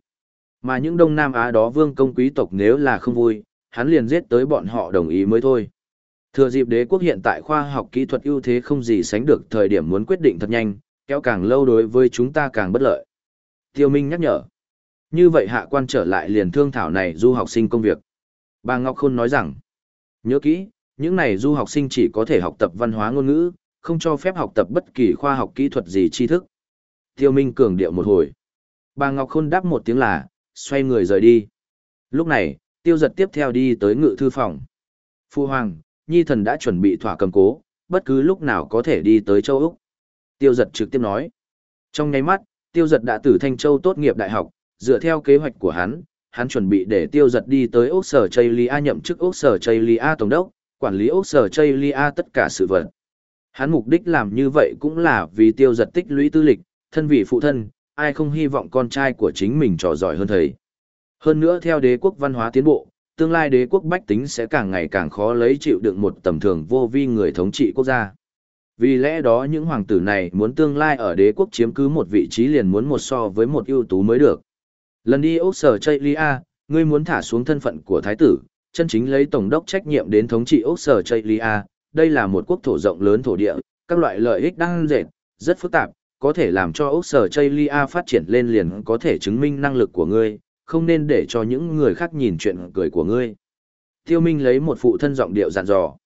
Mà những Đông Nam Á đó vương công quý tộc nếu là không vui, hắn liền giết tới bọn họ đồng ý mới thôi. Thừa dịp đế quốc hiện tại khoa học kỹ thuật ưu thế không gì sánh được thời điểm muốn quyết định thật nhanh, kéo càng lâu đối với chúng ta càng bất lợi. Tiêu Minh nhắc nhở. Như vậy hạ quan trở lại liền thương thảo này du học sinh công việc. Bà Ngọc Khôn nói rằng, nhớ kỹ, những này du học sinh chỉ có thể học tập văn hóa ngôn ngữ, không cho phép học tập bất kỳ khoa học kỹ thuật gì tri thức. Tiêu Minh cường điệu một hồi. Bà Ngọc Khôn đáp một tiếng là, xoay người rời đi. Lúc này, tiêu giật tiếp theo đi tới ngự thư phòng. Phu Hoàng, Nhi thần đã chuẩn bị thỏa cầm cố, bất cứ lúc nào có thể đi tới châu Úc. Tiêu giật trực tiếp nói. Trong nháy mắt, tiêu giật đã từ Thanh Châu tốt nghiệp đại học, dựa theo kế hoạch của hắn, hắn chuẩn bị để tiêu giật đi tới Úc Sở Chaylia nhậm chức Úc Sở Chaylia Tổng đốc, quản lý Úc Sở Chaylia tất cả sự vật. Hắn mục đích làm như vậy cũng là vì tiêu giật tích lũy tư lịch, thân vị phụ thân, ai không hy vọng con trai của chính mình trò giỏi hơn thầy. Hơn nữa theo đế quốc văn hóa tiến bộ, tương lai đế quốc bách tính sẽ càng ngày càng khó lấy chịu đựng một tầm thường vô vi người thống trị quốc gia. Vì lẽ đó những hoàng tử này muốn tương lai ở đế quốc chiếm cứ một vị trí liền muốn một so với một ưu tú mới được. Lần đi Úc Sở Chây Lia, ngươi muốn thả xuống thân phận của thái tử, chân chính lấy tổng đốc trách nhiệm đến thống trị Úc Sở Chây Lia, đây là một quốc thổ rộng lớn thổ địa, các loại lợi ích đang dệt, rất phức tạp, có thể làm cho Úc Sở Chây Lia phát triển lên liền có thể chứng minh năng lực của ngươi, không nên để cho những người khác nhìn chuyện cười của ngươi. Tiêu Minh lấy một phụ thân giọng điệu dặn dò.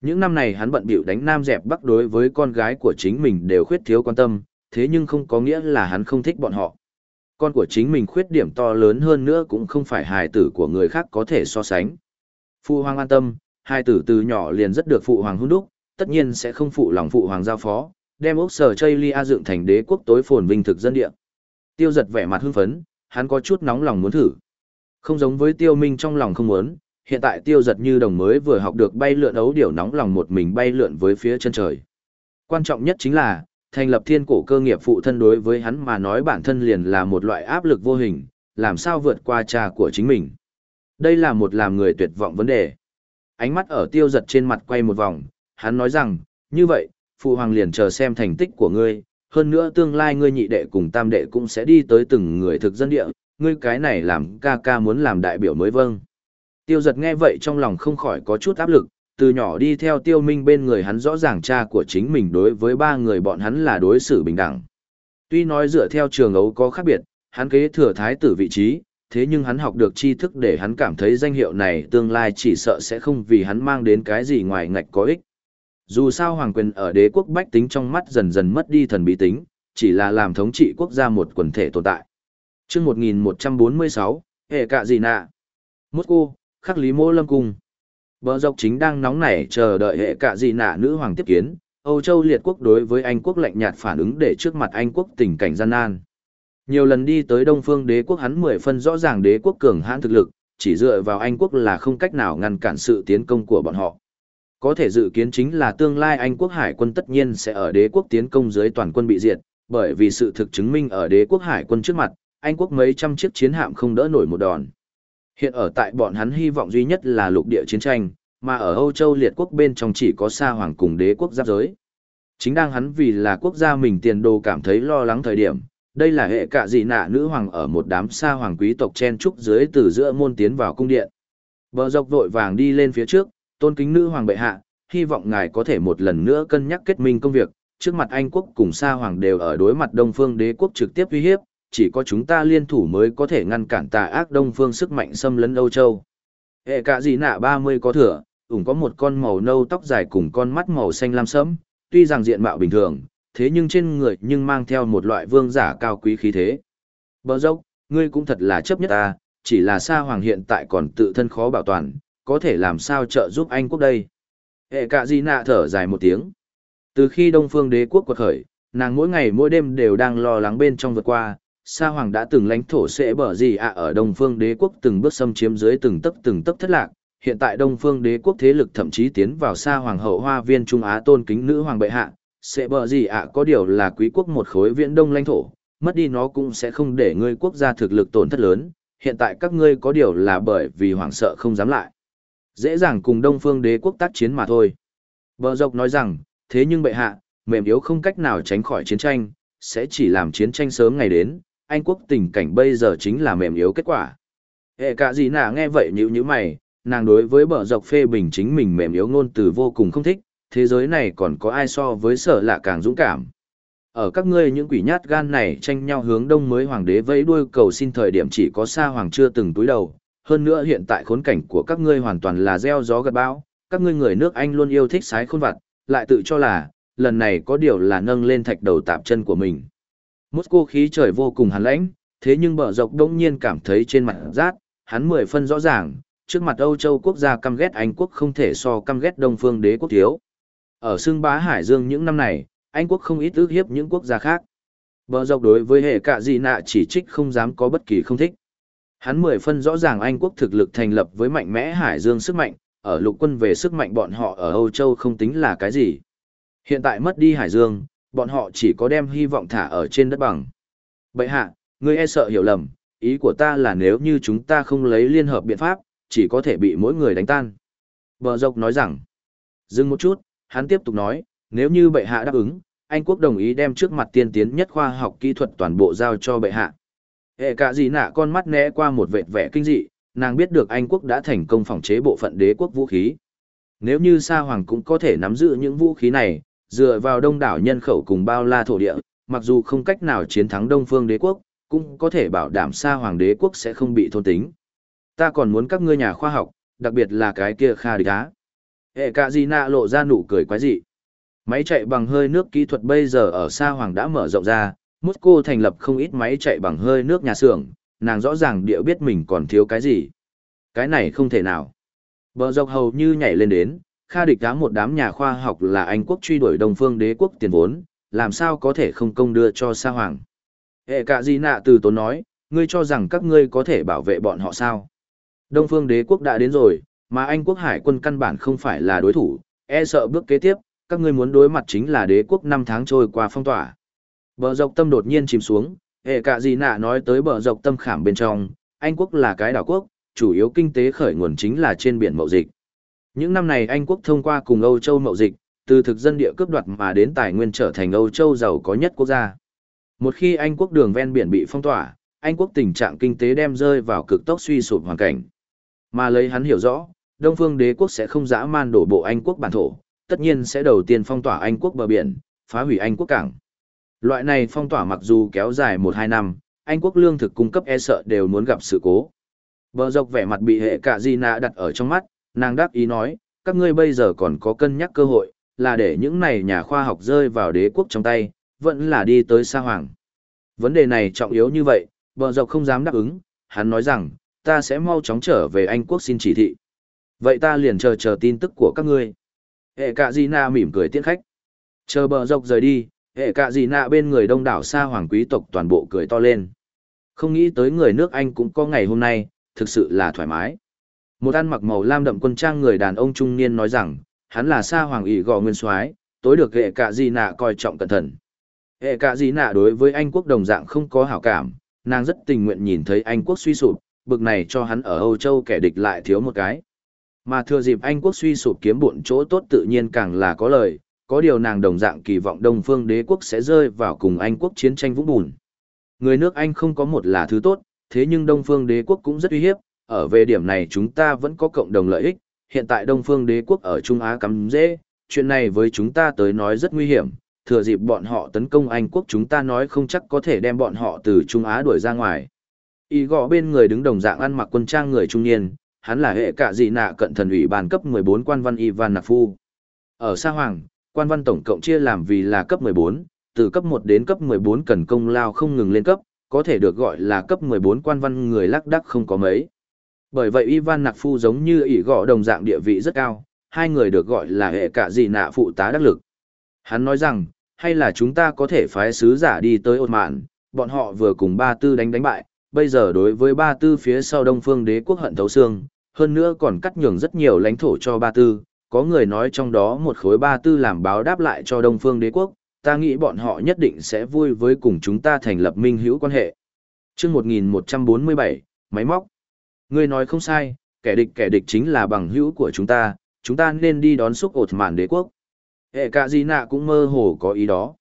Những năm này hắn bận bịu đánh nam dẹp bắc đối với con gái của chính mình đều khuyết thiếu quan tâm, thế nhưng không có nghĩa là hắn không thích bọn họ. Con của chính mình khuyết điểm to lớn hơn nữa cũng không phải hài tử của người khác có thể so sánh. Phụ hoàng an tâm, hài tử từ nhỏ liền rất được phụ hoàng hôn đúc, tất nhiên sẽ không phụ lòng phụ hoàng giao phó, đem ốc sở chây lia dựng thành đế quốc tối phồn vinh thực dân địa. Tiêu giật vẻ mặt hưng phấn, hắn có chút nóng lòng muốn thử. Không giống với tiêu minh trong lòng không muốn, hiện tại tiêu giật như đồng mới vừa học được bay lượn ấu điểu nóng lòng một mình bay lượn với phía chân trời. Quan trọng nhất chính là, thành lập thiên cổ cơ nghiệp phụ thân đối với hắn mà nói bản thân liền là một loại áp lực vô hình, làm sao vượt qua cha của chính mình. Đây là một làm người tuyệt vọng vấn đề. Ánh mắt ở tiêu giật trên mặt quay một vòng, hắn nói rằng, như vậy, phụ hoàng liền chờ xem thành tích của ngươi, hơn nữa tương lai ngươi nhị đệ cùng tam đệ cũng sẽ đi tới từng người thực dân địa, ngươi cái này làm ca ca muốn làm đại biểu mới vâng. Tiêu giật nghe vậy trong lòng không khỏi có chút áp lực, từ nhỏ đi theo tiêu minh bên người hắn rõ ràng cha của chính mình đối với ba người bọn hắn là đối xử bình đẳng. Tuy nói dựa theo trường ấu có khác biệt, hắn kế thừa thái tử vị trí, thế nhưng hắn học được tri thức để hắn cảm thấy danh hiệu này tương lai chỉ sợ sẽ không vì hắn mang đến cái gì ngoài ngạch có ích. Dù sao hoàng quyền ở đế quốc bách tính trong mắt dần dần mất đi thần bí tính, chỉ là làm thống trị quốc gia một quần thể tồn tại. Trước 1146, hệ cạ gì nạ? Moscow, khắc lý mô lâm cung. Bờ dọc chính đang nóng nảy chờ đợi hệ cạ gì nạ nữ hoàng tiếp kiến, Âu Châu liệt quốc đối với Anh quốc lạnh nhạt phản ứng để trước mặt Anh quốc tình cảnh gian nan. Nhiều lần đi tới Đông phương đế quốc hắn mười phân rõ ràng đế quốc cường hãn thực lực, chỉ dựa vào Anh quốc là không cách nào ngăn cản sự tiến công của bọn họ. Có thể dự kiến chính là tương lai Anh quốc hải quân tất nhiên sẽ ở đế quốc tiến công dưới toàn quân bị diệt, bởi vì sự thực chứng minh ở đế quốc hải quân trước mặt, Anh quốc mấy trăm chiếc chiến hạm không đỡ nổi một đòn. Hiện ở tại bọn hắn hy vọng duy nhất là lục địa chiến tranh, mà ở Âu Châu liệt quốc bên trong chỉ có Sa Hoàng cùng đế quốc giáp giới. Chính đang hắn vì là quốc gia mình tiền đồ cảm thấy lo lắng thời điểm, đây là hệ cạ dị nạ nữ hoàng ở một đám Sa Hoàng quý tộc chen trúc dưới từ giữa môn tiến vào cung điện. Bờ dọc vội vàng đi lên phía trước, tôn kính nữ hoàng bệ hạ, hy vọng ngài có thể một lần nữa cân nhắc kết minh công việc, trước mặt Anh quốc cùng Sa Hoàng đều ở đối mặt Đông Phương đế quốc trực tiếp uy hiếp, chỉ có chúng ta liên thủ mới có thể ngăn cản tà ác Đông Phương sức mạnh xâm lấn Âu Châu. Hệ cả gì nạ 30 có thừa, ủng có một con màu nâu tóc dài cùng con mắt màu xanh lam sẫm, tuy rằng diện mạo bình thường, thế nhưng trên người nhưng mang theo một loại vương giả cao quý khí thế. Bờ dốc, ngươi cũng thật là chấp nhất ta, chỉ là Sa Hoàng hiện tại còn tự thân khó bảo toàn, có thể làm sao trợ giúp anh quốc đây. Hệ cả gì nạ thở dài một tiếng. Từ khi Đông Phương đế quốc quật khởi, nàng mỗi ngày mỗi đêm đều đang lo lắng bên trong vượt qua, Sa Hoàng đã từng lãnh thổ sẽ bở gì ạ? Ở Đông Phương Đế quốc từng bước xâm chiếm dưới từng tấc từng tấc thất lạc, hiện tại Đông Phương Đế quốc thế lực thậm chí tiến vào Sa Hoàng hậu hoa viên Trung Á tôn kính nữ hoàng bệ hạ, sẽ bở gì ạ? Có điều là quý quốc một khối viễn đông lãnh thổ, mất đi nó cũng sẽ không để ngươi quốc gia thực lực tổn thất lớn, hiện tại các ngươi có điều là bởi vì hoảng sợ không dám lại. Dễ dàng cùng Đông Phương Đế quốc tác chiến mà thôi. Bờ dọc nói rằng, thế nhưng bệ hạ, mềm yếu không cách nào tránh khỏi chiến tranh, sẽ chỉ làm chiến tranh sớm ngày đến, anh quốc tình cảnh bây giờ chính là mềm yếu kết quả. Hệ cả gì nà nghe vậy nhữ như mày, nàng đối với bờ dọc phê bình chính mình mềm yếu ngôn từ vô cùng không thích, thế giới này còn có ai so với sở lạ càng dũng cảm. Ở các ngươi những quỷ nhát gan này tranh nhau hướng đông mới hoàng đế vẫy đuôi cầu xin thời điểm chỉ có xa hoàng chưa từng túi đầu, hơn nữa hiện tại khốn cảnh của các ngươi hoàn toàn là gieo gió gặt bão, các ngươi người nước Anh luôn yêu thích sái khôn vặt, lại tự cho là, lần này có điều là nâng lên thạch đầu tạp chân của mình. Moscow khí trời vô cùng hàn lãnh, thế nhưng bờ dọc đông nhiên cảm thấy trên mặt rát, hắn mười phân rõ ràng, trước mặt Âu Châu quốc gia căm ghét Anh quốc không thể so căm ghét Đông phương đế quốc thiếu. Ở xương bá Hải Dương những năm này, Anh quốc không ít ước hiếp những quốc gia khác. Bờ dọc đối với hệ cả gì nạ chỉ trích không dám có bất kỳ không thích. Hắn mười phân rõ ràng Anh quốc thực lực thành lập với mạnh mẽ Hải Dương sức mạnh, ở lục quân về sức mạnh bọn họ ở Âu Châu không tính là cái gì. Hiện tại mất đi Hải Dương, bọn họ chỉ có đem hy vọng thả ở trên đất bằng. Bậy hạ, ngươi e sợ hiểu lầm, ý của ta là nếu như chúng ta không lấy liên hợp biện pháp, chỉ có thể bị mỗi người đánh tan. Bờ dọc nói rằng, dừng một chút, hắn tiếp tục nói, nếu như bệ hạ đáp ứng, Anh quốc đồng ý đem trước mặt tiên tiến nhất khoa học kỹ thuật toàn bộ giao cho bệ hạ. Hệ cả gì nạ con mắt né qua một vệt vẻ kinh dị, nàng biết được Anh quốc đã thành công phòng chế bộ phận đế quốc vũ khí. Nếu như Sa Hoàng cũng có thể nắm giữ những vũ khí này, dựa vào đông đảo nhân khẩu cùng bao la thổ địa, mặc dù không cách nào chiến thắng Đông Phương đế quốc, cũng có thể bảo đảm Sa Hoàng đế quốc sẽ không bị thôn tính. Ta còn muốn các ngươi nhà khoa học, đặc biệt là cái kia Kha Địch Á. Hệ cả gì nạ lộ ra nụ cười quái dị. Máy chạy bằng hơi nước kỹ thuật bây giờ ở Sa Hoàng đã mở rộng ra, Moscow thành lập không ít máy chạy bằng hơi nước nhà xưởng, nàng rõ ràng địa biết mình còn thiếu cái gì. Cái này không thể nào. Bờ dọc hầu như nhảy lên đến, Kha địch đám một đám nhà khoa học là Anh quốc truy đuổi Đông Phương đế quốc tiền vốn, làm sao có thể không công đưa cho Sa Hoàng. Hệ cả gì nạ từ tốn nói, ngươi cho rằng các ngươi có thể bảo vệ bọn họ sao. Đông Phương đế quốc đã đến rồi, mà Anh quốc hải quân căn bản không phải là đối thủ, e sợ bước kế tiếp, các ngươi muốn đối mặt chính là đế quốc năm tháng trôi qua phong tỏa. Bờ dọc tâm đột nhiên chìm xuống, hệ cả gì nạ nói tới bờ dọc tâm khảm bên trong, Anh quốc là cái đảo quốc, chủ yếu kinh tế khởi nguồn chính là trên biển mậu dịch. Những năm này Anh quốc thông qua cùng Âu Châu mậu dịch, từ thực dân địa cướp đoạt mà đến tài nguyên trở thành Âu Châu giàu có nhất quốc gia. Một khi Anh quốc đường ven biển bị phong tỏa, Anh quốc tình trạng kinh tế đem rơi vào cực tốc suy sụp hoàn cảnh. Mà lấy hắn hiểu rõ, Đông phương đế quốc sẽ không dã man đổ bộ Anh quốc bản thổ, tất nhiên sẽ đầu tiên phong tỏa Anh quốc bờ biển, phá hủy Anh quốc cảng. Loại này phong tỏa mặc dù kéo dài 1-2 năm, Anh quốc lương thực cung cấp e sợ đều muốn gặp sự cố. Bờ dọc vẻ mặt bị hệ cả Gina đặt ở trong mắt, nàng đáp ý nói, các ngươi bây giờ còn có cân nhắc cơ hội, là để những này nhà khoa học rơi vào đế quốc trong tay, vẫn là đi tới xa hoàng. Vấn đề này trọng yếu như vậy, bờ dọc không dám đáp ứng, hắn nói rằng, ta sẽ mau chóng trở về Anh quốc xin chỉ thị. Vậy ta liền chờ chờ tin tức của các ngươi. Hệ cả gì Na mỉm cười tiễn khách. Chờ bờ dọc rời đi, hệ cả gì Na bên người đông đảo xa hoàng quý tộc toàn bộ cười to lên. Không nghĩ tới người nước Anh cũng có ngày hôm nay, thực sự là thoải mái. Một ăn mặc màu lam đậm quân trang người đàn ông trung niên nói rằng, hắn là sa hoàng ỷ gò nguyên soái, tối được hệ cả gì nạ coi trọng cẩn thận. Hệ cả gì nạ đối với Anh quốc đồng dạng không có hảo cảm, nàng rất tình nguyện nhìn thấy Anh quốc suy sụp, bực này cho hắn ở Âu Châu kẻ địch lại thiếu một cái. Mà thừa dịp Anh quốc suy sụp kiếm bộn chỗ tốt tự nhiên càng là có lời, có điều nàng đồng dạng kỳ vọng Đông phương đế quốc sẽ rơi vào cùng Anh quốc chiến tranh vũng bùn. Người nước Anh không có một là thứ tốt, thế nhưng Đông phương đế quốc cũng rất uy hiếp, ở về điểm này chúng ta vẫn có cộng đồng lợi ích, hiện tại Đông Phương đế quốc ở Trung Á cắm dễ, chuyện này với chúng ta tới nói rất nguy hiểm, thừa dịp bọn họ tấn công Anh quốc chúng ta nói không chắc có thể đem bọn họ từ Trung Á đuổi ra ngoài. Y gõ bên người đứng đồng dạng ăn mặc quân trang người trung niên, hắn là hệ cả dị nạ cận thần ủy ban cấp 14 quan văn Ivan Nạc Phu. Ở Sa Hoàng, quan văn tổng cộng chia làm vì là cấp 14, từ cấp 1 đến cấp 14 cần công lao không ngừng lên cấp, có thể được gọi là cấp 14 quan văn người lắc đắc không có mấy. Bởi vậy Ivan Nạc Phu giống như ỷ gõ đồng dạng địa vị rất cao, hai người được gọi là hệ cả gì nạ phụ tá đắc lực. Hắn nói rằng, hay là chúng ta có thể phái sứ giả đi tới ột mạn, bọn họ vừa cùng ba tư đánh đánh bại, bây giờ đối với ba tư phía sau đông phương đế quốc hận thấu xương, hơn nữa còn cắt nhường rất nhiều lãnh thổ cho ba tư, có người nói trong đó một khối ba tư làm báo đáp lại cho đông phương đế quốc, ta nghĩ bọn họ nhất định sẽ vui với cùng chúng ta thành lập minh hữu quan hệ. chương 1147, máy móc. Ngươi nói không sai, kẻ địch kẻ địch chính là bằng hữu của chúng ta, chúng ta nên đi đón xúc ột mạn đế quốc. Hệ cả gì nạ cũng mơ hồ có ý đó.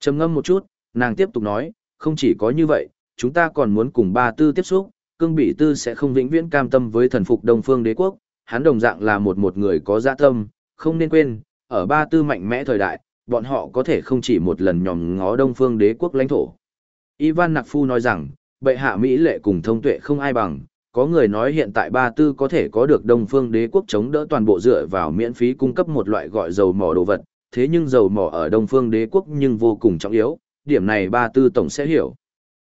trầm ngâm một chút, nàng tiếp tục nói, không chỉ có như vậy, chúng ta còn muốn cùng ba tư tiếp xúc, cương bị tư sẽ không vĩnh viễn cam tâm với thần phục đông phương đế quốc, hắn đồng dạng là một một người có dạ tâm, không nên quên, ở ba tư mạnh mẽ thời đại, bọn họ có thể không chỉ một lần nhòm ngó đông phương đế quốc lãnh thổ. Ivan Nạc Phu nói rằng, bệ hạ Mỹ lệ cùng thông tuệ không ai bằng, có người nói hiện tại ba tư có thể có được đông phương đế quốc chống đỡ toàn bộ dựa vào miễn phí cung cấp một loại gọi dầu mỏ đồ vật, thế nhưng dầu mỏ ở đông phương đế quốc nhưng vô cùng trọng yếu, điểm này ba tư tổng sẽ hiểu.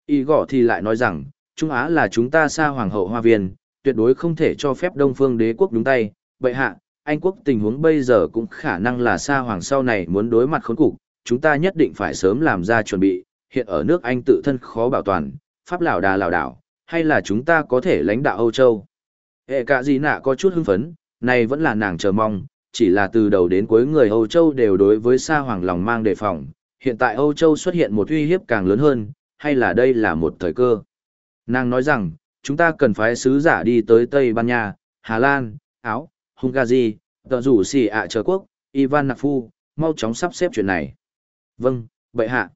Y gõ thì lại nói rằng, Trung Á là chúng ta xa hoàng hậu hoa viên, tuyệt đối không thể cho phép đông phương đế quốc đúng tay, vậy hạ, Anh quốc tình huống bây giờ cũng khả năng là xa hoàng sau này muốn đối mặt khốn cục, chúng ta nhất định phải sớm làm ra chuẩn bị, hiện ở nước Anh tự thân khó bảo toàn, Pháp lão đà lão đảo, hay là chúng ta có thể lãnh đạo Âu Châu. Hệ cả gì nạ có chút hưng phấn, này vẫn là nàng chờ mong, chỉ là từ đầu đến cuối người Âu Châu đều đối với Sa Hoàng lòng mang đề phòng, hiện tại Âu Châu xuất hiện một uy hiếp càng lớn hơn, hay là đây là một thời cơ. Nàng nói rằng, chúng ta cần phái sứ giả đi tới Tây Ban Nha, Hà Lan, Áo, Hungary, tờ rủ xì ạ chờ quốc, Ivan Nạc Phu, mau chóng sắp xếp chuyện này. Vâng, bệ hạ.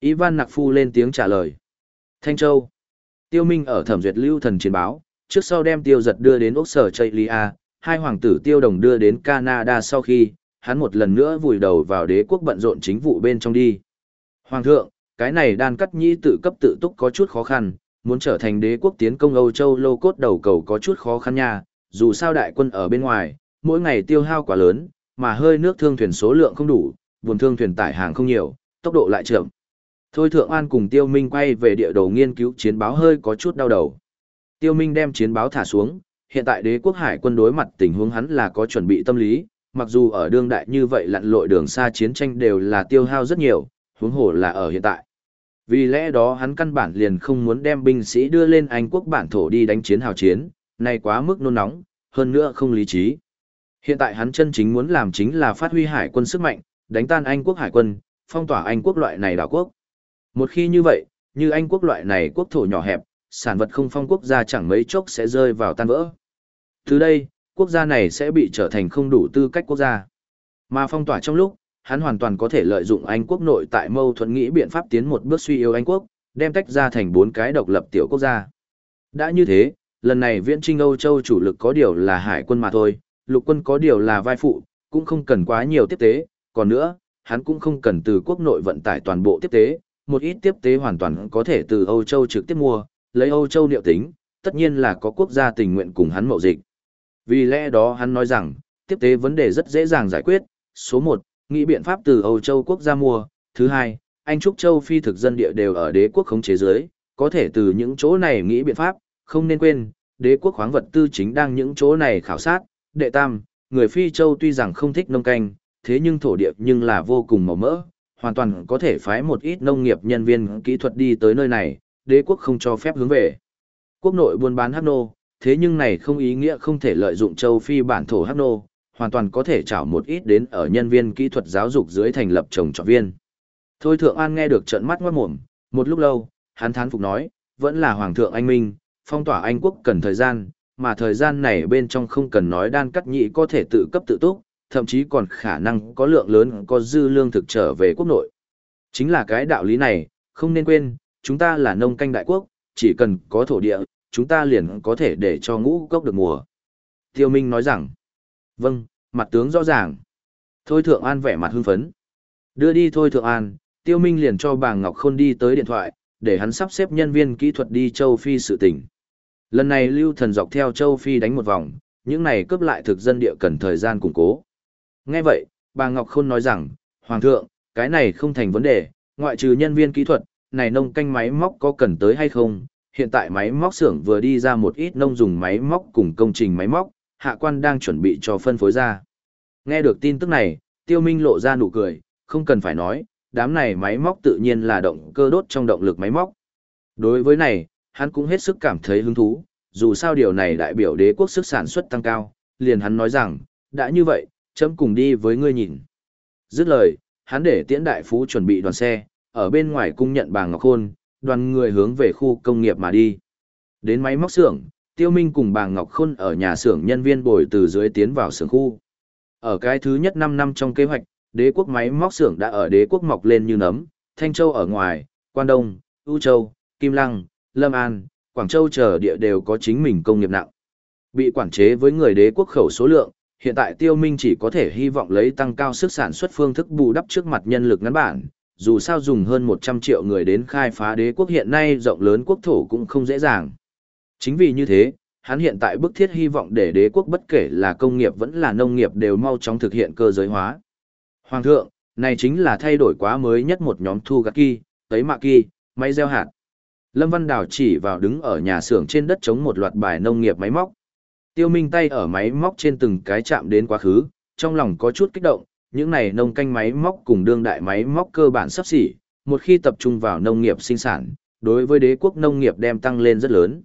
Ivan Nạc Phu lên tiếng trả lời. Thanh Châu. Tiêu Minh ở thẩm duyệt lưu thần chiến báo, trước sau đem tiêu giật đưa đến Úc Sở Chaylia, hai hoàng tử tiêu đồng đưa đến Canada sau khi, hắn một lần nữa vùi đầu vào đế quốc bận rộn chính vụ bên trong đi. Hoàng thượng, cái này đan cắt nhĩ tự cấp tự túc có chút khó khăn, muốn trở thành đế quốc tiến công Âu Châu lô cốt đầu cầu có chút khó khăn nha, dù sao đại quân ở bên ngoài, mỗi ngày tiêu hao quá lớn, mà hơi nước thương thuyền số lượng không đủ, buồn thương thuyền tải hàng không nhiều, tốc độ lại chậm. Thôi Thượng An cùng Tiêu Minh quay về địa đồ nghiên cứu chiến báo hơi có chút đau đầu. Tiêu Minh đem chiến báo thả xuống, hiện tại đế quốc hải quân đối mặt tình huống hắn là có chuẩn bị tâm lý, mặc dù ở đương đại như vậy lặn lội đường xa chiến tranh đều là tiêu hao rất nhiều, huống hồ là ở hiện tại. Vì lẽ đó hắn căn bản liền không muốn đem binh sĩ đưa lên Anh quốc bản thổ đi đánh chiến hào chiến, này quá mức nôn nóng, hơn nữa không lý trí. Hiện tại hắn chân chính muốn làm chính là phát huy hải quân sức mạnh, đánh tan Anh quốc hải quân, phong tỏa Anh quốc loại này đảo quốc. Một khi như vậy, như Anh quốc loại này quốc thổ nhỏ hẹp, sản vật không phong quốc gia chẳng mấy chốc sẽ rơi vào tan vỡ. Từ đây, quốc gia này sẽ bị trở thành không đủ tư cách quốc gia. Mà phong tỏa trong lúc, hắn hoàn toàn có thể lợi dụng Anh quốc nội tại mâu thuẫn nghĩ biện pháp tiến một bước suy yếu Anh quốc, đem tách ra thành bốn cái độc lập tiểu quốc gia. Đã như thế, lần này viễn trinh Âu Châu chủ lực có điều là hải quân mà thôi, lục quân có điều là vai phụ, cũng không cần quá nhiều tiếp tế, còn nữa, hắn cũng không cần từ quốc nội vận tải toàn bộ tiếp tế, một ít tiếp tế hoàn toàn có thể từ Âu Châu trực tiếp mua, lấy Âu Châu liệu tính, tất nhiên là có quốc gia tình nguyện cùng hắn mậu dịch. Vì lẽ đó hắn nói rằng, tiếp tế vấn đề rất dễ dàng giải quyết, số 1, nghĩ biện pháp từ Âu Châu quốc gia mua, thứ hai, Anh Trúc Châu phi thực dân địa đều ở đế quốc khống chế giới, có thể từ những chỗ này nghĩ biện pháp, không nên quên, đế quốc khoáng vật tư chính đang những chỗ này khảo sát, đệ tam, người phi châu tuy rằng không thích nông canh, thế nhưng thổ địa nhưng là vô cùng màu mỡ, hoàn toàn có thể phái một ít nông nghiệp nhân viên kỹ thuật đi tới nơi này, đế quốc không cho phép hướng về. Quốc nội buôn bán hắc nô, thế nhưng này không ý nghĩa không thể lợi dụng châu Phi bản thổ hắc nô, hoàn toàn có thể trảo một ít đến ở nhân viên kỹ thuật giáo dục dưới thành lập trồng trọt viên. Thôi Thượng An nghe được trận mắt ngoát mồm, một lúc lâu, hắn thán phục nói, vẫn là Hoàng thượng Anh Minh, phong tỏa Anh quốc cần thời gian, mà thời gian này bên trong không cần nói đan cắt nhị có thể tự cấp tự túc, thậm chí còn khả năng có lượng lớn có dư lương thực trở về quốc nội. Chính là cái đạo lý này, không nên quên, chúng ta là nông canh đại quốc, chỉ cần có thổ địa, chúng ta liền có thể để cho ngũ cốc được mùa. Tiêu Minh nói rằng, vâng, mặt tướng rõ ràng. Thôi Thượng An vẻ mặt hưng phấn. Đưa đi Thôi Thượng An, Tiêu Minh liền cho bà Ngọc Khôn đi tới điện thoại, để hắn sắp xếp nhân viên kỹ thuật đi châu Phi sự tình. Lần này Lưu Thần dọc theo châu Phi đánh một vòng, những này cướp lại thực dân địa cần thời gian củng cố. Nghe vậy, bà Ngọc Khôn nói rằng, Hoàng thượng, cái này không thành vấn đề, ngoại trừ nhân viên kỹ thuật, này nông canh máy móc có cần tới hay không? Hiện tại máy móc xưởng vừa đi ra một ít nông dùng máy móc cùng công trình máy móc, hạ quan đang chuẩn bị cho phân phối ra. Nghe được tin tức này, tiêu minh lộ ra nụ cười, không cần phải nói, đám này máy móc tự nhiên là động cơ đốt trong động lực máy móc. Đối với này, hắn cũng hết sức cảm thấy hứng thú, dù sao điều này đại biểu đế quốc sức sản xuất tăng cao, liền hắn nói rằng, đã như vậy, chấm cùng đi với ngươi nhìn. Dứt lời, hắn để tiễn đại phú chuẩn bị đoàn xe, ở bên ngoài cung nhận bà Ngọc Khôn, đoàn người hướng về khu công nghiệp mà đi. Đến máy móc xưởng, Tiêu Minh cùng bà Ngọc Khôn ở nhà xưởng nhân viên bồi từ dưới tiến vào xưởng khu. Ở cái thứ nhất 5 năm trong kế hoạch, đế quốc máy móc xưởng đã ở đế quốc mọc lên như nấm, Thanh Châu ở ngoài, Quan Đông, U Châu, Kim Lăng, Lâm An, Quảng Châu chờ địa đều có chính mình công nghiệp nặng. Bị quản chế với người đế quốc khẩu số lượng, hiện tại Tiêu Minh chỉ có thể hy vọng lấy tăng cao sức sản xuất phương thức bù đắp trước mặt nhân lực ngắn bản, dù sao dùng hơn 100 triệu người đến khai phá đế quốc hiện nay rộng lớn quốc thổ cũng không dễ dàng. Chính vì như thế, hắn hiện tại bức thiết hy vọng để đế quốc bất kể là công nghiệp vẫn là nông nghiệp đều mau chóng thực hiện cơ giới hóa. Hoàng thượng, này chính là thay đổi quá mới nhất một nhóm thu gạt kỳ, tấy mạ kỳ, máy gieo hạt. Lâm Văn Đào chỉ vào đứng ở nhà xưởng trên đất chống một loạt bài nông nghiệp máy móc. Tiêu Minh tay ở máy móc trên từng cái chạm đến quá khứ, trong lòng có chút kích động, những này nông canh máy móc cùng đương đại máy móc cơ bản sắp xỉ, một khi tập trung vào nông nghiệp sinh sản, đối với đế quốc nông nghiệp đem tăng lên rất lớn.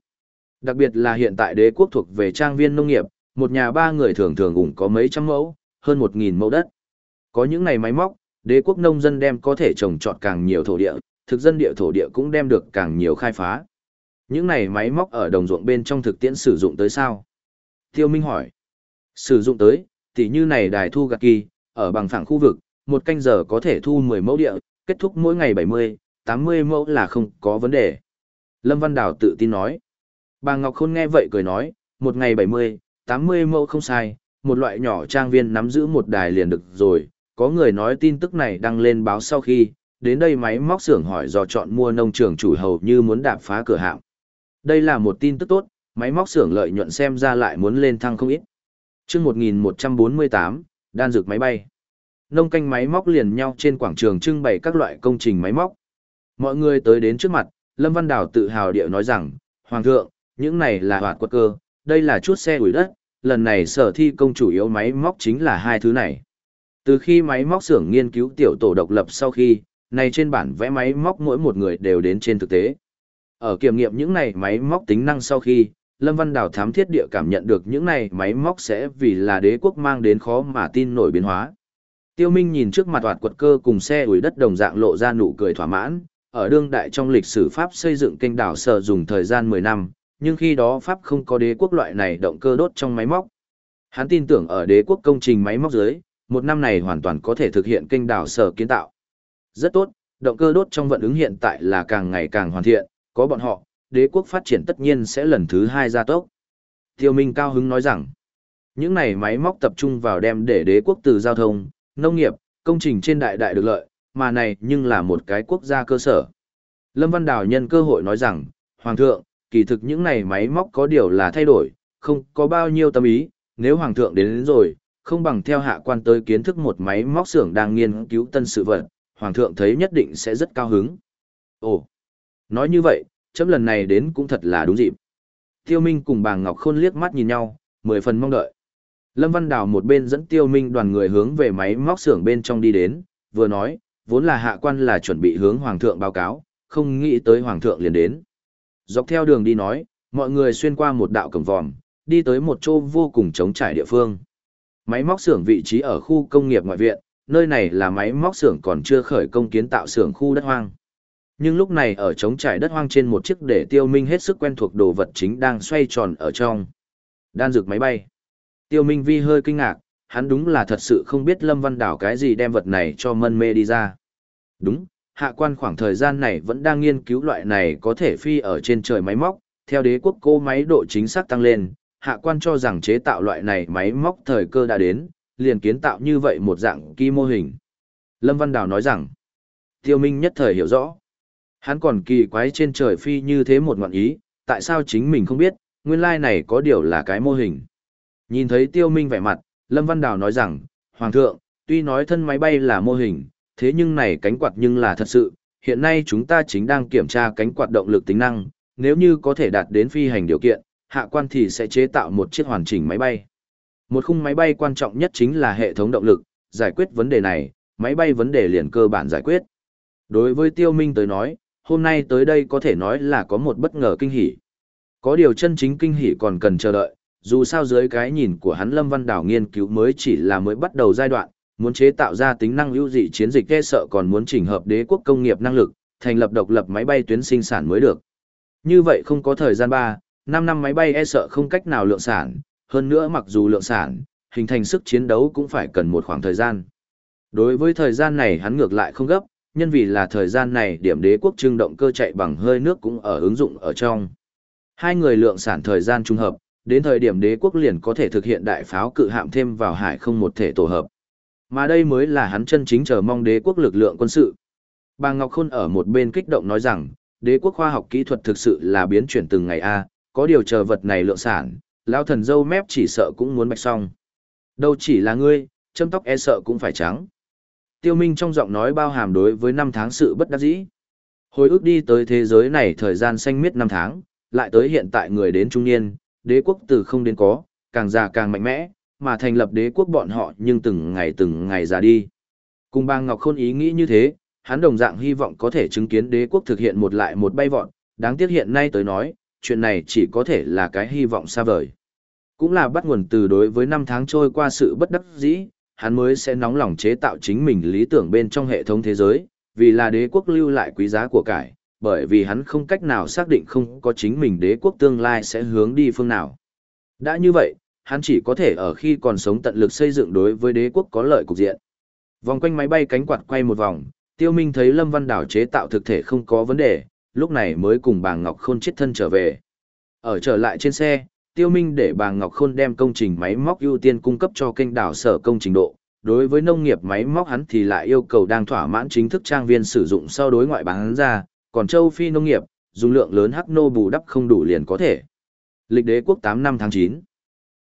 Đặc biệt là hiện tại đế quốc thuộc về trang viên nông nghiệp, một nhà ba người thường thường cũng có mấy trăm mẫu, hơn một nghìn mẫu đất. Có những này máy móc, đế quốc nông dân đem có thể trồng trọt càng nhiều thổ địa, thực dân địa thổ địa cũng đem được càng nhiều khai phá. Những này máy móc ở đồng ruộng bên trong thực tiễn sử dụng tới sao? Tiêu Minh hỏi. Sử dụng tới, tỉ như này đài thu gặt kỳ, ở bằng phẳng khu vực, một canh giờ có thể thu 10 mẫu địa, kết thúc mỗi ngày 70, 80 mẫu là không có vấn đề. Lâm Văn Đào tự tin nói. Bà Ngọc Khôn nghe vậy cười nói, một ngày 70, 80 mẫu không sai, một loại nhỏ trang viên nắm giữ một đài liền được rồi. Có người nói tin tức này đăng lên báo sau khi, đến đây máy móc xưởng hỏi do chọn mua nông trường chủ hầu như muốn đạp phá cửa hạng. Đây là một tin tức tốt, máy móc xưởng lợi nhuận xem ra lại muốn lên thăng không ít. Chương 1148, đan dược máy bay. Nông canh máy móc liền nhau trên quảng trường trưng bày các loại công trình máy móc. Mọi người tới đến trước mặt, Lâm Văn Đào tự hào điệu nói rằng, Hoàng thượng, những này là hoạt quật cơ, đây là chút xe ủi đất, lần này sở thi công chủ yếu máy móc chính là hai thứ này. Từ khi máy móc xưởng nghiên cứu tiểu tổ độc lập sau khi, này trên bản vẽ máy móc mỗi một người đều đến trên thực tế. Ở kiểm nghiệm những này máy móc tính năng sau khi, Lâm Văn Đào thám thiết địa cảm nhận được những này máy móc sẽ vì là đế quốc mang đến khó mà tin nổi biến hóa. Tiêu Minh nhìn trước mặt hoạt quật cơ cùng xe ủi đất đồng dạng lộ ra nụ cười thỏa mãn, ở đương đại trong lịch sử Pháp xây dựng kênh đảo sở dùng thời gian 10 năm, nhưng khi đó Pháp không có đế quốc loại này động cơ đốt trong máy móc. Hắn tin tưởng ở đế quốc công trình máy móc dưới, một năm này hoàn toàn có thể thực hiện kênh đảo sở kiến tạo. Rất tốt, động cơ đốt trong vận ứng hiện tại là càng ngày càng hoàn thiện, có bọn họ, đế quốc phát triển tất nhiên sẽ lần thứ hai gia tốc. Tiêu Minh cao hứng nói rằng, những này máy móc tập trung vào đem để đế quốc từ giao thông, nông nghiệp, công trình trên đại đại được lợi, mà này nhưng là một cái quốc gia cơ sở. Lâm Văn Đào nhân cơ hội nói rằng, Hoàng thượng, kỳ thực những này máy móc có điều là thay đổi, không có bao nhiêu tâm ý, nếu Hoàng thượng đến, đến rồi, không bằng theo hạ quan tới kiến thức một máy móc xưởng đang nghiên cứu tân sự vật, Hoàng thượng thấy nhất định sẽ rất cao hứng. Ồ, nói như vậy, chấm lần này đến cũng thật là đúng dịp. Tiêu Minh cùng bà Ngọc Khôn liếc mắt nhìn nhau, mười phần mong đợi. Lâm Văn Đào một bên dẫn Tiêu Minh đoàn người hướng về máy móc xưởng bên trong đi đến, vừa nói, vốn là hạ quan là chuẩn bị hướng Hoàng thượng báo cáo, không nghĩ tới Hoàng thượng liền đến. Dọc theo đường đi nói, mọi người xuyên qua một đạo cổng vòm, đi tới một chỗ vô cùng trống trải địa phương. Máy móc xưởng vị trí ở khu công nghiệp ngoại viện, nơi này là máy móc xưởng còn chưa khởi công kiến tạo xưởng khu đất hoang. Nhưng lúc này ở trống trải đất hoang trên một chiếc để tiêu minh hết sức quen thuộc đồ vật chính đang xoay tròn ở trong. Đan dược máy bay. Tiêu minh vi hơi kinh ngạc, hắn đúng là thật sự không biết Lâm Văn Đảo cái gì đem vật này cho mân mê đi ra. Đúng, hạ quan khoảng thời gian này vẫn đang nghiên cứu loại này có thể phi ở trên trời máy móc, theo đế quốc cô máy độ chính xác tăng lên, hạ quan cho rằng chế tạo loại này máy móc thời cơ đã đến, liền kiến tạo như vậy một dạng kỳ mô hình. Lâm Văn Đào nói rằng, tiêu minh nhất thời hiểu rõ. Hắn còn kỳ quái trên trời phi như thế một ngọn ý, tại sao chính mình không biết, nguyên lai này có điều là cái mô hình. Nhìn thấy tiêu minh vẻ mặt, Lâm Văn Đào nói rằng, Hoàng thượng, tuy nói thân máy bay là mô hình, thế nhưng này cánh quạt nhưng là thật sự, hiện nay chúng ta chính đang kiểm tra cánh quạt động lực tính năng, nếu như có thể đạt đến phi hành điều kiện, hạ quan thì sẽ chế tạo một chiếc hoàn chỉnh máy bay. Một khung máy bay quan trọng nhất chính là hệ thống động lực, giải quyết vấn đề này, máy bay vấn đề liền cơ bản giải quyết. Đối với Tiêu Minh tới nói, hôm nay tới đây có thể nói là có một bất ngờ kinh hỉ. Có điều chân chính kinh hỉ còn cần chờ đợi, dù sao dưới cái nhìn của hắn Lâm Văn Đảo nghiên cứu mới chỉ là mới bắt đầu giai đoạn, muốn chế tạo ra tính năng ưu dị chiến dịch e sợ còn muốn chỉnh hợp đế quốc công nghiệp năng lực, thành lập độc lập máy bay tuyến sinh sản mới được. Như vậy không có thời gian 3, 5 năm máy bay e sợ không cách nào lượng sản, hơn nữa mặc dù lượng sản, hình thành sức chiến đấu cũng phải cần một khoảng thời gian. Đối với thời gian này hắn ngược lại không gấp, nhân vì là thời gian này điểm đế quốc trưng động cơ chạy bằng hơi nước cũng ở ứng dụng ở trong. Hai người lượng sản thời gian trung hợp, đến thời điểm đế quốc liền có thể thực hiện đại pháo cự hạm thêm vào hải không một thể tổ hợp. Mà đây mới là hắn chân chính chờ mong đế quốc lực lượng quân sự. Bà Ngọc Khôn ở một bên kích động nói rằng, đế quốc khoa học kỹ thuật thực sự là biến chuyển từng ngày a, có điều chờ vật này lượng sản, lão thần dâu mép chỉ sợ cũng muốn bạch xong. Đâu chỉ là ngươi, châm tóc e sợ cũng phải trắng. Tiêu Minh trong giọng nói bao hàm đối với năm tháng sự bất đắc dĩ. Hồi ức đi tới thế giới này thời gian xanh miết năm tháng, lại tới hiện tại người đến trung niên, đế quốc từ không đến có, càng già càng mạnh mẽ, mà thành lập đế quốc bọn họ nhưng từng ngày từng ngày già đi. Cùng bang Ngọc Khôn ý nghĩ như thế, hắn đồng dạng hy vọng có thể chứng kiến đế quốc thực hiện một lại một bay vọt, đáng tiếc hiện nay tới nói, chuyện này chỉ có thể là cái hy vọng xa vời. Cũng là bắt nguồn từ đối với năm tháng trôi qua sự bất đắc dĩ, hắn mới sẽ nóng lòng chế tạo chính mình lý tưởng bên trong hệ thống thế giới, vì là đế quốc lưu lại quý giá của cải, bởi vì hắn không cách nào xác định không có chính mình đế quốc tương lai sẽ hướng đi phương nào. Đã như vậy, hắn chỉ có thể ở khi còn sống tận lực xây dựng đối với đế quốc có lợi cục diện. Vòng quanh máy bay cánh quạt quay một vòng, Tiêu Minh thấy Lâm Văn Đảo chế tạo thực thể không có vấn đề, lúc này mới cùng bà Ngọc Khôn chết thân trở về. Ở trở lại trên xe, Tiêu Minh để bà Ngọc Khôn đem công trình máy móc ưu tiên cung cấp cho kênh đảo sở công trình độ. Đối với nông nghiệp máy móc hắn thì lại yêu cầu đang thỏa mãn chính thức trang viên sử dụng sau đối ngoại bán ra, còn châu Phi nông nghiệp, dùng lượng lớn hắc nô bù đắp không đủ liền có thể. Lịch đế quốc 8 năm tháng 9.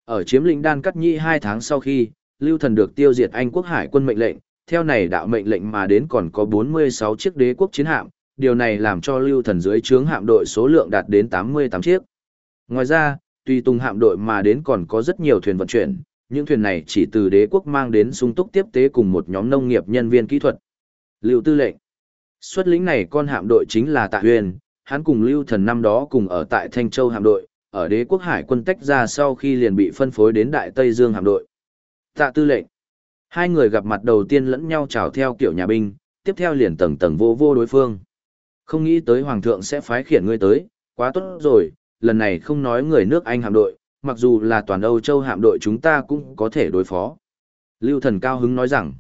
Ở chiếm lĩnh đan cắt nhị 2 tháng sau khi, Lưu Thần được tiêu diệt Anh quốc hải quân mệnh lệnh, theo này đạo mệnh lệnh mà đến còn có 46 chiếc đế quốc chiến hạm, điều này làm cho Lưu Thần dưới trướng hạm đội số lượng đạt đến 88 chiếc. Ngoài ra, tùy tung hạm đội mà đến còn có rất nhiều thuyền vận chuyển, những thuyền này chỉ từ đế quốc mang đến sung túc tiếp tế cùng một nhóm nông nghiệp nhân viên kỹ thuật. Lưu Tư lệnh Xuất lĩnh này con hạm đội chính là Tạ Huyền, hắn cùng Lưu Thần năm đó cùng ở tại Thanh Châu hạm đội, ở đế quốc hải quân tách ra sau khi liền bị phân phối đến Đại Tây Dương hạm đội. Tạ Tư lệnh Hai người gặp mặt đầu tiên lẫn nhau chào theo kiểu nhà binh, tiếp theo liền tầng tầng vô vô đối phương. Không nghĩ tới Hoàng thượng sẽ phái khiển ngươi tới, quá tốt rồi, lần này không nói người nước Anh hạm đội, mặc dù là toàn Âu Châu hạm đội chúng ta cũng có thể đối phó. Lưu thần cao hứng nói rằng,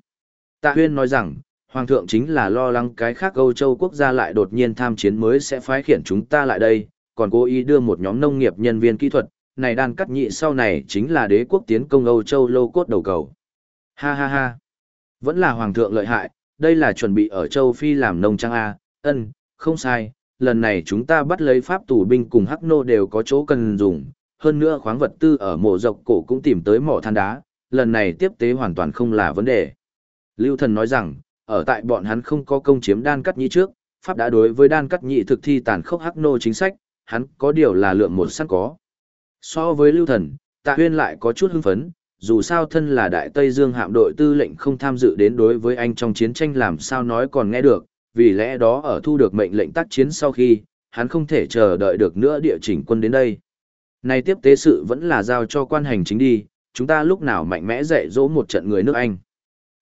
Tạ Huyên nói rằng, Hoàng thượng chính là lo lắng cái khác Âu Châu quốc gia lại đột nhiên tham chiến mới sẽ phái khiển chúng ta lại đây, còn cố ý đưa một nhóm nông nghiệp nhân viên kỹ thuật, này đan cắt nhị sau này chính là đế quốc tiến công Âu Châu lô cốt đầu cầu. Ha ha ha, vẫn là Hoàng thượng lợi hại, đây là chuẩn bị ở Châu Phi làm nông trang A, ân, không sai, lần này chúng ta bắt lấy pháp tù binh cùng hắc nô đều có chỗ cần dùng, hơn nữa khoáng vật tư ở mộ dọc cổ cũng tìm tới mỏ than đá, lần này tiếp tế hoàn toàn không là vấn đề. Lưu thần nói rằng, ở tại bọn hắn không có công chiếm đan cắt nhị trước, Pháp đã đối với đan cắt nhị thực thi tàn khốc hắc nô chính sách, hắn có điều là lượng một sẵn có. So với lưu thần, tạ huyên lại có chút hưng phấn, dù sao thân là đại Tây Dương hạm đội tư lệnh không tham dự đến đối với anh trong chiến tranh làm sao nói còn nghe được, vì lẽ đó ở thu được mệnh lệnh tác chiến sau khi, hắn không thể chờ đợi được nữa địa chỉnh quân đến đây. Này tiếp tế sự vẫn là giao cho quan hành chính đi, chúng ta lúc nào mạnh mẽ dạy dỗ một trận người nước Anh.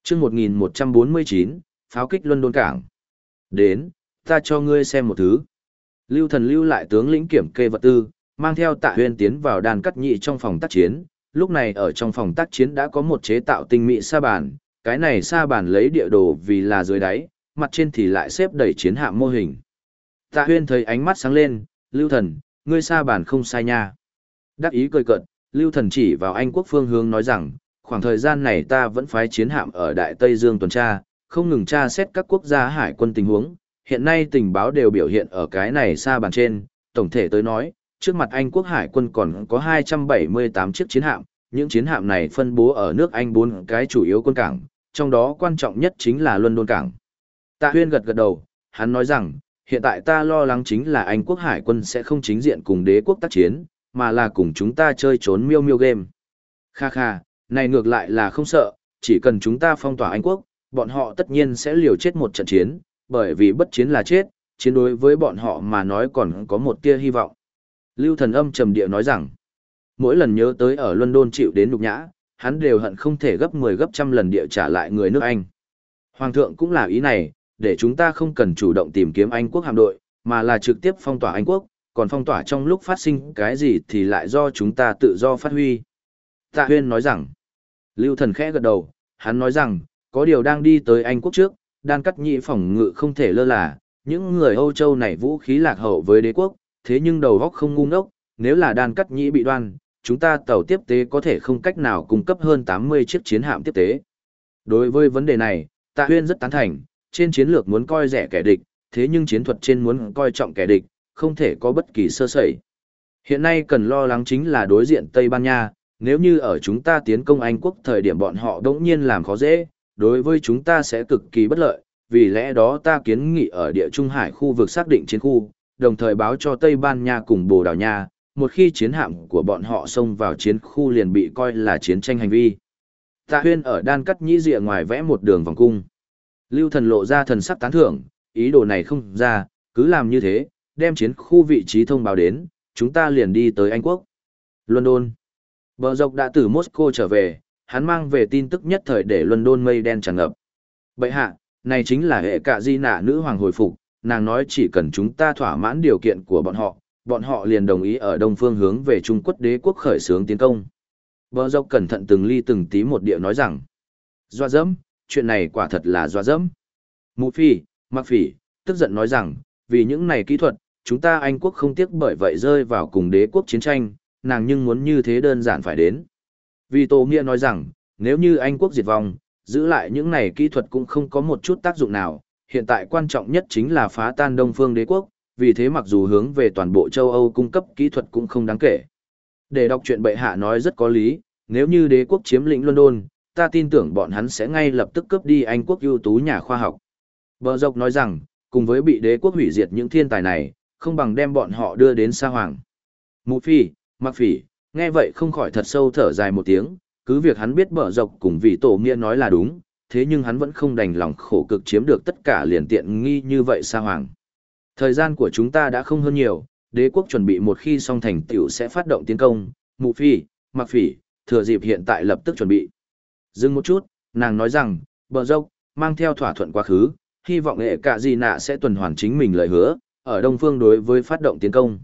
chương 1149, pháo kích luân đôn Cảng. Đến, ta cho ngươi xem một thứ. Lưu thần lưu lại tướng lĩnh kiểm kê vật tư, mang theo tạ huyên tiến vào đàn cắt nhị trong phòng tác chiến. Lúc này ở trong phòng tác chiến đã có một chế tạo tinh mỹ sa bàn, cái này sa bàn lấy địa đồ vì là dưới đáy, mặt trên thì lại xếp đầy chiến hạm mô hình. Tạ huyên thấy ánh mắt sáng lên, lưu thần, ngươi sa bàn không sai nha. Đắc ý cười cợt, lưu thần chỉ vào Anh quốc phương hướng nói rằng, khoảng thời gian này ta vẫn phái chiến hạm ở Đại Tây Dương tuần tra, không ngừng tra xét các quốc gia hải quân tình huống. Hiện nay tình báo đều biểu hiện ở cái này sa bàn trên, tổng thể tới nói, trước mặt Anh quốc hải quân còn có 278 chiếc chiến hạm, những chiến hạm này phân bố ở nước Anh bốn cái chủ yếu quân cảng, trong đó quan trọng nhất chính là London cảng. Tạ Huyên gật gật đầu, hắn nói rằng, hiện tại ta lo lắng chính là Anh quốc hải quân sẽ không chính diện cùng đế quốc tác chiến, mà là cùng chúng ta chơi trốn miêu miêu game. Kha kha, này ngược lại là không sợ, chỉ cần chúng ta phong tỏa Anh quốc, bọn họ tất nhiên sẽ liều chết một trận chiến, Bởi vì bất chiến là chết, chiến đối với bọn họ mà nói còn có một tia hy vọng. Lưu thần âm trầm địa nói rằng, mỗi lần nhớ tới ở London chịu đến nhục nhã, hắn đều hận không thể gấp 10 gấp trăm lần địa trả lại người nước Anh. Hoàng thượng cũng là ý này, để chúng ta không cần chủ động tìm kiếm Anh quốc hạm đội, mà là trực tiếp phong tỏa Anh quốc, còn phong tỏa trong lúc phát sinh cái gì thì lại do chúng ta tự do phát huy. Tạ Huyên nói rằng, Lưu thần khẽ gật đầu, hắn nói rằng, có điều đang đi tới Anh quốc trước, đan cắt nhị phòng ngự không thể lơ là, những người Âu Châu này vũ khí lạc hậu với đế quốc, thế nhưng đầu góc không ngu ngốc, nếu là đan cắt nhị bị đoan, chúng ta tàu tiếp tế có thể không cách nào cung cấp hơn 80 chiếc chiến hạm tiếp tế. Đối với vấn đề này, Tạ Huyên rất tán thành, trên chiến lược muốn coi rẻ kẻ địch, thế nhưng chiến thuật trên muốn coi trọng kẻ địch, không thể có bất kỳ sơ sẩy. Hiện nay cần lo lắng chính là đối diện Tây Ban Nha, nếu như ở chúng ta tiến công Anh quốc thời điểm bọn họ đỗng nhiên làm khó dễ, đối với chúng ta sẽ cực kỳ bất lợi, vì lẽ đó ta kiến nghị ở địa Trung Hải khu vực xác định chiến khu, đồng thời báo cho Tây Ban Nha cùng Bồ Đào Nha, một khi chiến hạm của bọn họ xông vào chiến khu liền bị coi là chiến tranh hành vi. Tạ huyên ở đan cắt nhĩ rìa ngoài vẽ một đường vòng cung. Lưu thần lộ ra thần sắc tán thưởng, ý đồ này không ra, cứ làm như thế, đem chiến khu vị trí thông báo đến, chúng ta liền đi tới Anh Quốc. London. Bờ dọc đã từ Moscow trở về, hắn mang về tin tức nhất thời để London mây đen tràn ngập. Bậy hạ, này chính là hệ cả di nạ nữ hoàng hồi phục, nàng nói chỉ cần chúng ta thỏa mãn điều kiện của bọn họ, bọn họ liền đồng ý ở đông phương hướng về Trung Quốc đế quốc khởi xướng tiến công. Bờ dọc cẩn thận từng ly từng tí một điệu nói rằng, doa dẫm, chuyện này quả thật là dọa dẫm. Mụ phi, mặc phỉ, tức giận nói rằng, vì những này kỹ thuật, chúng ta Anh quốc không tiếc bởi vậy rơi vào cùng đế quốc chiến tranh, nàng nhưng muốn như thế đơn giản phải đến. Vì Tô Nghĩa nói rằng, nếu như Anh quốc diệt vong, giữ lại những này kỹ thuật cũng không có một chút tác dụng nào, hiện tại quan trọng nhất chính là phá tan Đông phương đế quốc, vì thế mặc dù hướng về toàn bộ châu Âu cung cấp kỹ thuật cũng không đáng kể. Để đọc chuyện bệ hạ nói rất có lý, nếu như đế quốc chiếm lĩnh London, ta tin tưởng bọn hắn sẽ ngay lập tức cướp đi Anh quốc ưu tú nhà khoa học. Bờ dọc nói rằng, cùng với bị đế quốc hủy diệt những thiên tài này, không bằng đem bọn họ đưa đến sa hoàng. Mụ phi, mặc phỉ, nghe vậy không khỏi thật sâu thở dài một tiếng, cứ việc hắn biết bờ dọc cùng vị tổ nghĩa nói là đúng, thế nhưng hắn vẫn không đành lòng khổ cực chiếm được tất cả liền tiện nghi như vậy sa hoàng. Thời gian của chúng ta đã không hơn nhiều, đế quốc chuẩn bị một khi xong thành tiểu sẽ phát động tiến công, mụ phi, mặc phỉ, thừa dịp hiện tại lập tức chuẩn bị. Dừng một chút, nàng nói rằng, bờ dốc, mang theo thỏa thuận quá khứ, hy vọng hệ cả gì nạ sẽ tuần hoàn chính mình lời hứa, ở Đông Phương đối với phát động tiến công.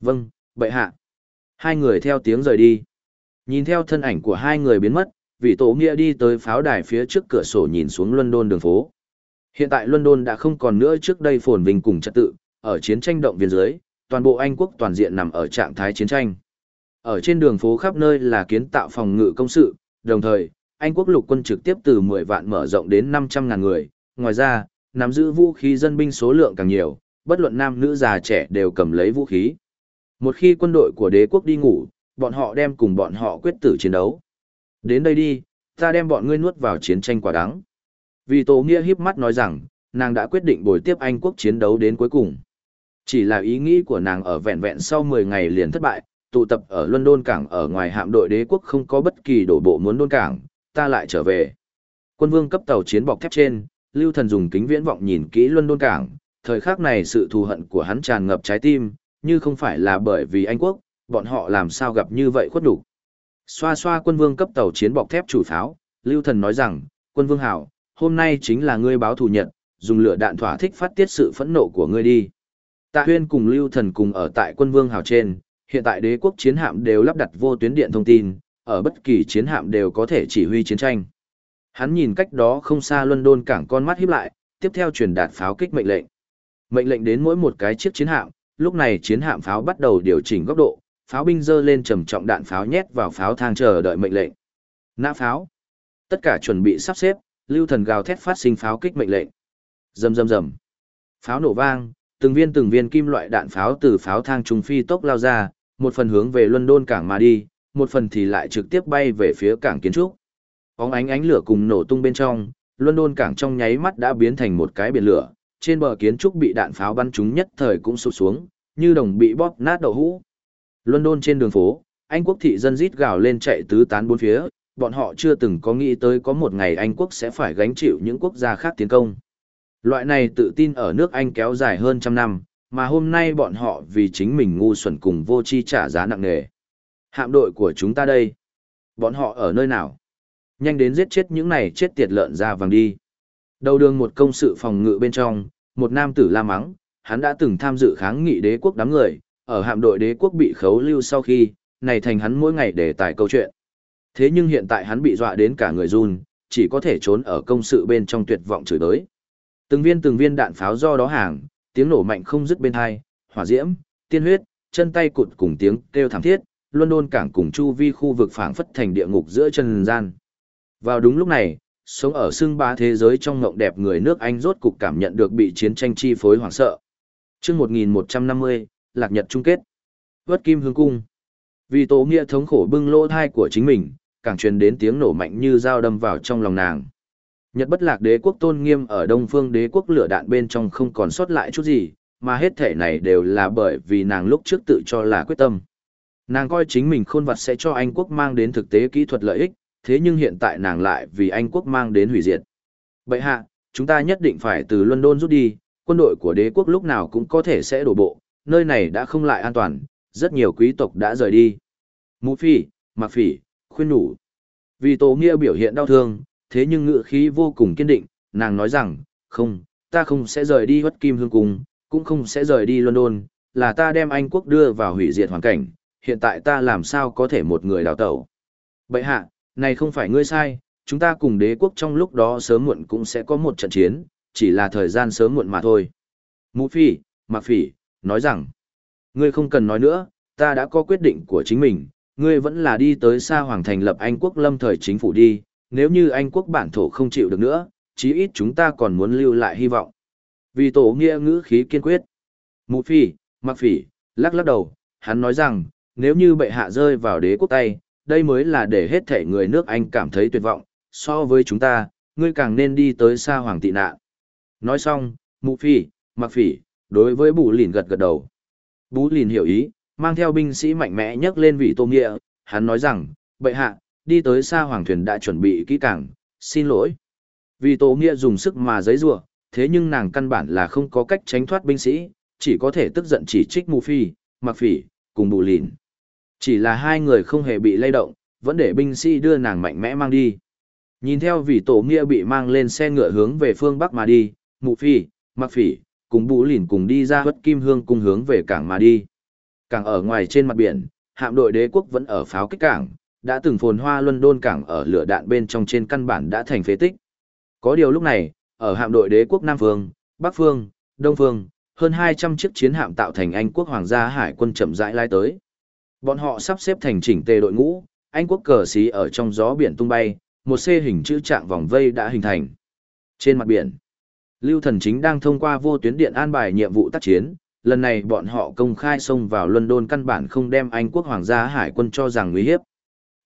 Vâng, bệ hạ. Hai người theo tiếng rời đi. Nhìn theo thân ảnh của hai người biến mất, vị tổ nghĩa đi tới pháo đài phía trước cửa sổ nhìn xuống London đường phố. Hiện tại London đã không còn nữa trước đây phồn vinh cùng trật tự, ở chiến tranh động viên dưới, toàn bộ Anh quốc toàn diện nằm ở trạng thái chiến tranh. Ở trên đường phố khắp nơi là kiến tạo phòng ngự công sự, đồng thời, anh quốc lục quân trực tiếp từ 10 vạn mở rộng đến 500 ngàn người, ngoài ra, nắm giữ vũ khí dân binh số lượng càng nhiều, bất luận nam nữ già trẻ đều cầm lấy vũ khí. Một khi quân đội của đế quốc đi ngủ, bọn họ đem cùng bọn họ quyết tử chiến đấu. Đến đây đi, ta đem bọn ngươi nuốt vào chiến tranh quả đắng. Vì Tổ Nghĩa híp mắt nói rằng, nàng đã quyết định bồi tiếp Anh quốc chiến đấu đến cuối cùng. Chỉ là ý nghĩ của nàng ở vẹn vẹn sau 10 ngày liền thất bại, tụ tập ở London cảng ở ngoài hạm đội đế quốc không có bất kỳ đổ bộ muốn đôn cảng, ta lại trở về. Quân vương cấp tàu chiến bọc thép trên, Lưu Thần dùng kính viễn vọng nhìn kỹ luân đôn cảng, thời khắc này sự thù hận của hắn tràn ngập trái tim, như không phải là bởi vì Anh quốc, bọn họ làm sao gặp như vậy khuất đủ. Xoa xoa quân vương cấp tàu chiến bọc thép chủ pháo, Lưu Thần nói rằng, quân vương hảo, hôm nay chính là ngươi báo thù nhận, dùng lửa đạn thỏa thích phát tiết sự phẫn nộ của ngươi đi. Tạ Huyên cùng Lưu Thần cùng ở tại quân vương hào trên, hiện tại đế quốc chiến hạm đều lắp đặt vô tuyến điện thông tin, ở bất kỳ chiến hạm đều có thể chỉ huy chiến tranh. Hắn nhìn cách đó không xa London cảng con mắt híp lại, tiếp theo truyền đạt pháo kích mệnh lệnh. Mệnh lệnh đến mỗi một cái chiếc chiến hạm, lúc này chiến hạm pháo bắt đầu điều chỉnh góc độ, pháo binh dơ lên trầm trọng đạn pháo nhét vào pháo thang chờ đợi mệnh lệnh. Nã pháo. Tất cả chuẩn bị sắp xếp, lưu thần gào thét phát sinh pháo kích mệnh lệnh. Rầm rầm rầm. Pháo nổ vang, từng viên từng viên kim loại đạn pháo từ pháo thang trung phi tốc lao ra, một phần hướng về London cảng mà đi, một phần thì lại trực tiếp bay về phía cảng kiến trúc. Bóng ánh ánh lửa cùng nổ tung bên trong, London cảng trong nháy mắt đã biến thành một cái biển lửa, trên bờ kiến trúc bị đạn pháo bắn trúng nhất thời cũng sụp xuống, như đồng bị bóp nát đầu hũ. London trên đường phố, Anh quốc thị dân rít gào lên chạy tứ tán bốn phía, bọn họ chưa từng có nghĩ tới có một ngày Anh quốc sẽ phải gánh chịu những quốc gia khác tiến công. Loại này tự tin ở nước Anh kéo dài hơn trăm năm, mà hôm nay bọn họ vì chính mình ngu xuẩn cùng vô tri trả giá nặng nề. Hạm đội của chúng ta đây. Bọn họ ở nơi nào? Nhanh đến giết chết những này chết tiệt lợn ra vàng đi. Đầu đường một công sự phòng ngự bên trong, một nam tử la mắng, hắn đã từng tham dự kháng nghị đế quốc đám người, ở hạm đội đế quốc bị khấu lưu sau khi, này thành hắn mỗi ngày để tải câu chuyện. Thế nhưng hiện tại hắn bị dọa đến cả người run, chỉ có thể trốn ở công sự bên trong tuyệt vọng chửi đới. Từng viên từng viên đạn pháo do đó hàng, tiếng nổ mạnh không dứt bên hai, hỏa diễm, tiên huyết, chân tay cụt cùng tiếng kêu thảm thiết, London cảng cùng chu vi khu vực phảng phất thành địa ngục giữa chân gian. Vào đúng lúc này, sống ở xương ba thế giới trong ngộng đẹp người nước Anh rốt cục cảm nhận được bị chiến tranh chi phối hoảng sợ. Chương 1150, Lạc Nhật chung kết. Vất Kim Hương Cung. Vì Tố Nghĩa thống khổ bưng lỗ thai của chính mình, càng truyền đến tiếng nổ mạnh như dao đâm vào trong lòng nàng. Nhật bất lạc đế quốc tôn nghiêm ở đông phương đế quốc lửa đạn bên trong không còn sót lại chút gì, mà hết thể này đều là bởi vì nàng lúc trước tự cho là quyết tâm. Nàng coi chính mình khôn vật sẽ cho Anh quốc mang đến thực tế kỹ thuật lợi ích, thế nhưng hiện tại nàng lại vì Anh quốc mang đến hủy diệt. Bậy hạ, chúng ta nhất định phải từ London rút đi, quân đội của đế quốc lúc nào cũng có thể sẽ đổ bộ, nơi này đã không lại an toàn, rất nhiều quý tộc đã rời đi. Mũ phi, mặc phỉ, khuyên nhủ. Vì tổ Nghĩa biểu hiện đau thương, thế nhưng ngựa khí vô cùng kiên định, nàng nói rằng, không, ta không sẽ rời đi bất kim hương cung, cũng không sẽ rời đi London, là ta đem Anh quốc đưa vào hủy diệt hoàn cảnh, hiện tại ta làm sao có thể một người đào tẩu. Bậy hạ, này không phải ngươi sai, chúng ta cùng đế quốc trong lúc đó sớm muộn cũng sẽ có một trận chiến, chỉ là thời gian sớm muộn mà thôi. Mũ phi, mặc phỉ, nói rằng, ngươi không cần nói nữa, ta đã có quyết định của chính mình, ngươi vẫn là đi tới xa hoàng thành lập Anh quốc lâm thời chính phủ đi, nếu như Anh quốc bản thổ không chịu được nữa, chí ít chúng ta còn muốn lưu lại hy vọng. Vì tổ nghĩa ngữ khí kiên quyết. Mũ phi, mặc phỉ, lắc lắc đầu, hắn nói rằng, nếu như bệ hạ rơi vào đế quốc tay, đây mới là để hết thể người nước Anh cảm thấy tuyệt vọng, so với chúng ta, ngươi càng nên đi tới xa hoàng tị nạn. Nói xong, mụ phi, mặc phỉ, đối với bù lìn gật gật đầu. Bú lìn hiểu ý, mang theo binh sĩ mạnh mẽ nhấc lên vị tô nghĩa, hắn nói rằng, bệ hạ, đi tới xa hoàng thuyền đã chuẩn bị kỹ càng, xin lỗi. Vì tô nghĩa dùng sức mà giấy rủa thế nhưng nàng căn bản là không có cách tránh thoát binh sĩ, chỉ có thể tức giận chỉ trích mù phi, mặc phỉ, cùng bù lìn. Chỉ là hai người không hề bị lay động, vẫn để binh sĩ đưa nàng mạnh mẽ mang đi. Nhìn theo vì tổ nghĩa bị mang lên xe ngựa hướng về phương Bắc mà đi, mụ phi, mặc phỉ, cùng bù lìn cùng đi ra bất kim hương cùng hướng về cảng mà đi. Cảng ở ngoài trên mặt biển, hạm đội đế quốc vẫn ở pháo kích cảng, đã từng phồn hoa luân đôn cảng ở lửa đạn bên trong trên căn bản đã thành phế tích. Có điều lúc này, ở hạm đội đế quốc Nam Phương, Bắc Phương, Đông Phương, hơn 200 chiếc chiến hạm tạo thành Anh quốc hoàng gia hải quân chậm rãi lai tới. Bọn họ sắp xếp thành chỉnh tề đội ngũ, Anh quốc cờ xí ở trong gió biển tung bay, một xê hình chữ trạng vòng vây đã hình thành. Trên mặt biển, Lưu Thần Chính đang thông qua vô tuyến điện an bài nhiệm vụ tác chiến, lần này bọn họ công khai xông vào London căn bản không đem Anh quốc hoàng gia hải quân cho rằng nguy hiếp.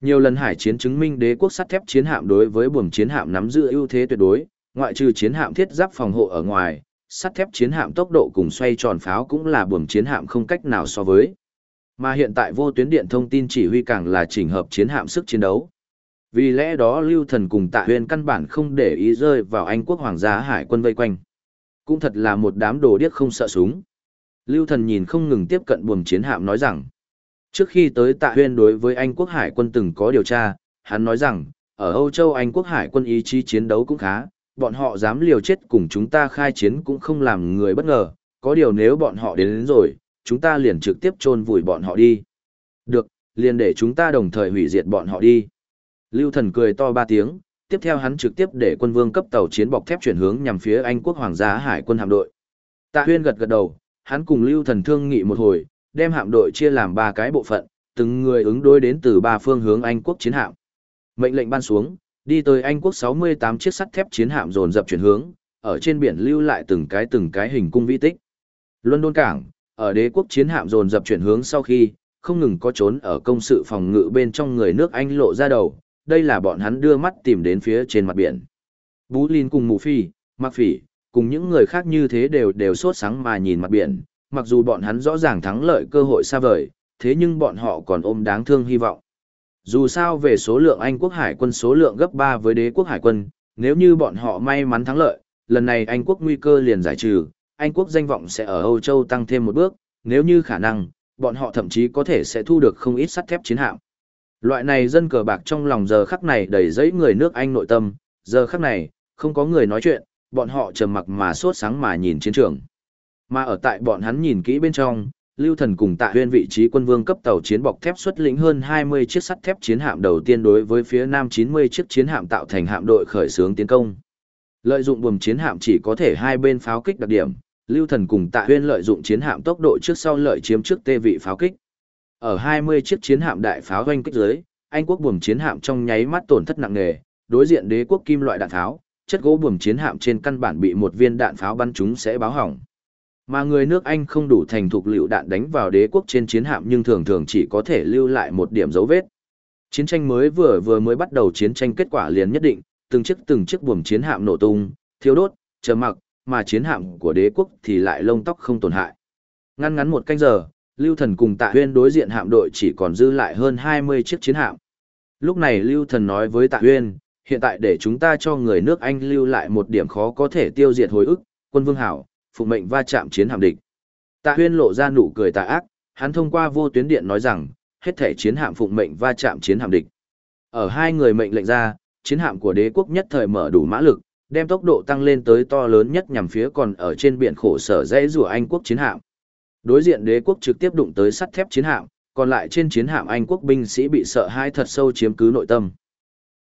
Nhiều lần hải chiến chứng minh đế quốc sắt thép chiến hạm đối với buồm chiến hạm nắm giữ ưu thế tuyệt đối, ngoại trừ chiến hạm thiết giáp phòng hộ ở ngoài, sắt thép chiến hạm tốc độ cùng xoay tròn pháo cũng là buồm chiến hạm không cách nào so với. Mà hiện tại vô tuyến điện thông tin chỉ huy càng là chỉnh hợp chiến hạm sức chiến đấu. Vì lẽ đó Lưu Thần cùng Tạ Huyền căn bản không để ý rơi vào Anh quốc hoàng gia hải quân vây quanh. Cũng thật là một đám đồ điếc không sợ súng. Lưu Thần nhìn không ngừng tiếp cận buồm chiến hạm nói rằng, trước khi tới Tạ Huyền đối với Anh quốc hải quân từng có điều tra, hắn nói rằng, ở Âu Châu Anh quốc hải quân ý chí chiến đấu cũng khá, bọn họ dám liều chết cùng chúng ta khai chiến cũng không làm người bất ngờ, có điều nếu bọn họ đến, đến rồi, chúng ta liền trực tiếp chôn vùi bọn họ đi. Được, liền để chúng ta đồng thời hủy diệt bọn họ đi. Lưu thần cười to ba tiếng, tiếp theo hắn trực tiếp để quân vương cấp tàu chiến bọc thép chuyển hướng nhằm phía Anh quốc hoàng gia hải quân hạm đội. Tạ Huyên gật gật đầu, hắn cùng Lưu thần thương nghị một hồi, đem hạm đội chia làm ba cái bộ phận, từng người ứng đối đến từ ba phương hướng Anh quốc chiến hạm. Mệnh lệnh ban xuống, đi tới Anh quốc 68 chiếc sắt thép chiến hạm dồn dập chuyển hướng, ở trên biển lưu lại từng cái từng cái hình cung vĩ tích. London cảng, ở đế quốc chiến hạm dồn dập chuyển hướng sau khi, không ngừng có trốn ở công sự phòng ngự bên trong người nước Anh lộ ra đầu, đây là bọn hắn đưa mắt tìm đến phía trên mặt biển. Bú Linh cùng Mù Phi, Mạc Phỉ, cùng những người khác như thế đều đều sốt sáng mà nhìn mặt biển, mặc dù bọn hắn rõ ràng thắng lợi cơ hội xa vời, thế nhưng bọn họ còn ôm đáng thương hy vọng. Dù sao về số lượng Anh quốc hải quân số lượng gấp 3 với đế quốc hải quân, nếu như bọn họ may mắn thắng lợi, lần này Anh quốc nguy cơ liền giải trừ, anh quốc danh vọng sẽ ở Âu Châu tăng thêm một bước, nếu như khả năng, bọn họ thậm chí có thể sẽ thu được không ít sắt thép chiến hạm. Loại này dân cờ bạc trong lòng giờ khắc này đầy dẫy người nước Anh nội tâm, giờ khắc này, không có người nói chuyện, bọn họ trầm mặc mà sốt sáng mà nhìn chiến trường. Mà ở tại bọn hắn nhìn kỹ bên trong, Lưu Thần cùng Tạ Huyên vị trí quân vương cấp tàu chiến bọc thép xuất lĩnh hơn 20 chiếc sắt thép chiến hạm đầu tiên đối với phía nam 90 chiếc chiến hạm tạo thành hạm đội khởi xướng tiến công. Lợi dụng buồm chiến hạm chỉ có thể hai bên pháo kích đặc điểm, Lưu Thần cùng Tạ Huyên lợi dụng chiến hạm tốc độ trước sau lợi chiếm trước tê vị pháo kích. Ở 20 chiếc chiến hạm đại pháo doanh kích dưới, Anh quốc buồm chiến hạm trong nháy mắt tổn thất nặng nề, đối diện đế quốc kim loại đạn pháo, chất gỗ buồm chiến hạm trên căn bản bị một viên đạn pháo bắn trúng sẽ báo hỏng. Mà người nước Anh không đủ thành thục liệu đạn đánh vào đế quốc trên chiến hạm nhưng thường thường chỉ có thể lưu lại một điểm dấu vết. Chiến tranh mới vừa vừa mới bắt đầu chiến tranh kết quả liền nhất định, từng chiếc từng chiếc buồm chiến hạm nổ tung, thiếu đốt, chờ mặc, mà chiến hạm của đế quốc thì lại lông tóc không tổn hại. Ngăn ngắn một canh giờ, Lưu Thần cùng Tạ Huyên đối diện hạm đội chỉ còn dư lại hơn 20 chiếc chiến hạm. Lúc này Lưu Thần nói với Tạ Huyên, hiện tại để chúng ta cho người nước Anh lưu lại một điểm khó có thể tiêu diệt hồi ức, quân vương hảo, phụ mệnh va chạm chiến hạm địch. Tạ Huyên lộ ra nụ cười tà ác, hắn thông qua vô tuyến điện nói rằng, hết thể chiến hạm phụng mệnh va chạm chiến hạm địch. Ở hai người mệnh lệnh ra, chiến hạm của đế quốc nhất thời mở đủ mã lực, đem tốc độ tăng lên tới to lớn nhất nhằm phía còn ở trên biển khổ sở dãy rùa Anh quốc chiến hạm. Đối diện đế quốc trực tiếp đụng tới sắt thép chiến hạm, còn lại trên chiến hạm Anh quốc binh sĩ bị sợ hãi thật sâu chiếm cứ nội tâm.